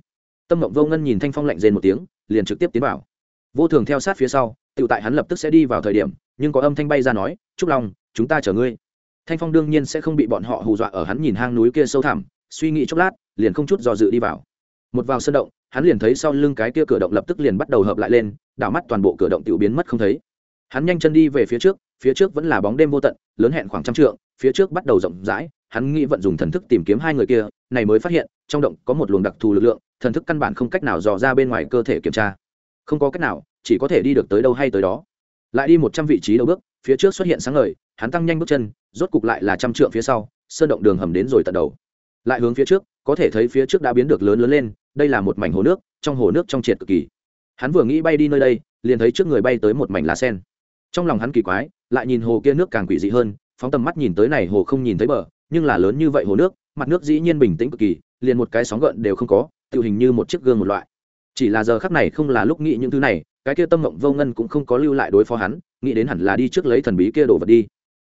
[SPEAKER 1] Tâm mộng vô ngân nhìn thanh phong lạnh rên một tiếng, liền trực tiếp tiến vào. Vô thường theo sát phía sau, tự tại hắn lập tức sẽ đi vào thời điểm, nhưng có âm thanh bay ra nói, trúc long, chúng ta chở ngươi. Thanh phong đương nhiên sẽ không bị bọn họ hù dọa ở hắn nhìn hang núi kia sâu thẳm, suy nghĩ chốc lát, liền không chút dò dự đi vào. Một vào sân động, hắn liền thấy sau lưng cái kia cửa động lập tức liền bắt đầu hợp lại lên, đảo mắt toàn bộ cửa động tự biến mất không thấy. Hắn nhanh chân đi về phía trước phía trước vẫn là bóng đêm vô tận, lớn hẹn khoảng trăm trượng, phía trước bắt đầu rộng rãi hắn nghĩ vận dùng thần thức tìm kiếm hai người kia, này mới phát hiện, trong động có một luồng đặc thù lực lượng, thần thức căn bản không cách nào dò ra bên ngoài cơ thể kiểm tra. Không có cách nào, chỉ có thể đi được tới đâu hay tới đó. Lại đi một trăm vị trí đầu bước, phía trước xuất hiện sáng ngời, hắn tăng nhanh bước chân, rốt cục lại là trăm trượng phía sau, sơn động đường hầm đến rồi tận đầu. Lại hướng phía trước, có thể thấy phía trước đã biến được lớn lớn lên, đây là một mảnh hồ nước, trong hồ nước trong triệt cực kỳ. Hắn vừa nghĩ bay đi nơi đây, liền thấy trước người bay tới một mảnh lá sen. Trong lòng hắn kỳ quái, lại nhìn hồ kia nước càng quỷ dị hơn, phóng tầm mắt nhìn tới này hồ không nhìn thấy bờ nhưng là lớn như vậy hồ nước, mặt nước dĩ nhiên bình tĩnh cực kỳ, liền một cái sóng gợn đều không có tự hình như một chiếc gương một loại. Chỉ là giờ khắc này không là lúc nghĩ những thứ này, cái kia tâm mộng vô ngân cũng không có lưu lại đối phó hắn, nghĩ đến hẳn là đi trước lấy thần bí kia đổ vật đi.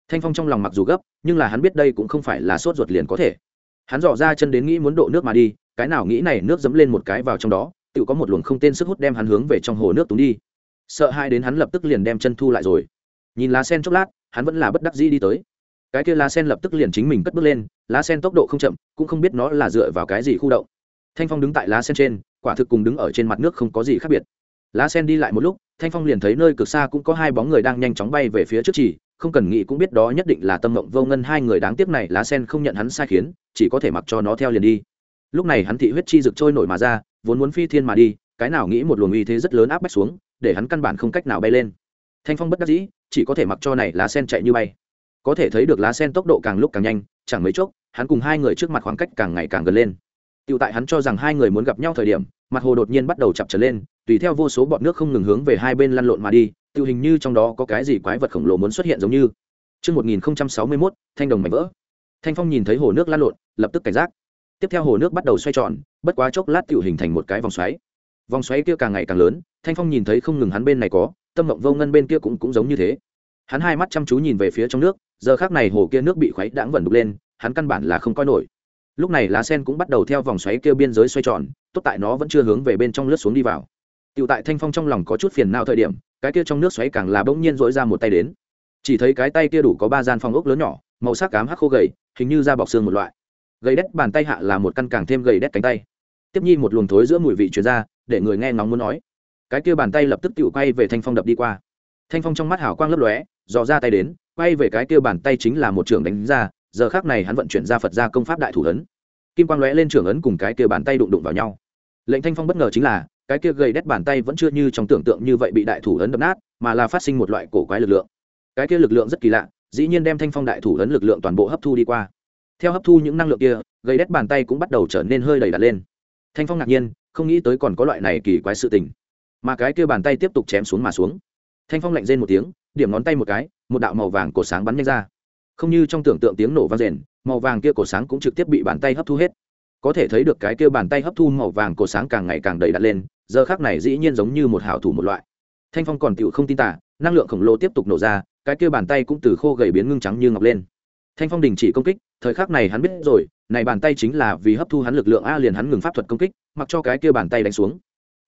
[SPEAKER 1] Thanh phong trong lòng mặc dù gấp, nhưng là hắn biết đây cũng không phải là sốt ruột liền có thể. Hắn dò ra chân đến nghĩ muốn độ nước mà đi, cái nào nghĩ này nước dẫm lên một cái vào trong đó, tự có một luồng không tên sức hút đem hắn hướng về trong hồ nước túng đi. Sợ hai đến hắn lập tức liền đem chân thu lại rồi. Nhìn lá sen chốc lát, hắn vẫn là bất đắc dĩ đi tới cái kia lá sen lập tức liền chính mình cất bước lên lá sen tốc độ không chậm, cũng không biết nó là dựa vào cái gì khu động. Thanh phong đứng tại lá sen trên, quả thực cùng đứng ở trên mặt nước không có gì khác biệt. Lá sen đi lại một lúc, thanh phong liền thấy nơi cực xa cũng có hai bóng người đang nhanh chóng bay về phía trước chỉ, không cần nghĩ cũng biết đó nhất định là tâm mộng vô ngân hai người đáng tiếc này lá sen không nhận hắn sai khiến, chỉ có thể mặc cho nó theo liền đi. Lúc này hắn thị huyết chi rực trôi nổi mà ra, vốn muốn phi thiên mà đi, cái nào nghĩ một luồng uy thế rất lớn áp bách xuống, để hắn căn bản không cách nào bay lên. Thanh phong bất đắc dĩ, chỉ có thể mặc cho này lá sen chạy như bay có thể thấy được lá sen tốc độ càng lúc càng nhanh chẳng mấy chốc hắn cùng hai người trước mặt khoảng cách càng ngày càng gần lên tựu tại hắn cho rằng hai người muốn gặp nhau thời điểm mặt hồ đột nhiên bắt đầu chập trở lên tùy theo vô số bọn nước không ngừng hướng về hai bên lăn lộn mà đi tự hình như trong đó có cái gì quái vật khổng lồ muốn xuất hiện giống như Trước 1061, thanh đồng mảnh vỡ. Thanh Phong nhìn thấy hồ nước lăn lộn, lập tức cảnh giác. Tiếp theo hồ nước bắt đầu xoay tròn, bất quá chốc lát tiểu hình thành một cái vòng xoáy. Vòng xoáy kia càng ngày càng lớn, Thanh Phong nhìn thấy không ngừng hắn bên này có, Tâm Mộng Vô Ngân bên kia cũng cũng giống như thế. Hắn hai mắt chăm chú nhìn về phía trong nước, giờ khắc này hồ kia nước bị khuấy đãng vẩn đục lên, hắn căn bản là không coi nổi. Lúc này lá sen cũng bắt đầu theo vòng xoáy kia biên giới xoay tròn, tốt tại nó vẫn chưa hướng về bên trong lướt xuống đi vào. tựu tại Thanh Phong trong lòng có chút phiền não thời điểm, cái kia trong nước xoáy càng là bỗng nhiên dỗi ra một tay đến. Chỉ thấy cái tay kia đủ có ba gian phòng ốc lớn nhỏ màu sắc cám hắc khô gầy hình như da bọc xương một loại. Gầy đét bàn tay hạ là một căn càng thêm gầy đét cánh tay. Tiếp nhi một luồng thối giữa mùi vị chuyển ra để người nghe ngóng muốn nói. Cái kia bàn tay lập tức tự quay về thanh phong đập đi qua. Thanh phong trong mắt hảo quang lấp lóe dò ra tay đến quay về cái kia bàn tay chính là một trưởng đánh ra, giờ khác này hắn vận chuyển ra phật ra công pháp đại thủ ấn. Kim quang lóe lên trưởng ấn cùng cái kia bàn tay đụng đụng vào nhau. Lệnh thanh phong bất ngờ chính là, cái kia gầy đét bàn tay vẫn chưa như trong tưởng tượng như vậy bị đại thủ ấn đập nát, mà là phát sinh một loại cổ quái lực lượng. Cái kia lực lượng rất kỳ lạ, dĩ nhiên đem thanh phong đại thủ ấn lực lượng toàn bộ hấp thu đi qua. Theo hấp thu những năng lượng kia, gầy đét bàn tay cũng bắt đầu trở nên hơi đầy đặt lên. Thanh phong ngạc nhiên, không nghĩ tới còn có loại này kỳ quái sự tình. Mà cái kia bàn tay tiếp tục chém xuống mà xuống. Thanh phong lạnh rên một tiếng, điểm ngón tay một cái một đạo màu vàng cổ sáng bắn nhanh ra. Không như trong tưởng tượng tiếng nổ vang rền, màu vàng kia cổ sáng cũng trực tiếp bị bàn tay hấp thu hết. Có thể thấy được cái kia bàn tay hấp thu màu vàng cổ sáng càng ngày càng đầy đặn lên, giờ khác này dĩ nhiên giống như một hảo thủ một loại. Thanh phong còn tựu không tin tả năng lượng khổng lồ tiếp tục nổ ra, cái kia bàn tay cũng từ khô gầy biến ngưng trắng như ngọc lên. Thanh phong đình chỉ công kích, thời khắc này hắn biết rồi, này bàn tay chính là vì hấp thu hắn lực lượng a liền hắn ngừng pháp thuật công kích, mặc cho cái kia bàn tay đánh xuống.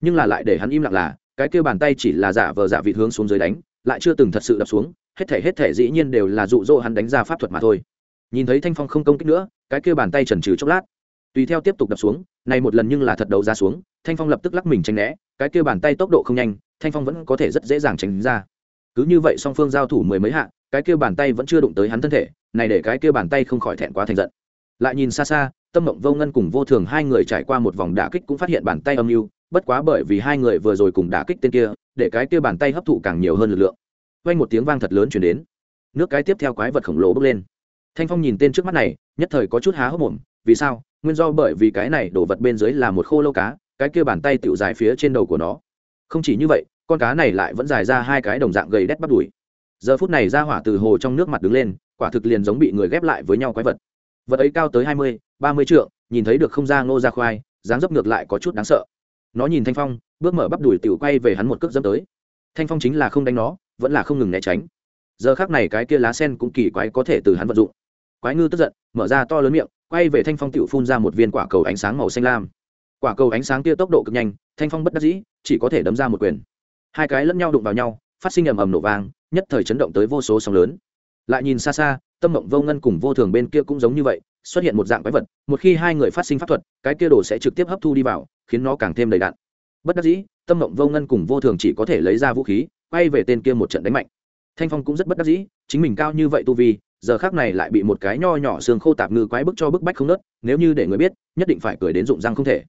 [SPEAKER 1] Nhưng là lại để hắn im lặng là, cái kia bàn tay chỉ là giả vờ giả vị hướng xuống dưới đánh, lại chưa từng thật sự đập xuống hết thể hết thể dĩ nhiên đều là dụ dỗ hắn đánh ra pháp thuật mà thôi. Nhìn thấy thanh phong không công kích nữa, cái kia bàn tay trần trừ chốc lát. Tùy theo tiếp tục đập xuống, này một lần nhưng là thật đầu ra xuống, thanh phong lập tức lắc mình tránh né, cái kia bàn tay tốc độ không nhanh, thanh phong vẫn có thể rất dễ dàng tránh ra. Cứ như vậy song phương giao thủ mười mấy hạ, cái kia bàn tay vẫn chưa đụng tới hắn thân thể, này để cái kia bàn tay không khỏi thẹn quá thành giận. Lại nhìn xa xa, tâm mộng vô ngân cùng vô thường hai người trải qua một vòng đả kích cũng phát hiện bàn tay âm mưu, bất quá bởi vì hai người vừa rồi cùng đả kích tên kia, để cái kia bàn tay hấp thụ càng nhiều hơn lực lượng vang một tiếng vang thật lớn chuyển đến. Nước cái tiếp theo quái vật khổng lồ bốc lên. Thanh phong nhìn tên trước mắt này, nhất thời có chút há hốc mồm, vì sao? Nguyên do bởi vì cái này đổ vật bên dưới là một khô lâu cá, cái kia bàn tay tựu dài phía trên đầu của nó. Không chỉ như vậy, con cá này lại vẫn dài ra hai cái đồng dạng gầy đét bắt đùi. Giờ phút này ra hỏa từ hồ trong nước mặt đứng lên, quả thực liền giống bị người ghép lại với nhau quái vật. Vật ấy cao tới hai mươi, ba mươi trượng, nhìn thấy được không ra ngô ra khoai, dáng dấp ngược lại có chút đáng sợ. Nó nhìn thanh phong, bước mở bắp đùi tiểu quay về hắn một cước dẫm tới. Thanh phong chính là không đánh nó vẫn là không ngừng né tránh. Giờ khác này cái kia lá sen cũng kỳ quái có thể từ hắn vận dụng. Quái ngư tức giận, mở ra to lớn miệng, quay về thanh phong tiểu phun ra một viên quả cầu ánh sáng màu xanh lam. Quả cầu ánh sáng kia tốc độ cực nhanh, thanh phong bất đắc dĩ, chỉ có thể đấm ra một quyền. Hai cái lẫn nhau đụng vào nhau, phát sinh ầm ầm nổ vang, nhất thời chấn động tới vô số sóng lớn. Lại nhìn xa xa, tâm mộng vô ngân cùng vô thường bên kia cũng giống như vậy, xuất hiện một dạng quái vật, một khi hai người phát sinh pháp thuật, cái kia đồ sẽ trực tiếp hấp thu đi vào, khiến nó càng thêm đầy đạn bất đắc dĩ, tâm mộng vô ngân cùng vô thường chỉ có thể lấy ra vũ khí quay về tên kia một trận đánh mạnh. Thanh phong cũng rất bất đắc dĩ, chính mình cao như vậy tu vi, giờ khác này lại bị một cái nho nhỏ xương khô tạp ngư quái bức cho bức bách không nớt, nếu như để người biết, nhất định phải cười đến rụng răng không thể.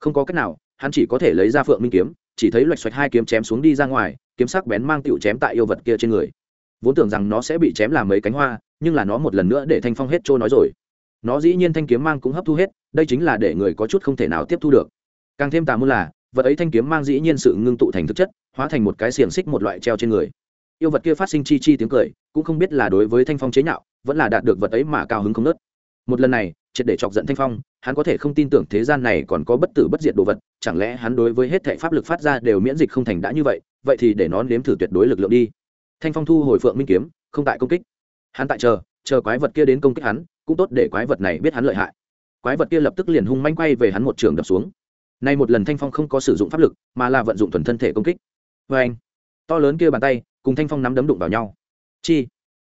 [SPEAKER 1] Không có cách nào, hắn chỉ có thể lấy ra phượng minh kiếm, chỉ thấy loạch xoạch hai kiếm chém xuống đi ra ngoài, kiếm sắc bén mang tựu chém tại yêu vật kia trên người. Vốn tưởng rằng nó sẽ bị chém làm mấy cánh hoa, nhưng là nó một lần nữa để thanh phong hết trôi nói rồi. Nó dĩ nhiên thanh kiếm mang cũng hấp thu hết, đây chính là để người có chút không thể nào tiếp thu được. Càng thêm tà môn là vật ấy thanh kiếm mang dĩ nhiên sự ngưng tụ thành thực chất, hóa thành một cái xiềng xích một loại treo trên người. Yêu vật kia phát sinh chi chi tiếng cười, cũng không biết là đối với thanh phong chế nhạo, vẫn là đạt được vật ấy mà cao hứng không nớt. Một lần này, triệt để chọc giận thanh phong, hắn có thể không tin tưởng thế gian này còn có bất tử bất diệt đồ vật, chẳng lẽ hắn đối với hết thệ pháp lực phát ra đều miễn dịch không thành đã như vậy vậy thì để nó nếm thử tuyệt đối lực lượng đi. Thanh phong thu hồi phượng minh kiếm, không tại công kích. Hắn tại chờ chờ quái vật kia đến công kích hắn, cũng tốt để quái vật này biết hắn lợi hại. Quái vật kia lập tức liền hung manh quay về hắn một trường đập xuống nay một lần thanh phong không có sử dụng pháp lực, mà là vận dụng thuần thân thể công kích. Vê anh, to lớn kia bàn tay, cùng thanh phong nắm đấm đụng vào nhau. Chi?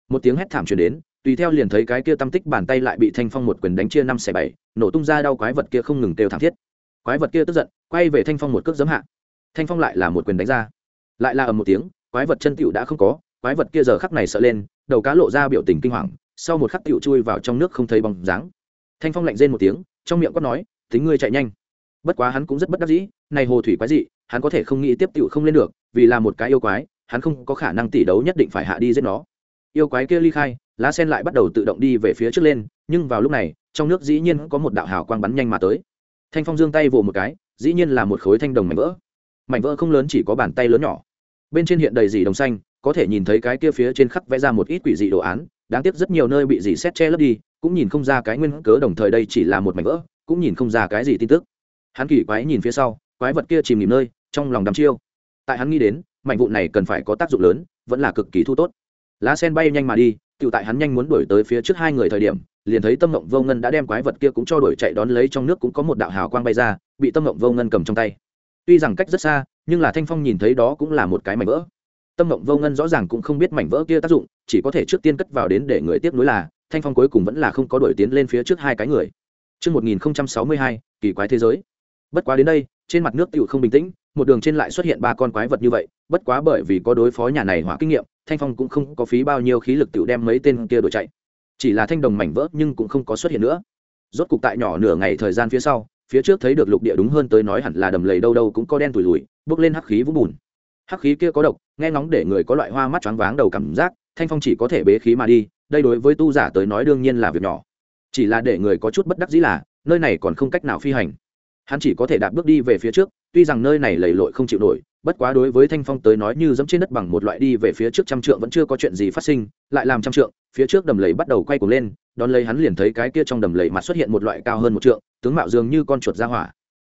[SPEAKER 1] Một tiếng hét thảm truyền đến, tùy theo liền thấy cái kia tâm tích bàn tay lại bị thanh phong một quyền đánh chia năm xẻ bảy, nổ tung ra đau quái vật kia không ngừng kêu thảm thiết. Quái vật kia tức giận, quay về thanh phong một cước giấm hạ. Thanh phong lại là một quyền đánh ra. Lại là ầm một tiếng, quái vật chân tựu đã không có, quái vật kia giờ khắc này sợ lên, đầu cá lộ ra biểu tình kinh hoàng, sau một khắc tựu chui vào trong nước không thấy bóng dáng. Thanh phong lạnh rên một tiếng, trong miệng quát nói tính ngươi chạy nhanh bất quá hắn cũng rất bất đắc dĩ, này hồ thủy quái dị, hắn có thể không nghĩ tiếp tựu không lên được, vì là một cái yêu quái, hắn không có khả năng tỷ đấu nhất định phải hạ đi giết nó. Yêu quái kia ly khai, lá sen lại bắt đầu tự động đi về phía trước lên, nhưng vào lúc này, trong nước dĩ nhiên có một đạo hào quang bắn nhanh mà tới. Thanh phong giương tay vồ một cái, dĩ nhiên là một khối thanh đồng mảnh vỡ. Mảnh vỡ không lớn chỉ có bàn tay lớn nhỏ. Bên trên hiện đầy dì đồng xanh, có thể nhìn thấy cái kia phía trên khắc vẽ ra một ít quỷ dị đồ án, đáng tiếc rất nhiều nơi bị dì xét che lấp đi, cũng nhìn không ra cái nguyên cớ, đồng thời đây chỉ là một mảnh vỡ, cũng nhìn không ra cái gì tin tức hắn kỳ quái nhìn phía sau quái vật kia chìm nghỉm nơi trong lòng đắm chiêu. Tại hắn nghĩ đến mảnh vụn này cần phải có tác dụng lớn vẫn là cực kỳ thu tốt. Lá sen bay nhanh mà đi tự tại hắn nhanh muốn đuổi tới phía trước hai người thời điểm liền thấy tâm mộng vô ngân đã đem quái vật kia cũng cho đuổi chạy đón lấy trong nước cũng có một đạo hào quang bay ra bị tâm mộng vô ngân cầm trong tay. Tuy rằng cách rất xa nhưng là thanh phong nhìn thấy đó cũng là một cái mảnh vỡ. Tâm mộng vô ngân rõ ràng cũng không biết mảnh vỡ kia tác dụng chỉ có thể trước tiên cất vào đến để người tiếp nối là thanh phong cuối cùng vẫn là không có đuổi tiến lên phía trước hai cái người. Trước 1062, kỳ quái thế giới. Bất quá đến đây, trên mặt nước tiểu không bình tĩnh, một đường trên lại xuất hiện ba con quái vật như vậy, bất quá bởi vì có đối phó nhà này hỏa kinh nghiệm, Thanh Phong cũng không có phí bao nhiêu khí lực tiểu đem mấy tên kia đuổi chạy. Chỉ là thanh đồng mảnh vỡ nhưng cũng không có xuất hiện nữa. Rốt cục tại nhỏ nửa ngày thời gian phía sau, phía trước thấy được lục địa đúng hơn tới nói hẳn là đầm lầy đâu đâu cũng có đen tủi lùi, bước lên hắc khí vũng bùn. Hắc khí kia có độc, nghe ngóng để người có loại hoa mắt choáng váng đầu cảm giác, Thanh Phong chỉ có thể bế khí mà đi, đây đối với tu giả tới nói đương nhiên là việc nhỏ. Chỉ là để người có chút bất đắc dĩ là, nơi này còn không cách nào phi hành hắn chỉ có thể đạp bước đi về phía trước, tuy rằng nơi này lầy lội không chịu nổi, bất quá đối với thanh phong tới nói như dẫm trên đất bằng một loại đi về phía trước trăm trượng vẫn chưa có chuyện gì phát sinh, lại làm trăm trượng, phía trước đầm lầy bắt đầu quay cuồng lên, đón lấy hắn liền thấy cái kia trong đầm lầy mặt xuất hiện một loại cao hơn một trượng, tướng mạo dường như con chuột ra hỏa.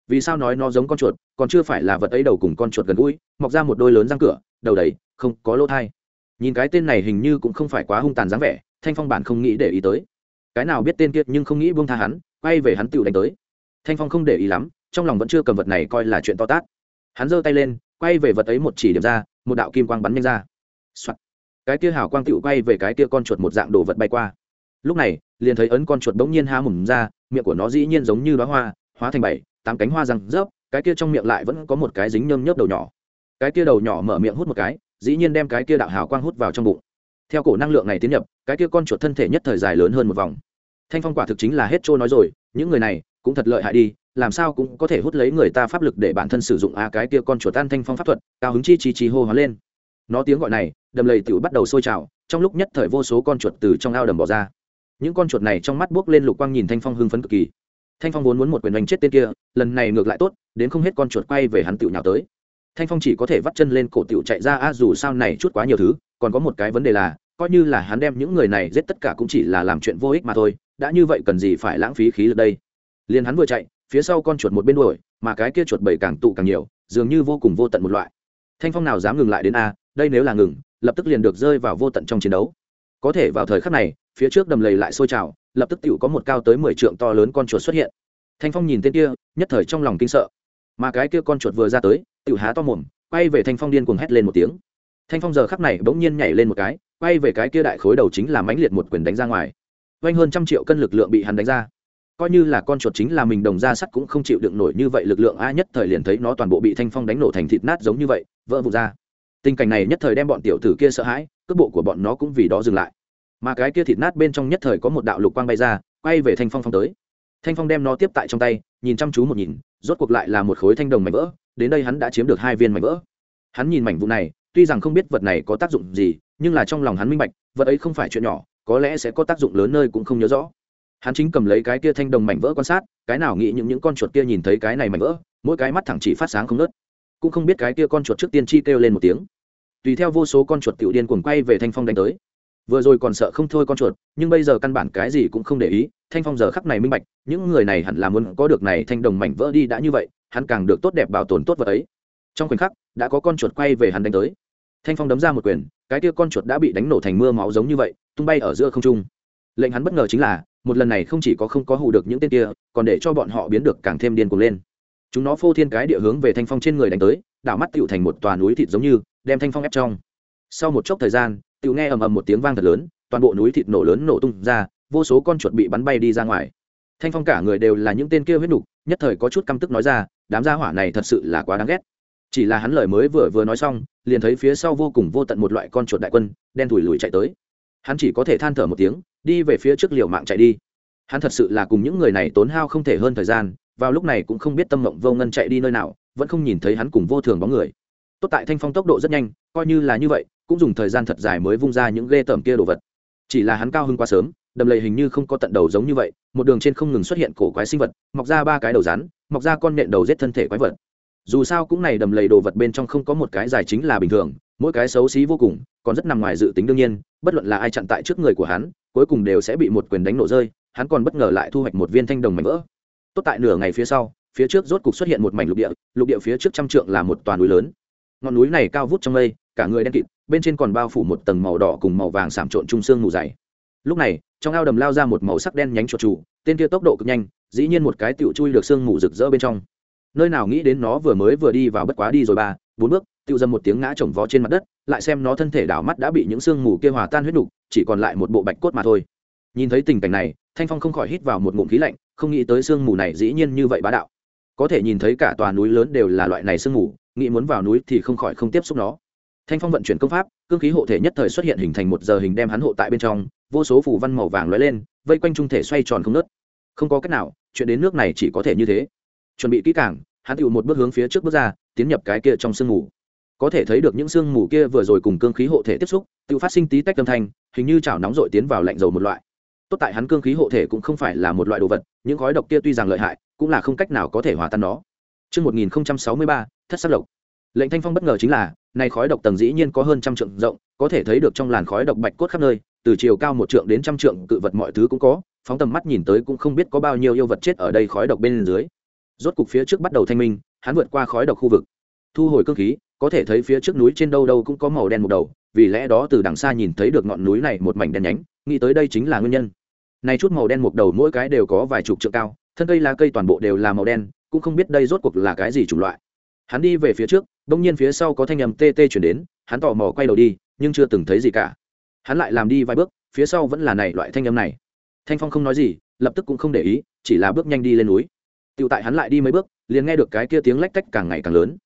[SPEAKER 1] Vì sao nói nó giống con chuột, còn chưa phải là vật ấy đầu cùng con chuột gần gũi, mọc ra một đôi lớn răng cửa, đầu đầy, không có lỗ thai. Nhìn cái tên này hình như cũng không phải quá hung tàn dáng vẻ, thanh phong bản không nghĩ để ý tới. Cái nào biết tên kia nhưng không nghĩ buông tha hắn, quay về hắn tự đánh tới thanh phong không để ý lắm, trong lòng vẫn chưa cầm vật này coi là chuyện to tát. Hắn giơ tay lên, quay về vật ấy một chỉ điểm ra, một đạo kim quang bắn nhanh ra、Soạn. cái kia hào quang tựu quay về cái kia con chuột một dạng đồ vật bay qua. Lúc này, liền thấy ấn con chuột bỗng nhiên há mùm ra, miệng của nó dĩ nhiên giống như đoá hoa, hóa thành bảy, tám cánh hoa răng rớp, cái kia trong miệng lại vẫn có một cái dính nhơm nhớp đầu nhỏ. Cái kia đầu nhỏ mở miệng hút một cái, dĩ nhiên đem cái kia đạo hào quang hút vào trong bụng. Theo cổ năng lượng này tiến nhập, cái kia con chuột thân thể nhất thời dài lớn hơn một vòng. Thanh phong quả thực chính là hết trôi nói rồi, những người này cũng thật lợi hại đi, làm sao cũng có thể hút lấy người ta pháp lực để bản thân sử dụng a cái kia con chuột tan thanh phong pháp thuật, cao hứng chi chi chi hô hóa lên. Nó tiếng gọi này, đầm lầy tiểu bắt đầu sôi trào, trong lúc nhất thời vô số con chuột từ trong ao đầm bỏ ra. Những con chuột này trong mắt buốc lên lục quang nhìn thanh phong hưng phấn cực kỳ. Thanh phong vốn muốn một quyền đánh chết tên kia, lần này ngược lại tốt, đến không hết con chuột quay về hắn tiểu nhào tới. Thanh phong chỉ có thể vắt chân lên cổ tiểu chạy ra a dù sao này chút quá nhiều thứ, còn có một cái vấn đề là, coi như là hắn đem những người này giết tất cả cũng chỉ là làm chuyện vô ích mà thôi, đã như vậy cần gì phải lãng phí khí lực đây? Liền hắn vừa chạy, phía sau con chuột một bên đuổi, mà cái kia chuột bảy càng tụ càng nhiều, dường như vô cùng vô tận một loại. Thanh phong nào dám ngừng lại đến a, đây nếu là ngừng, lập tức liền được rơi vào vô tận trong chiến đấu. Có thể vào thời khắc này, phía trước đầm lầy lại sôi trào, lập tức tựu có một cao tới mười trượng to lớn con chuột xuất hiện. Thanh phong nhìn tên kia, nhất thời trong lòng kinh sợ. Mà cái kia con chuột vừa ra tới tựu há to mồm, quay về thanh phong điên cuồng hét lên một tiếng. Thanh phong giờ khắc này bỗng nhiên nhảy lên một cái, quay về cái kia đại khối đầu chính là mãnh liệt một quyền đánh ra ngoài. Vanh hơn trăm triệu cân lực lượng bị hắn đánh ra coi như là con chuột chính là mình đồng ra sắt cũng không chịu đựng nổi như vậy lực lượng a nhất thời liền thấy nó toàn bộ bị thanh phong đánh nổ thành thịt nát giống như vậy, vỡ vụt ra. Tình cảnh này nhất thời đem bọn tiểu tử kia sợ hãi, cước bộ của bọn nó cũng vì đó dừng lại. Mà cái kia thịt nát bên trong nhất thời có một đạo lục quang bay ra, quay về thanh phong phong tới. Thanh phong đem nó tiếp tại trong tay, nhìn chăm chú một nhìn, rốt cuộc lại là một khối thanh đồng mảnh vỡ, đến đây hắn đã chiếm được hai viên mảnh vỡ. Hắn nhìn mảnh vụ này, tuy rằng không biết vật này có tác dụng gì, nhưng là trong lòng hắn minh bạch, vật ấy không phải chuyện nhỏ, có lẽ sẽ có tác dụng lớn nơi cũng không nhớ rõ hắn chính cầm lấy cái kia thanh đồng mảnh vỡ quan sát, cái nào nghĩ những những con chuột kia nhìn thấy cái này mảnh vỡ, mỗi cái mắt thẳng chỉ phát sáng không nớt cũng không biết cái kia con chuột trước tiên chi kêu lên một tiếng. Tùy theo vô số con chuột tiểu điên cuồng quay về thanh phong đánh tới. Vừa rồi còn sợ không thôi con chuột, nhưng bây giờ căn bản cái gì cũng không để ý, thanh phong giờ khắc này minh bạch, những người này hẳn là muốn có được này thanh đồng mảnh vỡ đi đã như vậy, hắn càng được tốt đẹp bảo tồn tốt vật ấy. Trong khoảnh khắc, đã có con chuột quay về hắn đánh tới. Thanh phong đấm ra một quyền, cái kia con chuột đã bị đánh nổ thành mưa máu giống như vậy, tung bay ở giữa không trung. Lệnh hắn bất ngờ chính là một lần này không chỉ có không có hù được những tên kia, còn để cho bọn họ biến được càng thêm điên cuồng lên. Chúng nó phô thiên cái địa hướng về thanh phong trên người đánh tới, đảo mắt tựu thành một tòa núi thịt giống như, đem thanh phong ép trong. Sau một chốc thời gian tựu nghe ầm ầm một tiếng vang thật lớn, toàn bộ núi thịt nổ lớn nổ tung ra, vô số con chuột bị bắn bay đi ra ngoài. Thanh phong cả người đều là những tên kia huyết nục, nhất thời có chút căm tức nói ra, đám gia hỏa này thật sự là quá đáng ghét. Chỉ là hắn lời mới vừa vừa nói xong, liền thấy phía sau vô cùng vô tận một loại con chuột đại quân, đen thủi lùi chạy tới hắn chỉ có thể than thở một tiếng, đi về phía trước liều mạng chạy đi. Hắn thật sự là cùng những người này tốn hao không thể hơn thời gian, vào lúc này cũng không biết tâm mộng vô ngân chạy đi nơi nào, vẫn không nhìn thấy hắn cùng vô thường bóng người. Tốt tại thanh phong tốc độ rất nhanh, coi như là như vậy, cũng dùng thời gian thật dài mới vung ra những ghê tởm kia đồ vật. Chỉ là hắn cao hơn quá sớm, đầm lầy hình như không có tận đầu giống như vậy, một đường trên không ngừng xuất hiện cổ quái sinh vật, mọc ra ba cái đầu rắn, mọc ra con nện đầu giết thân thể quái vật. Dù sao cũng này đầm lầy đồ vật bên trong không có một cái dài chính là bình thường, mỗi cái xấu xí vô cùng, còn rất nằm ngoài dự tính đương nhiên bất luận là ai chặn tại trước người của hắn, cuối cùng đều sẽ bị một quyền đánh nổ rơi, hắn còn bất ngờ lại thu hoạch một viên thanh đồng mảnh vỡ. Tốt tại nửa ngày phía sau, phía trước rốt cục xuất hiện một mảnh lục địa lục địa phía trước trăm trượng là một toàn núi lớn. Ngọn núi này cao vút trong mây, cả người đen kịt, bên trên còn bao phủ một tầng màu đỏ cùng màu vàng sảm trộn trung xương mù dày. Lúc này, trong ao đầm lao ra một màu sắc đen nhánh chuột chủ, tên kia tốc độ cực nhanh, dĩ nhiên một cái tựu chui được xương mù rực rỡ bên trong. Nơi nào nghĩ đến nó vừa mới vừa đi vào bất quá đi rồi ba, bốn bước tự dâm một tiếng ngã chồng vó trên mặt đất, lại xem nó thân thể đảo mắt đã bị những xương mù kia hòa tan huyết đục chỉ còn lại một bộ bạch cốt mà thôi. Nhìn thấy tình cảnh này, thanh phong không khỏi hít vào một ngụm khí lạnh, không nghĩ tới sương mù này dĩ nhiên như vậy bá đạo. Có thể nhìn thấy cả tòa núi lớn đều là loại này sương mù, nghĩ muốn vào núi thì không khỏi không tiếp xúc nó. Thanh phong vận chuyển công pháp, cương khí hộ thể nhất thời xuất hiện hình thành một giờ hình đem hắn hộ tại bên trong, vô số phủ văn màu vàng lóe lên, vây quanh trung thể xoay tròn không nớt không có cách nào, chuyện đến nước này chỉ có thể như thế. Chuẩn bị kỹ càng, hắn tựu một bước hướng phía trước bước ra, tiến nhập cái kia trong sương mù có thể thấy được những sương mù kia vừa rồi cùng cương khí hộ thể tiếp xúc tự phát sinh tí tách âm thanh hình như chảo nóng rội tiến vào lạnh dầu một loại. Tốt tại hắn cương khí hộ thể cũng không phải là một loại đồ vật những khói độc kia tuy rằng lợi hại cũng là không cách nào có thể hòa tan nó. Trước 1063, thất sắc độc. lệnh thanh phong bất ngờ chính là này khói độc tầng dĩ nhiên có hơn trăm trượng rộng có thể thấy được trong làn khói độc bạch cốt khắp nơi từ chiều cao một trượng đến trăm trượng cự vật mọi thứ cũng có phóng tầm mắt nhìn tới cũng không biết có bao nhiêu yêu vật chết ở đây khói độc bên dưới. Rốt cục phía trước bắt đầu thanh minh hắn vượt qua khói độc khu vực thu hồi cơ khí có thể thấy phía trước núi trên đâu đâu cũng có màu đen một đầu, vì lẽ đó từ đằng xa nhìn thấy được ngọn núi này một mảnh đen nhánh, nghĩ tới đây chính là nguyên nhân. Này chút màu đen một đầu mỗi cái đều có vài chục trượng cao, thân cây lá cây toàn bộ đều là màu đen, cũng không biết đây rốt cuộc là cái gì chủng loại. Hắn đi về phía trước, bỗng nhiên phía sau có thanh âm tê tê chuyển đến, hắn tò mò quay đầu đi, nhưng chưa từng thấy gì cả. Hắn lại làm đi vài bước, phía sau vẫn là này loại thanh âm này. Thanh phong không nói gì, lập tức cũng không để ý, chỉ là bước nhanh đi lên núi. Tựu tại hắn lại đi mấy bước, liền nghe được cái kia tiếng lách cách càng ngày càng lớn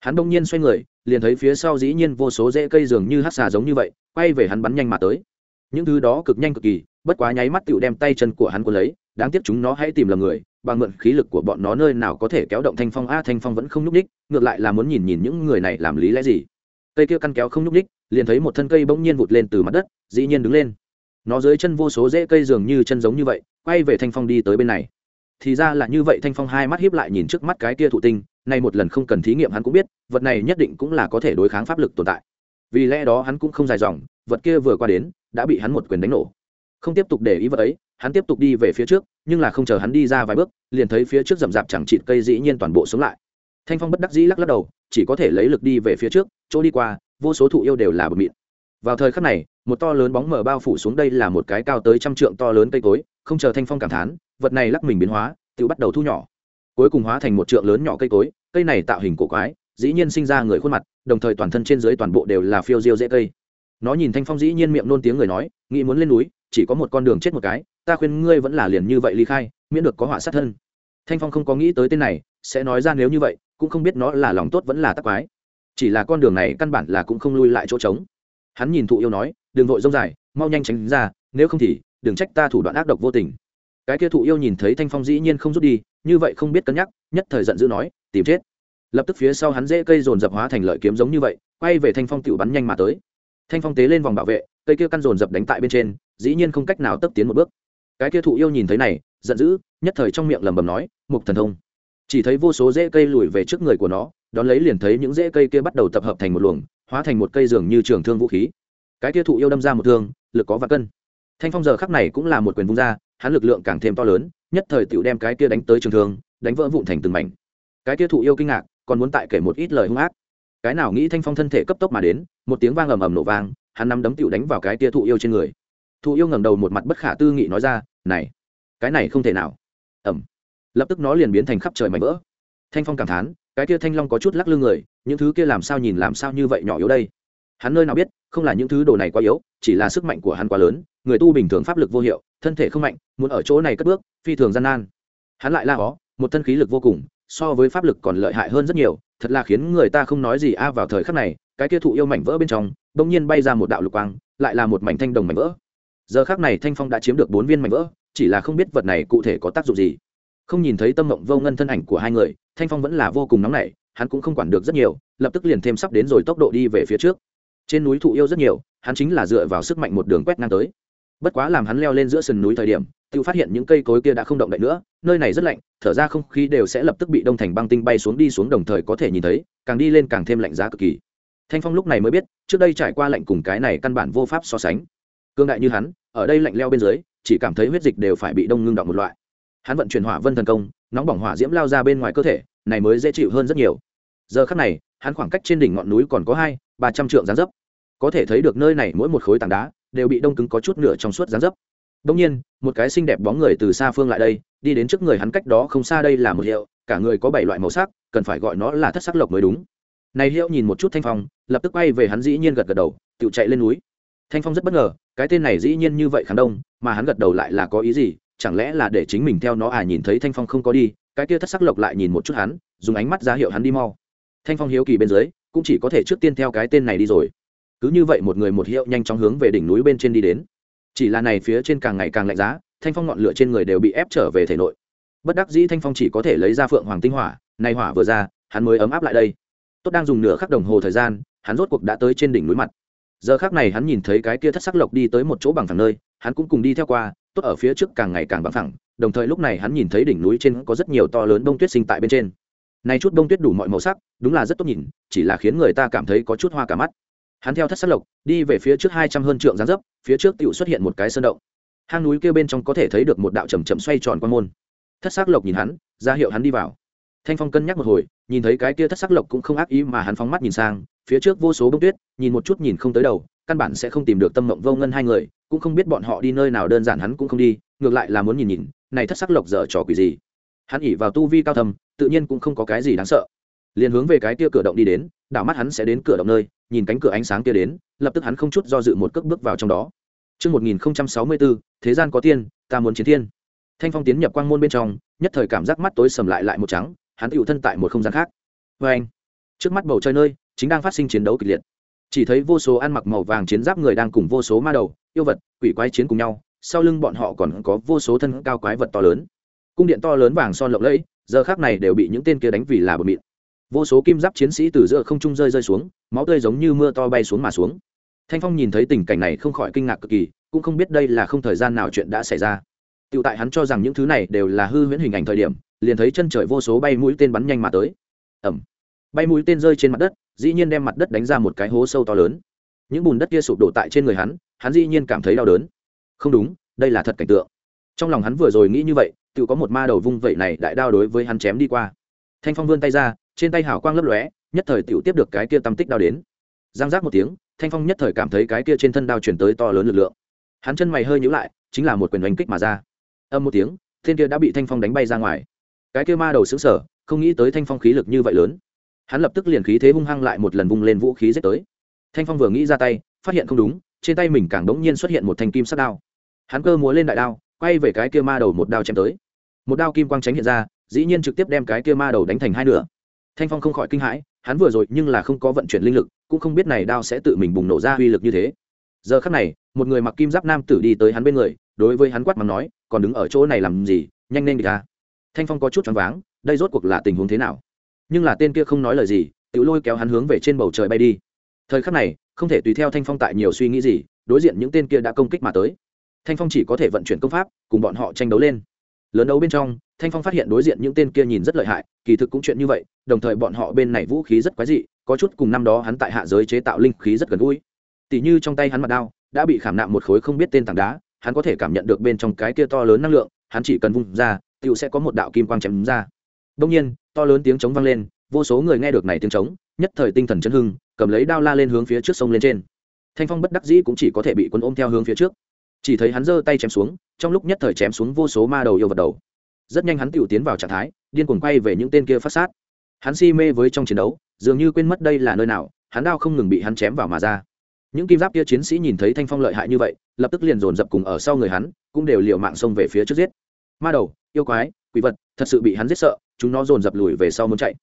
[SPEAKER 1] hắn đông nhiên xoay người, liền thấy phía sau dĩ nhiên vô số rễ cây dường như hát xà giống như vậy, quay về hắn bắn nhanh mà tới. Những thứ đó cực nhanh cực kỳ, bất quá nháy mắt tựu đem tay chân của hắn quân lấy, đáng tiếc chúng nó hãy tìm lầm người, bằng mượn khí lực của bọn nó nơi nào có thể kéo động thanh phong. A, thanh phong vẫn không nhúc ních ngược lại là muốn nhìn nhìn những người này làm lý lẽ gì. Cây kia căn kéo không nhúc ních liền thấy một thân cây bỗng nhiên vụt lên từ mặt đất, dĩ nhiên đứng lên. Nó dưới chân vô số rễ cây dường như chân giống như vậy, quay về thanh phong đi tới bên này. Thì ra là như vậy, thanh phong hai mắt hiếp lại nhìn trước mắt cái kia thụ tinh nay một lần không cần thí nghiệm hắn cũng biết, vật này nhất định cũng là có thể đối kháng pháp lực tồn tại. Vì lẽ đó hắn cũng không dài dòng, vật kia vừa qua đến, đã bị hắn một quyền đánh nổ. Không tiếp tục để ý vật ấy, hắn tiếp tục đi về phía trước, nhưng là không chờ hắn đi ra vài bước, liền thấy phía trước rậm rạp chẳng chịt cây dĩ nhiên toàn bộ sống lại. Thanh phong bất đắc dĩ lắc lắc đầu, chỉ có thể lấy lực đi về phía trước, chỗ đi qua, vô số thụ yêu đều là bờ mịn. Vào thời khắc này, một to lớn bóng mở bao phủ xuống đây là một cái cao tới trăm trượng to lớn cây cối, không chờ thanh phong cảm thán, vật này lắc mình biến hóa, tự bắt đầu thu nhỏ cuối cùng hóa thành một trượng lớn nhỏ cây cối, cây này tạo hình cổ quái, dĩ nhiên sinh ra người khuôn mặt, đồng thời toàn thân trên dưới toàn bộ đều là phiêu diêu dễ cây. Nó nhìn thanh phong dĩ nhiên miệng nôn tiếng người nói, nghĩ muốn lên núi, chỉ có một con đường chết một cái, ta khuyên ngươi vẫn là liền như vậy ly khai, miễn được có họa sát thân. Thanh phong không có nghĩ tới tên này, sẽ nói ra nếu như vậy, cũng không biết nó là lòng tốt vẫn là tắc quái. Chỉ là con đường này căn bản là cũng không lui lại chỗ trống. Hắn nhìn thụ yêu nói đừng vội rông dài, mau nhanh tránh ra, nếu không thì, đừng trách ta thủ đoạn ác độc vô tình cái kia thụ yêu nhìn thấy thanh phong dĩ nhiên không rút đi, như vậy không biết cân nhắc, nhất thời giận dữ nói, tìm chết. Lập tức phía sau hắn dễ cây dồn dập hóa thành lợi kiếm giống như vậy, quay về thanh phong tự bắn nhanh mà tới. Thanh phong tế lên vòng bảo vệ, cây kia căn dồn dập đánh tại bên trên, dĩ nhiên không cách nào tấp tiến một bước. Cái kia thụ yêu nhìn thấy này, giận dữ, nhất thời trong miệng lầm bầm nói, mục thần thông. Chỉ thấy vô số rễ cây lùi về trước người của nó, đón lấy liền thấy những rễ cây kia bắt đầu tập hợp thành một luồng, hóa thành một cây giường như trường thương vũ khí. Cái kia thụ yêu đâm ra một thương, lực có và cân. Thanh phong giờ khắc này cũng là một quyền vung ra hắn lực lượng càng thêm to lớn, nhất thời tựu đem cái kia đánh tới trường thương, đánh vỡ vụn thành từng mảnh. Cái kia thụ yêu kinh ngạc, còn muốn tại kể một ít lời hung ác. Cái nào nghĩ thanh phong thân thể cấp tốc mà đến, một tiếng vang ầm ầm nổ vang, hắn nắm đấm tựu đánh vào cái kia thụ yêu trên người. Thụ yêu ngẩng đầu một mặt bất khả tư nghị nói ra, này, cái này không thể nào. Ẩm lập tức nó liền biến thành khắp trời mảnh vỡ. Thanh phong cảm thán, cái kia thanh long có chút lắc lư người, những thứ kia làm sao nhìn làm sao như vậy nhỏ yếu đây? Hắn nơi nào biết, không là những thứ đồ này quá yếu, chỉ là sức mạnh của hắn quá lớn, người tu bình thường pháp lực vô hiệu thân thể không mạnh, muốn ở chỗ này cất bước, phi thường gian nan. Hắn lại la ó một thân khí lực vô cùng, so với pháp lực còn lợi hại hơn rất nhiều, thật là khiến người ta không nói gì a, vào thời khắc này, cái kia thụ yêu mảnh vỡ bên trong, bỗng nhiên bay ra một đạo lục quang, lại là một mảnh thanh đồng mảnh vỡ. Giờ khắc này thanh phong đã chiếm được bốn viên mảnh vỡ, chỉ là không biết vật này cụ thể có tác dụng gì. Không nhìn thấy tâm mộng vô ngân thân ảnh của hai người, thanh phong vẫn là vô cùng nóng nảy, hắn cũng không quản được rất nhiều, lập tức liền thêm sắp đến rồi tốc độ đi về phía trước. Trên núi thụ yêu rất nhiều, hắn chính là dựa vào sức mạnh một đường quét ngang tới bất quá làm hắn leo lên giữa sườn núi thời điểm, tự phát hiện những cây cối kia đã không động đậy nữa, nơi này rất lạnh, thở ra không khí đều sẽ lập tức bị đông thành băng tinh bay xuống đi xuống đồng thời có thể nhìn thấy, càng đi lên càng thêm lạnh giá cực kỳ. Thanh phong lúc này mới biết, trước đây trải qua lạnh cùng cái này căn bản vô pháp so sánh. Cương đại như hắn, ở đây lạnh leo bên dưới, chỉ cảm thấy huyết dịch đều phải bị đông ngưng đọng một loại. Hắn vận chuyển hỏa vân thần công, nóng bỏng hỏa diễm lao ra bên ngoài cơ thể, này mới dễ chịu hơn rất nhiều. Giờ khắc này, hắn khoảng cách trên đỉnh ngọn núi còn có hai, ba trăm trượng gián dấp. Có thể thấy được nơi này mỗi một khối tảng đá đều bị đông cứng có chút nửa trong suốt gián dấp. Đông nhiên, một cái xinh đẹp bóng người từ xa phương lại đây, đi đến trước người hắn cách đó không xa đây là một hiệu, cả người có bảy loại màu sắc, cần phải gọi nó là thất sắc lộc mới đúng. Này hiệu nhìn một chút thanh phong, lập tức quay về hắn dĩ nhiên gật gật đầu, tự chạy lên núi. Thanh phong rất bất ngờ, cái tên này dĩ nhiên như vậy kháng đông, mà hắn gật đầu lại là có ý gì, chẳng lẽ là để chính mình theo nó à nhìn thấy thanh phong không có đi, cái kia thất sắc lộc lại nhìn một chút hắn, dùng ánh mắt ra hiệu hắn đi mau. Thanh phong hiếu kỳ bên dưới, cũng chỉ có thể trước tiên theo cái tên này đi rồi cứ như vậy một người một hiệu nhanh chóng hướng về đỉnh núi bên trên đi đến. Chỉ là này phía trên càng ngày càng lạnh giá, thanh phong ngọn lửa trên người đều bị ép trở về thể nội. Bất đắc dĩ thanh phong chỉ có thể lấy ra phượng hoàng tinh hỏa, nay hỏa vừa ra, hắn mới ấm áp lại đây. Tốt đang dùng nửa khắc đồng hồ thời gian, hắn rốt cuộc đã tới trên đỉnh núi mặt. Giờ khác này hắn nhìn thấy cái kia thất sắc lộc đi tới một chỗ bằng thẳng nơi, hắn cũng cùng đi theo qua, tốt ở phía trước càng ngày càng bằng thẳng, đồng thời lúc này hắn nhìn thấy đỉnh núi trên có rất nhiều to lớn bông tuyết sinh tại bên trên. Này chút đông tuyết đủ mọi màu sắc, đúng là rất tốt nhìn, chỉ là khiến người ta cảm thấy có chút hoa cả mắt hắn theo thất sát lộc, đi về phía trước hai trăm hơn trượng giáng dấp, phía trước tựu xuất hiện một cái sơn động. Hang núi kia bên trong có thể thấy được một đạo chầm chậm xoay tròn quan môn. Thất sắc lộc nhìn hắn, ra hiệu hắn đi vào. Thanh phong cân nhắc một hồi, nhìn thấy cái kia thất sắc lộc cũng không ác ý mà hắn phóng mắt nhìn sang, phía trước vô số bông tuyết, nhìn một chút nhìn không tới đầu, căn bản sẽ không tìm được tâm mộng vô ngân hai người, cũng không biết bọn họ đi nơi nào đơn giản hắn cũng không đi, ngược lại là muốn nhìn nhìn, này thất sắc lộc dở trò quỷ gì. Hắn ỉ vào tu vi cao thầm tự nhiên cũng không có cái gì đáng sợ. Liền hướng về cái kia cửa động đi đến, đảo mắt hắn sẽ đến cửa động nơi nhìn cánh cửa ánh sáng kia đến lập tức hắn không chút do dự một cước bước vào trong đó Trước 1064, thế gian có tiên, ta muốn chiến thiên. Thanh phong tiến nhập quang môn bên trong, nhất thời cảm giác mắt tối sầm lại lại một trắng, hắn tựu thân tại một không gian khác. Và anh, trước mắt bầu trời nơi, chính đang phát sinh chiến đấu kịch liệt. Chỉ thấy vô số ăn mặc màu vàng chiến giáp người đang cùng vô số ma đầu, yêu vật, quỷ quái chiến cùng nhau, sau lưng bọn họ còn có vô số thân cao quái vật to lớn. Cung điện to lớn vàng son lộng lẫy, giờ khác này đều bị những tên kia đánh vì là bờ mịn vô số kim giáp chiến sĩ từ giữa không trung rơi rơi xuống máu tươi giống như mưa to bay xuống mà xuống. Thanh phong nhìn thấy tình cảnh này không khỏi kinh ngạc cực kỳ, cũng không biết đây là không thời gian nào chuyện đã xảy ra. Tựu tại hắn cho rằng những thứ này đều là hư huyễn hình ảnh thời điểm, liền thấy chân trời vô số bay mũi tên bắn nhanh mà tới. Ẩm bay mũi tên rơi trên mặt đất, dĩ nhiên đem mặt đất đánh ra một cái hố sâu to lớn. Những bùn đất kia sụp đổ tại trên người hắn hắn dĩ nhiên cảm thấy đau đớn. Không đúng, đây là thật cảnh tượng. Trong lòng hắn vừa rồi nghĩ như vậy, tự có một ma đầu vung vậy này đại đao đối với hắn chém đi qua. Thanh phong vươn tay ra, trên tay hào quang lấp lóe nhất thời tiểu tiếp được cái kia tâm tích đao đến. Giang giác một tiếng, thanh phong nhất thời cảm thấy cái kia trên thân đao chuyển tới to lớn lực lượng. Hắn chân mày hơi nhữ lại, chính là một quyền đánh kích mà ra. Âm một tiếng, thiên kia đã bị thanh phong đánh bay ra ngoài. Cái kia ma đầu xứng sở không nghĩ tới thanh phong khí lực như vậy lớn. Hắn lập tức liền khí thế hung hăng lại một lần vung lên vũ khí giết tới. Thanh phong vừa nghĩ ra tay, phát hiện không đúng, trên tay mình càng đống nhiên xuất hiện một thanh kim sắc đao. Hắn cơ múa lên đại đao, quay về cái kia ma đầu một đao chém tới. Một đao kim quang tránh hiện ra, dĩ nhiên trực tiếp đem cái kia ma đầu đánh thành hai nửa. Thanh phong không khỏi kinh hãi hắn vừa rồi nhưng là không có vận chuyển linh lực, cũng không biết này đao sẽ tự mình bùng nổ ra uy lực như thế. Giờ khắc này, một người mặc kim giáp nam tử đi tới hắn bên người, đối với hắn quát mắng nói, còn đứng ở chỗ này làm gì? Nhanh lên đi ra. Thanh phong có chút choáng váng, đây rốt cuộc là tình huống thế nào? Nhưng là tên kia không nói lời gì tự lôi kéo hắn hướng về trên bầu trời bay đi. Thời khắc này, không thể tùy theo thanh phong tại nhiều suy nghĩ gì, đối diện những tên kia đã công kích mà tới. Thanh phong chỉ có thể vận chuyển công pháp, cùng bọn họ tranh đấu lên lớn đấu bên trong, thanh phong phát hiện đối diện những tên kia nhìn rất lợi hại, kỳ thực cũng chuyện như vậy, đồng thời bọn họ bên này vũ khí rất quái dị, có chút cùng năm đó hắn tại hạ giới chế tạo linh khí rất gần gũi. Tỉ như trong tay hắn mặt đao, đã bị khảm nạm một khối không biết tên tảng đá, hắn có thể cảm nhận được bên trong cái kia to lớn năng lượng, hắn chỉ cần vung ra tựu sẽ có một đạo kim quang chém ra. Đông nhiên, to lớn tiếng trống vang lên, vô số người nghe được này tiếng trống, nhất thời tinh thần chấn hưng, cầm lấy đao la lên hướng phía trước sông lên trên. Thanh phong bất đắc dĩ cũng chỉ có thể bị quân ôm theo hướng phía trước. Chỉ thấy hắn giơ tay chém xuống trong lúc nhất thời chém xuống vô số ma đầu yêu vật đầu. Rất nhanh hắn tự tiến vào trạng thái, điên cuồng quay về những tên kia phát sát. Hắn si mê với trong chiến đấu, dường như quên mất đây là nơi nào, hắn đao không ngừng bị hắn chém vào mà ra. Những kim giáp kia chiến sĩ nhìn thấy thanh phong lợi hại như vậy, lập tức liền dồn dập cùng ở sau người hắn, cũng đều liệu mạng xông về phía trước giết. Ma đầu, yêu quái, quỷ vật, thật sự bị hắn giết sợ, chúng nó dồn dập lùi về sau muốn chạy.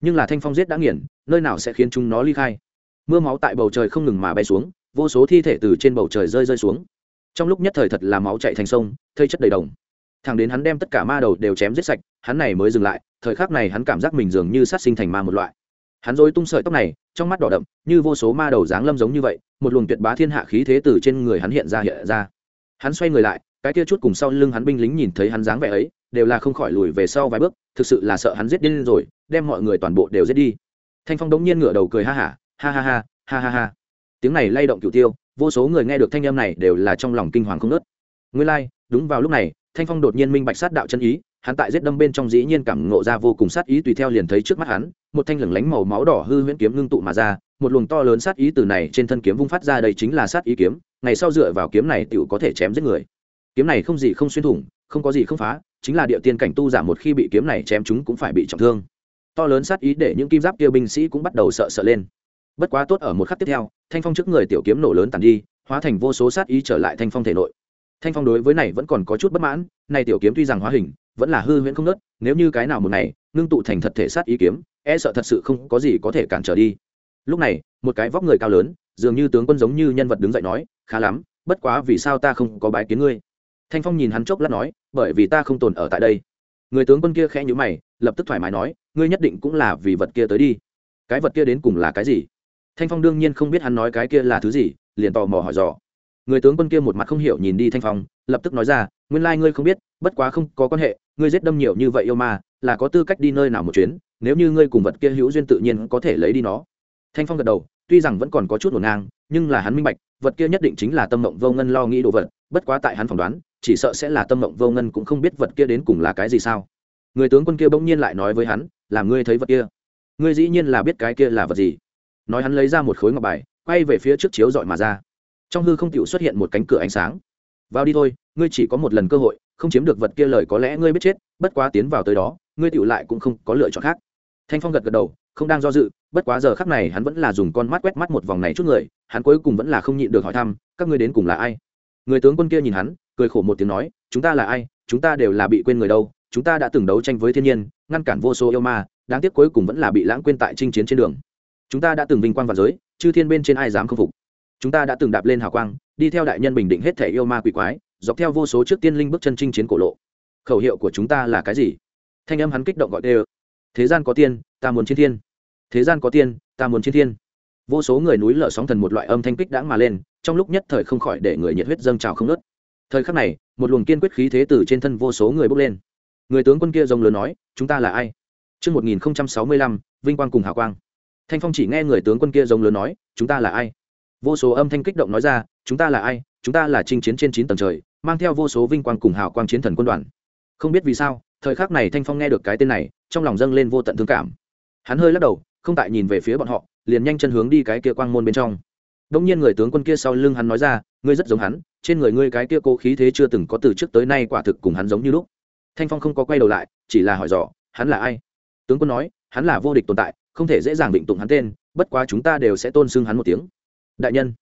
[SPEAKER 1] Nhưng là thanh phong giết đã nghiền, nơi nào sẽ khiến chúng nó ly khai? Mưa máu tại bầu trời không ngừng mà bay xuống, vô số thi thể từ trên bầu trời rơi rơi xuống trong lúc nhất thời thật là máu chạy thành sông thây chất đầy đồng. Thằng đến hắn đem tất cả ma đầu đều chém giết sạch hắn này mới dừng lại thời khắc này hắn cảm giác mình dường như sát sinh thành ma một loại. Hắn dối tung sợi tóc này trong mắt đỏ đậm như vô số ma đầu dáng lâm giống như vậy một luồng tuyệt bá thiên hạ khí thế từ trên người hắn hiện ra hiện ra. Hắn xoay người lại cái kia chút cùng sau lưng hắn binh lính nhìn thấy hắn dáng vẻ ấy đều là không khỏi lùi về sau vài bước thực sự là sợ hắn giết điên rồi đem mọi người toàn bộ đều giết đi. Thanh phong đống nhiên ngửa đầu cười ha hả ha, ha ha ha ha ha ha. Tiếng này lay động cửu tiêu vô số người nghe được thanh âm này đều là trong lòng kinh hoàng không nớt nguyên lai、like, đúng vào lúc này thanh phong đột nhiên minh bạch sát đạo chân ý hắn tại giết đâm bên trong dĩ nhiên cảm ngộ ra vô cùng sát ý tùy theo liền thấy trước mắt hắn một thanh lửng lánh màu máu đỏ hư huyễn kiếm ngưng tụ mà ra một luồng to lớn sát ý từ này trên thân kiếm vung phát ra đây chính là sát ý kiếm ngày sau dựa vào kiếm này tựu có thể chém giết người. Kiếm này không gì không xuyên thủng không có gì không phá chính là địa tiên cảnh tu giả một khi bị kiếm này chém chúng cũng phải bị trọng thương. To lớn sát ý để những kim giáp kia binh sĩ cũng bắt đầu sợ sợ lên. Bất quá tốt ở một khắc tiếp theo thanh phong trước người tiểu kiếm nổ lớn tàn đi, hóa thành vô số sát ý trở lại thanh phong thể nội. Thanh phong đối với này vẫn còn có chút bất mãn, này tiểu kiếm tuy rằng hóa hình, vẫn là hư huyễn không nớt nếu như cái nào một ngày, ngưng tụ thành thật thể sát ý kiếm e sợ thật sự không có gì có thể cản trở đi. Lúc này, một cái vóc người cao lớn, dường như tướng quân giống như nhân vật đứng dậy nói, khá lắm, bất quá vì sao ta không có bái kiến ngươi? Thanh phong nhìn hắn chốc lát nói, bởi vì ta không tồn ở tại đây. Người tướng quân kia khẽ nhữ mày, lập tức thoải mái nói, ngươi nhất định cũng là vì vật kia tới đi. Cái vật kia đến cùng là cái gì? Thanh phong đương nhiên không biết hắn nói cái kia là thứ gì, liền tò mò hỏi dò. Người tướng quân kia một mặt không hiểu nhìn đi thanh phong, lập tức nói ra, nguyên lai ngươi không biết, bất quá không có quan hệ, ngươi giết đâm nhiều như vậy yêu ma, là có tư cách đi nơi nào một chuyến, nếu như ngươi cùng vật kia hữu duyên tự nhiên có thể lấy đi nó. Thanh phong gật đầu, tuy rằng vẫn còn có chút ngổn ngang, nhưng là hắn minh bạch, vật kia nhất định chính là tâm mộng vô ngân lo nghĩ đồ vật, bất quá tại hắn phỏng đoán, chỉ sợ sẽ là tâm mộng vô ngân cũng không biết vật kia đến cùng là cái gì sao. Người tướng quân kia bỗng nhiên lại nói với hắn, là ngươi thấy vật kia. Ngươi dĩ nhiên là biết cái kia là vật gì? Nói hắn lấy ra một khối ngọc bài, quay về phía trước chiếu dọi mà ra. Trong hư không tựu xuất hiện một cánh cửa ánh sáng. Vào đi thôi, ngươi chỉ có một lần cơ hội, không chiếm được vật kia lời có lẽ ngươi biết chết, bất quá tiến vào tới đó, ngươi tựu lại cũng không có lựa chọn khác. Thanh phong gật gật đầu, không đang do dự, bất quá giờ khắc này hắn vẫn là dùng con mắt quét mắt một vòng này chút người, hắn cuối cùng vẫn là không nhịn được hỏi thăm, các ngươi đến cùng là ai? Người tướng quân kia nhìn hắn, cười khổ một tiếng nói, chúng ta là ai? Chúng ta đều là bị quên người đâu, chúng ta đã từng đấu tranh với thiên nhiên, ngăn cản vô số yêu ma, đáng tiếc cuối cùng vẫn là bị lãng quên tại chinh chiến trên đường chúng ta đã từng vinh quang và giới chư thiên bên trên ai dám khâm phục? Chúng ta đã từng đạp lên hào quang đi theo đại nhân bình định hết thể yêu ma quỷ quái dọc theo vô số trước tiên linh bước chân chinh chiến cổ lộ. Khẩu hiệu của chúng ta là cái gì? Thanh âm hắn kích động gọi tê thế gian có tiên ta muốn chiến thiên. Thế gian có tiên ta muốn chiến thiên. Vô số người núi lở sóng thần một loại âm thanh kích đãng mà lên trong lúc nhất thời không khỏi để người nhiệt huyết dâng trào không nớt thời khắc này một luồng kiên quyết khí thế từ trên thân vô số người bước lên. Người tướng quân kia rồng lớn nói chúng ta là ai? Trước 1065, vinh quang cùng hào quang. Thanh Phong chỉ nghe người tướng quân kia rồng lớn nói, chúng ta là ai? Vô số âm thanh kích động nói ra, chúng ta là ai? Chúng ta là chinh chiến trên chín tầng trời, mang theo vô số vinh quang cùng hào quang chiến thần quân đoàn. Không biết vì sao, thời khắc này Thanh Phong nghe được cái tên này, trong lòng dâng lên vô tận thương cảm. Hắn hơi lắc đầu, không tại nhìn về phía bọn họ, liền nhanh chân hướng đi cái kia quang môn bên trong. Đông nhiên người tướng quân kia sau lưng hắn nói ra, ngươi rất giống hắn, trên người ngươi cái kia cố khí thế chưa từng có từ trước tới nay quả thực cùng hắn giống như lúc thanh phong không có quay đầu lại chỉ là hỏi dò hắn là ai tướng quân nói hắn là vô địch tồn tại không thể dễ dàng định tụng hắn tên, bất quá chúng ta đều sẽ tôn xưng hắn một tiếng. Đại nhân.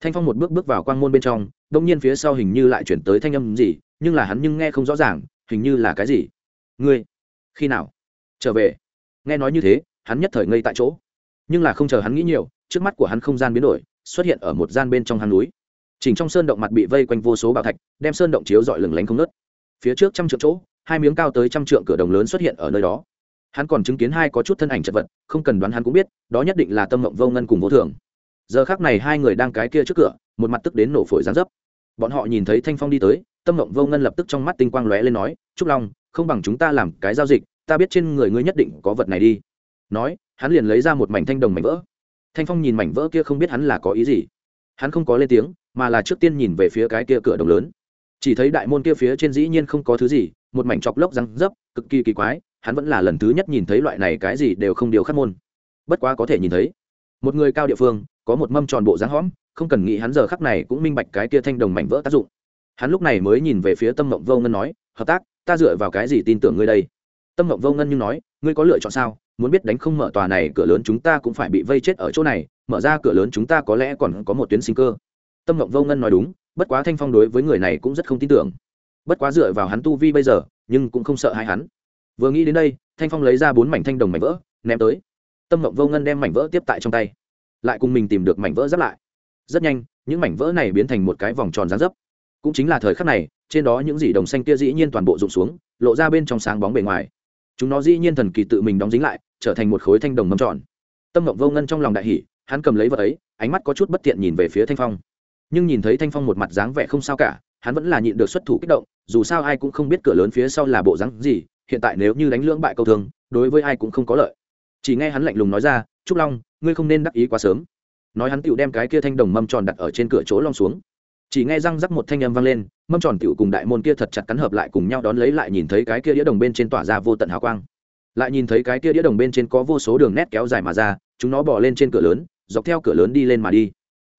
[SPEAKER 1] Thanh phong một bước bước vào quang môn bên trong, đông nhiên phía sau hình như lại chuyển tới thanh âm gì, nhưng là hắn nhưng nghe không rõ ràng, hình như là cái gì. Ngươi, khi nào? Trở về. Nghe nói như thế, hắn nhất thời ngây tại chỗ. Nhưng là không chờ hắn nghĩ nhiều, trước mắt của hắn không gian biến đổi, xuất hiện ở một gian bên trong hang núi. Chỉnh trong sơn động mặt bị vây quanh vô số bảo thạch, đem sơn động chiếu dọi lừng lánh không nớt phía trước trăm trượng chỗ, hai miếng cao tới trăm trượng cửa đồng lớn xuất hiện ở nơi đó hắn còn chứng kiến hai có chút thân ảnh chật vật, không cần đoán hắn cũng biết, đó nhất định là tâm mộng vô ngân cùng vô thường. Giờ khác này hai người đang cái kia trước cửa, một mặt tức đến nổ phổi gián dấp. Bọn họ nhìn thấy thanh phong đi tới, tâm mộng vô ngân lập tức trong mắt tinh quang lóe lên nói, trúc long, không bằng chúng ta làm cái giao dịch, ta biết trên người ngươi nhất định có vật này đi. Nói, hắn liền lấy ra một mảnh thanh đồng mảnh vỡ. Thanh phong nhìn mảnh vỡ kia không biết hắn là có ý gì. Hắn không có lên tiếng, mà là trước tiên nhìn về phía cái kia cửa đồng lớn. Chỉ thấy đại môn kia phía trên dĩ nhiên không có thứ gì, một mảnh chọc lốc răng dấp, cực kỳ kỳ quái hắn vẫn là lần thứ nhất nhìn thấy loại này cái gì đều không điều khắc môn. Bất quá có thể nhìn thấy, một người cao địa phương, có một mâm tròn bộ dáng hõm, không cần nghĩ hắn giờ khắc này cũng minh bạch cái kia thanh đồng mảnh vỡ tác dụng. Hắn lúc này mới nhìn về phía tâm mộng vô ngân nói, hợp tác, ta dựa vào cái gì tin tưởng ngươi đây? Tâm mộng vô ngân nhưng nói, ngươi có lựa chọn sao? Muốn biết đánh không mở tòa này, cửa lớn chúng ta cũng phải bị vây chết ở chỗ này, mở ra cửa lớn chúng ta có lẽ còn có một tuyến sinh cơ. Tâm mộng vô ngân nói đúng, bất quá thanh phong đối với người này cũng rất không tin tưởng. Bất quá dựa vào hắn tu vi bây giờ, nhưng cũng không sợ hai hắn vừa nghĩ đến đây, thanh phong lấy ra bốn mảnh thanh đồng mảnh vỡ, ném tới. Tâm mộng vô ngân đem mảnh vỡ tiếp tại trong tay. Lại cùng mình tìm được mảnh vỡ giáp lại. Rất nhanh, những mảnh vỡ này biến thành một cái vòng tròn rán dấp. Cũng chính là thời khắc này, trên đó những dỉ đồng xanh kia dĩ nhiên toàn bộ rụng xuống, lộ ra bên trong sáng bóng bề ngoài. Chúng nó dĩ nhiên thần kỳ tự mình đóng dính lại, trở thành một khối thanh đồng mâm tròn. Tâm mộng vô ngân trong lòng đại hỷ hắn cầm lấy vật ấy, ánh mắt có chút bất tiện nhìn về phía thanh phong. Nhưng nhìn thấy thanh phong một mặt dáng vẻ không sao cả, hắn vẫn là nhịn được xuất thủ kích động, dù sao ai cũng không biết cửa lớn phía sau là bộ dáng gì hiện tại nếu như đánh lưỡng bại câu thường đối với ai cũng không có lợi. Chỉ nghe hắn lạnh lùng nói ra, trúc long, ngươi không nên đắc ý quá sớm. Nói hắn tựu đem cái kia thanh đồng mâm tròn đặt ở trên cửa chỗ long xuống. Chỉ nghe răng rắc một thanh âm vang lên, mâm tròn tựu cùng đại môn kia thật chặt cắn hợp lại cùng nhau đón lấy lại nhìn thấy cái kia đĩa đồng bên trên tỏa ra vô tận hào quang. Lại nhìn thấy cái kia đĩa đồng bên trên có vô số đường nét kéo dài mà ra, chúng nó bỏ lên trên cửa lớn, dọc theo cửa lớn đi lên mà đi.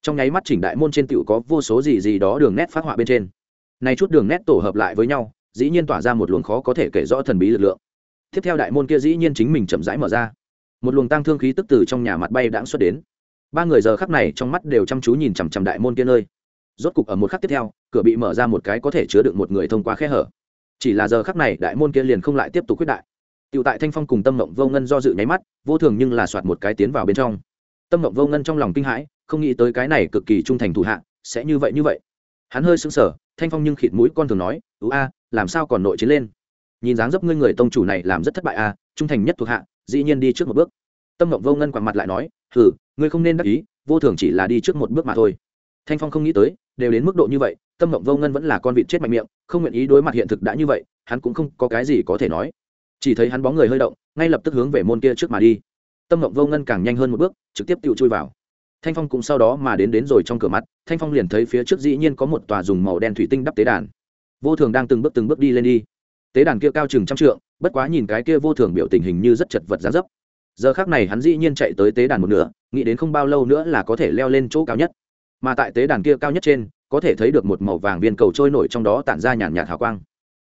[SPEAKER 1] Trong nháy mắt chỉnh đại môn trên tựu có vô số gì gì đó đường nét phát họa bên trên. Nay chút đường nét tổ hợp lại với nhau dĩ nhiên tỏa ra một luồng khó có thể kể rõ thần bí lực lượng. Tiếp theo đại môn kia dĩ nhiên chính mình chậm rãi mở ra. Một luồng tăng thương khí tức từ trong nhà mặt bay đãng xuất đến. Ba người giờ khắc này trong mắt đều chăm chú nhìn chằm chằm đại môn kia nơi. Rốt cục ở một khắc tiếp theo, cửa bị mở ra một cái có thể chứa được một người thông qua khe hở. Chỉ là giờ khắc này đại môn kia liền không lại tiếp tục quyết đại. Tựu tại thanh phong cùng tâm mộng vô ngân do dự nháy mắt, vô thường nhưng là soạt một cái tiến vào bên trong. Tâm mộng vô ngân trong lòng kinh hãi, không nghĩ tới cái này cực kỳ trung thành thủ hạ, sẽ như vậy như vậy. Hắn hơi sững sờ, thanh phong nhưng khịt mũi con thường nói, ú a làm sao còn nội chiến lên? Nhìn dáng dấp ngươi người tông chủ này làm rất thất bại à? trung thành nhất thuộc hạ, dĩ nhiên đi trước một bước. Tâm ngộng vô ngân quẳng mặt lại nói, hừ, ngươi không nên đắc ý, vô thường chỉ là đi trước một bước mà thôi. Thanh phong không nghĩ tới, đều đến mức độ như vậy, tâm ngộng vô ngân vẫn là con vịt chết mạnh miệng, không nguyện ý đối mặt hiện thực đã như vậy, hắn cũng không có cái gì có thể nói. Chỉ thấy hắn bóng người hơi động, ngay lập tức hướng về môn kia trước mà đi. Tâm ngộng vô ngân càng nhanh hơn một bước, trực tiếp tự chui vào. Thanh phong cũng sau đó mà đến đến rồi trong cửa mắt, thanh phong liền thấy phía trước dĩ nhiên có một tòa dùng màu đen thủy tinh đắp tế đàn vô thường đang từng bước từng bước đi lên đi. Tế đàn kia cao chừng trăm trượng, bất quá nhìn cái kia vô thường biểu tình hình như rất chật vật giá dấp. Giờ khác này hắn dĩ nhiên chạy tới tế đàn một nửa, nghĩ đến không bao lâu nữa là có thể leo lên chỗ cao nhất. Mà tại tế đàn kia cao nhất trên, có thể thấy được một màu vàng viên cầu trôi nổi trong đó tản ra nhàn nhạt hào quang.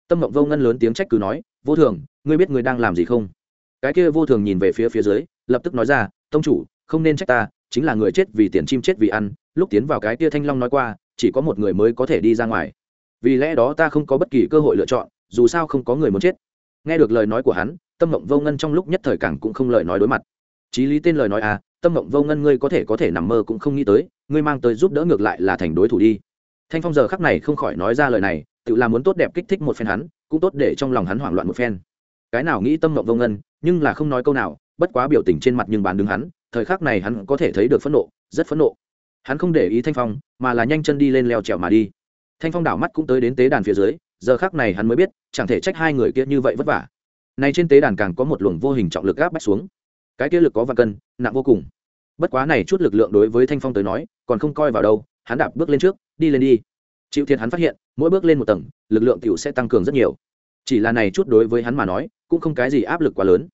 [SPEAKER 1] Tâm mộng vô ngân lớn tiếng trách cứ nói, vô thường, ngươi biết ngươi đang làm gì không? Cái kia vô thường nhìn về phía phía dưới, lập tức nói ra, tông chủ, không nên trách ta, chính là người chết vì tiền chim chết vì ăn. Lúc tiến vào cái kia thanh long nói qua, chỉ có một người mới có thể đi ra ngoài vì lẽ đó ta không có bất kỳ cơ hội lựa chọn, dù sao không có người muốn chết. Nghe được lời nói của hắn, tâm mộng vô ngân trong lúc nhất thời càng cũng không lời nói đối mặt. Chí lý tên lời nói à tâm mộng vô ngân ngươi có thể có thể nằm mơ cũng không nghĩ tới, ngươi mang tới giúp đỡ ngược lại là thành đối thủ đi. Thanh phong giờ khắc này không khỏi nói ra lời này, tự làm muốn tốt đẹp kích thích một phen hắn, cũng tốt để trong lòng hắn hoảng loạn một phen. Cái nào nghĩ tâm mộng vô ngân, nhưng là không nói câu nào, bất quá biểu tình trên mặt nhưng bàn đứng hắn, thời khắc này hắn có thể thấy được phẫn nộ, rất phẫn nộ. Hắn không để ý thanh phong, mà là nhanh chân đi lên leo trèo mà đi thanh phong đảo mắt cũng tới đến tế đàn phía dưới, giờ khắc này hắn mới biết, chẳng thể trách hai người kia như vậy vất vả. Này trên tế đàn càng có một luồng vô hình trọng lực áp bách xuống. Cái kia lực có và cân, nặng vô cùng. Bất quá này chút lực lượng đối với thanh phong tới nói, còn không coi vào đâu, hắn đạp bước lên trước, đi lên đi. Chịu thiệt hắn phát hiện, mỗi bước lên một tầng, lực lượng tiểu sẽ tăng cường rất nhiều. Chỉ là này chút đối với hắn mà nói, cũng không cái gì áp lực quá lớn.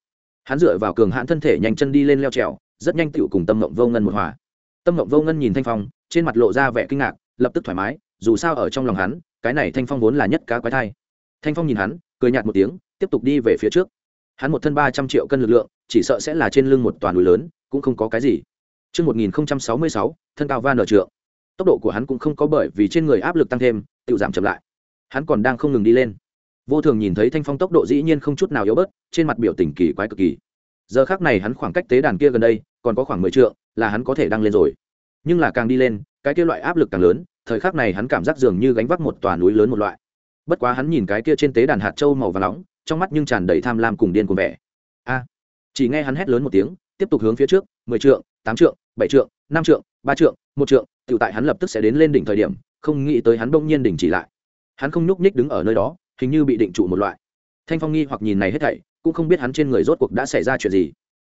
[SPEAKER 1] Hắn dựa vào cường hãn thân thể nhanh chân đi lên leo trèo, rất nhanh tiểu cùng tâm mộng vô ngân một hòa. Tâm mộng vô ngân nhìn thanh phong, trên mặt lộ ra vẻ kinh ngạc, lập tức thoải mái dù sao ở trong lòng hắn cái này thanh phong vốn là nhất cá quái thai thanh phong nhìn hắn cười nhạt một tiếng tiếp tục đi về phía trước hắn một thân ba trăm triệu cân lực lượng chỉ sợ sẽ là trên lưng một toàn núi lớn cũng không có cái gì Trước 1066, thân cao van ở trượng. Tốc độ của hắn cũng không có bởi vì trên người áp lực tăng thêm, tự giảm chậm lại. Hắn còn đang không ngừng đi lên. Vô thường nhìn thấy Thanh Phong tốc độ dĩ nhiên không chút nào yếu bớt, trên mặt biểu tình kỳ quái cực kỳ. Giờ khắc này hắn khoảng cách tế đàn kia gần đây, còn có khoảng mười trượng, là hắn có thể đăng lên rồi. Nhưng là càng đi lên, cái kia loại áp lực càng lớn, thời khắc này hắn cảm giác dường như gánh vác một tòa núi lớn một loại. Bất quá hắn nhìn cái kia trên tế đàn hạt châu màu vàng nóng, trong mắt nhưng tràn đầy tham lam cùng điên cuồng vẻ. A! chỉ nghe hắn hét lớn một tiếng, tiếp tục hướng phía trước, mười trượng, tám trượng, bảy trượng, năm trượng, ba trượng, một trượng, tiểu tại hắn lập tức sẽ đến lên đỉnh thời điểm, không nghĩ tới hắn bỗng nhiên đỉnh chỉ lại. Hắn không nhúc nhích đứng ở nơi đó, hình như bị định trụ một loại. Thanh Phong nghi hoặc nhìn này hết thảy, cũng không biết hắn trên người rốt cuộc đã xảy ra chuyện gì.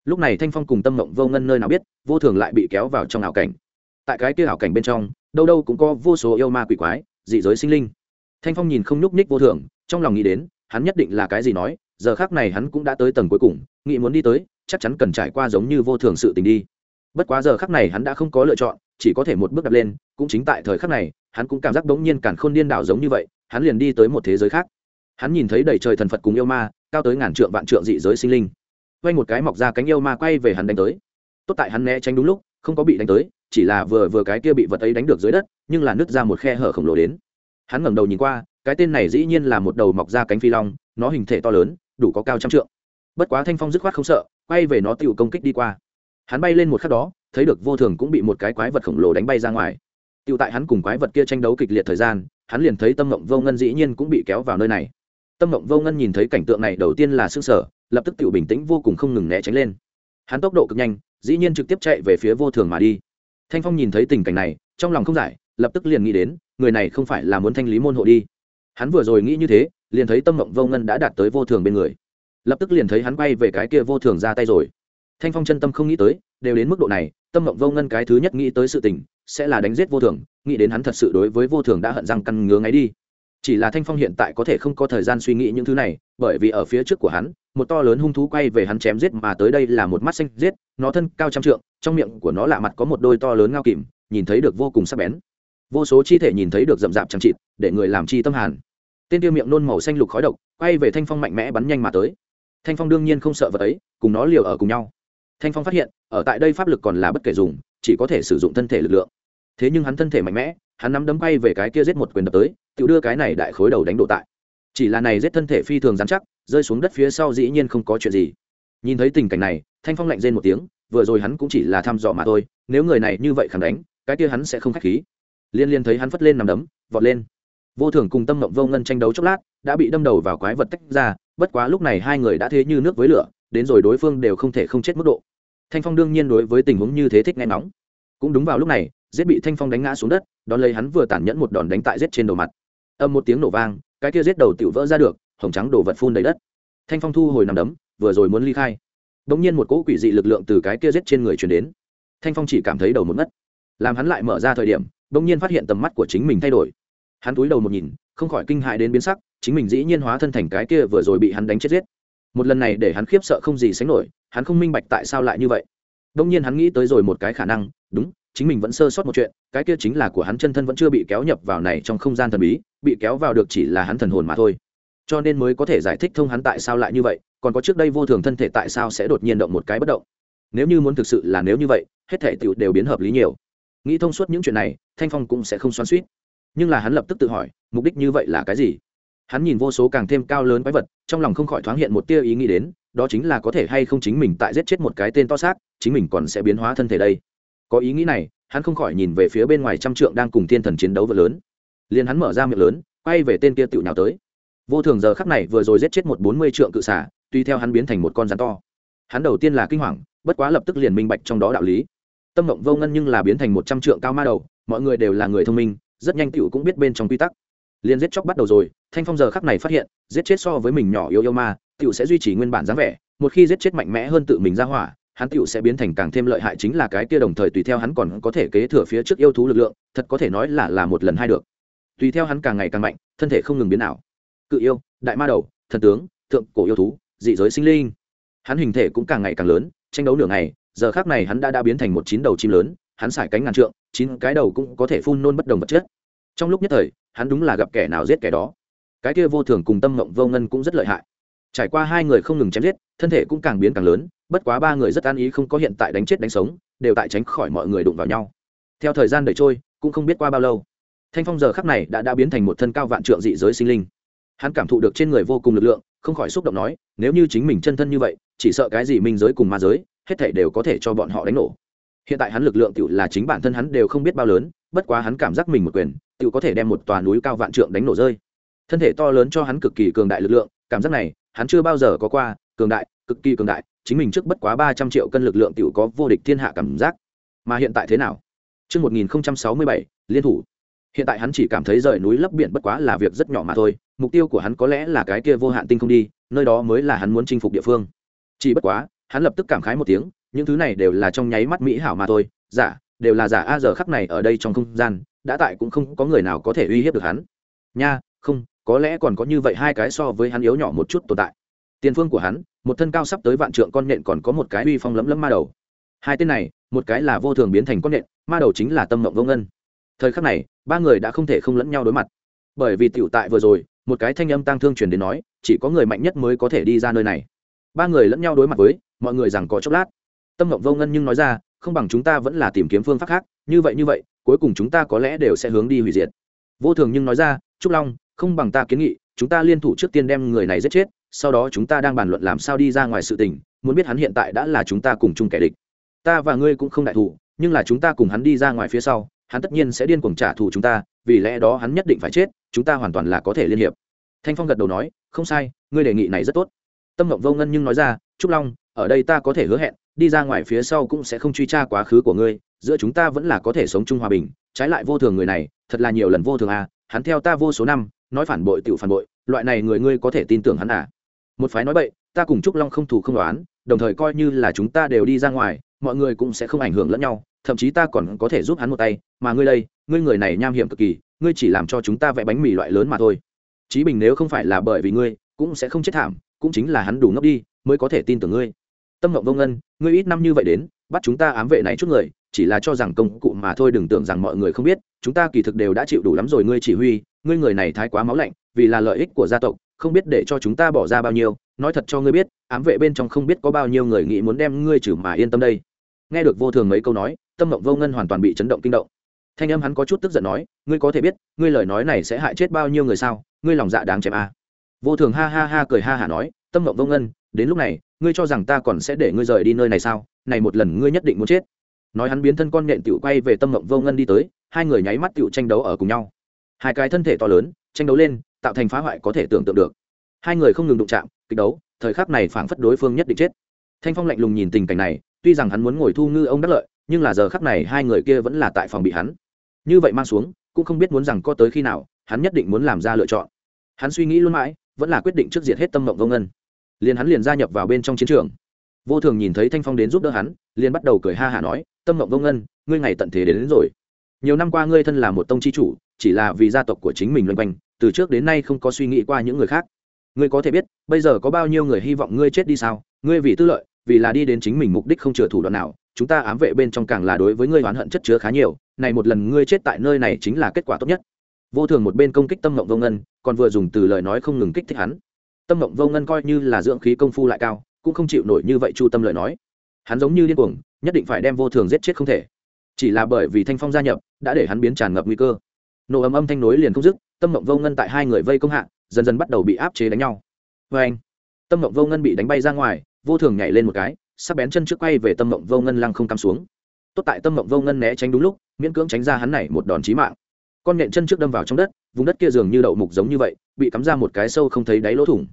[SPEAKER 1] Lúc này Thanh Phong cùng Tâm Mộng Vô Ngân nơi nào biết, vô thường lại bị kéo vào trong ảo cảnh. Tại cái kia ảo cảnh bên trong, đâu đâu cũng có vô số yêu ma quỷ quái, dị giới sinh linh. Thanh Phong nhìn không nhúc nhích vô thường, trong lòng nghĩ đến, hắn nhất định là cái gì nói, giờ khác này hắn cũng đã tới tầng cuối cùng, nghĩ muốn đi tới, chắc chắn cần trải qua giống như vô thường sự tình đi. Bất quá giờ khắc này hắn đã không có lựa chọn chỉ có thể một bước đặt lên cũng chính tại thời khắc này hắn cũng cảm giác đống nhiên cản khôn điên đảo giống như vậy hắn liền đi tới một thế giới khác. Hắn nhìn thấy đầy trời thần phật cùng yêu ma cao tới ngàn trượng vạn trượng dị giới sinh linh. Quay một cái mọc ra cánh yêu ma quay về hắn đánh tới. Tốt tại hắn né tránh đúng lúc không có bị đánh tới chỉ là vừa vừa cái kia bị vật ấy đánh được dưới đất, nhưng là nứt ra một khe hở khổng lồ đến. Hắn ngẩng đầu nhìn qua, cái tên này dĩ nhiên là một đầu mọc ra cánh phi long, nó hình thể to lớn, đủ có cao trăm trượng. Bất quá thanh phong dứt khoát không sợ, quay về nó tự công kích đi qua. Hắn bay lên một khắc đó, thấy được vô thường cũng bị một cái quái vật khổng lồ đánh bay ra ngoài. Tự tại hắn cùng quái vật kia tranh đấu kịch liệt thời gian, hắn liền thấy tâm mộng vô ngân dĩ nhiên cũng bị kéo vào nơi này. Tâm mộng vô ngân nhìn thấy cảnh tượng này đầu tiên là s ư n g sở lập tức tự bình tĩnh vô cùng không ngừng né tránh lên. Hắn tốc độ cực nhanh, dĩ nhiên trực tiếp chạy về phía vô thường mà đi thanh phong nhìn thấy tình cảnh này, trong lòng không giải, lập tức liền nghĩ đến, người này không phải là muốn thanh lý môn hộ đi. Hắn vừa rồi nghĩ như thế, liền thấy tâm mộng vô ngân đã đạt tới vô thường bên người. Lập tức liền thấy hắn bay về cái kia vô thường ra tay rồi. Thanh phong chân tâm không nghĩ tới, đều đến mức độ này, tâm mộng vô ngân cái thứ nhất nghĩ tới sự tình, sẽ là đánh giết vô thường, nghĩ đến hắn thật sự đối với vô thường đã hận răng căn ngứa ngáy đi. Chỉ là thanh phong hiện tại có thể không có thời gian suy nghĩ những thứ này, bởi vì ở phía trước của hắn, một to lớn hung thú quay về hắn chém giết mà tới đây là một mắt xanh giết nó thân cao trăm trượng, trong miệng của nó lạ mặt có một đôi to lớn ngao kìm, nhìn thấy được vô cùng sắc bén. Vô số chi thể nhìn thấy được rậm rạp chẳng chịt, để người làm chi tâm hàn. Tên tiêu miệng nôn màu xanh lục khói độc, quay về thanh phong mạnh mẽ bắn nhanh mà tới. Thanh phong đương nhiên không sợ vật ấy, cùng nó liều ở cùng nhau. Thanh phong phát hiện, ở tại đây pháp lực còn là bất kể dùng, chỉ có thể sử dụng thân thể lực lượng. Thế nhưng hắn thân thể mạnh mẽ, hắn nắm đấm quay về cái kia giết một quyền đập tới, tự đưa cái này đại khối đầu đánh độ tại. Chỉ là này giết thân thể phi thường dán chắc, rơi xuống đất phía sau dĩ nhiên không có chuyện gì. Nhìn thấy tình cảnh này thanh phong lạnh rên một tiếng, vừa rồi hắn cũng chỉ là thăm dò mà thôi, nếu người này như vậy khẳng đánh, cái kia hắn sẽ không khách khí. Liên liên thấy hắn phất lên nằm đấm, vọt lên. Vô thường cùng tâm mộng vô ngân tranh đấu chốc lát, đã bị đâm đầu vào quái vật tách ra, bất quá lúc này hai người đã thế như nước với lửa, đến rồi đối phương đều không thể không chết mức độ. Thanh phong đương nhiên đối với tình huống như thế thích nghe nóng cũng đúng vào lúc này, giết bị thanh phong đánh ngã xuống đất, đón lấy hắn vừa tản nhẫn một đòn đánh tại giết trên đầu mặt. Âm một tiếng nổ vang, cái kia giết đầu tiểu vỡ ra được, hồng trắng đổ vật phun đầy đất. Thanh phong thu hồi nằm đấm, vừa rồi muốn ly khai bỗng nhiên một cỗ quỷ dị lực lượng từ cái kia giết trên người truyền đến. Thanh phong chỉ cảm thấy đầu một ngất, làm hắn lại mở ra thời điểm bỗng nhiên phát hiện tầm mắt của chính mình thay đổi. Hắn túi đầu một nhìn, không khỏi kinh hại đến biến sắc, chính mình dĩ nhiên hóa thân thành cái kia vừa rồi bị hắn đánh chết giết. Một lần này để hắn khiếp sợ không gì sánh nổi, hắn không minh bạch tại sao lại như vậy. Đông nhiên hắn nghĩ tới rồi một cái khả năng, đúng, chính mình vẫn sơ sót một chuyện, cái kia chính là của hắn chân thân vẫn chưa bị kéo nhập vào này trong không gian thần bí, bị kéo vào được chỉ là hắn thần hồn mà thôi cho nên mới có thể giải thích thông hắn tại sao lại như vậy, còn có trước đây vô thường thân thể tại sao sẽ đột nhiên động một cái bất động. Nếu như muốn thực sự là nếu như vậy, hết thể tựu đều biến hợp lý nhiều. Nghĩ thông suốt những chuyện này, thanh phong cũng sẽ không xoắn suýt nhưng là hắn lập tức tự hỏi, mục đích như vậy là cái gì? Hắn nhìn vô số càng thêm cao lớn quái vật, trong lòng không khỏi thoáng hiện một tia ý nghĩ đến, đó chính là có thể hay không chính mình tại giết chết một cái tên to xác, chính mình còn sẽ biến hóa thân thể đây. Có ý nghĩ này, hắn không khỏi nhìn về phía bên ngoài trăm trượng đang cùng thiên thần chiến đấu vật lớn. Liền hắn mở ra miệng lớn, quay về tên kia tựu nào tới vô thường giờ khắc này vừa rồi giết chết một bốn mươi trượng cự xả tuy theo hắn biến thành một con rắn to. Hắn đầu tiên là kinh hoàng, bất quá lập tức liền minh bạch trong đó đạo lý. Tâm mộng vô ngân nhưng là biến thành một trăm trượng cao ma đầu, mọi người đều là người thông minh, rất nhanh tựu cũng biết bên trong quy tắc. Liền giết chóc bắt đầu rồi, thanh phong giờ khắc này phát hiện, giết chết so với mình nhỏ yêu yêu ma tựu sẽ duy trì nguyên bản dáng vẻ, một khi giết chết mạnh mẽ hơn tự mình ra hỏa, hắn tựu sẽ biến thành càng thêm lợi hại chính là cái kia đồng thời tùy theo hắn còn có thể kế thừa phía trước yêu thú lực lượng, thật có thể nói là là một lần hai được. Tùy theo hắn càng ngày càng mạnh, thân thể không ngừng biến ảo cự yêu, đại ma đầu, thần tướng, thượng cổ yêu thú, dị giới sinh linh. Hắn hình thể cũng càng ngày càng lớn, tranh đấu nửa ngày, giờ khác này hắn đã đã biến thành một chín đầu chim lớn, hắn xải cánh ngàn trượng, chín cái đầu cũng có thể phun nôn bất đồng vật chất. Trong lúc nhất thời, hắn đúng là gặp kẻ nào giết kẻ đó. Cái kia vô thường cùng tâm mộng vô ngân cũng rất lợi hại. Trải qua hai người không ngừng chém giết, thân thể cũng càng biến càng lớn, bất quá ba người rất an ý không có hiện tại đánh chết đánh sống, đều tại tránh khỏi mọi người đụng vào nhau. Theo thời gian đẩy trôi, cũng không biết qua bao lâu. Thanh phong giờ khắc này đã đã biến thành một thân cao vạn trượng dị giới sinh linh hắn cảm thụ được trên người vô cùng lực lượng không khỏi xúc động nói nếu như chính mình chân thân như vậy chỉ sợ cái gì minh giới cùng ma giới hết thể đều có thể cho bọn họ đánh nổ. Hiện tại hắn lực lượng tự là chính bản thân hắn đều không biết bao lớn bất quá hắn cảm giác mình một quyền tự có thể đem một tòa núi cao vạn trượng đánh nổ rơi. Thân thể to lớn cho hắn cực kỳ cường đại lực lượng cảm giác này hắn chưa bao giờ có qua cường đại cực kỳ cường đại chính mình trước bất quá ba trăm triệu cân lực lượng tự có vô địch thiên hạ cảm giác. Mà hiện tại thế nào? Trước 1067, liên thủ. Hiện tại hắn chỉ cảm thấy rời núi lấp biển bất quá là việc rất nhỏ mà thôi mục tiêu của hắn có lẽ là cái kia vô hạn tinh không đi, nơi đó mới là hắn muốn chinh phục địa phương. Chỉ bất quá, hắn lập tức cảm khái một tiếng, những thứ này đều là trong nháy mắt mỹ hảo mà thôi. Giả đều là giả a giờ khắc này ở đây trong không gian, đã tại cũng không có người nào có thể uy hiếp được hắn. Nha, không, có lẽ còn có như vậy hai cái so với hắn yếu nhỏ một chút tồn tại. Tiền phương của hắn, một thân cao sắp tới vạn trượng con nện còn có một cái uy phong lẫm lẫm ma đầu. Hai tên này, một cái là vô thường biến thành con nện ma đầu chính là tâm mộng vô ngân. Thời khắc này, ba người đã không thể không lẫn nhau đối mặt. Bởi vì tiểu tại vừa rồi một cái thanh âm tang thương truyền đến nói, chỉ có người mạnh nhất mới có thể đi ra nơi này. Ba người lẫn nhau đối mặt với, mọi người rằng có chốc lát. Tâm ngộng vô ngân nhưng nói ra, không bằng chúng ta vẫn là tìm kiếm phương pháp khác, như vậy như vậy, cuối cùng chúng ta có lẽ đều sẽ hướng đi hủy diệt. Vô thường nhưng nói ra, trúc long, không bằng ta kiến nghị, chúng ta liên thủ trước tiên đem người này giết chết, sau đó chúng ta đang bàn luận làm sao đi ra ngoài sự tình, muốn biết hắn hiện tại đã là chúng ta cùng chung kẻ địch. Ta và ngươi cũng không đại thủ, nhưng là chúng ta cùng hắn đi ra ngoài phía sau hắn tất nhiên sẽ điên cuồng trả thù chúng ta, vì lẽ đó hắn nhất định phải chết, chúng ta hoàn toàn là có thể liên hiệp. Thanh phong gật đầu nói, không sai, ngươi đề nghị này rất tốt. Tâm ngộng vô ngân nhưng nói ra, trúc long, ở đây ta có thể hứa hẹn, đi ra ngoài phía sau cũng sẽ không truy tra quá khứ của ngươi, giữa chúng ta vẫn là có thể sống chung hòa bình, trái lại vô thường người này, thật là nhiều lần vô thường à hắn theo ta vô số năm, nói phản bội tự phản bội, loại này người ngươi có thể tin tưởng hắn à? Một phái nói bậy, ta cùng trúc long không thù không đoán đồng thời coi như là chúng ta đều đi ra ngoài, mọi người cũng sẽ không ảnh hưởng lẫn nhau thậm chí ta còn có thể giúp hắn một tay, mà ngươi đây, ngươi người này nham hiểm cực kỳ, ngươi chỉ làm cho chúng ta vẽ bánh mì loại lớn mà thôi. Chí bình nếu không phải là bởi vì ngươi, cũng sẽ không chết thảm, cũng chính là hắn đủ ngốc đi, mới có thể tin tưởng ngươi. Tâm ngộng vô ngân, ngươi ít năm như vậy đến, bắt chúng ta ám vệ này chút người, chỉ là cho rằng công cụ mà thôi đừng tưởng rằng mọi người không biết, chúng ta kỳ thực đều đã chịu đủ lắm rồi ngươi chỉ huy, ngươi người này thái quá máu lạnh, vì là lợi ích của gia tộc, không biết để cho chúng ta bỏ ra bao nhiêu, nói thật cho ngươi biết, ám vệ bên trong không biết có bao nhiêu người nghĩ muốn đem ngươi trừ mà yên tâm đây nghe được vô thường mấy câu nói, tâm mộng vô ngân hoàn toàn bị chấn động kinh động. Thanh âm hắn có chút tức giận nói, ngươi có thể biết, ngươi lời nói này sẽ hại chết bao nhiêu người sao? Ngươi lòng dạ đáng chém à. vô thường ha ha ha cười ha hả nói, tâm mộng vô ngân, đến lúc này, ngươi cho rằng ta còn sẽ để ngươi rời đi nơi này sao? Này một lần ngươi nhất định muốn chết. Nói hắn biến thân con nhện tiểu quay về tâm mộng vô ngân đi tới, hai người nháy mắt tiểu tranh đấu ở cùng nhau. Hai cái thân thể to lớn, tranh đấu lên, tạo thành phá hoại có thể tưởng tượng được. Hai người không ngừng đụng chạm, kịch đấu, thời khắc này phảng phất đối phương nhất định chết. Thanh phong lạnh lùng nhìn tình cảnh này tuy rằng hắn muốn ngồi thu ngư ông đắc lợi nhưng là giờ khắc này hai người kia vẫn là tại phòng bị hắn. Như vậy mang xuống cũng không biết muốn rằng có tới khi nào hắn nhất định muốn làm ra lựa chọn. Hắn suy nghĩ luôn mãi vẫn là quyết định trước diệt hết tâm mộng vô ngân. Liền hắn liền gia nhập vào bên trong chiến trường. Vô thường nhìn thấy thanh phong đến giúp đỡ hắn liền bắt đầu cười ha hả nói tâm mộng vô ngân ngươi ngày tận thế đến, đến rồi. Nhiều năm qua ngươi thân là một tông chi chủ chỉ là vì gia tộc của chính mình loanh quanh từ trước đến nay không có suy nghĩ qua những người khác. Ngươi có thể biết bây giờ có bao nhiêu người hy vọng ngươi chết đi sao? Ngươi vì tư lợi vì là đi đến chính mình mục đích không chừa thủ đoạn nào, chúng ta ám vệ bên trong càng là đối với ngươi oán hận chất chứa khá nhiều, này một lần ngươi chết tại nơi này chính là kết quả tốt nhất. Vô thường một bên công kích tâm mộng vô ngân, còn vừa dùng từ lời nói không ngừng kích thích hắn. Tâm mộng vô ngân coi như là dưỡng khí công phu lại cao, cũng không chịu nổi như vậy chu tâm lời nói. Hắn giống như điên cuồng, nhất định phải đem vô thường giết chết không thể. Chỉ là bởi vì thanh phong gia nhập, đã để hắn biến tràn ngập nguy cơ. Nổ ấm âm thanh nối liền không dứt, tâm mộng vô ngân tại hai người vây công hạ, dần dần bắt đầu bị áp chế đánh nhau. Vê anh tâm mộng vô ngân bị đánh bay ra ngoài vô thường nhảy lên một cái sắp bén chân trước quay về tâm mộng vô ngân lăng không cắm xuống. Tốt tại tâm mộng vô ngân né tránh đúng lúc, miễn cưỡng tránh ra hắn này một đòn chí mạng. Con nhện chân trước đâm vào trong đất, vùng đất kia dường như đậu mục giống như vậy, bị cắm ra một cái sâu không thấy đáy lỗ thủng.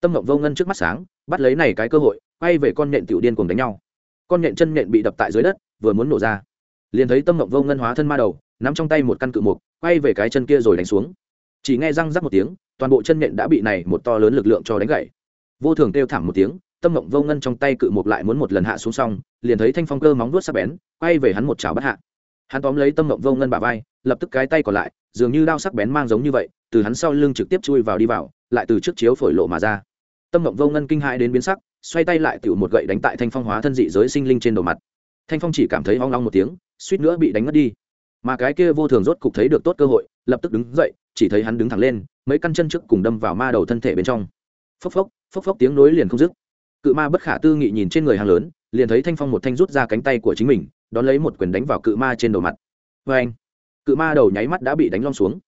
[SPEAKER 1] Tâm mộng vô ngân trước mắt sáng, bắt lấy này cái cơ hội, quay về con nhện tiểu điên cùng đánh nhau. Con nhện chân nhện bị đập tại dưới đất, vừa muốn nổ ra. Liền thấy tâm mộng vô ngân hóa thân ma đầu, nắm trong tay một căn cự mục, quay về cái chân kia rồi đánh xuống. Chỉ nghe răng rắc một tiếng, toàn bộ chân nhện đã bị này một to lớn lực lượng cho đánh gãy. Vô thường kêu thảm một tiếng tâm mộng vô ngân trong tay cự mục lại muốn một lần hạ xuống xong, liền thấy thanh phong cơ móng vuốt sắc bén, quay về hắn một chảo bắt hạ. Hắn tóm lấy tâm mộng vô ngân bả vai, lập tức cái tay còn lại, dường như đao sắc bén mang giống như vậy, từ hắn sau lưng trực tiếp chui vào đi vào, lại từ trước chiếu phổi lộ mà ra. Tâm mộng vô ngân kinh hãi đến biến sắc, xoay tay lại tựu một gậy đánh tại thanh phong hóa thân dị giới sinh linh trên đầu mặt. Thanh phong chỉ cảm thấy hoang long một tiếng, suýt nữa bị đánh mất đi. Mà cái kia vô thường rốt cục thấy được tốt cơ hội, lập tức đứng dậy, chỉ thấy hắn đứng thẳng lên, mấy căn chân trước cùng đâm vào ma đầu thân thể bên trong. Phốc phốc phốc phốc tiếng nối liền không dứt cự ma bất khả tư nghị nhìn trên người hàng lớn, liền thấy thanh phong một thanh rút ra cánh tay của chính mình, đón lấy một quyền đánh vào cự ma trên đầu mặt. Vê anh, cự ma đầu nháy mắt đã bị đánh lom xuống.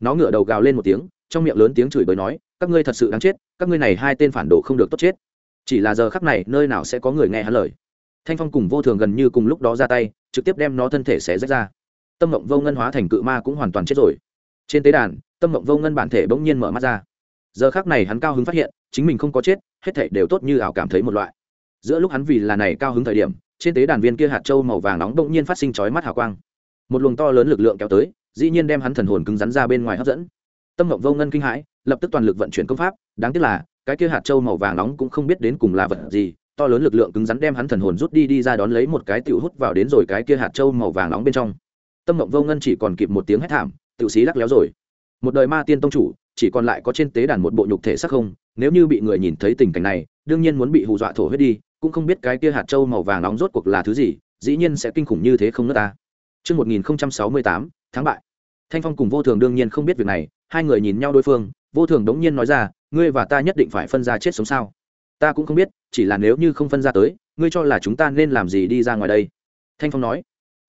[SPEAKER 1] Nó ngửa đầu gào lên một tiếng, trong miệng lớn tiếng chửi bới nói, các ngươi thật sự đáng chết, các ngươi này hai tên phản đồ không được tốt chết. Chỉ là giờ khắc này, nơi nào sẽ có người nghe hắn lời. Thanh phong cùng vô thường gần như cùng lúc đó ra tay, trực tiếp đem nó thân thể xé rách ra. Tâm mộng vô ngân hóa thành cự ma cũng hoàn toàn chết rồi. Trên tế đàn, tâm mộng vô ngân bản thể bỗng nhiên mở mắt ra. Giờ khắc này hắn cao hứng phát hiện chính mình không có chết, hết thảy đều tốt như ảo cảm thấy một loại. Giữa lúc hắn vì là này cao hứng thời điểm, trên tế đàn viên kia hạt trâu màu vàng nóng bỗng nhiên phát sinh chói mắt hào quang. Một luồng to lớn lực lượng kéo tới, dĩ nhiên đem hắn thần hồn cứng rắn ra bên ngoài hấp dẫn. Tâm ngộng vô ngân kinh hãi, lập tức toàn lực vận chuyển công pháp, đáng tiếc là, cái kia hạt trâu màu vàng nóng cũng không biết đến cùng là vật gì, to lớn lực lượng cứng rắn đem hắn thần hồn rút đi đi ra đón lấy một cái tiểu hút vào đến rồi cái kia hạt trâu màu vàng nóng bên trong. Tâm ngộng vô ngân chỉ còn kịp một tiếng hét thảm, tiểu xí lắc léo rồi. Một đời ma tiên tông chủ chỉ còn lại có trên tế đàn một bộ nhục thể sắc không nếu như bị người nhìn thấy tình cảnh này đương nhiên muốn bị hù dọa thổ huyết đi cũng không biết cái kia hạt trâu màu vàng nóng rốt cuộc là thứ gì dĩ nhiên sẽ kinh khủng như thế không nước ta Trước 1068, tháng bại. Thanh Phong cùng Vô Thường đương nhiên không biết việc này, hai người nhìn nhau đối phương, Vô Thường đống nhiên nói ra, ngươi và ta nhất định phải phân ra chết sống sao? Ta cũng không biết, chỉ là nếu như không phân ra tới, ngươi cho là chúng ta nên làm gì đi ra ngoài đây? Thanh Phong nói.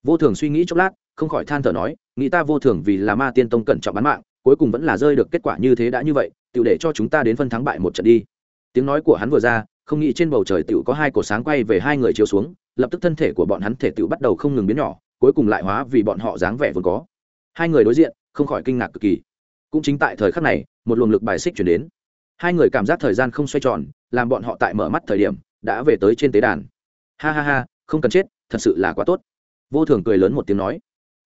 [SPEAKER 1] Vô Thường suy nghĩ chốc lát, không khỏi than thở nói, nghĩ ta Vô Thường vì là Ma Tiên Tông cẩn trọng bán mạng, cuối cùng vẫn là rơi được kết quả như thế đã như vậy, tiểu để cho chúng ta đến phân thắng bại một trận đi. Tiếng nói của hắn vừa ra, không nghĩ trên bầu trời tiểu có hai cổ sáng quay về hai người chiếu xuống, lập tức thân thể của bọn hắn thể tiểu bắt đầu không ngừng biến nhỏ, cuối cùng lại hóa vì bọn họ dáng vẻ vốn có. Hai người đối diện không khỏi kinh ngạc cực kỳ. Cũng chính tại thời khắc này một luồng lực bài xích chuyển đến. Hai người cảm giác thời gian không xoay tròn làm bọn họ tại mở mắt thời điểm đã về tới trên tế đàn. Ha ha ha không cần chết thật sự là quá tốt. Vô thường cười lớn một tiếng nói.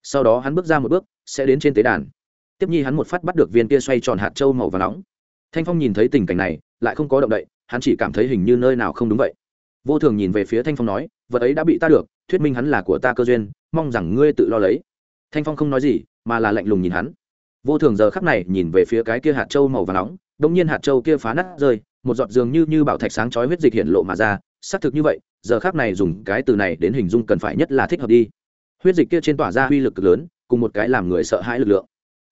[SPEAKER 1] Sau đó hắn bước ra một bước sẽ đến trên tế đàn tiếp nhi hắn một phát bắt được viên kia xoay tròn hạt trâu màu và nóng. Thanh phong nhìn thấy tình cảnh này, lại không có động đậy, hắn chỉ cảm thấy hình như nơi nào không đúng vậy. Vô thường nhìn về phía thanh phong nói, vật ấy đã bị ta được, thuyết minh hắn là của ta cơ duyên, mong rằng ngươi tự lo lấy. Thanh phong không nói gì, mà là lạnh lùng nhìn hắn. Vô thường giờ khắc này nhìn về phía cái kia hạt trâu màu và nóng đông nhiên hạt trâu kia phá nát rơi, một giọt dường như như bảo thạch sáng chói huyết dịch hiện lộ mà ra, xác thực như vậy, giờ khắc này dùng cái từ này đến hình dung cần phải nhất là thích hợp đi. Huyết dịch kia trên tỏa ra uy lực cực lớn, cùng một cái làm người sợ hãi lực lượng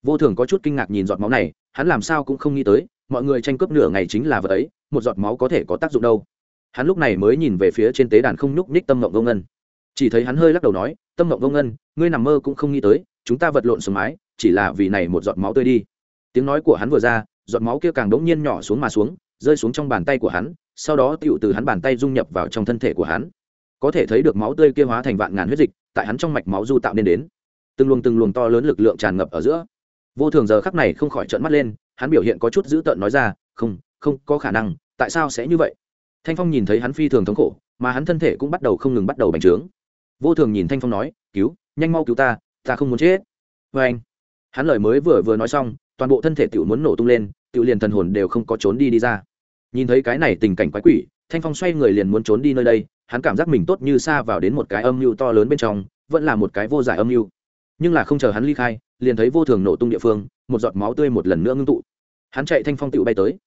[SPEAKER 1] vô thường có chút kinh ngạc nhìn giọt máu này, hắn làm sao cũng không nghĩ tới, mọi người tranh cướp nửa ngày chính là vật ấy, một giọt máu có thể có tác dụng đâu. Hắn lúc này mới nhìn về phía trên tế đàn không nhúc nhích tâm mộng vô ngân. Chỉ thấy hắn hơi lắc đầu nói, tâm mộng vô ngân, ngươi nằm mơ cũng không nghĩ tới, chúng ta vật lộn xuống mái chỉ là vì này một giọt máu tươi đi. Tiếng nói của hắn vừa ra, giọt máu kia càng đống nhiên nhỏ xuống mà xuống, rơi xuống trong bàn tay của hắn, sau đó tựu từ hắn bàn tay dung nhập vào trong thân thể của hắn. Có thể thấy được máu tươi kia hóa thành vạn ngàn huyết dịch, tại hắn trong mạch máu du tạo nên đến. Từng luồng từng luồng to lớn lực lượng tràn ngập ở giữa vô thường giờ khắc này không khỏi trợn mắt lên, hắn biểu hiện có chút dữ tợn nói ra, không không có khả năng, tại sao sẽ như vậy? Thanh phong nhìn thấy hắn phi thường thống khổ, mà hắn thân thể cũng bắt đầu không ngừng bắt đầu bành trướng. Vô thường nhìn thanh phong nói, cứu, nhanh mau cứu ta ta không muốn chết. Vê anh, hắn lời mới vừa vừa nói xong, toàn bộ thân thể tiểu muốn nổ tung lên, tiểu liền thần hồn đều không có trốn đi đi ra. Nhìn thấy cái này tình cảnh quái quỷ, thanh phong xoay người liền muốn trốn đi nơi đây, hắn cảm giác mình tốt như xa vào đến một cái âm mưu to lớn bên trong, vẫn là một cái vô giải âm mưu nhưng là không chờ hắn ly khai, liền thấy vô thường nổ tung địa phương, một giọt máu tươi một lần nữa ngưng tụ. Hắn chạy thanh phong tựu bay tới.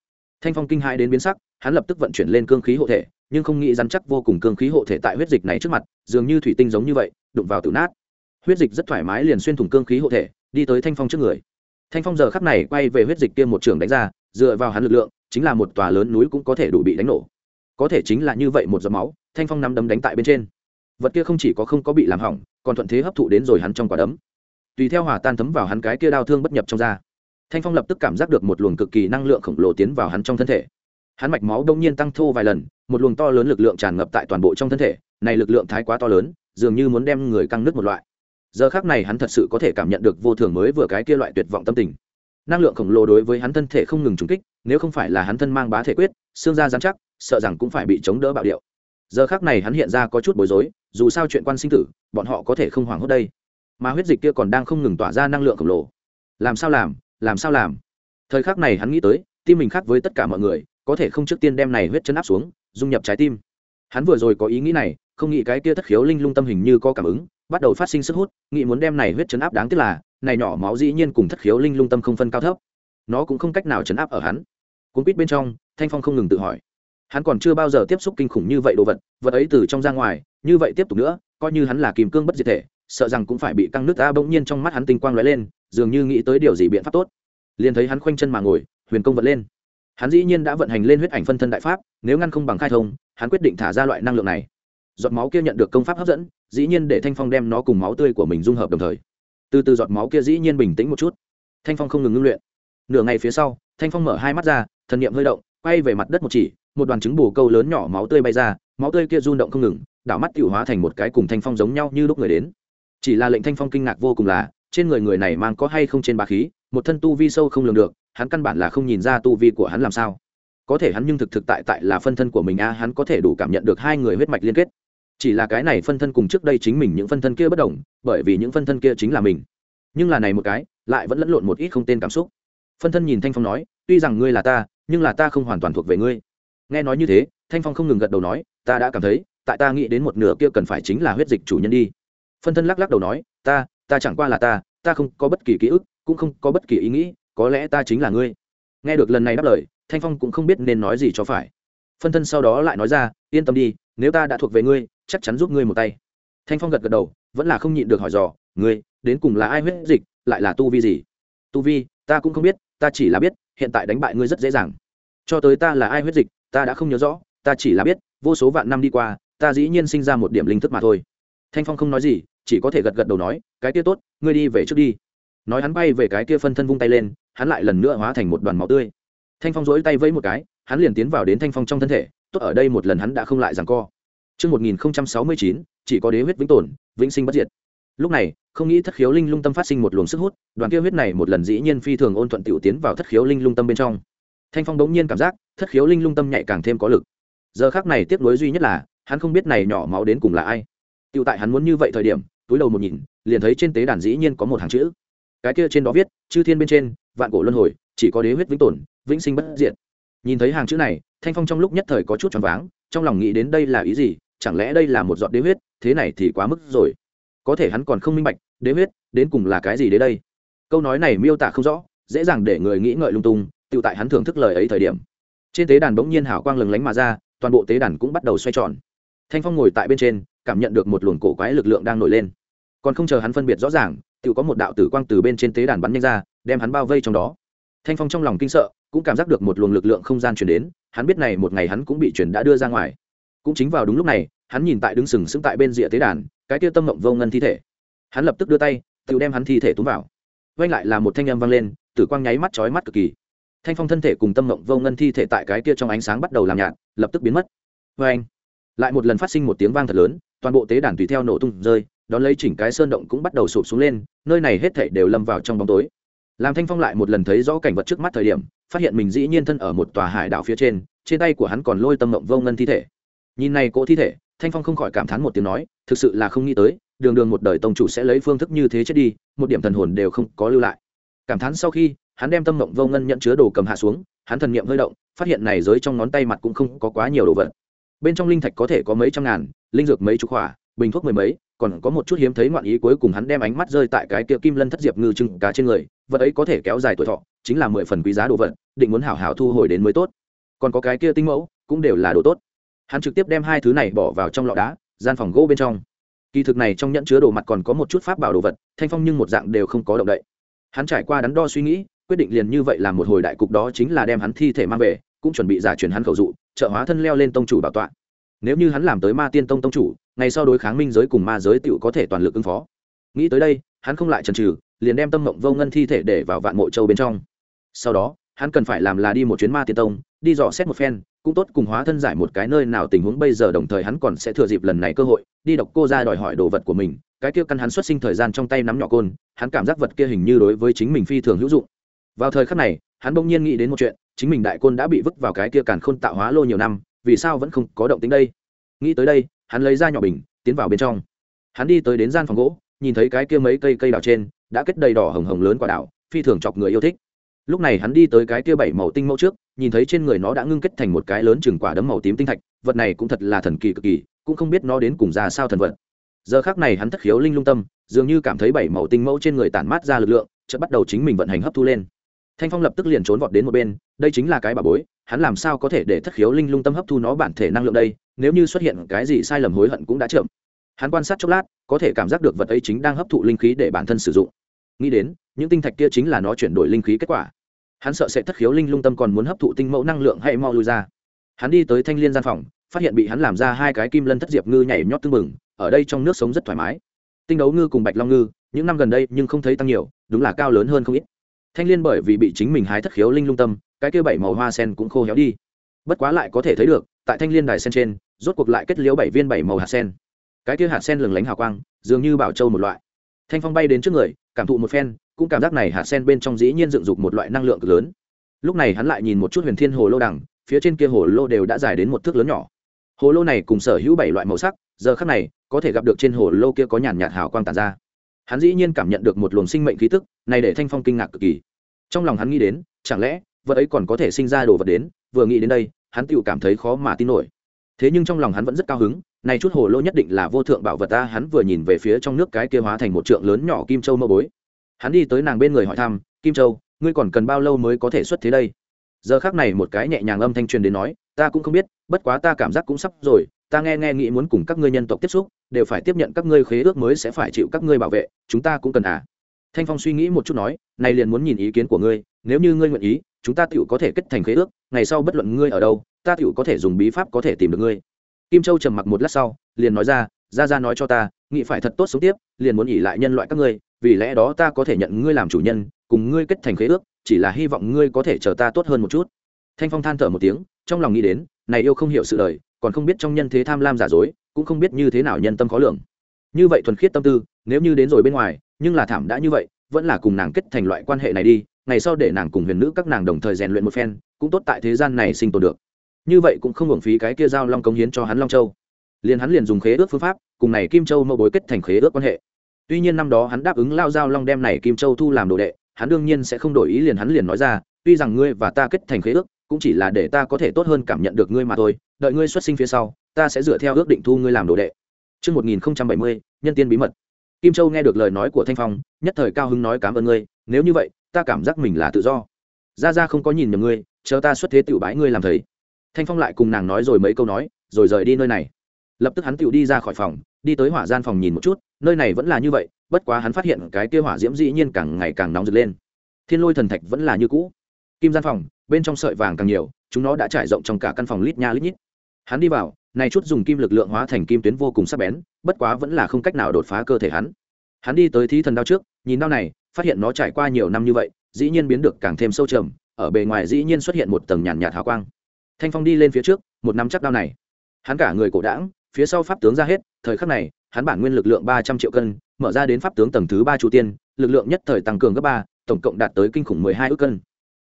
[SPEAKER 1] Thanh phong kinh hai đến biến sắc, hắn lập tức vận chuyển lên cương khí hộ thể, nhưng không nghĩ rắn chắc vô cùng cương khí hộ thể tại huyết dịch này trước mặt, dường như thủy tinh giống như vậy, đụng vào tự nát. Huyết dịch rất thoải mái liền xuyên thủng cương khí hộ thể, đi tới thanh phong trước người. Thanh phong giờ khắp này quay về huyết dịch kia một trường đánh ra, dựa vào hắn lực lượng, chính là một tòa lớn núi cũng có thể đủ bị đánh nổ. Có thể chính là như vậy một giọt máu, thanh phong nắm đấm đánh tại bên trên. Vật kia không chỉ có không có bị làm hỏng, còn thuận thế hấp thụ đến rồi hắn trong quả đấm tùy theo hòa tan thấm vào hắn cái kia đau thương bất nhập trong da. Thanh phong lập tức cảm giác được một luồng cực kỳ năng lượng khổng lồ tiến vào hắn trong thân thể. Hắn mạch máu đông nhiên tăng thô vài lần, một luồng to lớn lực lượng tràn ngập tại toàn bộ trong thân thể. Này lực lượng thái quá to lớn, dường như muốn đem người căng nước một loại. Giờ khác này hắn thật sự có thể cảm nhận được vô thường mới vừa cái kia loại tuyệt vọng tâm tình. Năng lượng khổng lồ đối với hắn thân thể không ngừng trúng kích, nếu không phải là hắn thân mang bá thể quyết, xương da dán chắc, sợ rằng cũng phải bị chống đỡ bạo điệu. Giờ khác này hắn hiện ra có chút bối rối, dù sao chuyện quan sinh tử, bọn họ có thể không hoảng hốt đây mà huyết dịch kia còn đang không ngừng tỏa ra năng lượng khổng lồ. Làm sao làm? Làm sao làm? Thời khắc này hắn nghĩ tới, tim mình khác với tất cả mọi người, có thể không trước tiên đem này huyết chân áp xuống, dung nhập trái tim. Hắn vừa rồi có ý nghĩ này, không nghĩ cái kia thất khiếu linh lung tâm hình như có cảm ứng, bắt đầu phát sinh sức hút, nghĩ muốn đem này huyết chấn áp đáng tiếc là, này nhỏ máu dĩ nhiên cùng thất khiếu linh lung tâm không phân cao thấp. Nó cũng không cách nào chấn áp ở hắn. Cuốn quýt bên trong, thanh phong không ngừng tự hỏi. Hắn còn chưa bao giờ tiếp xúc kinh khủng như vậy đồ vật vật ấy từ trong ra ngoài, như vậy tiếp tục nữa, coi như hắn là kìm cương bất diệt thể sợ rằng cũng phải bị căng nước ta bỗng nhiên trong mắt hắn tinh quang lóe lên, dường như nghĩ tới điều gì biện pháp tốt. Liền thấy hắn khoanh chân mà ngồi, huyền công vật lên. Hắn dĩ nhiên đã vận hành lên huyết ảnh phân thân đại pháp, nếu ngăn không bằng khai thông, hắn quyết định thả ra loại năng lượng này. Giọt máu kia nhận được công pháp hấp dẫn, dĩ nhiên để thanh phong đem nó cùng máu tươi của mình dung hợp đồng thời. Từ từ giọt máu kia dĩ nhiên bình tĩnh một chút. Thanh phong không ngừng ngưng luyện. Nửa ngày phía sau, thanh phong mở hai mắt ra, thần niệm hơi động, quay về mặt đất một chỉ, một đoàn trứng bù câu lớn nhỏ máu tươi bay ra, máu tươi kia run động không ngừng, đảo mắt tiểu hóa thành một cái cùng thanh phong giống nhau như lúc người đến chỉ là lệnh thanh phong kinh ngạc vô cùng là, trên người người này mang có hay không trên bá khí, một thân tu vi sâu không lường được, hắn căn bản là không nhìn ra tu vi của hắn làm sao. Có thể hắn nhưng thực thực tại tại là phân thân của mình a, hắn có thể đủ cảm nhận được hai người huyết mạch liên kết. Chỉ là cái này phân thân cùng trước đây chính mình những phân thân kia bất đồng, bởi vì những phân thân kia chính là mình. Nhưng là này một cái, lại vẫn lẫn lộn một ít không tên cảm xúc. Phân thân nhìn thanh phong nói, tuy rằng ngươi là ta, nhưng là ta không hoàn toàn thuộc về ngươi. Nghe nói như thế, thanh phong không ngừng gật đầu nói, ta đã cảm thấy, tại ta nghĩ đến một nửa kia cần phải chính là huyết dịch chủ nhân đi phân thân lắc lắc đầu nói, ta ta chẳng qua là ta ta không có bất kỳ ký ức, cũng không có bất kỳ ý nghĩ, có lẽ ta chính là ngươi. Nghe được lần này đáp lời, thanh phong cũng không biết nên nói gì cho phải. Phân thân sau đó lại nói ra, yên tâm đi, nếu ta đã thuộc về ngươi, chắc chắn giúp ngươi một tay. Thanh phong gật gật đầu, vẫn là không nhịn được hỏi dò, ngươi, đến cùng là ai huyết dịch, lại là tu vi gì? Tu vi, ta cũng không biết, ta chỉ là biết, hiện tại đánh bại ngươi rất dễ dàng. Cho tới ta là ai huyết dịch, ta đã không nhớ rõ, ta chỉ là biết, vô số vạn năm đi qua, ta dĩ nhiên sinh ra một điểm linh thức mà thôi thanh phong không nói gì chỉ có thể gật gật đầu nói cái kia tốt ngươi đi về trước đi nói hắn bay về cái kia phân thân vung tay lên hắn lại lần nữa hóa thành một đoàn máu tươi thanh phong dỗi tay vẫy một cái hắn liền tiến vào đến thanh phong trong thân thể tốt ở đây một lần hắn đã không lại rằng co Trước 1069, chỉ có đế huyết vĩnh tồn, vĩnh sinh bất diệt. Lúc này, không nghĩ thất khiếu linh lung tâm phát sinh một luồng sức hút, đoàn kia huyết này một lần dĩ nhiên phi thường ôn thuận tiểu tiến vào thất khiếu linh lung tâm bên trong. Thanh Phong bỗng nhiên cảm giác, thất khiếu linh lung tâm nhạy càng thêm có lực. Giờ khắc này tiếc nuối duy nhất là, hắn không biết này nhỏ máu đến cùng là ai. Tiểu tại hắn muốn như vậy thời điểm, túi đầu một nhìn, liền thấy trên tế đàn dĩ nhiên có một hàng chữ. Cái kia trên đó viết, chư thiên bên trên, vạn cổ luân hồi, chỉ có đế huyết vĩnh tồn, vĩnh sinh bất diệt. Nhìn thấy hàng chữ này, Thanh Phong trong lúc nhất thời có chút choáng váng, trong lòng nghĩ đến đây là ý gì, chẳng lẽ đây là một giọt đế huyết thế này thì quá mức rồi có thể hắn còn không minh bạch đế huyết đến cùng là cái gì đến đây câu nói này miêu tả không rõ dễ dàng để người nghĩ ngợi lung tung tiểu tại hắn thưởng thức lời ấy thời điểm trên tế đàn bỗng nhiên hào quang lừng lánh mà ra toàn bộ tế đàn cũng bắt đầu xoay tròn thanh phong ngồi tại bên trên cảm nhận được một luồng cổ quái lực lượng đang nổi lên. Còn không chờ hắn phân biệt rõ ràng tự có một đạo tử quang từ bên trên tế đàn bắn nhanh ra, đem hắn bao vây trong đó. Thanh phong trong lòng kinh sợ, cũng cảm giác được một luồng lực lượng không gian chuyển đến, hắn biết này một ngày hắn cũng bị chuyển đã đưa ra ngoài. Cũng chính vào đúng lúc này, hắn nhìn tại đứng sừng sững tại bên rìa tế đàn, cái tia tâm mộng vô ngân thi thể. Hắn lập tức đưa tay tự đem hắn thi thể túm vào. Vang lại là một thanh âm vang lên, tử quang nháy mắt chói mắt cực kỳ. Thanh phong thân thể cùng tâm mộng vô ngân thi thể tại cái kia trong ánh sáng bắt đầu làm nhạt, lập tức biến mất. Vang lại một lần phát sinh một tiếng vang thật lớn toàn bộ tế đàn tùy theo nổ tung rơi, đón lấy chỉnh cái sơn động cũng bắt đầu sụp xuống lên, nơi này hết thảy đều lâm vào trong bóng tối. Làm thanh phong lại một lần thấy rõ cảnh vật trước mắt thời điểm, phát hiện mình dĩ nhiên thân ở một tòa hải đảo phía trên trên tay của hắn còn lôi tâm mộng vô ngân thi thể. Nhìn này cỗ thi thể, thanh phong không khỏi cảm thán một tiếng nói, thực sự là không nghĩ tới, đường đường một đời tông chủ sẽ lấy phương thức như thế chết đi, một điểm thần hồn đều không có lưu lại. Cảm thán sau khi, hắn đem tâm mộng vô ngân nhận chứa đồ cầm hạ xuống, hắn thần niệm hơi động, phát hiện này dưới trong ngón tay mặt cũng không có quá nhiều đồ vật. Bên trong linh thạch có thể có mấy trăm ngàn linh dược mấy chục khỏa, bình thuốc mười mấy, còn có một chút hiếm thấy ngoạn ý cuối cùng hắn đem ánh mắt rơi tại cái kia kim lân thất diệp ngư trưng cá trên người, vật ấy có thể kéo dài tuổi thọ, chính là mười phần quý giá đồ vật, định muốn hảo hảo thu hồi đến mới tốt. Còn có cái kia tinh mẫu, cũng đều là đồ tốt. Hắn trực tiếp đem hai thứ này bỏ vào trong lọ đá, gian phòng gỗ bên trong. Kỳ thực này trong nhẫn chứa đồ mặt còn có một chút pháp bảo đồ vật, thanh phong nhưng một dạng đều không có động đậy. Hắn trải qua đắn đo suy nghĩ, quyết định liền như vậy làm một hồi đại cục đó chính là đem hắn thi thể mang về, cũng chuẩn bị giả truyền hắn khẩu dụ, trợ hóa thân leo lên tông chủ bảo tọa nếu như hắn làm tới ma tiên tông tông chủ, ngày sau đối kháng minh giới cùng ma giới tựu có thể toàn lực ứng phó. Nghĩ tới đây, hắn không lại chần trừ liền đem tâm mộng vô ngân thi thể để vào vạn mộ châu bên trong. Sau đó, hắn cần phải làm là đi một chuyến ma tiên tông, đi dò xét một phen, cũng tốt cùng hóa thân giải một cái nơi nào tình huống bây giờ đồng thời hắn còn sẽ thừa dịp lần này cơ hội, đi đọc cô ra đòi hỏi đồ vật của mình. Cái kia căn hắn xuất sinh thời gian trong tay nắm nhỏ côn, hắn cảm giác vật kia hình như đối với chính mình phi thường hữu dụng. Vào thời khắc này, hắn bỗng nhiên nghĩ đến một chuyện, chính mình đại côn đã bị vứt vào cái kia càn khôn tạo hóa lô nhiều năm vì sao vẫn không có động tính đây? Nghĩ tới đây, hắn lấy ra nhỏ bình, tiến vào bên trong. Hắn đi tới đến gian phòng gỗ, nhìn thấy cái kia mấy cây cây đào trên, đã kết đầy đỏ hồng hồng lớn quả đào, phi thường chọc người yêu thích. Lúc này hắn đi tới cái kia bảy màu tinh mẫu trước, nhìn thấy trên người nó đã ngưng kết thành một cái lớn chừng quả đấm màu tím tinh thạch, vật này cũng thật là thần kỳ cực kỳ, cũng không biết nó đến cùng ra sao thần vật. Giờ khác này hắn thất khiếu linh lung tâm, dường như cảm thấy bảy màu tinh mẫu trên người tản mát ra lực lượng, chợt bắt đầu chính mình vận hành hấp thu lên. Thanh phong lập tức liền trốn vọt đến một bên đây chính là cái bà bối, hắn làm sao có thể để thất khiếu linh lung tâm hấp thu nó bản thể năng lượng đây, nếu như xuất hiện cái gì sai lầm hối hận cũng đã chậm. Hắn quan sát chốc lát, có thể cảm giác được vật ấy chính đang hấp thụ linh khí để bản thân sử dụng. Nghĩ đến, những tinh thạch kia chính là nó chuyển đổi linh khí kết quả. Hắn sợ sẽ thất khiếu linh lung tâm còn muốn hấp thụ tinh mẫu năng lượng hay mau lui ra. Hắn đi tới thanh liên gian phòng, phát hiện bị hắn làm ra hai cái kim lân thất diệp ngư nhảy nhót tưng bừng, ở đây trong nước sống rất thoải mái. Tinh đấu ngư cùng bạch long ngư, những năm gần đây nhưng không thấy tăng nhiều, đúng là cao lớn hơn không ít. Thanh liên bởi vì bị chính mình hái thất khiếu linh lung tâm cái kia bảy màu hoa sen cũng khô héo đi. Bất quá lại có thể thấy được, tại thanh liên đài sen trên, rốt cuộc lại kết liễu bảy viên bảy màu hạt sen. Cái kia hạt sen lừng lánh hào quang, dường như bảo châu một loại. Thanh phong bay đến trước người, cảm thụ một phen, cũng cảm giác này hạt sen bên trong dĩ nhiên dựng dục một loại năng lượng cực lớn. Lúc này hắn lại nhìn một chút huyền thiên hồ lô đằng, phía trên kia hồ lô đều đã dài đến một thước lớn nhỏ. Hồ lô này cùng sở hữu bảy loại màu sắc, giờ khác này, có thể gặp được trên hồ lô kia có nhàn nhạt hào quang tàn ra. Hắn dĩ nhiên cảm nhận được một luồng sinh mệnh khí tức, này để thanh phong kinh ngạc cực kỳ. Trong lòng hắn nghĩ đến, chẳng lẽ vật ấy còn có thể sinh ra đồ vật đến, vừa nghĩ đến đây, hắn tự cảm thấy khó mà tin nổi. Thế nhưng trong lòng hắn vẫn rất cao hứng, này chút hồ lô nhất định là vô thượng bảo vật ta, hắn vừa nhìn về phía trong nước cái kia hóa thành một trượng lớn nhỏ kim châu mơ bối. Hắn đi tới nàng bên người hỏi thăm, kim châu, ngươi còn cần bao lâu mới có thể xuất thế đây? Giờ khác này một cái nhẹ nhàng âm thanh truyền đến nói, ta cũng không biết, bất quá ta cảm giác cũng sắp rồi, ta nghe nghe nghĩ muốn cùng các ngươi nhân tộc tiếp xúc, đều phải tiếp nhận các ngươi khế ước mới sẽ phải chịu các ngươi bảo vệ, chúng ta cũng cần à. Thanh phong suy nghĩ một chút nói, này liền muốn nhìn ý kiến của ngươi, nếu như ngươi nguyện ý chúng ta tựu có thể kết thành khế ước, ngày sau bất luận ngươi ở đâu, ta tựu có thể dùng bí pháp có thể tìm được ngươi. Kim châu trầm mặc một lát sau, liền nói ra ra ra nói cho ta, nghĩ phải thật tốt sống tiếp, liền muốn nghỉ lại nhân loại các ngươi, vì lẽ đó ta có thể nhận ngươi làm chủ nhân, cùng ngươi kết thành khế ước, chỉ là hy vọng ngươi có thể chờ ta tốt hơn một chút. Thanh phong than thở một tiếng, trong lòng nghĩ đến, này yêu không hiểu sự đời, còn không biết trong nhân thế tham lam giả dối, cũng không biết như thế nào nhân tâm khó lường. Như vậy thuần khiết tâm tư, nếu như đến rồi bên ngoài, nhưng là thảm đã như vậy, vẫn là cùng nàng kết thành loại quan hệ này đi ngày sau để nàng cùng huyền nữ các nàng đồng thời rèn luyện một phen cũng tốt tại thế gian này sinh tồn được. Như vậy cũng không hưởng phí cái kia giao long cống hiến cho hắn long châu. Liền hắn liền dùng khế ước phương pháp cùng này kim châu mẫu bối kết thành khế ước quan hệ. Tuy nhiên năm đó hắn đáp ứng lao giao long đem này kim châu thu làm đồ đệ hắn đương nhiên sẽ không đổi ý liền hắn liền nói ra tuy rằng ngươi và ta kết thành khế ước cũng chỉ là để ta có thể tốt hơn cảm nhận được ngươi mà thôi đợi ngươi xuất sinh phía sau ta sẽ dựa theo ước định thu ngươi làm đồ đệ. Trước 1070, nhân tiên bí mật. Kim Châu nghe được lời nói của Thanh Phong, nhất thời cao hứng nói cảm ơn ngươi, nếu như vậy, ta cảm giác mình là tự do. Gia Gia không có nhìn nhầm ngươi, chờ ta xuất thế tiểu bái ngươi làm thầy. Thanh Phong lại cùng nàng nói rồi mấy câu nói, rồi rời đi nơi này. Lập tức hắn tiểu đi ra khỏi phòng, đi tới hỏa gian phòng nhìn một chút, nơi này vẫn là như vậy, bất quá hắn phát hiện cái kia hỏa diễm dĩ nhiên càng ngày càng nóng rực lên. Thiên Lôi thần thạch vẫn là như cũ. Kim gian phòng, bên trong sợi vàng càng nhiều, chúng nó đã trải rộng trong cả căn phòng lít nha lít nhít. Hắn đi vào, này chút dùng kim lực lượng hóa thành kim tuyến vô cùng sắc bén, bất quá vẫn là không cách nào đột phá cơ thể hắn. Hắn đi tới thí thần đao trước, nhìn đao này, phát hiện nó trải qua nhiều năm như vậy, dĩ nhiên biến được càng thêm sâu trầm, ở bề ngoài dĩ nhiên xuất hiện một tầng nhàn nhạt hào quang. Thanh Phong đi lên phía trước, một nắm chắc đao này. Hắn cả người cổ đãng, phía sau pháp tướng ra hết, thời khắc này, hắn bản nguyên lực lượng ba trăm triệu cân, mở ra đến pháp tướng tầng thứ ba chủ tiên, lực lượng nhất thời tăng cường gấp ba, tổng cộng đạt tới kinh khủng mười hai ức cân.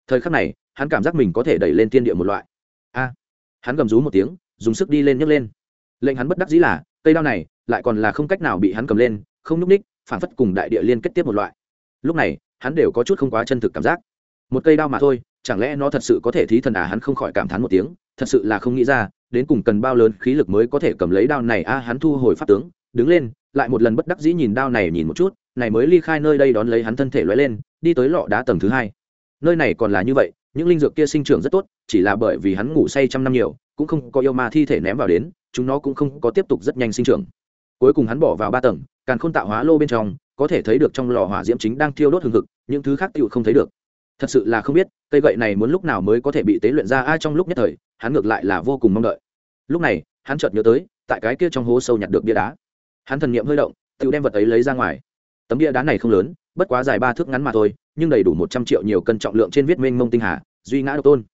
[SPEAKER 1] Thời khắc này, hắn cảm giác mình có thể đẩy lên tiên địa một loại. A! hắn gầm rú một tiếng, dùng sức đi lên nhấc lên lệnh hắn bất đắc dĩ là cây đao này lại còn là không cách nào bị hắn cầm lên không n ú c ních phản phất cùng đại địa liên kết tiếp một loại lúc này, hắn đều có chút không quá chân thực cảm giác. Một cây đao mà thôi, chẳng lẽ nó thật sự có thể thí thần à? Hắn không khỏi cảm thán một tiếng, thật sự là không nghĩ ra, đến cùng cần bao lớn khí lực mới có thể cầm lấy đao này a? Hắn thu hồi pháp tướng, đứng lên, lại một lần bất đắc dĩ nhìn đao này nhìn một chút, này mới ly khai nơi đây đón lấy hắn thân thể lóe lên, đi tới lọ đá tầng thứ hai. Nơi này còn là như vậy, những linh dược kia sinh trưởng rất tốt, chỉ là bởi vì hắn ngủ say trăm năm nhiều, cũng không có yêu ma thi thể ném vào đến, chúng nó cũng không có tiếp tục rất nhanh sinh trưởng. Cuối cùng hắn bỏ vào ba tầng càng khôn tạo hóa lô bên trong có thể thấy được trong lò hỏa diễm chính đang thiêu đốt hừng hực, những thứ khác tựu không thấy được. Thật sự là không biết, cây gậy này muốn lúc nào mới có thể bị tế luyện ra ai trong lúc nhất thời, hắn ngược lại là vô cùng mong đợi. Lúc này, hắn chợt nhớ tới, tại cái kia trong hố sâu nhặt được bia đá. Hắn thần niệm hơi động, tựu đem vật ấy lấy ra ngoài. Tấm bia đá này không lớn, bất quá dài ba thước ngắn mà thôi, nhưng đầy đủ một trăm triệu nhiều cân trọng lượng trên viết mênh mông tinh hà, duy ngã độc tôn.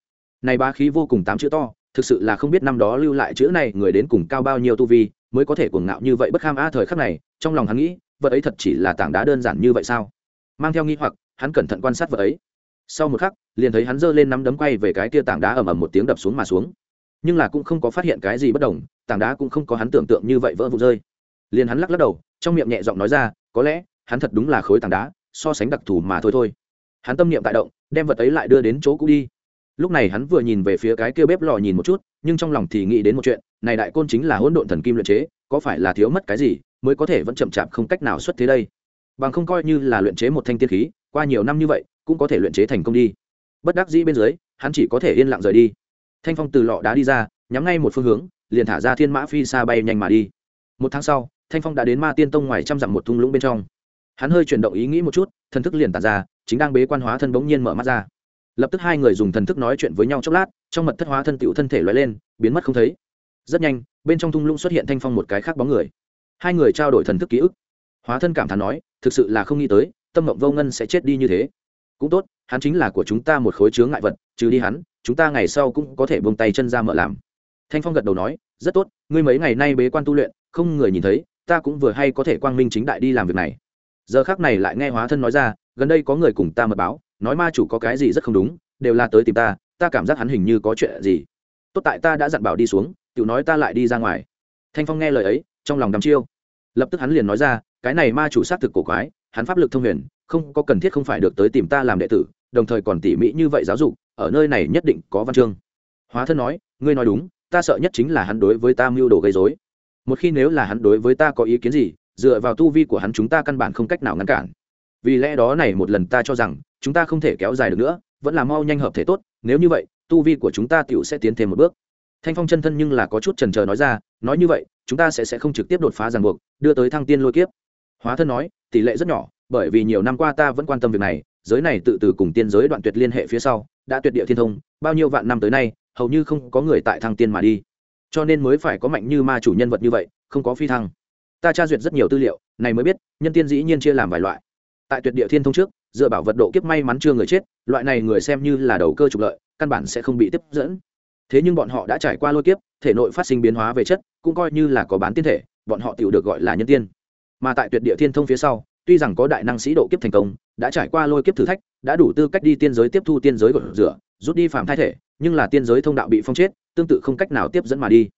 [SPEAKER 1] Này ba khí vô cùng tám chữ to, thực sự là không biết năm đó lưu lại chữ này người đến cùng cao bao nhiêu tu vi, mới có thể cuồng ngạo như vậy bất kham a thời khắc này, trong lòng hắn nghĩ vật ấy thật chỉ là tảng đá đơn giản như vậy sao? Mang theo nghi hoặc, hắn cẩn thận quan sát vật ấy. Sau một khắc, liền thấy hắn giơ lên nắm đấm quay về cái kia tảng đá ầm ầm một tiếng đập xuống mà xuống. Nhưng là cũng không có phát hiện cái gì bất đồng, tảng đá cũng không có hắn tưởng tượng như vậy vỡ vụn rơi. Liền hắn lắc lắc đầu, trong miệng nhẹ giọng nói ra, có lẽ, hắn thật đúng là khối tảng đá, so sánh đặc thù mà thôi thôi. Hắn tâm niệm tại động, đem vật ấy lại đưa đến chỗ cũ đi lúc này hắn vừa nhìn về phía cái kia bếp lò nhìn một chút, nhưng trong lòng thì nghĩ đến một chuyện, này đại côn chính là hỗn độn thần kim luyện chế, có phải là thiếu mất cái gì, mới có thể vẫn chậm chạp không cách nào xuất thế đây? Bằng không coi như là luyện chế một thanh tiên khí, qua nhiều năm như vậy, cũng có thể luyện chế thành công đi. Bất đắc dĩ bên dưới, hắn chỉ có thể yên lặng rời đi. Thanh phong từ lọ đá đi ra, nhắm ngay một phương hướng, liền thả ra thiên mã phi xa bay nhanh mà đi. Một tháng sau, thanh phong đã đến ma tiên tông ngoài trăm dặm một thung lũng bên trong. Hắn hơi chuyển động ý nghĩ một chút, thần thức liền tàn ra, chính đang bế quan hóa thân bỗng nhiên mở mắt ra lập tức hai người dùng thần thức nói chuyện với nhau chốc lát, trong mật thất hóa thân tựu thân thể loại lên, biến mất không thấy. Rất nhanh, bên trong thung lũng xuất hiện thanh phong một cái khác bóng người. Hai người trao đổi thần thức ký ức. Hóa thân cảm thán nói, thực sự là không nghĩ tới, tâm mộng vô ngân sẽ chết đi như thế. Cũng tốt, hắn chính là của chúng ta một khối chướng ngại vật, trừ đi hắn, chúng ta ngày sau cũng có thể buông tay chân ra mở làm. Thanh phong gật đầu nói, rất tốt, ngươi mấy ngày nay bế quan tu luyện, không người nhìn thấy, ta cũng vừa hay có thể quang minh chính đại đi làm việc này. Giờ khác này lại nghe hóa thân nói ra, gần đây có người cùng ta mật báo nói ma chủ có cái gì rất không đúng, đều là tới tìm ta ta cảm giác hắn hình như có chuyện gì. Tốt tại ta đã dặn bảo đi xuống tự nói ta lại đi ra ngoài. Thanh phong nghe lời ấy, trong lòng đắm chiêu. Lập tức hắn liền nói ra, cái này ma chủ xác thực cổ quái, hắn pháp lực thông huyền, không có cần thiết không phải được tới tìm ta làm đệ tử, đồng thời còn tỉ mỉ như vậy giáo dục, ở nơi này nhất định có văn chương. Hóa thân nói, ngươi nói đúng, ta sợ nhất chính là hắn đối với ta mưu đồ gây dối một khi nếu là hắn đối với ta có ý kiến gì, dựa vào tu vi của hắn chúng ta căn bản không cách nào ngăn cản vì lẽ đó này một lần ta cho rằng, chúng ta không thể kéo dài được nữa, vẫn là mau nhanh hợp thể tốt, nếu như vậy, tu vi của chúng ta tựu sẽ tiến thêm một bước. Thanh phong chân thân nhưng là có chút trần trờ nói ra, nói như vậy, chúng ta sẽ sẽ không trực tiếp đột phá ràng buộc, đưa tới thăng tiên lôi kiếp. Hóa thân nói, tỷ lệ rất nhỏ, bởi vì nhiều năm qua ta vẫn quan tâm việc này, giới này tự từ cùng tiên giới đoạn tuyệt liên hệ phía sau, đã tuyệt địa thiên thông, bao nhiêu vạn năm tới nay, hầu như không có người tại thăng tiên mà đi. Cho nên mới phải có mạnh như ma chủ nhân vật như vậy, không có phi thăng. Ta tra duyệt rất nhiều tư liệu, này mới biết, nhân tiên dĩ nhiên chia làm vài loại tại tuyệt địa thiên thông trước, dựa bảo vật độ kiếp may mắn chưa người chết, loại này người xem như là đầu cơ trục lợi, căn bản sẽ không bị tiếp dẫn. Thế nhưng bọn họ đã trải qua lôi kiếp, thể nội phát sinh biến hóa về chất, cũng coi như là có bán tiên thể, bọn họ tự được gọi là nhân tiên. Mà tại tuyệt địa thiên thông phía sau, tuy rằng có đại năng sĩ độ kiếp thành công, đã trải qua lôi kiếp thử thách, đã đủ tư cách đi tiên giới tiếp thu tiên giới của rửa, rút đi phạm thai thể, nhưng là tiên giới thông đạo bị phong chết, tương tự không cách nào tiếp dẫn mà đi.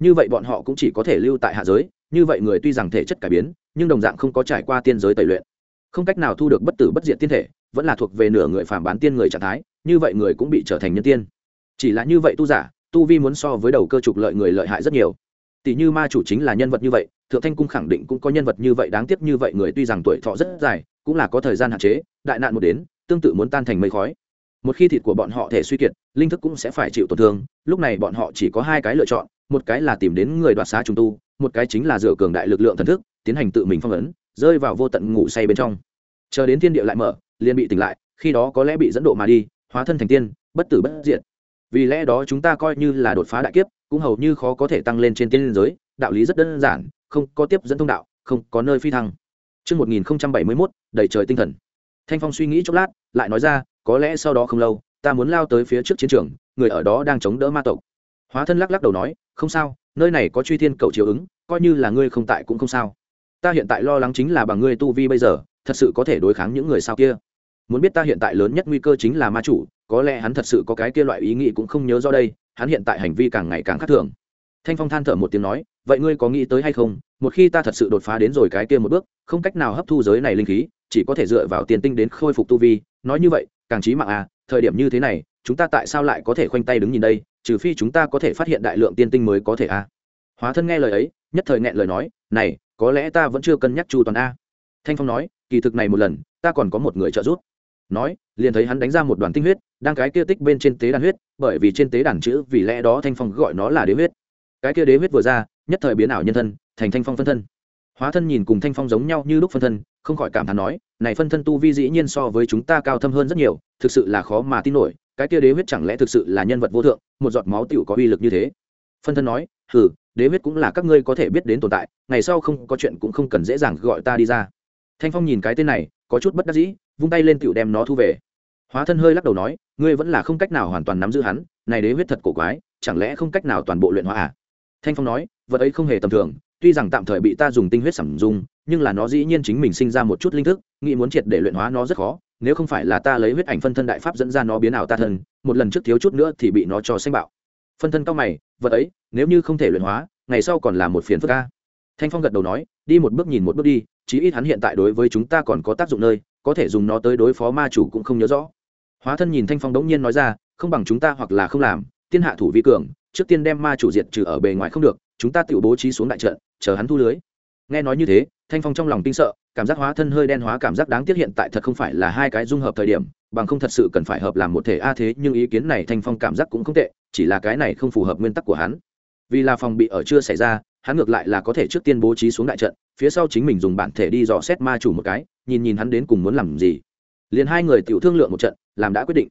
[SPEAKER 1] Như vậy bọn họ cũng chỉ có thể lưu tại hạ giới, như vậy người tuy rằng thể chất cải biến, nhưng đồng dạng không có trải qua tiên giới tẩy luyện không cách nào thu được bất tử bất diệt tiên thể, vẫn là thuộc về nửa người phàm bán tiên người trạng thái, như vậy người cũng bị trở thành nhân tiên. Chỉ là như vậy tu giả, tu vi muốn so với đầu cơ trục lợi người lợi hại rất nhiều. Tỷ như ma chủ chính là nhân vật như vậy, thượng thanh cung khẳng định cũng có nhân vật như vậy đáng tiếc như vậy người tuy rằng tuổi thọ rất dài, cũng là có thời gian hạn chế, đại nạn một đến, tương tự muốn tan thành mây khói. Một khi thịt của bọn họ thể suy kiệt, linh thức cũng sẽ phải chịu tổn thương, lúc này bọn họ chỉ có hai cái lựa chọn, một cái là tìm đến người đoạt xá trùng tu, một cái chính là dựa cường đại lực lượng thần thức, tiến hành tự mình phong ấn rơi vào vô tận ngủ say bên trong chờ đến thiên địa lại mở liền bị tỉnh lại khi đó có lẽ bị dẫn độ mà đi hóa thân thành tiên bất tử bất diệt vì lẽ đó chúng ta coi như là đột phá đại kiếp cũng hầu như khó có thể tăng lên trên tiên liên giới đạo lý rất đơn giản không có tiếp dẫn thông đạo không có nơi phi thăng Trước 1071, đầy trời tinh thần. Thanh Phong suy nghĩ chốc lát, lại nói ra, có lẽ sau đó không lâu, ta muốn lao tới phía trước chiến trường, người ở đó đang chống đỡ ma tộc. Hóa thân lắc lắc đầu nói, không sao, nơi này có truy thiên cầu chiếu ứng, coi như là ngươi không tại cũng không sao. Ta hiện tại lo lắng chính là bằng ngươi tu vi bây giờ, thật sự có thể đối kháng những người sao kia. Muốn biết ta hiện tại lớn nhất nguy cơ chính là ma chủ, có lẽ hắn thật sự có cái kia loại ý nghĩ cũng không nhớ do đây, hắn hiện tại hành vi càng ngày càng khác thường. Thanh Phong than thở một tiếng nói, vậy ngươi có nghĩ tới hay không một khi ta thật sự đột phá đến rồi cái kia một bước không cách nào hấp thu giới này linh khí chỉ có thể dựa vào tiền tinh đến khôi phục tu vi nói như vậy càng trí mạng à thời điểm như thế này chúng ta tại sao lại có thể khoanh tay đứng nhìn đây trừ phi chúng ta có thể phát hiện đại lượng tiên tinh mới có thể à? hóa thân nghe lời ấy nhất thời nghẹn lời nói này có lẽ ta vẫn chưa cân nhắc chu toàn a. Thanh phong nói, kỳ thực này một lần, ta còn có một người trợ giúp. Nói, liền thấy hắn đánh ra một đoàn tinh huyết, đang cái kia tích bên trên tế đàn huyết, bởi vì trên tế đàn chữ, vì lẽ đó thanh phong gọi nó là đế huyết. Cái kia đế huyết vừa ra, nhất thời biến ảo nhân thân, thành thanh phong phân thân. Hóa thân nhìn cùng thanh phong giống nhau như lúc phân thân, không khỏi cảm thán nói, này phân thân tu vi dĩ nhiên so với chúng ta cao thâm hơn rất nhiều, thực sự là khó mà tin nổi, cái kia đế huyết chẳng lẽ thực sự là nhân vật vô thượng, một giọt máu tựu có uy lực như thế. Phân thân nói hừ, đế huyết cũng là các ngươi có thể biết đến tồn tại, ngày sau không có chuyện cũng không cần dễ dàng gọi ta đi ra. Thanh phong nhìn cái tên này, có chút bất đắc dĩ, vung tay lên tựu đem nó thu về. Hóa thân hơi lắc đầu nói, ngươi vẫn là không cách nào hoàn toàn nắm giữ hắn, này đế huyết thật cổ quái, chẳng lẽ không cách nào toàn bộ luyện hóa à? Thanh phong nói, vật ấy không hề tầm thường, tuy rằng tạm thời bị ta dùng tinh huyết sẩm dung, nhưng là nó dĩ nhiên chính mình sinh ra một chút linh thức, nghĩ muốn triệt để luyện hóa nó rất khó, nếu không phải là ta lấy huyết ảnh phân thân đại pháp dẫn ra nó biến ảo ta thân, một lần trước thiếu chút nữa thì bị nó cho xanh bạo phân thân cao mày, vật ấy, nếu như không thể luyện hóa, ngày sau còn là một phiền phức ca thanh phong gật đầu nói, đi một bước nhìn một bước đi, chí ít hắn hiện tại đối với chúng ta còn có tác dụng nơi, có thể dùng nó tới đối phó ma chủ cũng không nhớ rõ. Hóa thân nhìn thanh phong đống nhiên nói ra, không bằng chúng ta hoặc là không làm, tiên hạ thủ vi cường, trước tiên đem ma chủ diệt trừ ở bề ngoài không được, chúng ta tự bố trí xuống đại trận, chờ hắn thu lưới. Nghe nói như thế, thanh phong trong lòng kinh sợ, cảm giác hóa thân hơi đen hóa cảm giác đáng tiếc hiện tại thật không phải là hai cái dung hợp thời điểm, bằng không thật sự cần phải hợp làm một thể a thế, nhưng ý kiến này thanh phong cảm giác cũng không tệ chỉ là cái này không phù hợp nguyên tắc của hắn. Vì là phòng bị ở chưa xảy ra, hắn ngược lại là có thể trước tiên bố trí xuống đại trận, phía sau chính mình dùng bản thể đi dò xét ma chủ một cái, nhìn nhìn hắn đến cùng muốn làm gì. Liền hai người tiểu thương lượng một trận, làm đã quyết định.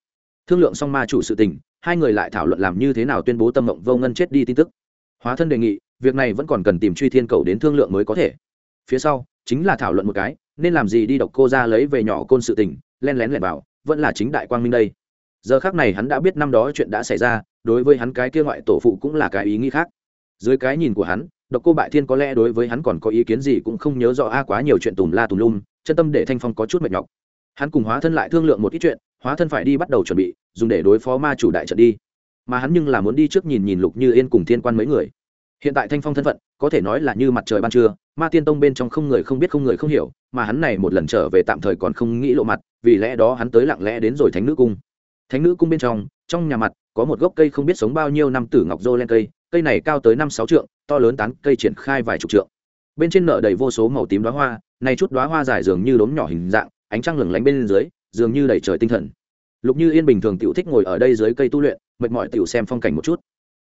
[SPEAKER 1] Thương lượng xong ma chủ sự tình, hai người lại thảo luận làm như thế nào tuyên bố tâm mộng vô ngân chết đi tin tức. Hóa thân đề nghị, việc này vẫn còn cần tìm truy thiên cầu đến thương lượng mới có thể. Phía sau, chính là thảo luận một cái, nên làm gì đi độc cô ra lấy về nhỏ côn sự tình, len lén lẻn vào, vẫn là chính đại quang minh đây. Giờ khác này hắn đã biết năm đó chuyện đã xảy ra đối với hắn cái kia ngoại tổ phụ cũng là cái ý nghĩ khác. Dưới cái nhìn của hắn, độc cô bại thiên có lẽ đối với hắn còn có ý kiến gì cũng không nhớ rõ a quá nhiều chuyện tùm la tùm lum, chân tâm để thanh phong có chút mệt nhọc. Hắn cùng hóa thân lại thương lượng một ít chuyện, hóa thân phải đi bắt đầu chuẩn bị, dùng để đối phó ma chủ đại trận đi. Mà hắn nhưng là muốn đi trước nhìn nhìn lục như yên cùng thiên quan mấy người. Hiện tại thanh phong thân phận, có thể nói là như mặt trời ban trưa, ma tiên tông bên trong không người không biết không người không hiểu, mà hắn này một lần trở về tạm thời còn không nghĩ lộ mặt, vì lẽ đó hắn tới lặng lẽ đến rồi thánh nữ cung. Thánh nữ cung bên trong trong nhà mặt có một gốc cây không biết sống bao nhiêu năm tử ngọc dô lên cây cây này cao tới năm sáu trượng, to lớn tán, cây triển khai vài chục trượng. Bên trên nở đầy vô số màu tím đoá hoa, này chút đoá hoa dài dường như đốm nhỏ hình dạng, ánh trăng lửng lánh bên dưới, dường như đầy trời tinh thần. Lục như yên bình thường tiểu thích ngồi ở đây dưới cây tu luyện, mệt mỏi tiểu xem phong cảnh một chút.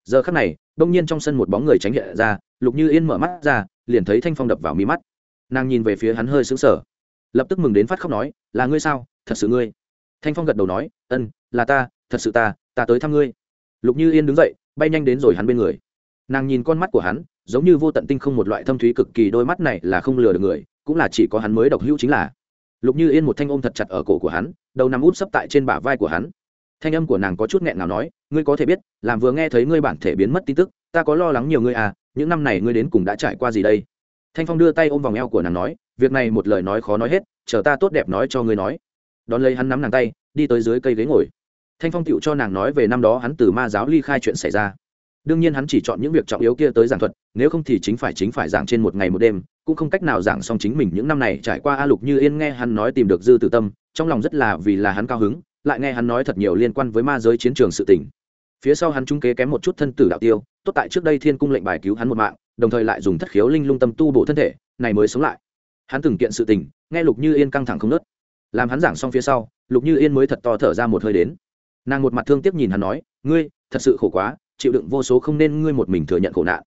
[SPEAKER 1] Giờ khắc này, đông nhiên trong sân một bóng người tránh hiện ra, lục như yên mở mắt ra, liền thấy thanh phong đập vào mi mắt. Nàng nhìn về phía hắn hơi sững sờ. Lập tức mừng đến phát khóc nói, là ngươi sao? Thật sự ngươi? Thanh phong gật đầu nói, ân, là ta, thật sự ta ta tới thăm ngươi. Lục như yên đứng dậy, bay nhanh đến rồi hắn bên người. Nàng nhìn con mắt của hắn, giống như vô tận tinh không một loại thâm thúy cực kỳ, đôi mắt này là không lừa được người, cũng là chỉ có hắn mới độc hữu chính là. Lục như yên một thanh ôm thật chặt ở cổ của hắn, đầu nằm út sấp tại trên bả vai của hắn. Thanh âm của nàng có chút nghẹn nào nói, ngươi có thể biết, làm vừa nghe thấy ngươi bản thể biến mất tin tức, ta có lo lắng nhiều ngươi à những năm này ngươi đến cùng đã trải qua gì đây? Thanh phong đưa tay ôm vòng eo của nàng nói, việc này một lời nói khó nói hết, chờ ta tốt đẹp nói cho ngươi nói. Đón lấy hắn nắm nàng tay, đi tới dưới cây ghế ngồi thanh phong tựu cho nàng nói về năm đó hắn từ ma giáo ly khai chuyện xảy ra. Đương nhiên hắn chỉ chọn những việc trọng yếu kia tới giảng thuật, nếu không thì chính phải chính phải giảng trên một ngày một đêm, cũng không cách nào giảng xong chính mình những năm này trải qua a lục như yên nghe hắn nói tìm được dư tử tâm, trong lòng rất là vì là hắn cao hứng, lại nghe hắn nói thật nhiều liên quan với ma giới chiến trường sự tình. Phía sau hắn trung kế kém một chút thân tử đạo tiêu, tốt tại trước đây thiên cung lệnh bài cứu hắn một mạng, đồng thời lại dùng thất khiếu linh lung tâm tu bổ thân thể, này mới sống lại. Hắn từng kiện sự tình, nghe lục như yên căng thẳng không nớt làm hắn giảng xong phía sau, lục như yên mới thật to thở ra một hơi đến nàng một mặt thương tiếc nhìn hắn nói, ngươi, thật sự khổ quá, chịu đựng vô số không nên ngươi một mình thừa nhận khổ nạn.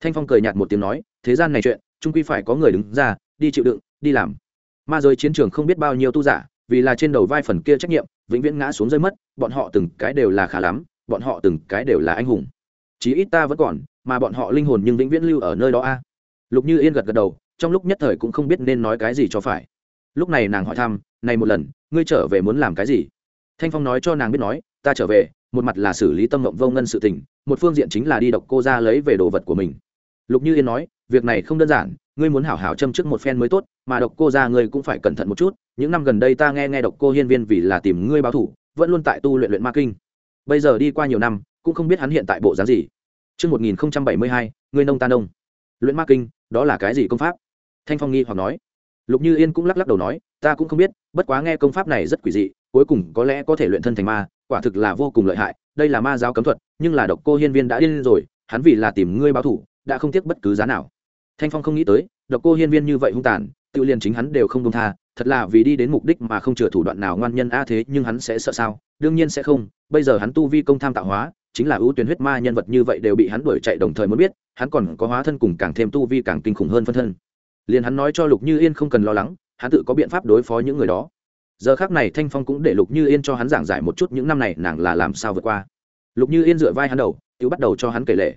[SPEAKER 1] Thanh phong cười nhạt một tiếng nói, thế gian này chuyện trung quy phải có người đứng ra, đi chịu đựng, đi làm. Ma giới chiến trường không biết bao nhiêu tu giả, vì là trên đầu vai phần kia trách nhiệm, vĩnh viễn ngã xuống rơi mất, bọn họ từng cái đều là khá lắm, bọn họ từng cái đều là anh hùng. Chí ít ta vẫn còn, mà bọn họ linh hồn nhưng vĩnh viễn lưu ở nơi đó a. Lục như yên gật gật đầu, trong lúc nhất thời cũng không biết nên nói cái gì cho phải. Lúc này nàng hỏi thăm, này một lần, ngươi trở về muốn làm cái gì? Thanh phong nói cho nàng biết nói ta trở về một mặt là xử lý tâm mộng vô ngân sự tình một phương diện chính là đi độc cô ra lấy về đồ vật của mình lục như yên nói việc này không đơn giản ngươi muốn hảo hảo châm trước một phen mới tốt mà độc cô ra ngươi cũng phải cẩn thận một chút những năm gần đây ta nghe nghe độc cô hiên viên vì là tìm ngươi báo thủ vẫn luôn tại tu luyện luyện ma kinh bây giờ đi qua nhiều năm cũng không biết hắn hiện tại bộ dáng gì Trước 1072, ngươi nông ta nông. Luyện ma kinh, đó là cái gì công pháp? Thanh Phong nghi hoặc nói lục như yên cũng lắc lắc đầu nói, ta cũng không biết, bất quá nghe công pháp này rất quỷ dị, cuối cùng có lẽ có thể luyện thân thành ma, quả thực là vô cùng lợi hại, đây là ma giáo cấm thuật, nhưng là độc cô hiên viên đã điên rồi, hắn vì là tìm ngươi báo thủ, đã không tiếc bất cứ giá nào. Thanh phong không nghĩ tới, độc cô hiên viên như vậy hung tàn, tự liền chính hắn đều không công tha, thật là vì đi đến mục đích mà không chừa thủ đoạn nào ngoan nhân a thế, nhưng hắn sẽ sợ sao? Đương nhiên sẽ không, bây giờ hắn tu vi công tham tạo hóa, chính là ưu tuyến huyết ma nhân vật như vậy đều bị hắn đuổi chạy đồng thời muốn biết, hắn còn có hóa thân cùng càng thêm tu vi càng kinh khủng hơn phân thân liền hắn nói cho lục như yên không cần lo lắng, hắn tự có biện pháp đối phó những người đó. Giờ khác này thanh phong cũng để lục như yên cho hắn giảng giải một chút những năm này nàng là làm sao vượt qua. Lục như yên dựa vai hắn đầu tự bắt đầu cho hắn kể lệ.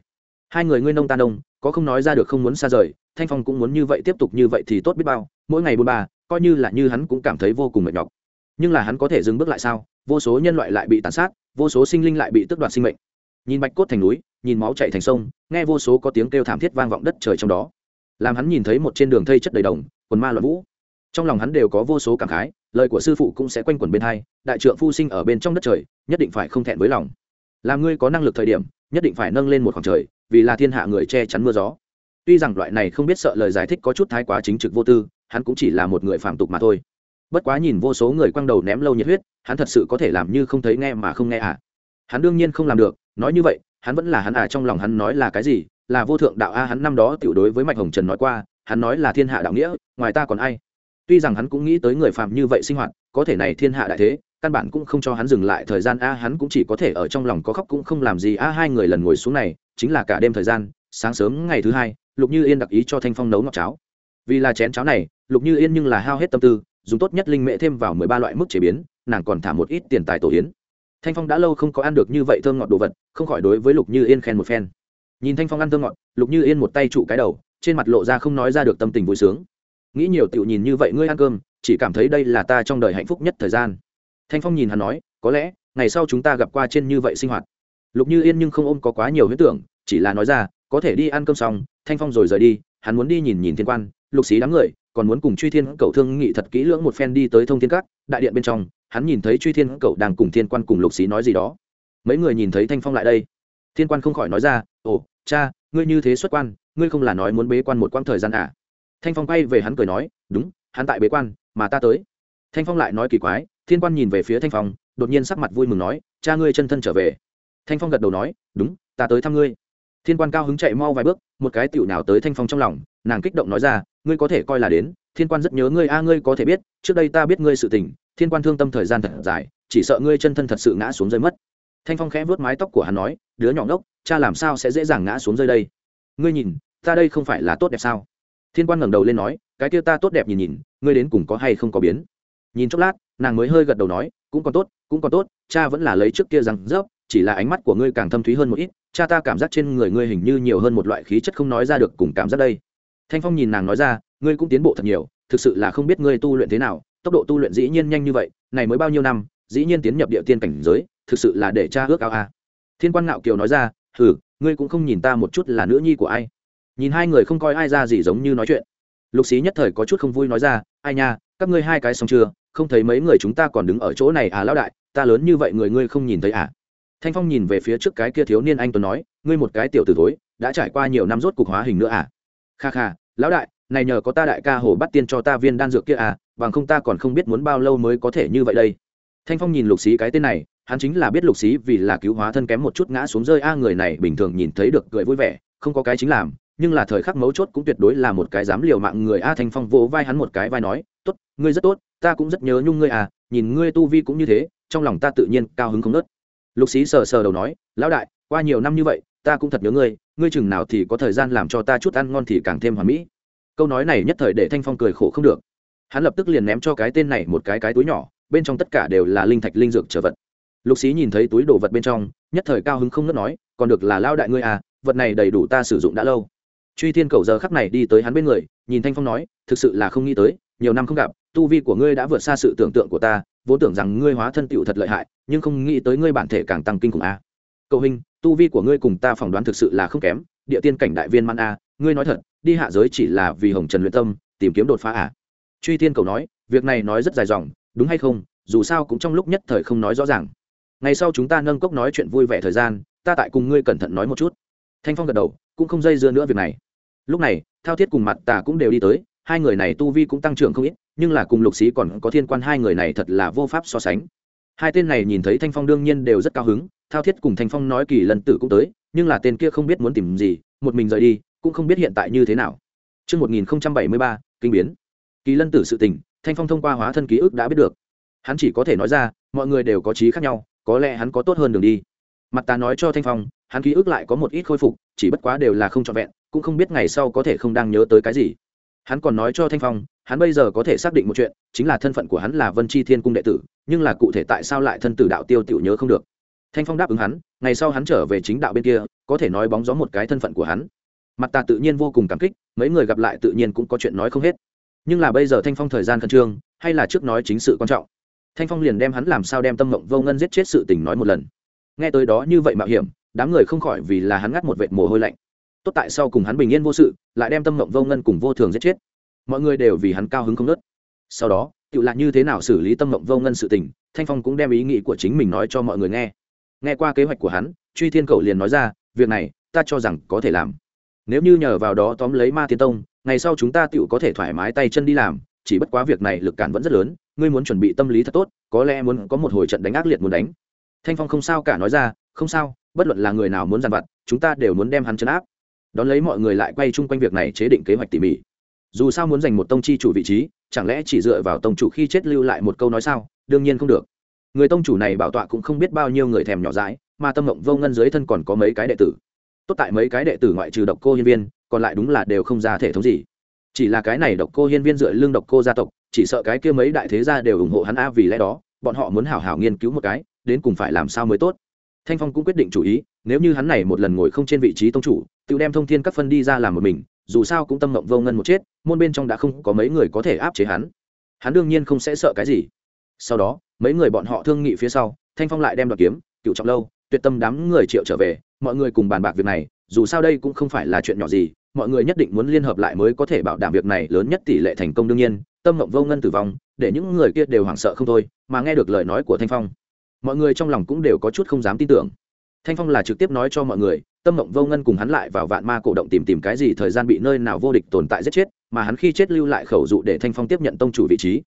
[SPEAKER 1] Hai người ngươi nông ta nông, có không nói ra được không muốn xa rời, thanh phong cũng muốn như vậy tiếp tục như vậy thì tốt biết bao, mỗi ngày buôn ba coi như là như hắn cũng cảm thấy vô cùng mệt nhọc. Nhưng là hắn có thể dừng bước lại sao? Vô số nhân loại lại bị tàn sát, vô số sinh linh lại bị tước đoạt sinh mệnh. Nhìn bạch cốt thành núi, nhìn máu chạy thành sông, nghe vô số có tiếng kêu thảm thiết vang vọng đất trời trong đó làm hắn nhìn thấy một trên đường thây chất đầy đồng, quần ma loạn vũ. Trong lòng hắn đều có vô số cảm khái, lời của sư phụ cũng sẽ quanh quẩn bên hai, đại trượng phu sinh ở bên trong đất trời, nhất định phải không thẹn với lòng. Làm ngươi có năng lực thời điểm, nhất định phải nâng lên một khoảng trời, vì là thiên hạ người che chắn mưa gió. Tuy rằng loại này không biết sợ lời giải thích có chút thái quá chính trực vô tư, hắn cũng chỉ là một người phạm tục mà thôi. Bất quá nhìn vô số người quăng đầu ném lâu nhiệt huyết, hắn thật sự có thể làm như không thấy nghe mà không nghe à. Hắn đương nhiên không làm được, nói như vậy, hắn vẫn là hắn à trong lòng hắn nói là cái gì là vô thượng đạo a, hắn năm đó tiểu đối với mạch hồng trần nói qua, hắn nói là thiên hạ đạo nghĩa, ngoài ta còn ai? Tuy rằng hắn cũng nghĩ tới người phạm như vậy sinh hoạt, có thể này thiên hạ đại thế, căn bản cũng không cho hắn dừng lại thời gian a, hắn cũng chỉ có thể ở trong lòng có khóc cũng không làm gì a, hai người lần ngồi xuống này, chính là cả đêm thời gian, sáng sớm ngày thứ hai, lục như yên đặc ý cho thanh phong nấu ngọc cháo. Vì là chén cháo này, lục như yên nhưng là hao hết tâm tư, dùng tốt nhất linh mễ thêm vào mười ba loại mức chế biến, nàng còn thả một ít tiền tài tổ yến. Thanh phong đã lâu không có ăn được như vậy thơm ngọt đồ vật, không khỏi đối với lục như yên khen một phen nhìn thanh phong ăn thơ ngọt, lục như yên một tay trụ cái đầu, trên mặt lộ ra không nói ra được tâm tình vui sướng. Nghĩ nhiều tiểu nhìn như vậy ngươi ăn cơm, chỉ cảm thấy đây là ta trong đời hạnh phúc nhất thời gian. Thanh phong nhìn hắn nói, có lẽ, ngày sau chúng ta gặp qua trên như vậy sinh hoạt. Lục như yên nhưng không ôm có quá nhiều huyết tưởng, chỉ là nói ra, có thể đi ăn cơm xong, thanh phong rồi rời đi, hắn muốn đi nhìn nhìn thiên quan, lục xí đám người, còn muốn cùng truy thiên cầu thương nghị thật kỹ lưỡng một phen đi tới thông thiên các, đại điện bên trong, hắn nhìn thấy truy thiên cầu đang cùng thiên quan cùng lục xí nói gì đó. Mấy người nhìn thấy thanh phong lại đây thiên quan không khỏi nói ra, ồ, cha, ngươi như thế xuất quan, ngươi không là nói muốn bế quan một quãng thời gian à? Thanh phong quay về hắn cười nói, đúng, hắn tại bế quan, mà ta tới. Thanh phong lại nói kỳ quái, thiên quan nhìn về phía thanh phong, đột nhiên sắc mặt vui mừng nói, cha ngươi chân thân trở về. Thanh phong gật đầu nói, đúng, ta tới thăm ngươi. Thiên quan cao hứng chạy mau vài bước, một cái tựu nào tới thanh phong trong lòng, nàng kích động nói ra, ngươi có thể coi là đến, thiên quan rất nhớ ngươi, a, ngươi có thể biết, trước đây ta biết ngươi sự tình, thiên quan thương tâm thời gian thật dài, chỉ sợ ngươi chân thân thật sự ngã xuống rơi mất thanh phong khẽ vớt mái tóc của hắn nói, đứa nhỏ ngốc, cha làm sao sẽ dễ dàng ngã xuống rơi đây? Ngươi nhìn, ta đây không phải là tốt đẹp sao? Thiên quan ngẩng đầu lên nói, cái kia ta tốt đẹp nhìn nhìn, ngươi đến cùng có hay không có biến? Nhìn chốc lát, nàng mới hơi gật đầu nói, cũng còn tốt, cũng còn tốt, cha vẫn là lấy trước kia rằng rớp, chỉ là ánh mắt của ngươi càng thâm thúy hơn một ít, cha ta cảm giác trên người ngươi hình như nhiều hơn một loại khí chất không nói ra được cùng cảm giác đây. Thanh phong nhìn nàng nói ra, ngươi cũng tiến bộ thật nhiều, thực sự là không biết ngươi tu luyện thế nào, tốc độ tu luyện dĩ nhiên nhanh như vậy, này mới bao nhiêu năm, dĩ nhiên tiến nhập địa tiên cảnh giới thực sự là để cha ước ao a. Thiên quan ngạo kiều nói ra, hừ, ngươi cũng không nhìn ta một chút là nữ nhi của ai. Nhìn hai người không coi ai ra gì giống như nói chuyện. Lục xí nhất thời có chút không vui nói ra, ai nha, các ngươi hai cái xong chưa? Không thấy mấy người chúng ta còn đứng ở chỗ này à lão đại, ta lớn như vậy người ngươi không nhìn thấy à? Thanh phong nhìn về phía trước cái kia thiếu niên anh tuấn nói, ngươi một cái tiểu t ử thối, đã trải qua nhiều năm rốt cục hóa hình nữa à? Kha kha, lão đại, này nhờ có ta đại ca hồ bắt tiên cho ta viên đan dược kia à bằng không ta còn không biết muốn bao lâu mới có thể như vậy đây. Thanh phong nhìn lục xí cái tên này hắn chính là biết lục xí vì là cứu hóa thân kém một chút ngã xuống rơi. A, người này bình thường nhìn thấy được cười vui vẻ, không có cái chính làm, nhưng là thời khắc mấu chốt cũng tuyệt đối là một cái dám liều mạng người. A, thanh phong vỗ vai hắn một cái vai nói, tốt, ngươi rất tốt, ta cũng rất nhớ nhung ngươi à nhìn ngươi tu vi cũng như thế, trong lòng ta tự nhiên cao hứng không nớt. Lục xí sờ sờ đầu nói, lão đại, qua nhiều năm như vậy, ta cũng thật nhớ ngươi ngươi chừng nào thì có thời gian làm cho ta chút ăn ngon thì càng thêm hoàn mỹ. Câu nói này nhất thời để thanh phong cười khổ không được. Hắn lập tức liền ném cho cái tên này một cái cái túi nhỏ, bên trong tất cả đều là linh thạch linh dược trở vật lục xí nhìn thấy túi đồ vật bên trong, nhất thời cao hứng không ngớt nói, còn được là lao đại ngươi à vật này đầy đủ ta sử dụng đã lâu. Truy thiên cầu giờ khắc này đi tới hắn bên người, nhìn thanh phong nói, thực sự là không nghĩ tới, nhiều năm không gặp, tu vi của ngươi đã vượt xa sự tưởng tượng của ta, vốn tưởng rằng ngươi hóa thân tựu thật lợi hại, nhưng không nghĩ tới ngươi bản thể càng tăng kinh khủng à. a cậu hình tu vi của ngươi cùng ta phỏng đoán thực sự là không kém, địa tiên cảnh đại viên man a à, ngươi nói thật, đi hạ giới chỉ là vì hồng trần luyện tâm, tìm kiếm đột phá à. Truy thiên cầu nói, việc này nói rất dài dòng, đúng hay không, dù sao cũng trong lúc nhất thời không nói rõ ràng ngày sau chúng ta nâng cốc nói chuyện vui vẻ thời gian ta tại cùng ngươi cẩn thận nói một chút. Thanh phong gật đầu cũng không dây dưa nữa việc này. Lúc này thao thiết cùng mặt tà cũng đều đi tới hai người này tu vi cũng tăng trưởng không ít nhưng là cùng lục xí còn có thiên quan hai người này thật là vô pháp so sánh. Hai tên này nhìn thấy thanh phong đương nhiên đều rất cao hứng thao thiết cùng thanh phong nói kỳ lần tử cũng tới nhưng là tên kia không biết muốn tìm gì một mình rời đi cũng không biết hiện tại như thế nào. Trước 1073, kinh biến. Kỳ lân tử sự tình, thanh phong thông qua hóa thân ký ức đã biết được. Hắn chỉ có thể nói ra mọi người đều có trí khác nhau có lẽ hắn có tốt hơn đường đi. Mặt ta nói cho thanh phong, hắn ký ức lại có một ít khôi phục, chỉ bất quá đều là không trọn vẹn, cũng không biết ngày sau có thể không đang nhớ tới cái gì. Hắn còn nói cho thanh phong, hắn bây giờ có thể xác định một chuyện, chính là thân phận của hắn là vân chi thiên cung đệ tử, nhưng là cụ thể tại sao lại thân tử đạo tiêu tiểu nhớ không được. Thanh phong đáp ứng hắn, ngày sau hắn trở về chính đạo bên kia, có thể nói bóng gió một cái thân phận của hắn. Mặt ta tự nhiên vô cùng cảm kích, mấy người gặp lại tự nhiên cũng có chuyện nói không hết. Nhưng là bây giờ thanh phong thời gian khẩn trương, hay là trước nói chính sự quan trọng? Thanh phong liền đem hắn làm sao đem tâm mộng vô ngân giết chết sự tình nói một lần. Nghe tới đó như vậy mạo hiểm, đám người không khỏi vì là hắn ngắt một vệt mồ hôi lạnh. Tốt tại sau cùng hắn bình yên vô sự, lại đem tâm mộng vô ngân cùng vô thường giết chết. Mọi người đều vì hắn cao hứng không nớt sau đó, tự lại như thế nào xử lý tâm mộng vô ngân sự tình, thanh phong cũng đem ý nghĩ của chính mình nói cho mọi người nghe. Nghe qua kế hoạch của hắn, truy thiên cầu liền nói ra, việc này, ta cho rằng có thể làm. Nếu như nhờ vào đó tóm lấy ma tiên tông, ngày sau chúng ta tựu có thể thoải mái tay chân đi làm, chỉ bất quá việc này lực cản vẫn rất lớn ngươi muốn chuẩn bị tâm lý thật tốt, có lẽ muốn có một hồi trận đánh ác liệt muốn đánh. Thanh phong không sao cả nói ra, không sao, bất luận là người nào muốn giàn vặt, chúng ta đều muốn đem hắn chấn áp. Đón lấy mọi người lại quay chung quanh việc này chế định kế hoạch tỉ mỉ. Dù sao muốn giành một tông chi chủ vị trí, chẳng lẽ chỉ dựa vào tông chủ khi chết lưu lại một câu nói sao? Đương nhiên không được. Người tông chủ này bảo tọa cũng không biết bao nhiêu người thèm nhỏ dãi, mà tâm mộng vô ngân dưới thân còn có mấy cái đệ tử. Tốt tại mấy cái đệ tử ngoại trừ độc cô hiên viên, còn lại đúng là đều không ra thể thống gì. Chỉ là cái này độc cô hiên viên dựa lưng độc cô gia tộc chỉ sợ cái kia mấy đại thế gia đều ủng hộ hắn a vì lẽ đó, bọn họ muốn hảo hảo nghiên cứu một cái, đến cùng phải làm sao mới tốt. Thanh phong cũng quyết định chủ ý, nếu như hắn này một lần ngồi không trên vị trí tông chủ, tự đem thông thiên các phân đi ra làm một mình, dù sao cũng tâm ngộng vô ngân một chết, môn bên trong đã không có mấy người có thể áp chế hắn. Hắn đương nhiên không sẽ sợ cái gì. Sau đó, mấy người bọn họ thương nghị phía sau, thanh phong lại đem đoạt kiếm, cựu trọng lâu, tuyệt tâm đám người triệu trở về, mọi người cùng bàn bạc việc này, dù sao đây cũng không phải là chuyện nhỏ gì, mọi người nhất định muốn liên hợp lại mới có thể bảo đảm việc này lớn nhất tỷ lệ thành công đương nhiên tâm mộng vô ngân tử vong, để những người kia đều hoảng sợ không thôi, mà nghe được lời nói của thanh phong, mọi người trong lòng cũng đều có chút không dám tin tưởng. Thanh phong là trực tiếp nói cho mọi người, tâm mộng vô ngân cùng hắn lại vào vạn ma cổ động tìm tìm cái gì thời gian bị nơi nào vô địch tồn tại giết chết, mà hắn khi chết lưu lại khẩu dụ để thanh phong tiếp nhận tông chủ vị trí.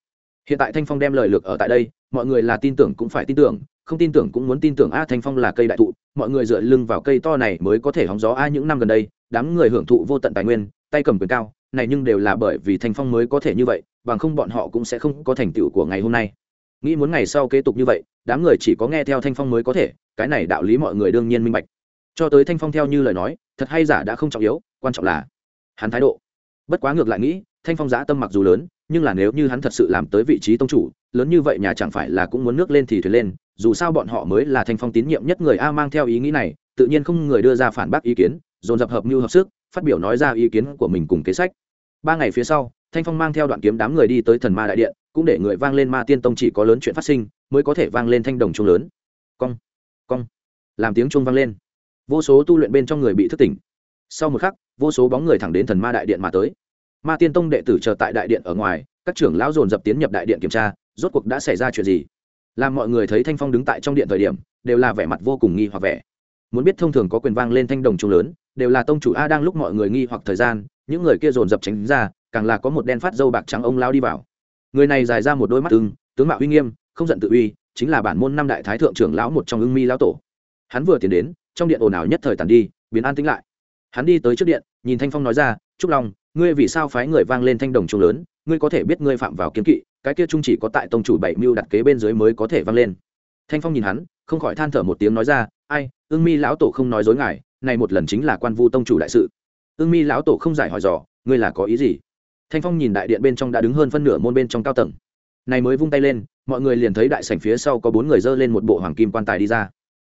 [SPEAKER 1] Hiện tại thanh phong đem lời lược ở tại đây, mọi người là tin tưởng cũng phải tin tưởng, không tin tưởng cũng muốn tin tưởng, a, thanh phong là cây đại thụ, mọi người dựa lưng vào cây to này mới có thể hóng gió, a, những năm gần đây, đám người hưởng thụ vô tận tài nguyên, tay cầm quyền cao này nhưng đều là bởi vì thanh phong mới có thể như vậy, bằng không bọn họ cũng sẽ không có thành tựu của ngày hôm nay. Nghĩ muốn ngày sau kế tục như vậy, đám người chỉ có nghe theo thanh phong mới có thể, cái này đạo lý mọi người đương nhiên minh bạch. Cho tới thanh phong theo như lời nói, thật hay giả đã không trọng yếu, quan trọng là hắn thái độ. Bất quá ngược lại nghĩ, thanh phong giã tâm mặc dù lớn, nhưng là nếu như hắn thật sự làm tới vị trí tông chủ, lớn như vậy nhà chẳng phải là cũng muốn nước lên thì thuyền lên, dù sao bọn họ mới là thanh phong tín nhiệm nhất người a mang theo ý nghĩ này, tự nhiên không người đưa ra phản bác ý kiến, dồn dập hợp mưu hợp sức, phát biểu nói ra ý kiến của mình cùng kế sách ba ngày phía sau, thanh phong mang theo đoạn kiếm đám người đi tới thần ma đại điện, cũng để người vang lên ma tiên tông chỉ có lớn chuyện phát sinh, mới có thể vang lên thanh đồng chung lớn. Cong cong, làm tiếng chuông vang lên. Vô số tu luyện bên trong người bị thức tỉnh. Sau một khắc, vô số bóng người thẳng đến thần ma đại điện mà tới. Ma tiên tông đệ tử chờ tại đại điện ở ngoài, các trưởng lão dồn dập tiến nhập đại điện kiểm tra, rốt cuộc đã xảy ra chuyện gì. Làm mọi người thấy thanh phong đứng tại trong điện thời điểm, đều là vẻ mặt vô cùng nghi hoặc vẻ. Muốn biết thông thường có quyền vang lên thanh đồng trung lớn đều là tông chủ a đang lúc mọi người nghi hoặc thời gian, những người kia dồn dập tránh ra, càng là có một đen phát dâu bạc trắng ông lao đi vào. Người này dài ra một đôi mắt ưng, tướng mạo uy nghiêm, không giận tự uy, chính là bản môn năm đại thái thượng trưởng lão một trong ưng mi lão tổ. Hắn vừa tiến đến, trong điện ồn ào nhất thời tàn đi, biến an tĩnh lại. Hắn đi tới trước điện, nhìn thanh phong nói ra, trúc long, ngươi vì sao phái người vang lên thanh đồng trung lớn, ngươi có thể biết ngươi phạm vào kiến kỵ, cái kia trung chỉ có tại tông chủ bảy mưu đặt kế bên dưới mới có thể vang lên. Thanh phong nhìn hắn, không khỏi than thở một tiếng nói ra, ai ương mi lão tổ không nói dối ngài này một lần chính là quan vu tông chủ đại sự. Ương mi lão tổ không giải hỏi dò, ngươi là có ý gì? Thanh phong nhìn đại điện bên trong đã đứng hơn phân nửa môn bên trong cao tầng. Này mới vung tay lên, mọi người liền thấy đại sảnh phía sau có bốn người dơ lên một bộ hoàng kim quan tài đi ra.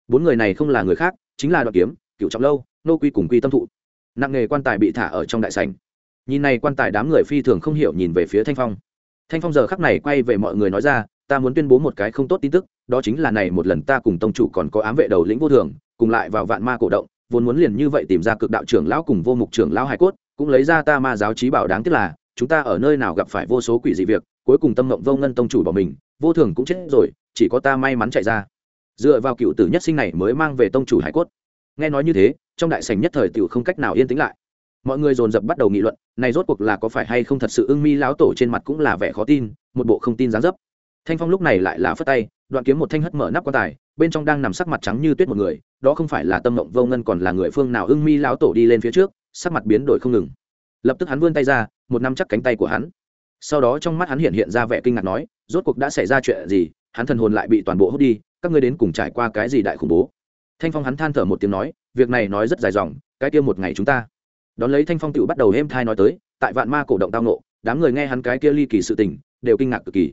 [SPEAKER 1] Bốn người này không là người khác, chính là đoạn kiếm, cựu trọng lâu, nô quy cùng quy tâm thụ. Nặng nghề quan tài bị thả ở trong đại sảnh. Nhìn này quan tài đám người phi thường không hiểu nhìn về phía thanh phong. Thanh phong giờ khắc này quay về mọi người nói ra, ta muốn tuyên bố một cái không tốt tin tức, đó chính là này một lần ta cùng tông chủ còn có ám vệ đầu lĩnh vô thường, cùng lại vào vạn ma cổ động vốn muốn liền như vậy tìm ra cực đạo trưởng lão cùng vô mục trưởng lão hải cốt, cũng lấy ra ta ma giáo trí bảo đáng tiếc là, chúng ta ở nơi nào gặp phải vô số quỷ dị việc, cuối cùng tâm mộng vô ngân tông chủ bỏ mình, vô thường cũng chết rồi, chỉ có ta may mắn chạy ra. Dựa vào cựu tử nhất sinh này mới mang về tông chủ hải cốt. Nghe nói như thế, trong đại sảnh nhất thời tiểu không cách nào yên tĩnh lại. Mọi người dồn dập bắt đầu nghị luận, này rốt cuộc là có phải hay không thật sự ưng mi lão tổ trên mặt cũng là vẻ khó tin, một bộ không tin dáng dấp. Thanh phong lúc này lại là phất tay đoạn kiếm một thanh hất mở nắp quan tài, bên trong đang nằm sắc mặt trắng như tuyết một người, đó không phải là tâm mộng vô ngân còn là người phương nào ưng mi lão tổ đi lên phía trước, sắc mặt biến đổi không ngừng. Lập tức hắn vươn tay ra, một năm chắc cánh tay của hắn. Sau đó trong mắt hắn hiện hiện ra vẻ kinh ngạc nói, rốt cuộc đã xảy ra chuyện gì, hắn thần hồn lại bị toàn bộ hút đi, các ngươi đến cùng trải qua cái gì đại khủng bố? Thanh phong hắn than thở một tiếng nói, việc này nói rất dài dòng, cái kia một ngày chúng ta. Đón lấy thanh phong tự bắt đầu êm thai nói tới, tại vạn ma cổ động tao nộ đám người nghe hắn cái kia ly kỳ sự tình, đều kinh ngạc cực kỳ.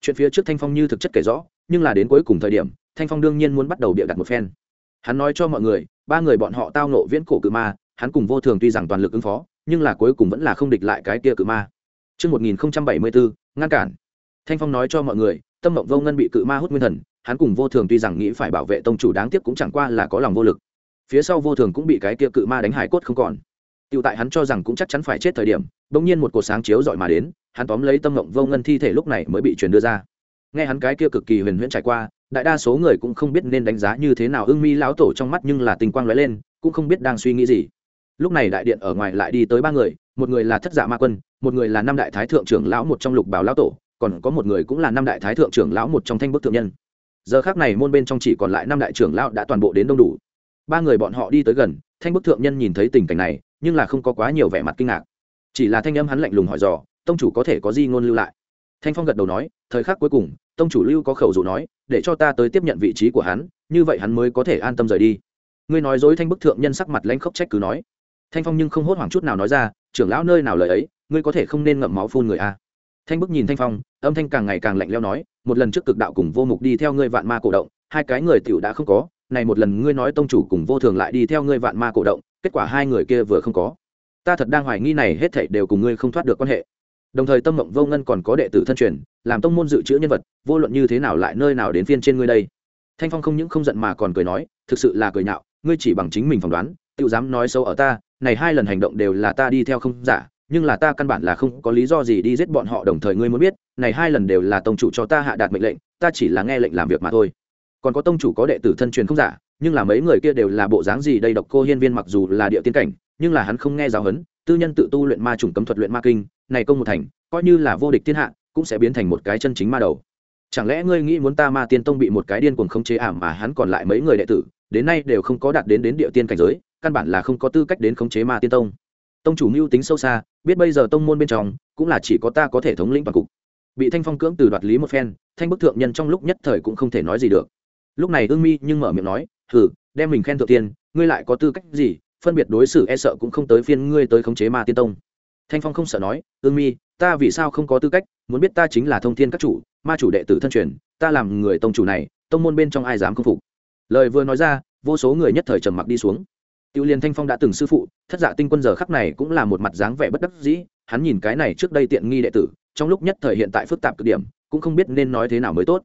[SPEAKER 1] Chuyện phía trước thanh phong như thực chất kể rõ nhưng là đến cuối cùng thời điểm thanh phong đương nhiên muốn bắt đầu bịa đặt một phen hắn nói cho mọi người ba người bọn họ tao nộ viễn cổ cự ma hắn cùng vô thường tuy rằng toàn lực ứng phó nhưng là cuối cùng vẫn là không địch lại cái kia cự ma Trước 1074, ngăn cản. Thanh Phong nói cho mọi người, tâm mộng vô ngân bị cự ma hút nguyên thần, hắn cùng vô thường tuy rằng nghĩ phải bảo vệ tông chủ đáng tiếc cũng chẳng qua là có lòng vô lực. Phía sau vô thường cũng bị cái kia cự ma đánh hải cốt không còn. Tiêu tại hắn cho rằng cũng chắc chắn phải chết thời điểm, bỗng nhiên một cột sáng chiếu dọi mà đến, hắn tóm lấy tâm mộng vô ngân thi thể lúc này mới bị truyền đưa ra. Nghe hắn cái kia cực kỳ huyền huyễn trải qua, đại đa số người cũng không biết nên đánh giá như thế nào. Ưng mi lão tổ trong mắt nhưng là tình quang lóe lên, cũng không biết đang suy nghĩ gì. Lúc này đại điện ở ngoài lại đi tới ba người một người là thất giả ma quân một người là năm đại thái thượng trưởng lão một trong lục bảo lão tổ còn có một người cũng là năm đại thái thượng trưởng lão một trong thanh bức thượng nhân. Giờ khác này môn bên trong chỉ còn lại năm đại trưởng lão đã toàn bộ đến đông đủ. Ba người bọn họ đi tới gần thanh bức thượng nhân nhìn thấy tình cảnh này nhưng là không có quá nhiều vẻ mặt kinh ngạc. Chỉ là thanh âm hắn lạnh lùng hỏi dò tông chủ có thể có gì ngôn lưu lại? Thanh phong gật đầu nói, thời khắc cuối cùng, tông chủ lưu có khẩu dụ nói, để cho ta tới tiếp nhận vị trí của hắn, như vậy hắn mới có thể an tâm rời đi. Ngươi nói dối thanh bức thượng nhân sắc mặt lãnh khốc trách cứ nói. Thanh phong nhưng không hốt hoảng chút nào nói ra, trưởng lão nơi nào lời ấy, ngươi có thể không nên ngậm máu phun người a. Thanh bức nhìn thanh phong, âm thanh càng ngày càng lạnh leo nói, một lần trước cực đạo cùng vô mục đi theo ngươi vạn ma cổ động, hai cái người tiểu đã không có, này một lần ngươi nói tông chủ cùng vô thường lại đi theo ngươi vạn ma cổ động, kết quả hai người kia vừa không có. Ta thật đang hoài nghi này hết thảy đều cùng ngươi không thoát được quan hệ đồng thời tâm mộng vô ngân còn có đệ tử thân truyền, làm tông môn dự trữ nhân vật, vô luận như thế nào lại nơi nào đến phiên trên ngươi đây? Thanh phong không những không giận mà còn cười nói, thực sự là cười nhạo, ngươi chỉ bằng chính mình phỏng đoán tự dám nói sâu ở ta, này hai lần hành động đều là ta đi theo không giả, nhưng là ta căn bản là không có lý do gì đi giết bọn họ, đồng thời ngươi muốn biết, này hai lần đều là tông chủ cho ta hạ đạt mệnh lệnh, ta chỉ là nghe lệnh làm việc mà thôi. Còn có tông chủ có đệ tử thân truyền không giả, nhưng là mấy người kia đều là bộ dáng gì đây độc cô hiên viên mặc dù là địa tiên cảnh, nhưng là hắn không nghe giáo huấn, tư nhân tự tu luyện ma trùng cấm thuật luyện ma kinh này công một thành, coi như là vô địch thiên hạ, cũng sẽ biến thành một cái chân chính ma đầu. Chẳng lẽ ngươi nghĩ muốn ta ma tiên tông bị một cái điên cuồng không chế ảm mà hắn còn lại mấy người đệ tử, đến nay đều không có đạt đến đến địa tiên cảnh giới, căn bản là không có tư cách đến khống chế ma tiên tông. Tông chủ mưu tính sâu xa, biết bây giờ tông môn bên trong, cũng là chỉ có ta có thể thống lĩnh toàn cục. Bị thanh phong cưỡng từ đoạt lý một phen, thanh bức thượng nhân trong lúc nhất thời cũng không thể nói gì được. Lúc này ương mi nhưng mở miệng nói, hừ, đem mình khen thượng tiên, ngươi lại có tư cách gì, phân biệt đối xử e sợ cũng không tới phiên ngươi tới khống chế ma tiên tông thanh phong không sợ nói ương mi ta vì sao không có tư cách? Muốn biết ta chính là thông thiên các chủ ma chủ đệ tử thân truyền ta làm người tông chủ này tông môn bên trong ai dám không phục? Lời vừa nói ra vô số người nhất thời trầm mặc đi xuống. Tiêu Liên Thanh Phong đã từng sư phụ, thất dạ tinh quân giờ khắc này cũng là một mặt dáng vẻ bất đắc dĩ, hắn nhìn cái này trước đây tiện nghi đệ tử, trong lúc nhất thời hiện tại phức tạp cực điểm, cũng không biết nên nói thế nào mới tốt.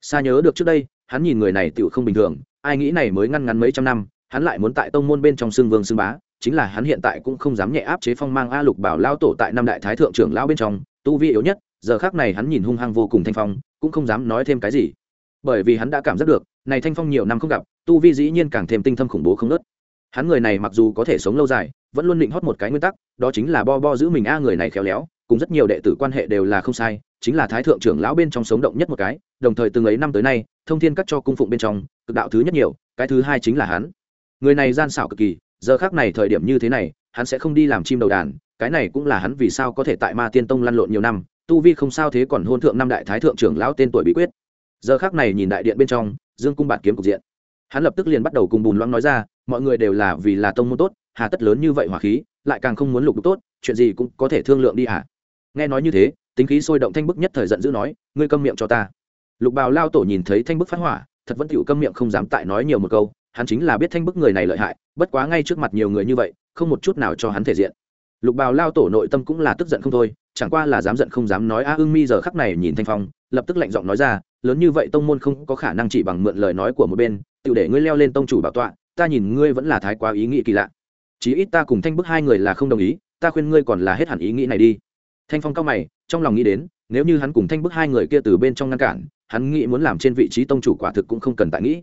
[SPEAKER 1] Xa nhớ được trước đây, hắn nhìn người này tiểu không bình thường, ai nghĩ này mới ngăn ngắn mấy trăm năm, hắn lại muốn tại tông môn bên trong xương vương xương bá, chính là hắn hiện tại cũng không dám nhẹ áp chế phong mang a lục bảo lao tổ tại năm đại thái thượng trưởng lão bên trong, tu vi yếu nhất, giờ khắc này hắn nhìn hung hăng vô cùng thanh phong, cũng không dám nói thêm cái gì. Bởi vì hắn đã cảm giác được, này thanh phong nhiều năm không gặp, tu vi dĩ nhiên càng thêm tinh thâm khủng bố không ớt hắn người này mặc dù có thể sống lâu dài vẫn luôn định hót một cái nguyên tắc đó chính là bo bo giữ mình a người này khéo léo cùng rất nhiều đệ tử quan hệ đều là không sai chính là thái thượng trưởng lão bên trong sống động nhất một cái đồng thời từng ấy năm tới nay thông thiên cắt cho cung phụng bên trong cực đạo thứ nhất nhiều cái thứ hai chính là hắn người này gian xảo cực kỳ giờ khác này thời điểm như thế này, hắn sẽ không đi làm chim đầu đàn, cái này cũng là hắn vì sao có thể tại ma tiên tông lăn lộn nhiều năm, tu vi không sao thế còn hôn thượng năm đại thái thượng trưởng lão tên tuổi bí quyết. Giờ khác này nhìn đại điện bên trong, dương cung bạt kiếm cục diện. Hắn lập tức liền bắt đầu cùng bùn loãng nói ra, mọi người đều là vì là tông môn tốt, hà tất lớn như vậy hỏa khí, lại càng không muốn lục tốt, chuyện gì cũng có thể thương lượng đi hả? Nghe nói như thế, tính khí sôi động thanh bức nhất thời giận dữ nói, ngươi câm miệng cho ta. Lục bào lao tổ nhìn thấy thanh bức phát hỏa, thật vẫn chịu câm miệng không dám tại nói nhiều một câu hắn chính là biết thanh bức người này lợi hại, bất quá ngay trước mặt nhiều người như vậy, không một chút nào cho hắn thể diện. Lục bào lao tổ nội tâm cũng là tức giận không thôi, chẳng qua là dám giận không dám nói, a ưng mi giờ khắc này nhìn thanh phong, lập tức lạnh giọng nói ra, lớn như vậy tông môn không có khả năng chỉ bằng mượn lời nói của một bên tự để ngươi leo lên tông chủ bảo tọa, ta nhìn ngươi vẫn là thái quá ý nghĩ kỳ lạ. Chí ít ta cùng thanh bức hai người là không đồng ý, ta khuyên ngươi còn là hết hẳn ý nghĩ này đi. Thanh phong cao mày, trong lòng nghĩ đến, nếu như hắn cùng thanh bức hai người kia từ bên trong ngăn cản, hắn nghĩ muốn làm trên vị trí tông chủ quả thực cũng không cần tại nghĩ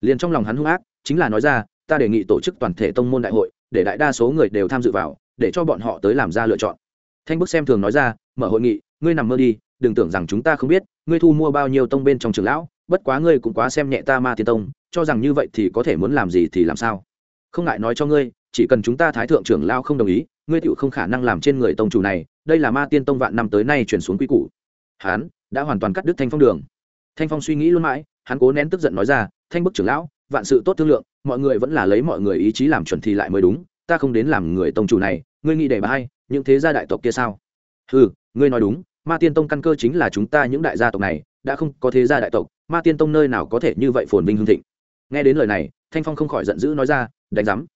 [SPEAKER 1] liền trong lòng hắn hung ác, chính là nói ra, ta đề nghị tổ chức toàn thể tông môn đại hội, để đại đa số người đều tham dự vào, để cho bọn họ tới làm ra lựa chọn. Thanh bức xem thường nói ra, mở hội nghị, ngươi nằm mơ đi, đừng tưởng rằng chúng ta không biết, ngươi thu mua bao nhiêu tông bên trong trường lão, bất quá ngươi cũng quá xem nhẹ ta ma tiên tông, cho rằng như vậy thì có thể muốn làm gì thì làm sao. Không ngại nói cho ngươi, chỉ cần chúng ta thái thượng trưởng lao không đồng ý, ngươi tựu không khả năng làm trên người tông chủ này, đây là ma tiên tông vạn năm tới nay chuyển xuống quy củ. Hán, đã hoàn toàn cắt đứt thanh phong đường. Thanh phong suy nghĩ luôn mãi, hắn cố nén tức giận nói ra thanh bức trưởng lão, vạn sự tốt thương lượng, mọi người vẫn là lấy mọi người ý chí làm chuẩn thì lại mới đúng, ta không đến làm người tông chủ này, ngươi nghĩ để bà hay, những thế gia đại tộc kia sao? Ừ ngươi nói đúng, ma tiên tông căn cơ chính là chúng ta những đại gia tộc này, đã không có thế gia đại tộc, ma tiên tông nơi nào có thể như vậy phồn vinh hương thịnh? Nghe đến lời này, thanh phong không khỏi giận dữ nói ra, đánh giám.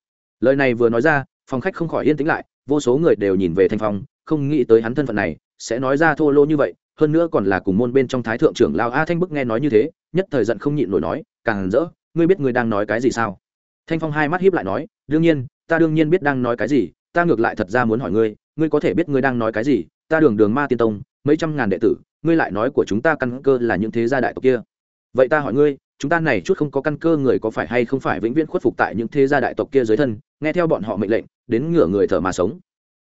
[SPEAKER 1] Lời này vừa nói ra, phòng khách không khỏi yên tĩnh lại, vô số người đều nhìn về thanh phong, không nghĩ tới hắn thân phận này, sẽ nói ra thô lô như vậy, hơn nữa còn là cùng môn bên trong thái thượng trưởng lao a thanh bức nghe nói như thế nhất thời giận không nhịn nổi nói, càng rỡ, ngươi biết ngươi đang nói cái gì sao? Thanh phong hai mắt hiếp lại nói, đương nhiên, ta đương nhiên biết đang nói cái gì, ta ngược lại thật ra muốn hỏi ngươi ngươi có thể biết ngươi đang nói cái gì? Ta đường đường ma tiên tông, mấy trăm ngàn đệ tử, ngươi lại nói của chúng ta căn cơ là những thế gia đại tộc kia. Vậy ta hỏi ngươi, chúng ta này chút không có căn cơ người có phải hay không phải vĩnh viễn khuất phục tại những thế gia đại tộc kia dưới thân? Nghe theo bọn họ mệnh lệnh, đến ngửa người thở mà sống.